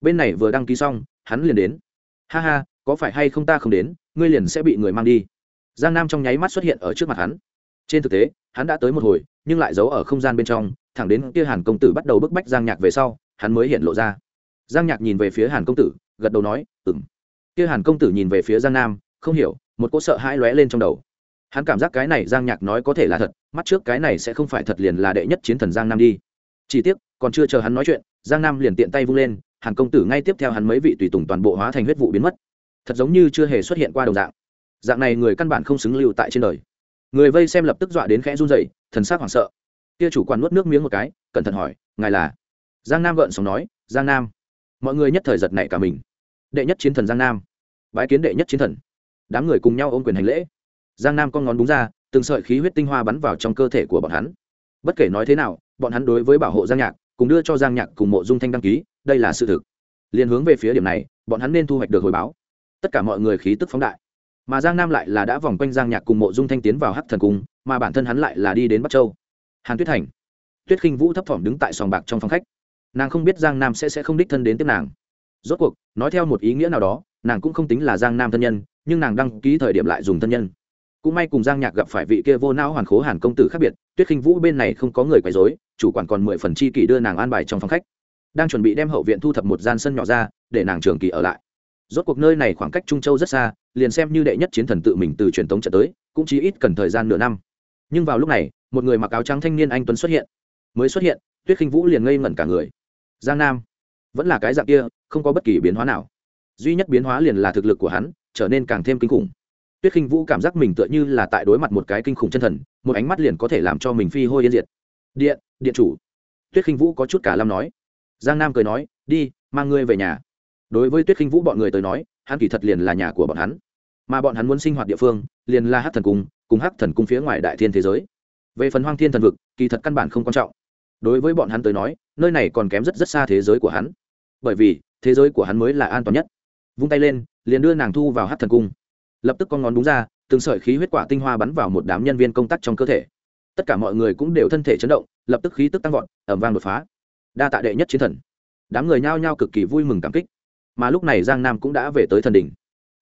Bên này vừa đăng ký xong, hắn liền đến. Ha ha, có phải hay không ta không đến? Ngươi liền sẽ bị người mang đi. Giang nam trong nháy mắt xuất hiện ở trước mặt hắn. Trên thực tế, hắn đã tới một hồi, nhưng lại giấu ở không gian bên trong, thẳng đến kia hàn công tử bắt đầu bức bách giang nhạc về sau, hắn mới hiện lộ ra. Giang nhạc nhìn về phía hàn công tử, gật đầu nói ừng kia hàn công tử nhìn về phía giang nam, không hiểu, một cỗ sợ hãi lóe lên trong đầu. Hắn cảm giác cái này giang nhạc nói có thể là thật, mắt trước cái này sẽ không phải thật liền là đệ nhất chiến thần giang nam đi. Chỉ tiếc, còn chưa chờ hắn nói chuyện, giang nam liền tiện tay vung lên, hàn công tử ngay tiếp theo hắn mấy vị tùy tùng toàn bộ hóa thành huyết vụ biến mất thật giống như chưa hề xuất hiện qua đồng dạng. Dạng này người căn bản không xứng lưu tại trên đời. Người vây xem lập tức dọa đến khẽ run dậy thần s á c hoảng sợ. Kia chủ quan nuốt nước miếng một cái, cẩn thận hỏi, ngài là? Giang nam gợn sống nói, giang nam. Mọi người nhất thời giật nảy cả mình. Đệ nhất chiến thần giang nam. Bái kiến đệ nhất chiến thần. Đám người cùng nhau ôm quyền hành lễ. Giang nam con ngón búng ra, từng sợi khí huyết tinh hoa bắn vào trong cơ thể của bọn hắn. Bất kể nói thế nào, bọn hắn đối với bảo hộ giang nhạc, cùng đưa cho giang nhạc cùng mộ dung thanh đăng ký, đây là sự thực. Liền hướng về phía điểm này, bọn hắn nên thu hoạch được hồi báo tất cả mọi người khí tức phóng đại. Mà giang nam lại là đã vòng quanh giang nhạc cùng mộ dung thanh tiến vào hắc thần cung, mà bản thân hắn lại là đi đến bắc châu. Hàn tuyết thành. Tuyết khinh vũ thấp thỏm đứng tại sòng bạc trong phòng khách. Nàng không biết giang nam sẽ sẽ không đích thân đến tiếp nàng. Rốt cuộc, nói theo một ý nghĩa nào đó, nàng cũng không tính là giang nam thân nhân, nhưng nàng đăng ký thời điểm lại dùng thân nhân. Cũng may cùng giang nhạc gặp phải vị kia vô não hoàn khố hàn công tử khác biệt, tuyết khinh vũ bên này không có người quấy dối chủ quản còn mười phần chi kỷ đưa nàng an bài trong phòng khách. Đang chuẩn bị đem hậu viện thu thập một gian sân nhỏ ra, để nàng trường kỳ ở lại rốt cuộc nơi này khoảng cách trung châu rất xa, liền xem như đệ nhất chiến thần tự mình từ truyền tống trận tới, cũng chỉ ít cần thời gian nửa năm. Nhưng vào lúc này, một người mặc áo trắng thanh niên anh tuấn xuất hiện. Mới xuất hiện, tuyết khinh vũ liền ngây ngẩn cả người. Giang nam, vẫn là cái dạng kia, không có bất kỳ biến hóa nào. Duy nhất biến hóa liền là thực lực của hắn, trở nên càng thêm kinh khủng. Tuyết khinh vũ cảm giác mình tựa như là tại đối mặt một cái kinh khủng chân thần, một ánh mắt liền có thể làm cho mình phi hôi yên diệt. Điện điện chủ. Tuyết khinh vũ có chút cả lam nói. Giang nam cười nói, đi, mang ngươi về nhà đối với tuyết khinh vũ bọn người tới nói, hắn kỳ thật liền là nhà của bọn hắn. Mà bọn hắn muốn sinh hoạt địa phương, liền là hát thần cung, cùng hát thần cung phía ngoài đại thiên thế giới. Về phần hoang thiên thần vực, kỳ thật căn bản không quan trọng. Đối với bọn hắn tới nói, nơi này còn kém rất rất xa thế giới của hắn. Bởi vì, thế giới của hắn mới là an toàn nhất. Vung tay lên, liền đưa nàng thu vào hát thần cung. Lập tức con ngón đúng ra, từng sợi khí huyết quả tinh hoa bắn vào một đám nhân viên công tác trong cơ thể. Tất cả mọi người cũng đều thân thể chấn động, lập tức khí tức tăng vọt ẩm vang đột phá. Đa tạ đệ nhất chiến thần. Đám người nhao nhao cực kỳ vui mừng cảm kích mà lúc này giang nam cũng đã về tới thần đỉnh.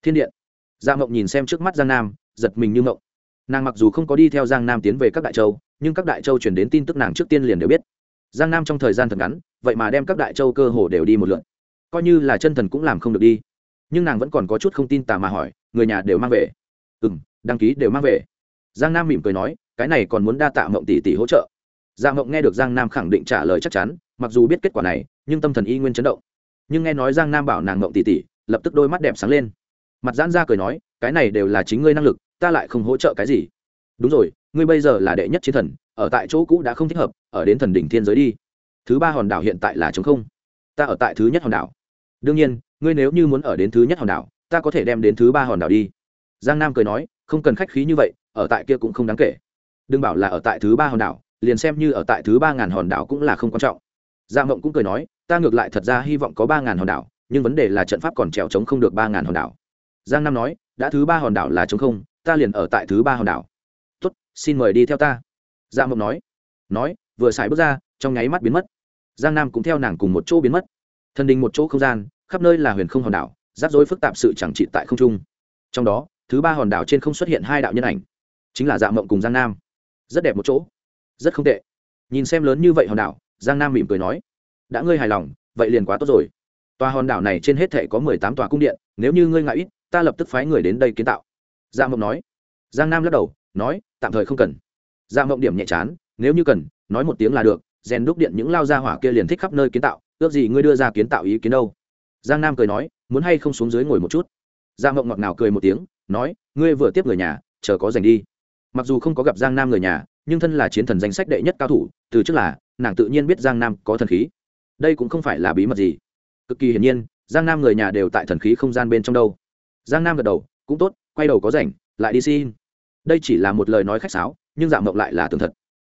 Thiên điện. Dạ giang mộng nhìn xem trước mắt giang nam, giật mình như mộng nàng mặc dù không có đi theo giang nam tiến về các đại châu, nhưng các đại châu chuyển đến tin tức nàng trước tiên liền đều biết. Giang nam trong thời gian thật ngắn, vậy mà đem các đại châu cơ hồ đều đi một lượn coi như là chân thần cũng làm không được đi. Nhưng nàng vẫn còn có chút không tin tà mà hỏi, người nhà đều mang về. Ừ m đăng ký đều mang về. Giang nam mỉm cười nói, cái này còn muốn đa tạ mộng tỷ tỷ hỗ trợ. Dạ giang mộng nghe được giang nam khẳng định trả lời chắc chắn, mặc dù biết kết quả này, nhưng tâm thần y nguyên chấn động nhưng nghe nói giang nam bảo nàng ngộng tỷ tỷ lập tức đôi mắt đẹp sáng lên. Mặt giãn ra cười nói, cái này đều là chính ngươi năng lực, ta lại không hỗ trợ cái gì. Đúng rồi, ngươi bây giờ là đệ nhất chiến thần, ở tại chỗ cũ đã không thích hợp, ở đến thần đỉnh thiên giới đi. Thứ ba hòn đảo hiện tại là chống không. Ta ở tại thứ nhất hòn đảo. Đương nhiên, ngươi nếu như muốn ở đến thứ nhất hòn đảo, ta có thể đem đến thứ ba hòn đảo đi. Giang nam cười nói, không cần khách khí như vậy, ở tại kia cũng không đáng kể. Đừng bảo là ở tại thứ ba hòn đảo, liền xem như ở tại thứ ba ngàn hòn đảo cũng là không quan trọng giang mộng cũng cười nói, ta ngược lại thật ra hy vọng có ba ngàn hòn đảo, nhưng vấn đề là trận pháp còn trèo trống không được ba ngàn hòn đảo. Giang nam nói, đã thứ ba hòn đảo là trống không, ta liền ở tại thứ ba hòn đảo. Tuất xin mời đi theo ta. Giang mộng nói nói, vừa xài bước ra, trong nháy mắt biến mất. Giang nam cũng theo nàng cùng một chỗ biến mất. Thần đình một chỗ không gian, khắp nơi là huyền không hòn đảo, rắc rối phức tạp sự chẳng trị tại không trung. Trong đó, thứ ba hòn đảo trên không xuất hiện hai đạo nhân ảnh, chính là dạ mộng cùng giang nam. Rất đẹp một chỗ, rất không tệ. Nhìn xem lớn như vậy hòn đảo giang nam mỉm cười nói, đã ngươi hài lòng, vậy liền quá tốt rồi. Tòa hòn đảo này trên hết thể có mười tám tòa cung điện, nếu như ngươi ngại ít, ta lập tức phái người đến đây kiến tạo. Giang mộng nói. Giang nam lắc đầu, nói, tạm thời không cần. Giang mộng điểm nhẹ chán, nếu như cần, nói một tiếng là được, rèn đúc điện những lao ra hỏa kia liền thích khắp nơi kiến tạo, ước gì ngươi đưa ra kiến tạo ý kiến đâu. Giang nam cười nói, muốn hay không xuống dưới ngồi một chút? Giang mộng ngọt ngào cười một tiếng, nói, ngươi vừa tiếp người nhà, chờ có dành đi. Mặc dù không có gặp giang nam người nhà, nhưng thân là chiến thần danh sách đệ nhất cao thủ, từ trước là nàng tự nhiên biết giang nam có thần khí. Đây cũng không phải là bí mật gì. Cực kỳ hiển nhiên, giang nam người nhà đều tại thần khí không gian bên trong đâu. Giang nam gật đầu, cũng tốt, quay đầu có rảnh, lại đi xin. Đây chỉ là một lời nói khách sáo, nhưng dạng mộng lại là tường thật.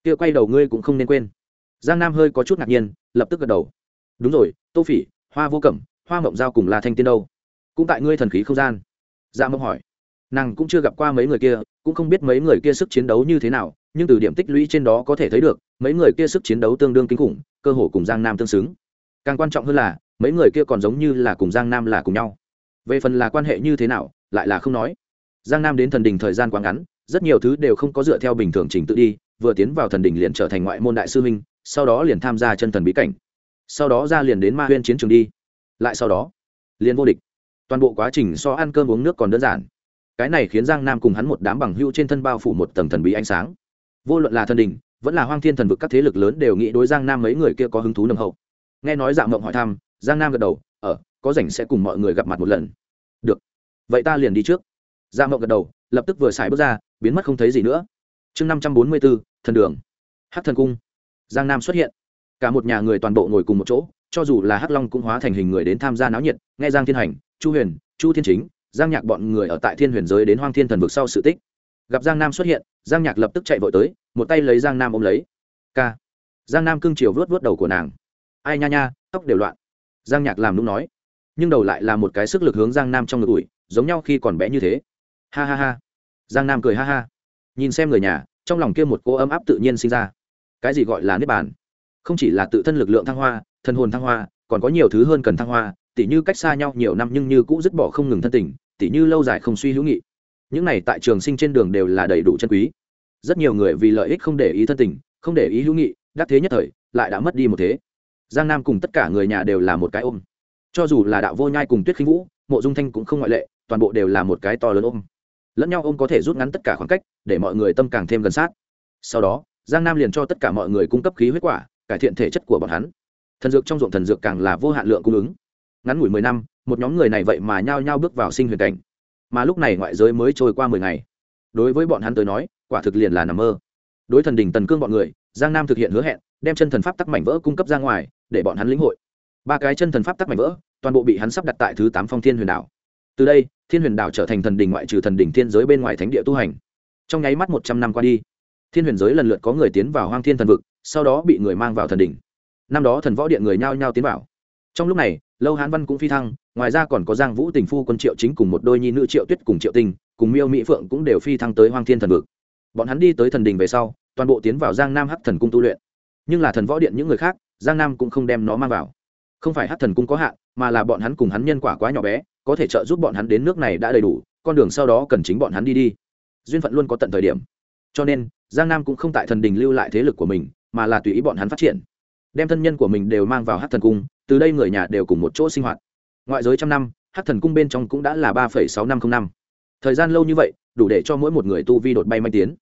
Kia quay đầu ngươi cũng không nên quên. Giang nam hơi có chút ngạc nhiên, lập tức gật đầu. Đúng rồi, tô phỉ, hoa vô cẩm, hoa mộng giao cùng là thanh tiên đâu? Cũng tại ngươi thần khí không gian. Dạ mộng hỏi. Nàng cũng chưa gặp qua mấy người kia, cũng không biết mấy người kia sức chiến đấu như thế nào nhưng từ điểm tích lũy trên đó có thể thấy được, mấy người kia sức chiến đấu tương đương kinh khủng, cơ hồ cùng giang nam tương xứng. Càng quan trọng hơn là, mấy người kia còn giống như là cùng giang nam là cùng nhau. Về phần là quan hệ như thế nào, lại là không nói. Giang nam đến thần đình thời gian quá ngắn, rất nhiều thứ đều không có dựa theo bình thường trình tự đi, vừa tiến vào thần đình liền trở thành ngoại môn đại sư huynh, sau đó liền tham gia chân thần bí cảnh. Sau đó ra liền đến ma huyên chiến trường đi. Lại sau đó, liền vô địch. Toàn bộ quá trình so ăn cơm uống nước còn đơn giản. Cái này khiến giang nam cùng hắn một đám bằng hưu trên thân bao phủ một tầng thần bí ánh sáng vô luận là thần đình, vẫn là hoang thiên thần vực các thế lực lớn đều nghĩ đối giang nam mấy người kia có hứng thú nồng hậu. Nghe nói dạng mộng hỏi thăm, giang nam gật đầu ở có rảnh sẽ cùng mọi người gặp mặt một lần. Được, vậy ta liền đi trước. Giang mộng gật đầu, lập tức vừa xài bước ra, biến mất không thấy gì nữa. Chương năm trăm bốn mươi bốn thần đường. Hát thần cung. Giang nam xuất hiện. Cả một nhà người toàn bộ ngồi cùng một chỗ, cho dù là hắc long cũng hóa thành hình người đến tham gia náo nhiệt, nghe giang thiên hành, chu huyền, chu thiên chính, giang nhạc bọn người ở tại thiên huyền giới đến hoang thiên thần vực sau sự tích gặp giang nam xuất hiện, giang nhạc lập tức chạy vội tới, một tay lấy giang nam ôm lấy. K giang nam cưng chiều vớt vớt đầu của nàng. Ai nha nha, tóc đều loạn. Giang nhạc làm nung nói. Nhưng đầu lại là một cái sức lực hướng giang nam trong ngực ủi, giống nhau khi còn bé như thế. Ha ha ha. Giang nam cười ha ha. Nhìn xem người nhà, trong lòng kia một cô ấm áp tự nhiên sinh ra. Cái gì gọi là nếp bàn? Không chỉ là tự thân lực lượng thăng hoa thân hồn thăng hoa, còn có nhiều thứ hơn cần thăng hoa, tỉ như cách xa nhau nhiều năm nhưng như cũ dứt bỏ không ngừng thân tình, tỉ như lâu dài không suy hữu nghị những này tại trường sinh trên đường đều là đầy đủ chân quý. Rất nhiều người vì lợi ích không để ý thân tình, không để ý hữu nghị, đắc thế nhất thời, lại đã mất đi một thế. Giang nam cùng tất cả người nhà đều là một cái ôm. Cho dù là đạo vô nhai cùng tuyết khinh vũ, mộ dung thanh cũng không ngoại lệ, toàn bộ đều là một cái to lớn ôm. Lẫn nhau ôm có thể rút ngắn tất cả khoảng cách, để mọi người tâm càng thêm gần sát. Sau đó, giang nam liền cho tất cả mọi người cung cấp khí huyết quả, cải thiện thể chất của bọn hắn. Thần dược trong ruộng thần dược càng là vô hạn lượng cung ứng. Ngắn ngủi mười năm, một nhóm người này vậy mà nhao nhao bước vào sinh huyền cảnh mà lúc này ngoại giới mới trôi qua mười ngày. Đối với bọn hắn tới nói, quả thực liền là nằm mơ. Đối thần đình tần cương bọn người, giang nam thực hiện hứa hẹn, đem chân thần pháp tắc mảnh vỡ cung cấp ra ngoài, để bọn hắn lĩnh hội. Ba cái chân thần pháp tắc mảnh vỡ, toàn bộ bị hắn sắp đặt tại thứ tám phong thiên huyền đảo. Từ đây, thiên huyền đảo trở thành thần đình ngoại trừ thần đình thiên giới bên ngoài thánh địa tu hành. Trong nháy mắt một trăm năm qua đi, thiên huyền giới lần lượt có người tiến vào hoang thiên thần vực, sau đó bị người mang vào thần đình năm đó thần võ điện người nhao nhao tiến vào. Trong lúc này, lâu hán văn cũng phi thăng ngoài ra còn có giang vũ tình phu quân triệu chính cùng một đôi nhi nữ triệu tuyết cùng triệu tinh cùng miêu mỹ phượng cũng đều phi thăng tới hoang thiên thần vực. Bọn hắn đi tới thần đình về sau, toàn bộ tiến vào giang nam hắc thần cung tu luyện. Nhưng là thần võ điện những người khác, giang nam cũng không đem nó mang vào. Không phải hắc thần cung có hạn, mà là bọn hắn cùng hắn nhân quả quá nhỏ bé, có thể trợ giúp bọn hắn đến nước này đã đầy đủ, con đường sau đó cần chính bọn hắn đi đi. Duyên phận luôn có tận thời điểm. Cho nên, giang nam cũng không tại thần đình lưu lại thế lực của mình, mà là tùy ý bọn hắn phát triển. Đem thân nhân của mình đều mang vào hát thần cung, từ đây người nhà đều cùng một chỗ sinh hoạt ngoại giới trăm năm hát thần cung bên trong cũng đã là ba sáu năm không năm. Thời gian lâu như vậy, đủ để cho mỗi một người tu vi đột bay manh tiến.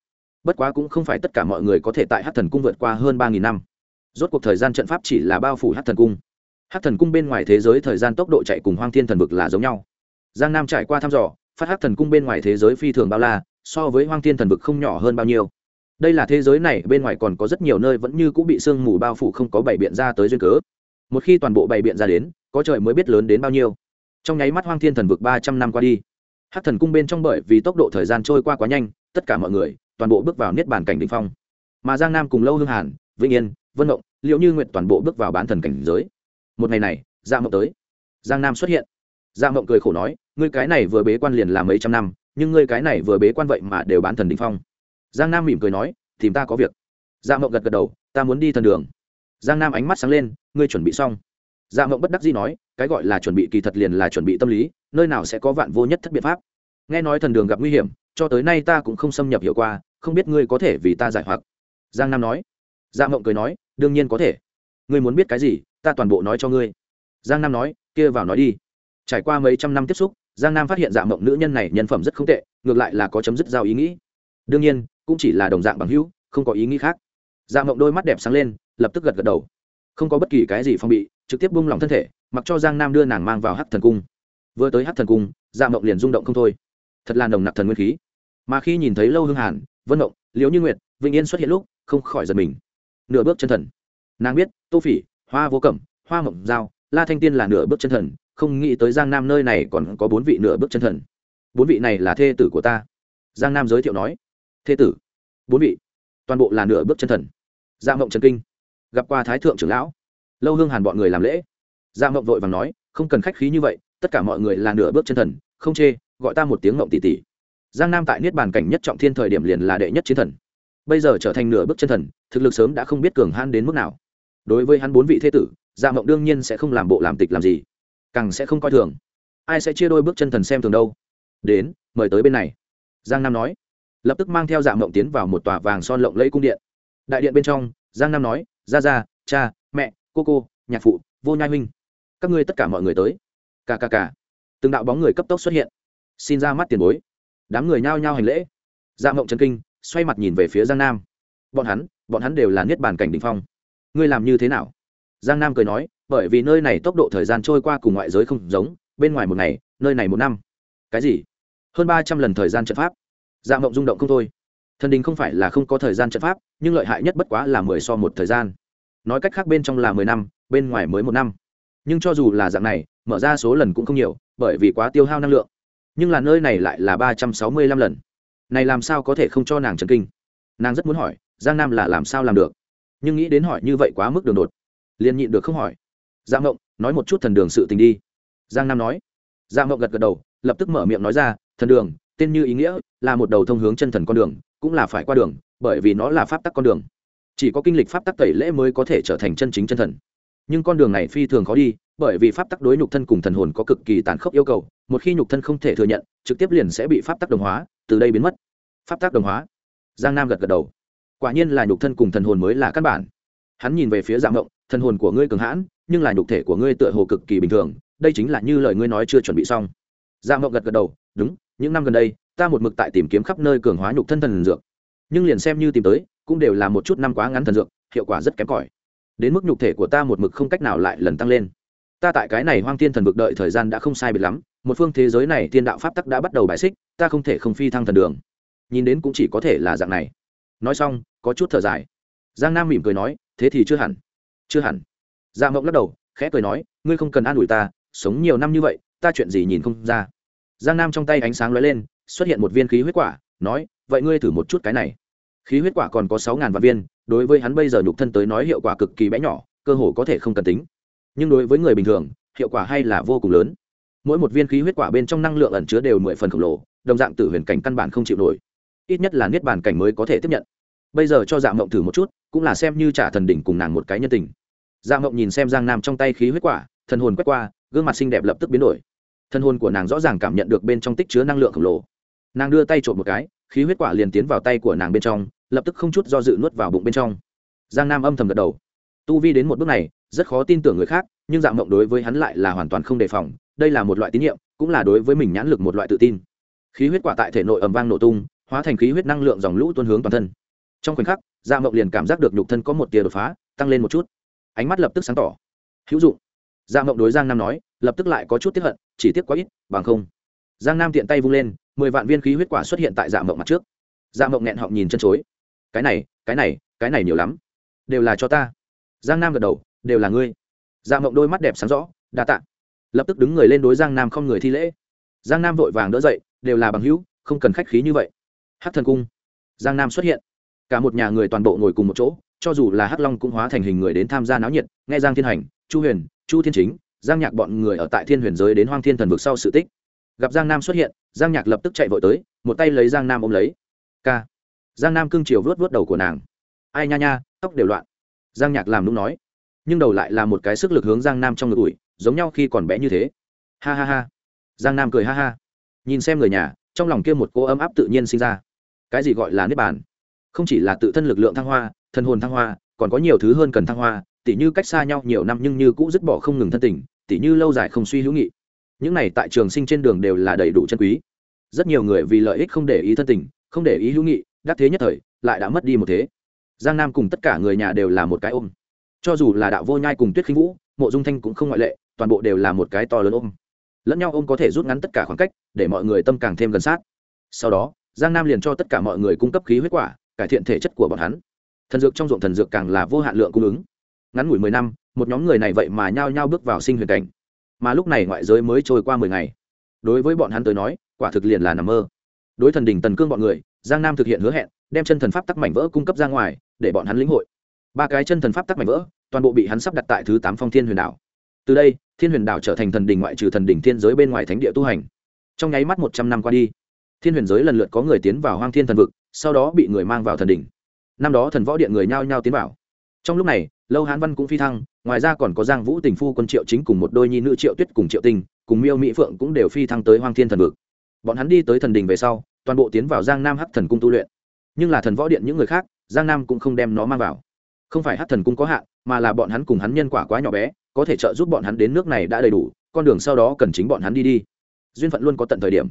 Bất quá cũng không phải tất cả mọi người có thể tại hát thần cung vượt qua hơn ba nghìn năm. Rốt cuộc thời gian trận pháp chỉ là bao phủ hát thần cung. Hát thần cung bên ngoài thế giới thời gian tốc độ chạy cùng hoang thiên thần vực là giống nhau. Giang nam trải qua thăm dò, phát hát thần cung bên ngoài thế giới phi thường bao la, so với hoang thiên thần vực không nhỏ hơn bao nhiêu. Đây là thế giới này, bên ngoài còn có rất nhiều nơi vẫn như cũng bị sương mù bao phủ không có bảy biện ra tới duyên cớ. Một khi toàn bộ bảy biện ra đến có trời mới biết lớn đến bao nhiêu. Trong nháy mắt hoang thiên thần vực ba trăm năm qua đi. Hát thần cung bên trong bởi vì tốc độ thời gian trôi qua quá nhanh, tất cả mọi người toàn bộ bước vào niết bàn cảnh đ ỉ n h phong. Mà giang nam cùng lâu hương hàn, vĩnh yên, vân động liệu như nguyện toàn bộ bước vào bán thần cảnh giới. Một ngày này giang mộng tới. Giang nam xuất hiện. Giang mộng cười khổ nói, ngươi cái này vừa bế quan liền là mấy trăm năm, nhưng ngươi cái này vừa bế quan vậy mà đều bán thần đ ỉ n h phong. Giang nam mỉm cười nói, tìm ta có việc. Dạ mộng gật gật đầu, ta muốn đi thần đường. Giang nam ánh mắt sáng lên, ngươi chuẩn bị xong dạ mộng bất đắc dĩ nói, cái gọi là chuẩn bị kỳ thật liền là chuẩn bị tâm lý, nơi nào sẽ có vạn vô nhất thất biện pháp. Nghe nói thần đường gặp nguy hiểm, cho tới nay ta cũng không xâm nhập hiệu qua, không biết ngươi có thể vì ta giải hoặc. Giang nam nói. Dạ mộng cười nói, đương nhiên có thể. Ngươi muốn biết cái gì, ta toàn bộ nói cho ngươi. Giang nam nói, kia vào nói đi. Trải qua mấy trăm năm tiếp xúc, giang nam phát hiện dạ mộng nữ nhân này nhân phẩm rất không tệ, ngược lại là có chấm dứt giao ý nghĩ. Đương nhiên, cũng chỉ là đồng dạng bằng hữu, không có ý nghĩ khác. Dạ mộng đôi mắt đẹp sáng lên, lập tức gật gật đầu. Không có bất kỳ cái gì phong bị trực tiếp bung lỏng thân thể, mặc cho giang nam đưa nàng mang vào hát thần cung. Vừa tới hát thần cung dạ mộng liền rung động không thôi. Thật là nồng nặc thần nguyên khí. Mà khi nhìn thấy lâu hương hàn, vân mộng, liễu như nguyệt, vĩnh yên xuất hiện lúc, không khỏi giật mình. Nửa bước chân thần. Nàng biết, tô phỉ, hoa vô cẩm, hoa mộng giao, la thanh tiên là nửa bước chân thần, không nghĩ tới giang nam nơi này còn có bốn vị nửa bước chân thần. Bốn vị này là thê tử của ta. Giang nam giới thiệu nói. Thê tử. Bốn vị. Toàn bộ là nửa bước chân thần. Dạ mộng trần kinh. Gặp qua thái thượng trưởng lão lâu hương hàn bọn người làm lễ. Dạ mộng vội vàng nói, không cần khách khí như vậy, tất cả mọi người là nửa bước chân thần, không chê, gọi ta một tiếng mộng tỷ tỷ. Giang nam tại niết bàn cảnh nhất trọng thiên thời điểm liền là đệ nhất chiến thần. Bây giờ trở thành nửa bước chân thần, thực lực sớm đã không biết cường han đến mức nào. Đối với hắn bốn vị thế tử dạ mộng đương nhiên sẽ không làm bộ làm tịch làm gì, càng sẽ không coi thường. Ai sẽ chia đôi bước chân thần xem thường đâu? Đến, mời tới bên này. Giang nam nói. Lập tức mang theo dạ mộng tiến vào một tòa vàng son lộng lẫy cung điện. Đại điện bên trong, giang nam nói ra ra cha cô cô, nhạc phụ, vô nhai huynh. Các ngươi tất cả mọi người tới. Cả cả cả từng đạo bóng người cấp tốc xuất hiện. Xin ra mắt tiền bối. Đám người nhao nhao hành lễ. Dạ mộng trần kinh xoay mặt nhìn về phía giang nam. Bọn hắn bọn hắn đều là niết bàn cảnh đ ỉ n h phong. Ngươi làm như thế nào? Giang nam cười nói, bởi vì nơi này tốc độ thời gian trôi qua cùng ngoại giới không giống, bên ngoài một ngày, nơi này một năm. Cái gì? Hơn ba trăm lần thời gian trận pháp. Dạ mộng rung động không thôi. Thần đình không phải là không có thời gian trận pháp, nhưng lợi hại nhất bất quá là mười so một thời gian nói cách khác bên trong là mười năm, bên ngoài mới một năm. Nhưng cho dù là dạng này, mở ra số lần cũng không nhiều, bởi vì quá tiêu hao năng lượng. Nhưng là nơi này lại là ba trăm sáu mươi lăm lần. Này làm sao có thể không cho nàng trần kinh? Nàng rất muốn hỏi, giang nam là làm sao làm được? Nhưng nghĩ đến hỏi như vậy quá mức đường đột. Liền nhịn được không hỏi. Giang ngộng, nói một chút thần đường sự tình đi. Giang nam nói. Giang ngộng gật gật đầu, lập tức mở miệng nói ra, thần đường, tên như ý nghĩa, là một đầu thông hướng chân thần con đường, cũng là phải qua đường, bởi vì nó là pháp tắc con đường chỉ có kinh lịch pháp tắc tẩy lễ mới có thể trở thành chân chính chân thần. Nhưng con đường này phi thường khó đi, bởi vì pháp tắc đối nhục thân cùng thần hồn có cực kỳ tàn khốc yêu cầu, một khi nhục thân không thể thừa nhận, trực tiếp liền sẽ bị pháp tắc đồng hóa, từ đây biến mất. Pháp tắc đồng hóa. Giang nam gật gật đầu. Quả nhiên là nhục thân cùng thần hồn mới là căn bản. Hắn nhìn về phía dạng ngộng, thần hồn của ngươi cường hãn, nhưng là nhục thể của ngươi tựa hồ cực kỳ bình thường, đây chính là như lời ngươi nói chưa chuẩn bị xong. Giang ngộng gật gật đầu, đúng, những năm gần đây, ta một mực tại tìm kiếm khắp nơi cường hóa nhục thân thần dược. Nhưng liền xem như tìm tới cũng đều là một chút năm quá ngắn thần dược, hiệu quả rất kém cỏi. Đến mức nhục thể của ta một mực không cách nào lại lần tăng lên. Ta tại cái này hoang thiên thần vực đợi thời gian đã không sai biệt lắm, một phương thế giới này tiên đạo pháp tắc đã bắt đầu bài xích, ta không thể không phi thăng thần đường. Nhìn đến cũng chỉ có thể là dạng này. Nói xong, có chút thở dài. Giang nam mỉm cười nói, thế thì chưa hẳn chưa hẳn. Giang mộng lắc đầu, khẽ cười nói, ngươi không cần an ủi ta, sống nhiều năm như vậy, ta chuyện gì nhìn không ra. Giang nam trong tay ánh sáng lóe lên, xuất hiện một viên khí huyết quả, nói, vậy ngươi thử một chút cái này khí huyết quả còn có sáu ngàn vạn viên, đối với hắn bây giờ nhục thân tới nói hiệu quả cực kỳ bé nhỏ, cơ hồ có thể không cần tính. Nhưng đối với người bình thường, hiệu quả hay là vô cùng lớn. Mỗi một viên khí huyết quả bên trong năng lượng ẩn chứa đều mười phần khổng lồ, đồng dạng tử huyền cảnh căn bản không chịu nổi. Ít nhất là niết bàn cảnh mới có thể tiếp nhận. Bây giờ cho dạ mộng thử một chút, cũng là xem như trả thần đỉnh cùng nàng một cái nhân tình. Dạ mộng nhìn xem giang nam trong tay khí huyết quả, thần hồn quét qua, gương mặt xinh đẹp lập tức biến đổi. Thân hồn của nàng rõ ràng cảm nhận được bên trong tích chứa năng lượng khổng lồ. Nàng đưa tay trộm một cái khí huyết quả liền tiến vào tay của nàng bên trong, lập tức không chút do dự nuốt vào bụng bên trong. Giang nam âm thầm gật đầu. Tu vi đến một bước này, rất khó tin tưởng người khác, nhưng dạng mộng đối với hắn lại là hoàn toàn không đề phòng, đây là một loại tín nhiệm, cũng là đối với mình nhãn lực một loại tự tin. Khí huyết quả tại thể nội ầm vang nổ tung, hóa thành khí huyết năng lượng dòng lũ tuôn hướng toàn thân. Trong khoảnh khắc dạ mộng liền cảm giác được nhục thân có một tia đột phá, tăng lên một chút. Ánh mắt lập tức sáng tỏ. Hữu dụng. Dạ mộng đối giang nam nói, lập tức lại có chút tiếp hận, chỉ tiếc quá ít, bằng không. Giang nam tiện tay vung lên mười vạn viên khí huyết quả xuất hiện tại dạ mộng mặt trước. Dạ mộng nghẹn họng nhìn chân chối. Cái này cái này cái này nhiều lắm. Đều là cho ta. Giang nam gật đầu, đều là ngươi. Dạ mộng đôi mắt đẹp sáng rõ, đa t ạ lập tức đứng người lên đối giang nam không người thi lễ. Giang nam vội vàng đỡ dậy, đều là bằng hữu, không cần khách khí như vậy. Hát thần cung. Giang nam xuất hiện. Cả một nhà người toàn bộ ngồi cùng một chỗ, cho dù là hắc long cũng hóa thành hình người đến tham gia náo nhiệt, nghe giang thiên hành, chu huyền, chu thiên chính, giang nhạc bọn người ở tại thiên huyền giới đến hoang thiên thần vực sau sự tích gặp giang nam xuất hiện, giang nhạc lập tức chạy vội tới, một tay lấy giang nam ôm lấy. K giang nam cưng chiều vớt vớt đầu của nàng. Ai nha nha, tóc đều loạn. Giang nhạc làm đúng nói. Nhưng đầu lại là một cái sức lực hướng giang nam trong ngực ủi, giống nhau khi còn bé như thế. Ha ha ha. Giang nam cười ha ha. Nhìn xem người nhà, trong lòng kia một cô ấm áp tự nhiên sinh ra. Cái gì gọi là nếp bàn? Không chỉ là tự thân lực lượng thăng hoa thân hồn thăng hoa, còn có nhiều thứ hơn cần thăng hoa, tỉ như cách xa nhau nhiều năm nhưng như cũ dứt bỏ không ngừng thân tình, tỉ như lâu dài không suy hữu nghị những này tại trường sinh trên đường đều là đầy đủ chân quý. Rất nhiều người vì lợi ích không để ý thân tình, không để ý hữu nghị, đắc thế nhất thời, lại đã mất đi một thế. Giang nam cùng tất cả người nhà đều là một cái ôm. Cho dù là đạo vô nhai cùng tuyết khinh vũ, mộ dung thanh cũng không ngoại lệ, toàn bộ đều là một cái to lớn ôm. Lẫn nhau ôm có thể rút ngắn tất cả khoảng cách, để mọi người tâm càng thêm gần sát. Sau đó, giang nam liền cho tất cả mọi người cung cấp khí huyết quả, cải thiện thể chất của bọn hắn. Thần dược trong ruộng thần dược càng là vô hạn lượng cung ứng. Ngắn ngủi mười năm, một nhóm người này vậy mà nhao nhao bước vào sinh huyền cảnh mà lúc này ngoại giới mới trôi qua mười ngày. Đối với bọn hắn tới nói, quả thực liền là nằm mơ. Đối thần đình tần cương bọn người, giang nam thực hiện hứa hẹn, đem chân thần pháp tắc mảnh vỡ cung cấp ra ngoài, để bọn hắn lĩnh hội. Ba cái chân thần pháp tắc mảnh vỡ, toàn bộ bị hắn sắp đặt tại thứ tám phong thiên huyền đảo. Từ đây, thiên huyền đảo trở thành thần đình ngoại trừ thần đình thiên giới bên ngoài thánh địa tu hành. Trong nháy mắt một trăm năm qua đi, thiên huyền giới lần lượt có người tiến vào hoang thiên thần vực, sau đó bị người mang vào thần đình. Năm đó thần võ điện người nhao nhao tiến vào trong lúc này, lâu hán văn cũng phi thăng, ngoài ra còn có giang vũ tình phu quân triệu chính cùng một đôi nhi nữ triệu tuyết cùng triệu tinh cùng miêu mỹ phượng cũng đều phi thăng tới hoang thiên thần vực. Bọn hắn đi tới thần đình về sau, toàn bộ tiến vào giang nam hắc thần cung tu luyện. Nhưng là thần võ điện những người khác, giang nam cũng không đem nó mang vào. Không phải hắc thần cung có hạn, mà là bọn hắn cùng hắn nhân quả quá nhỏ bé, có thể trợ giúp bọn hắn đến nước này đã đầy đủ, con đường sau đó cần chính bọn hắn đi đi. Duyên phận luôn có tận thời điểm.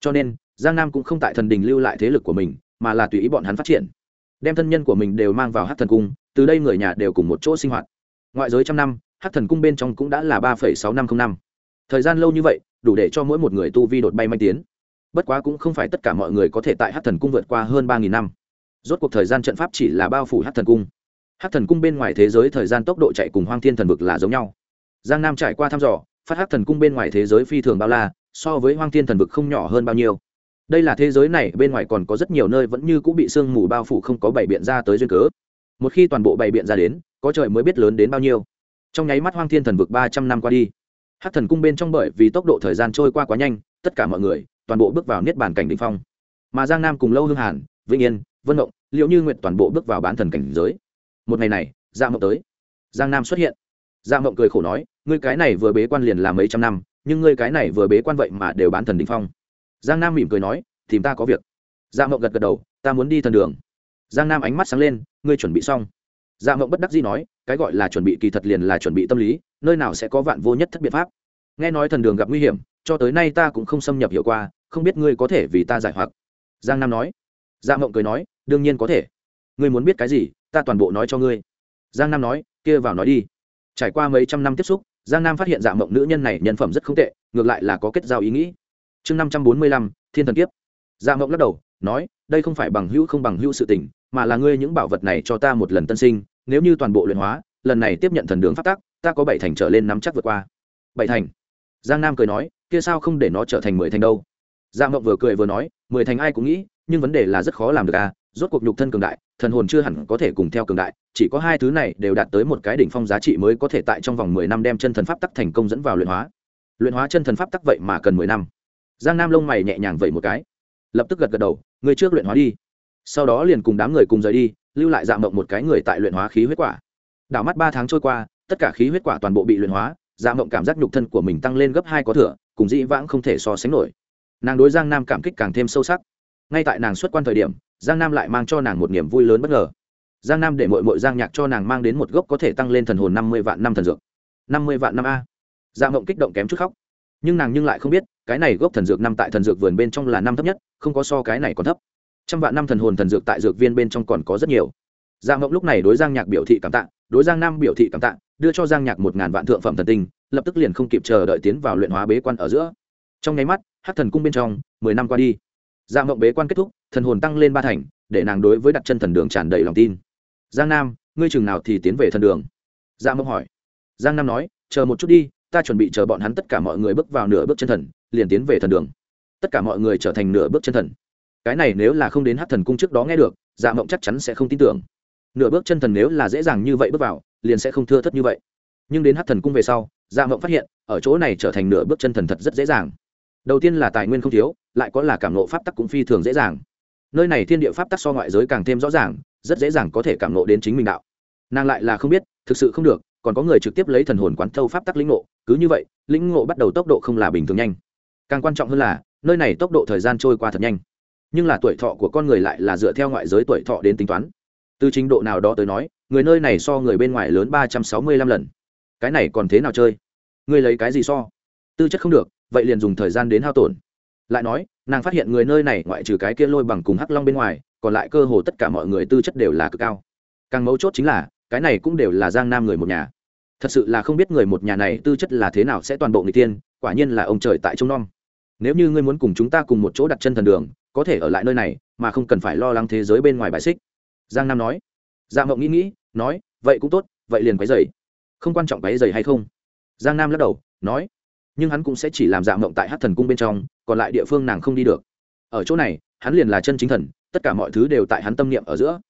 Cho nên, giang nam cũng không tại thần đình lưu lại thế lực của mình, mà là tùy ý bọn hắn phát triển. Đem thân nhân của mình đều mang vào hát thần cung từ đây người nhà đều cùng một chỗ sinh hoạt. Ngoại giới trăm năm hát thần cung bên trong cũng đã là ba sáu năm t r ă n h năm. Thời gian lâu như vậy, đủ để cho mỗi một người tu vi đột bay manh tiến. Bất quá cũng không phải tất cả mọi người có thể tại hát thần cung vượt qua hơn ba nghìn năm. Rốt cuộc thời gian trận pháp chỉ là bao phủ hát thần cung. Hát thần cung bên ngoài thế giới thời gian tốc độ chạy cùng hoang thiên thần vực là giống nhau. Giang nam trải qua thăm dò, phát hát thần cung bên ngoài thế giới phi thường bao la, so với hoang thiên thần vực không nhỏ hơn bao nhiêu. Đây là thế giới này, bên ngoài còn có rất nhiều nơi vẫn như cũng bị sương mù bao phủ, không có bảy biện ra tới duyên cớ một khi toàn bộ bảy biện ra đến, có trời mới biết lớn đến bao nhiêu. Trong nháy mắt hoang thiên thần vực ba trăm năm qua đi. Hát thần cung bên trong bởi vì tốc độ thời gian trôi qua quá nhanh, tất cả mọi người, toàn bộ bước vào niết bàn cảnh đ ỉ n h phong. Mà giang nam cùng lâu hương hàn, vĩnh yên, vân động liệu như nguyện toàn bộ bước vào bán thần cảnh giới. Một ngày này dạ mộng tới. Giang nam xuất hiện. Dạ mộng cười khổ nói, ngươi cái này vừa bế quan liền là mấy trăm năm, nhưng ngươi cái này vừa bế quan vậy mà đều bán thần đ ỉ n h phong. Giang nam mỉm cười nói, tìm ta có việc. Dạ mộng gật gật đầu, ta muốn đi thần đường giang nam ánh mắt sáng lên, ngươi chuẩn bị xong. Dạ mộng bất đắc dĩ nói, cái gọi là chuẩn bị kỳ thật liền là chuẩn bị tâm lý, nơi nào sẽ có vạn vô nhất thất biện pháp. Nghe nói thần đường gặp nguy hiểm, cho tới nay ta cũng không xâm nhập hiệu qua, không biết ngươi có thể vì ta giải hoặc. Giang nam nói. Dạ mộng cười nói, đương nhiên có thể. Ngươi muốn biết cái gì, ta toàn bộ nói cho ngươi. Giang nam nói, kia vào nói đi. Trải qua mấy trăm năm tiếp xúc, giang nam phát hiện dạ mộng nữ nhân này nhân phẩm rất không tệ, ngược lại là có kết giao ý nghĩ. Chương năm trăm bốn mươi lăm, thiên thần kiếp. Dạ mộng lắc đầu nói, đây không phải bằng hữu không bằng hữu sự tình, mà là ngươi những bảo vật này cho ta một lần tân sinh, nếu như toàn bộ luyện hóa, lần này tiếp nhận thần đường phát tác ta có bảy thành trở lên nắm chắc vượt qua. Bảy thành? Giang nam cười nói, kia sao không để nó trở thành mười thành đâu? Dạ mộng vừa cười vừa nói, mười thành ai cũng nghĩ, nhưng vấn đề là rất khó làm được à rốt cuộc nhục thân cường đại, thần hồn chưa hẳn có thể cùng theo cường đại, chỉ có hai thứ này đều đạt tới một cái đỉnh phong giá trị mới có thể tại trong vòng mười năm đem chân thần pháp tắc thành công dẫn vào luyện hóa. Luyện hóa chân thần pháp tắc vậy mà cần mười năm. Giang nam lông mày nhẹ nhàng vậy một cái, lập tức gật gật đầu ngươi trước luyện hóa đi. Sau đó liền cùng đám người cùng rời đi, lưu lại dạ mộng một cái người tại luyện hóa khí huyết quả. Đảo mắt ba tháng trôi qua, tất cả khí huyết quả toàn bộ bị luyện hóa dạ mộng cảm giác nhục thân của mình tăng lên gấp hai có thừa, cùng dĩ vãng không thể so sánh nổi. Nàng đối giang nam cảm kích càng thêm sâu sắc. Ngay tại nàng xuất quan thời điểm, giang nam lại mang cho nàng một niềm vui lớn bất ngờ. Giang nam để mội mội giang nhạc cho nàng mang đến một gốc có thể tăng lên thần hồn năm mươi vạn năm thần dược. năm mươi vạn năm a. Dạ mộng kích động kém chút khóc. Nhưng nàng nhưng lại không biết cái này gốc thần dược năm tại thần dược vườn bên trong là năm thấp nhất, không có so cái này còn thấp. Trăm vạn năm thần hồn thần dược tại dược viên bên trong còn có rất nhiều. Giang mộng lúc này đối giang nhạc biểu thị cảm tạ, đối giang nam biểu thị cảm tạ, đưa cho giang nhạc một ngàn vạn thượng phẩm thần tinh, lập tức liền không kịp chờ đợi tiến vào luyện hóa bế quan ở giữa. Trong nháy mắt hát thần cung bên trong, mười năm qua đi. Giang mộng bế quan kết thúc, thần hồn tăng lên ba thành, để nàng đối với đặt chân thần đường tràn đầy lòng tin. Giang nam, ngươi chừng nào thì tiến về thần đường? Giang mộng hỏi. Giang nam nói, chờ một chút đi ta chuẩn bị chờ bọn hắn tất cả mọi người bước vào nửa bước chân thần, liền tiến về thần đường. Tất cả mọi người trở thành nửa bước chân thần. Cái này nếu là không đến hát thần cung trước đó nghe được dạ mộng chắc chắn sẽ không tin tưởng. Nửa bước chân thần nếu là dễ dàng như vậy bước vào, liền sẽ không thưa thất như vậy. Nhưng đến hát thần cung về sau dạ mộng phát hiện, ở chỗ này trở thành nửa bước chân thần thật rất dễ dàng. Đầu tiên là tài nguyên không thiếu, lại có là cảm nộ pháp tắc cũng phi thường dễ dàng. Nơi này thiên địa pháp tắc so ngoại giới càng thêm rõ ràng, rất dễ dàng có thể cảm nộ đến chính mình đạo. Nàng lại là không biết, thực sự không được còn có người trực tiếp lấy thần hồn quán thâu pháp tắc lĩnh ngộ, cứ như vậy, lĩnh ngộ bắt đầu tốc độ không là bình thường nhanh. Càng quan trọng hơn là, nơi này tốc độ thời gian trôi qua thật nhanh. Nhưng là tuổi thọ của con người lại là dựa theo ngoại giới tuổi thọ đến tính toán. Từ trình độ nào đó tới nói, người nơi này so người bên ngoài lớn ba trăm sáu mươi lăm lần. Cái này còn thế nào chơi? Ngươi lấy cái gì so? Tư chất không được, vậy liền dùng thời gian đến hao tổn. Lại nói, nàng phát hiện người nơi này ngoại trừ cái kia lôi bằng cùng hắc long bên ngoài, còn lại cơ hồ tất cả mọi người tư chất đều là cực cao. Càng mấu chốt chính là cái này cũng đều là giang nam người một nhà. Thật sự là không biết người một nhà này tư chất là thế nào sẽ toàn bộ người tiên, quả nhiên là ông trời tại trông nom. Nếu như ngươi muốn cùng chúng ta cùng một chỗ đặt chân thần đường, có thể ở lại nơi này, mà không cần phải lo lắng thế giới bên ngoài bài xích. Giang nam nói. Giang mộng nghĩ nghĩ, nói, vậy cũng tốt, vậy liền quấy dày không quan trọng quấy dày hay không. Giang nam lắc đầu, nói, nhưng hắn cũng sẽ chỉ làm dạ mộng tại hát thần cung bên trong, còn lại địa phương nàng không đi được. Ở chỗ này, hắn liền là chân chính thần, tất cả mọi thứ đều tại hắn tâm niệm ở giữa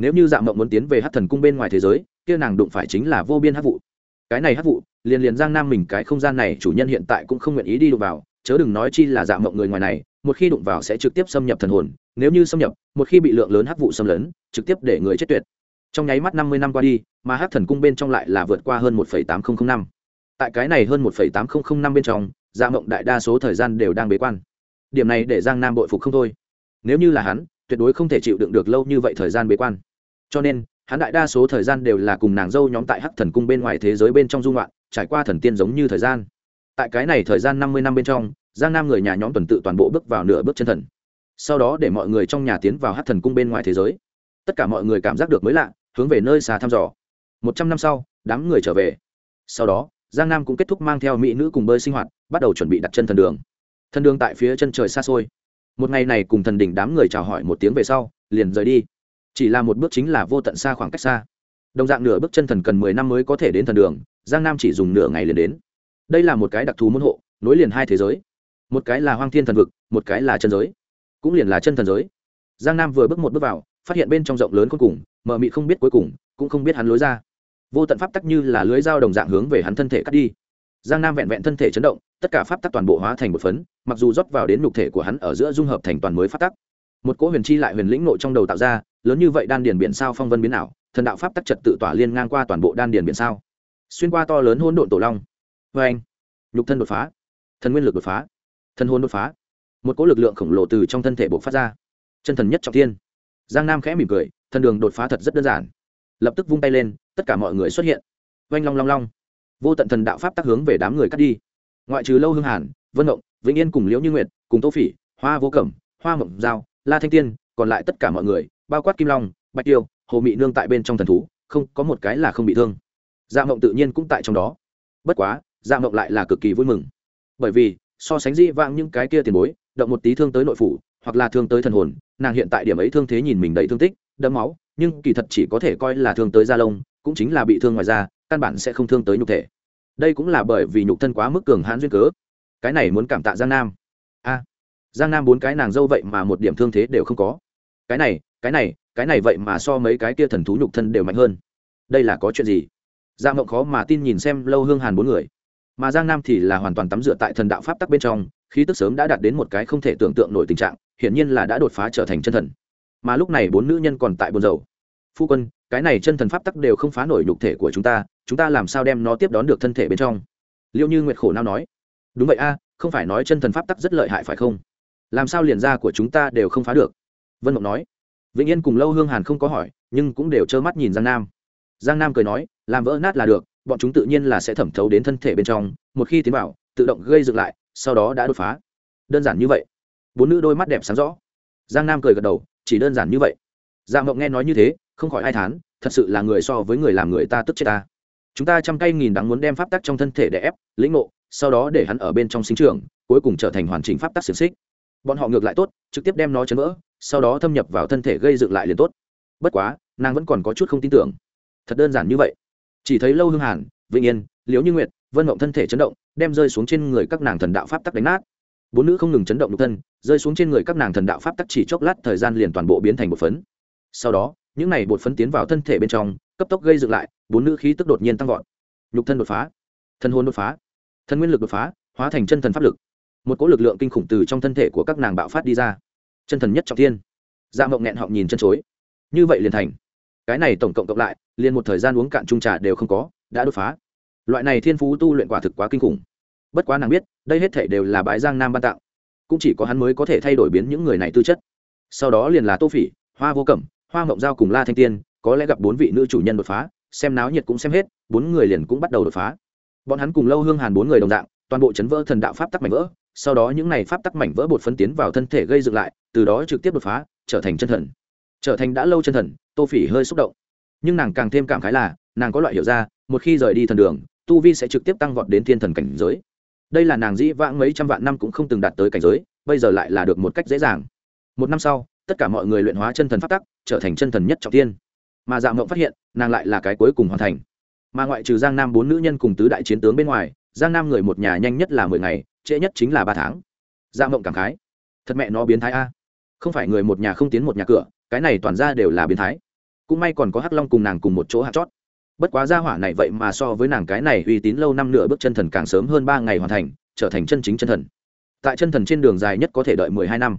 nếu như dạ mộng muốn tiến về hát thần cung bên ngoài thế giới, kia nàng đụng phải chính là vô biên hát vụ. Cái này hát vụ, liền liền giang nam mình cái không gian này chủ nhân hiện tại cũng không nguyện ý đi đụng vào, chớ đừng nói chi là dạ mộng người ngoài này, một khi đụng vào sẽ trực tiếp xâm nhập thần hồn, nếu như xâm nhập, một khi bị lượng lớn hát vụ xâm lấn, trực tiếp để người chết tuyệt. Trong nháy mắt năm mươi năm qua đi, mà hắc thần cung bên trong lại là vượt qua hơn một tám nghìn năm. Tại cái này hơn một tám nghìn năm bên trong dạ mộng đại đa số thời gian đều đang bế quan. Điểm này để giang nam bội phục không thôi. Nếu như là hắn, tuyệt đối không thể chịu đựng được lâu như vậy thời gian bế quan cho nên, hắn đại đa số thời gian đều là cùng nàng dâu nhóm tại hắc thần cung bên ngoài thế giới bên trong dung loạn, trải qua thần tiên giống như thời gian. Tại cái này thời gian năm mươi năm bên trong, giang nam người nhà nhóm tuần tự toàn bộ bước vào nửa bước chân thần. Sau đó để mọi người trong nhà tiến vào hát thần cung bên ngoài thế giới. Tất cả mọi người cảm giác được mới lạ, hướng về nơi xa thăm dò. Một trăm năm sau, đám người trở về. Sau đó, giang nam cũng kết thúc mang theo mỹ nữ cùng bơi sinh hoạt, bắt đầu chuẩn bị đặt chân thần đường. Thần đường tại phía chân trời xa xôi. Một ngày này cùng thần đỉnh đám người chào hỏi một tiếng về sau, liền rời đi chỉ là một bước chính là vô tận xa khoảng cách xa. Đồng dạng nửa bước chân thần cần mười năm mới có thể đến thần đường, giang nam chỉ dùng nửa ngày liền đến. Đây là một cái đặc thù môn hộ, nối liền hai thế giới. Một cái là hoang thiên thần vực, một cái là chân giới. Cũng liền là chân thần giới. Giang nam vừa bước một bước vào, phát hiện bên trong rộng lớn cuối cùng, mờ mị không biết cuối cùng, cũng không biết hắn lối ra. Vô tận pháp tắc như là lưới dao đồng dạng hướng về hắn thân thể cắt đi. Giang nam vẹn vẹn thân thể chấn động, tất cả pháp tắc toàn bộ hóa thành một phấn, mặc dù rót vào đến nhục thể của hắn ở giữa dung hợp thành toàn mới pháp tắc. Một cỗ huyền chi lại huyền lĩnh nội trong đầu tạo ra lớn như vậy đan điền biển sao phong vân biến ảo, thần đạo pháp tắc trật tự tỏa liên ngang qua toàn bộ đan điền biển sao. Xuyên qua to lớn hỗn độn tổ long. Vê anh, nhục thân đột phá, thần nguyên lực đột phá, thần hôn đột phá. Một cỗ lực lượng khổng lồ từ trong thân thể bộc phát ra. Chân thần nhất trọng thiên. Giang nam khẽ mỉm cười thần đường đột phá thật rất đơn giản. Lập tức vung tay lên, tất cả mọi người xuất hiện. Oanh long long long. Vô tận thần đạo pháp tác hướng về đám người cắt đi. Ngoại trừ lâu hương hàn, vân động vĩnh yên cùng liễu như nguyệt, cùng tô phỉ, hoa vô cẩm, hoa mộng giao, la thanh tiên còn lại tất cả mọi người, bao quát kim long, bạch tiêu, hồ mị nương tại bên trong thần thú, không, có một cái là không bị thương. Dạ mộng tự nhiên cũng tại trong đó. Bất quá dạ mộng lại là cực kỳ vui mừng. Bởi vì, so sánh dĩ vãng những cái kia tiền bối, động một tí thương tới nội phủ, hoặc là thương tới thần hồn, nàng hiện tại điểm ấy thương thế nhìn mình đầy thương tích, đẫm máu, nhưng kỳ thật chỉ có thể coi là thương tới da lông, cũng chính là bị thương ngoài da, căn bản sẽ không thương tới nhục thể. Đây cũng là bởi vì nhục thân quá mức cường hãn duyên cớ. Cái này muốn cảm tạ giang nam. A, giang nam bốn cái nàng dâu vậy mà một điểm thương thế đều không có cái này cái này cái này vậy mà so mấy cái kia thần thú nhục thân đều mạnh hơn. Đây là có chuyện gì? Giang mộng khó mà tin nhìn xem lâu hương hàn bốn người. Mà giang nam thì là hoàn toàn tắm rửa tại thần đạo pháp tắc bên trong, khí tức sớm đã đạt đến một cái không thể tưởng tượng nổi tình trạng, hiển nhiên là đã đột phá trở thành chân thần. Mà lúc này bốn nữ nhân còn tại buồn dầu phu quân, cái này chân thần pháp tắc đều không phá nổi nhục thể của chúng ta chúng ta làm sao đem nó tiếp đón được thân thể bên trong? Liệu như nguyệt khổ nào nói. Đúng vậy a, không phải nói chân thần pháp tắc rất lợi hại phải không? Làm sao liền da của chúng ta đều không phá được? Vân mộng nói. Vĩnh yên cùng lâu hương hàn không có hỏi, nhưng cũng đều trơ mắt nhìn giang nam. Giang nam cười nói, làm vỡ nát là được, bọn chúng tự nhiên là sẽ thẩm thấu đến thân thể bên trong, một khi tiến vào, tự động gây dựng lại, sau đó đã đột phá. Đơn giản như vậy. Bốn nữ đôi mắt đẹp sáng rõ. Giang nam cười gật đầu, chỉ đơn giản như vậy. Giang mộng nghe nói như thế, không khỏi ai thán, thật sự là người so với người làm người ta tức chết ta. Chúng ta trăm cây nghìn đắng muốn đem pháp tắc trong thân thể để ép, lĩnh ngộ, sau đó để hắn ở bên trong sinh trường, cuối cùng trở thành hoàn chỉnh pháp tắc xiềng xích bọn họ ngược lại tốt, trực tiếp đem nó chấn vỡ, sau đó thâm nhập vào thân thể gây dựng lại liền tốt. Bất quá, nàng vẫn còn có chút không tin tưởng. Thật đơn giản như vậy. Chỉ thấy lâu hương hàn, vĩnh yên liếu như nguyệt, vân mộng thân thể chấn động, đem rơi xuống trên người các nàng thần đạo pháp tắc đánh nát. Bốn nữ không ngừng chấn động nhục thân, rơi xuống trên người các nàng thần đạo pháp tắc chỉ chốc lát thời gian liền toàn bộ biến thành một phấn. Sau đó, những này bột phấn tiến vào thân thể bên trong, cấp tốc gây dựng lại, bốn nữ khí tức đột nhiên tăng vọt. Nhục thân đột phá thân hôn đột phá thân nguyên lực đột phá, hóa thành chân thần pháp lực một cỗ lực lượng kinh khủng từ trong thân thể của các nàng bạo phát đi ra. Chân thần nhất trọng thiên. Dạ mộng nghẹn họng nhìn chân chối. Như vậy liền thành. Cái này tổng cộng cộng lại, liền một thời gian uống cạn trung trà đều không có, đã đột phá. Loại này thiên phú tu luyện quả thực quá kinh khủng. Bất quá nàng biết, đây hết thể đều là bãi giang nam ban tặng. Cũng chỉ có hắn mới có thể thay đổi biến những người này tư chất. Sau đó liền là tô phỉ, hoa vô cẩm, hoa mộng giao cùng la thanh tiên, có lẽ gặp bốn vị nữ chủ nhân đột phá, xem náo nhiệt cũng xem hết, bốn người liền cũng bắt đầu đột phá. Bọn hắn cùng lâu hương hàn bốn người đồng dạng, toàn bộ chấn vỡ thần đạo pháp tắc mảnh vỡ sau đó những này pháp tắc mảnh vỡ bột phân tiến vào thân thể gây dựng lại, từ đó trực tiếp đột phá, trở thành chân thần. Trở thành đã lâu chân thần, tô phỉ hơi xúc động. Nhưng nàng càng thêm cảm khái là, nàng có loại hiểu ra, một khi rời đi thần đường, tu vi sẽ trực tiếp tăng vọt đến thiên thần cảnh giới. Đây là nàng dĩ vãng mấy trăm vạn năm cũng không từng đạt tới cảnh giới, bây giờ lại là được một cách dễ dàng. Một năm sau, tất cả mọi người luyện hóa chân thần pháp tắc, trở thành chân thần nhất trọng tiên mà dạ mộng phát hiện, nàng lại là cái cuối cùng hoàn thành. Mà ngoại trừ giang nam bốn nữ nhân cùng tứ đại chiến tướng bên ngoài giang nam người một nhà nhanh nhất là mười ngày, trễ nhất chính là ba tháng. Dạ mộng cảm khái. Thật mẹ nó biến thái a. Không phải người một nhà không tiến một nhà cửa, cái này toàn ra đều là biến thái. Cũng may còn có hắc long cùng nàng cùng một chỗ hạt chót. Bất quá gia hỏa này vậy mà so với nàng cái này uy tín lâu năm nửa bước chân thần càng sớm hơn ba ngày hoàn thành, trở thành chân chính chân thần. Tại chân thần trên đường dài nhất có thể đợi mười hai năm.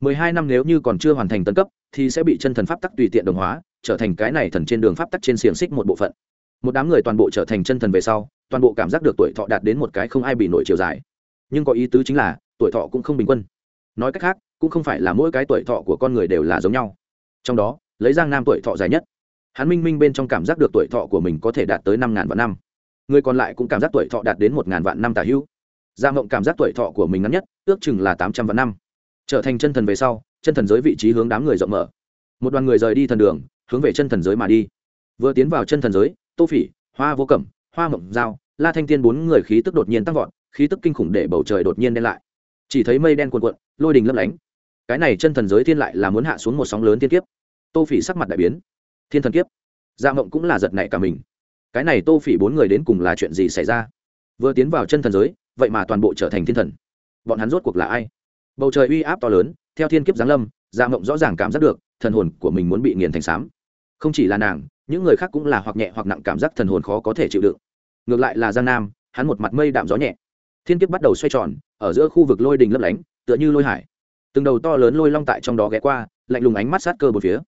Mười hai năm nếu như còn chưa hoàn thành tân cấp, thì sẽ bị chân thần pháp tắc tùy tiện đồng hóa, trở thành cái này thần trên đường pháp tắc trên xiềng xích một bộ phận một đám người toàn bộ trở thành chân thần về sau, toàn bộ cảm giác được tuổi thọ đạt đến một cái không ai bị nổi chiều dài. Nhưng có ý tứ chính là, tuổi thọ cũng không bình quân. Nói cách khác, cũng không phải là mỗi cái tuổi thọ của con người đều là giống nhau. Trong đó, lấy giang nam tuổi thọ dài nhất, hắn minh minh bên trong cảm giác được tuổi thọ của mình có thể đạt tới năm ngàn vạn năm. Người còn lại cũng cảm giác tuổi thọ đạt đến một ngàn vạn năm tả hữu. Gia mộng cảm giác tuổi thọ của mình ngắn nhất, ước chừng là tám trăm vạn năm. Trở thành chân thần về sau, chân thần giới vị trí hướng đám người rộng mở. Một đoàn người rời đi thần đường, hướng về chân thần giới mà đi. Vừa tiến vào chân thần giới tô phỉ, hoa vô cẩm, hoa mộng dao, la thanh tiên bốn người khí tức đột nhiên tăng vọt, khí tức kinh khủng để bầu trời đột nhiên đen lại. Chỉ thấy mây đen cuồn cuộn, lôi đình lấp lánh. Cái này chân thần giới thiên lại là muốn hạ xuống một sóng lớn thiên kiếp. Tô phỉ sắc mặt đại biến. Thiên thần kiếp. Dạ mộng cũng là giật nảy cả mình. Cái này tô phỉ bốn người đến cùng là chuyện gì xảy ra? Vừa tiến vào chân thần giới, vậy mà toàn bộ trở thành thiên thần. Bọn hắn rốt cuộc là ai? Bầu trời uy áp to lớn, theo thiên kiếp giáng lâm dạ mộng rõ ràng cảm giác được, thần hồn của mình muốn bị nghiền thành xám không chỉ là nàng những người khác cũng là hoặc nhẹ hoặc nặng cảm giác thần hồn khó có thể chịu đựng. Ngược lại là giang nam, hắn một mặt mây đạm gió nhẹ. Thiên kiếp bắt đầu xoay tròn, ở giữa khu vực lôi đình lấp lánh, tựa như lôi hải. Từng đầu to lớn lôi long tại trong đó ghé qua, lạnh lùng ánh mắt sát cơ một phía.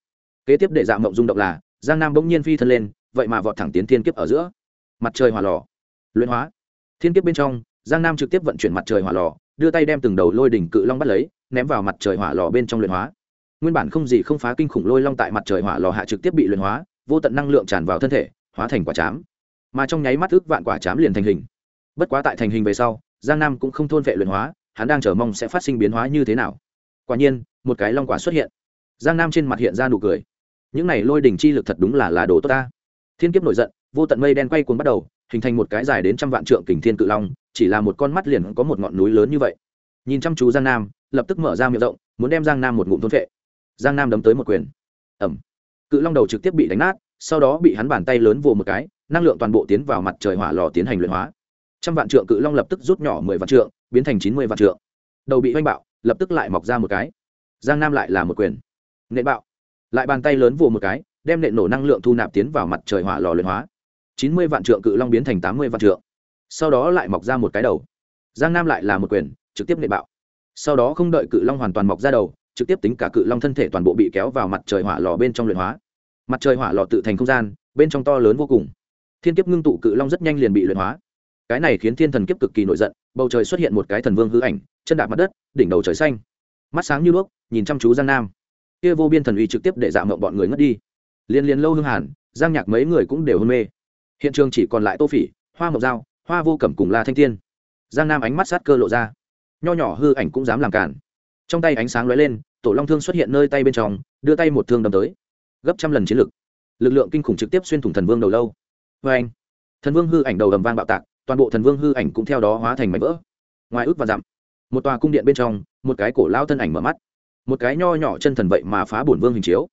Kế tiếp để dạ mộng rung động là, giang nam bỗng nhiên phi thân lên, vậy mà vọt thẳng tiến thiên kiếp ở giữa. Mặt trời hỏa lò. Luyện hóa. Thiên kiếp bên trong, giang nam trực tiếp vận chuyển mặt trời hỏa lò, đưa tay đem từng đầu lôi đỉnh cự long bắt lấy, ném vào mặt trời hỏa lò bên trong luyện hóa. Nguyên bản không gì không phá kinh khủng lôi long tại mặt trời hỏa lò hạ trực tiếp bị luyện hóa vô tận năng lượng tràn vào thân thể, hóa thành quả chám. Mà trong nháy mắt ước vạn quả chám liền thành hình. Bất quá tại thành hình về sau, giang nam cũng không thôn vệ luyện hóa, hắn đang chờ mong sẽ phát sinh biến hóa như thế nào. Quả nhiên, một cái long quả xuất hiện. Giang nam trên mặt hiện ra nụ cười. Những này lôi đỉnh chi lực thật đúng là là đồ tốt ta. Thiên kiếp nổi giận, vô tận mây đen quay cuồng bắt đầu, hình thành một cái dài đến trăm vạn trượng kình thiên cự long, chỉ là một con mắt liền có một ngọn núi lớn như vậy. Nhìn chăm chú giang nam, lập tức mở ra miệng rộng, muốn đem giang nam một ngụm thôn vệ. Giang nam đấm tới một quyền. Ẩm cự long đầu trực tiếp bị đánh nát, sau đó bị hắn bàn tay lớn vồ một cái, năng lượng toàn bộ tiến vào mặt trời hỏa lò tiến hành luyện hóa. Trăm vạn trượng cự long lập tức rút nhỏ mười vạn trượng, biến thành chín mươi vạn trượng. Đầu bị oanh bạo, lập tức lại mọc ra một cái. Giang nam lại là một quyền. Nện bạo. Lại bàn tay lớn vồ một cái, đem nện nổ năng lượng thu nạp tiến vào mặt trời hỏa lò luyện hóa. Chín mươi vạn trượng cự long biến thành tám mươi vạn trượng. Sau đó lại mọc ra một cái đầu. Giang nam lại là một quyền, trực tiếp nện bạo. Sau đó không đợi cự long hoàn toàn mọc ra đầu trực tiếp tính cả cự long thân thể toàn bộ bị kéo vào mặt trời hỏa lò bên trong luyện hóa. Mặt trời hỏa lò tự thành không gian, bên trong to lớn vô cùng. Thiên kiếp ngưng tụ cự long rất nhanh liền bị luyện hóa. Cái này khiến thiên thần kiếp cực kỳ nổi giận, bầu trời xuất hiện một cái thần vương hư ảnh, chân đạp mặt đất, đỉnh đầu trời xanh. Mắt sáng như đuốc, nhìn chăm chú giang nam. Kia vô biên thần uy trực tiếp để dạ mộng bọn người ngất đi. Liên liên lâu hương hàn, giang nhạc mấy người cũng đều hôn mê. Hiện trường chỉ còn lại tô phỉ, hoa mộc dao hoa vô cẩm cùng la thanh tiên. Giang nam ánh mắt sát cơ lộ ra. Nho nhỏ hư ảnh cũng dám làm cản trong tay ánh sáng lóe lên, tổ long thương xuất hiện nơi tay bên trong, đưa tay một thương đâm tới. Gấp trăm lần chiến lực. Lực lượng kinh khủng trực tiếp xuyên thủng thần vương đầu lâu. Vê anh, thần vương hư ảnh đầu ầm vang bạo tạc, toàn bộ thần vương hư ảnh cũng theo đó hóa thành mảnh vỡ. Ngoài ước và dặm, một tòa cung điện bên trong, một cái cổ lao thân ảnh mở mắt. Một cái nho nhỏ chân thần vậy mà phá bổn vương hình chiếu.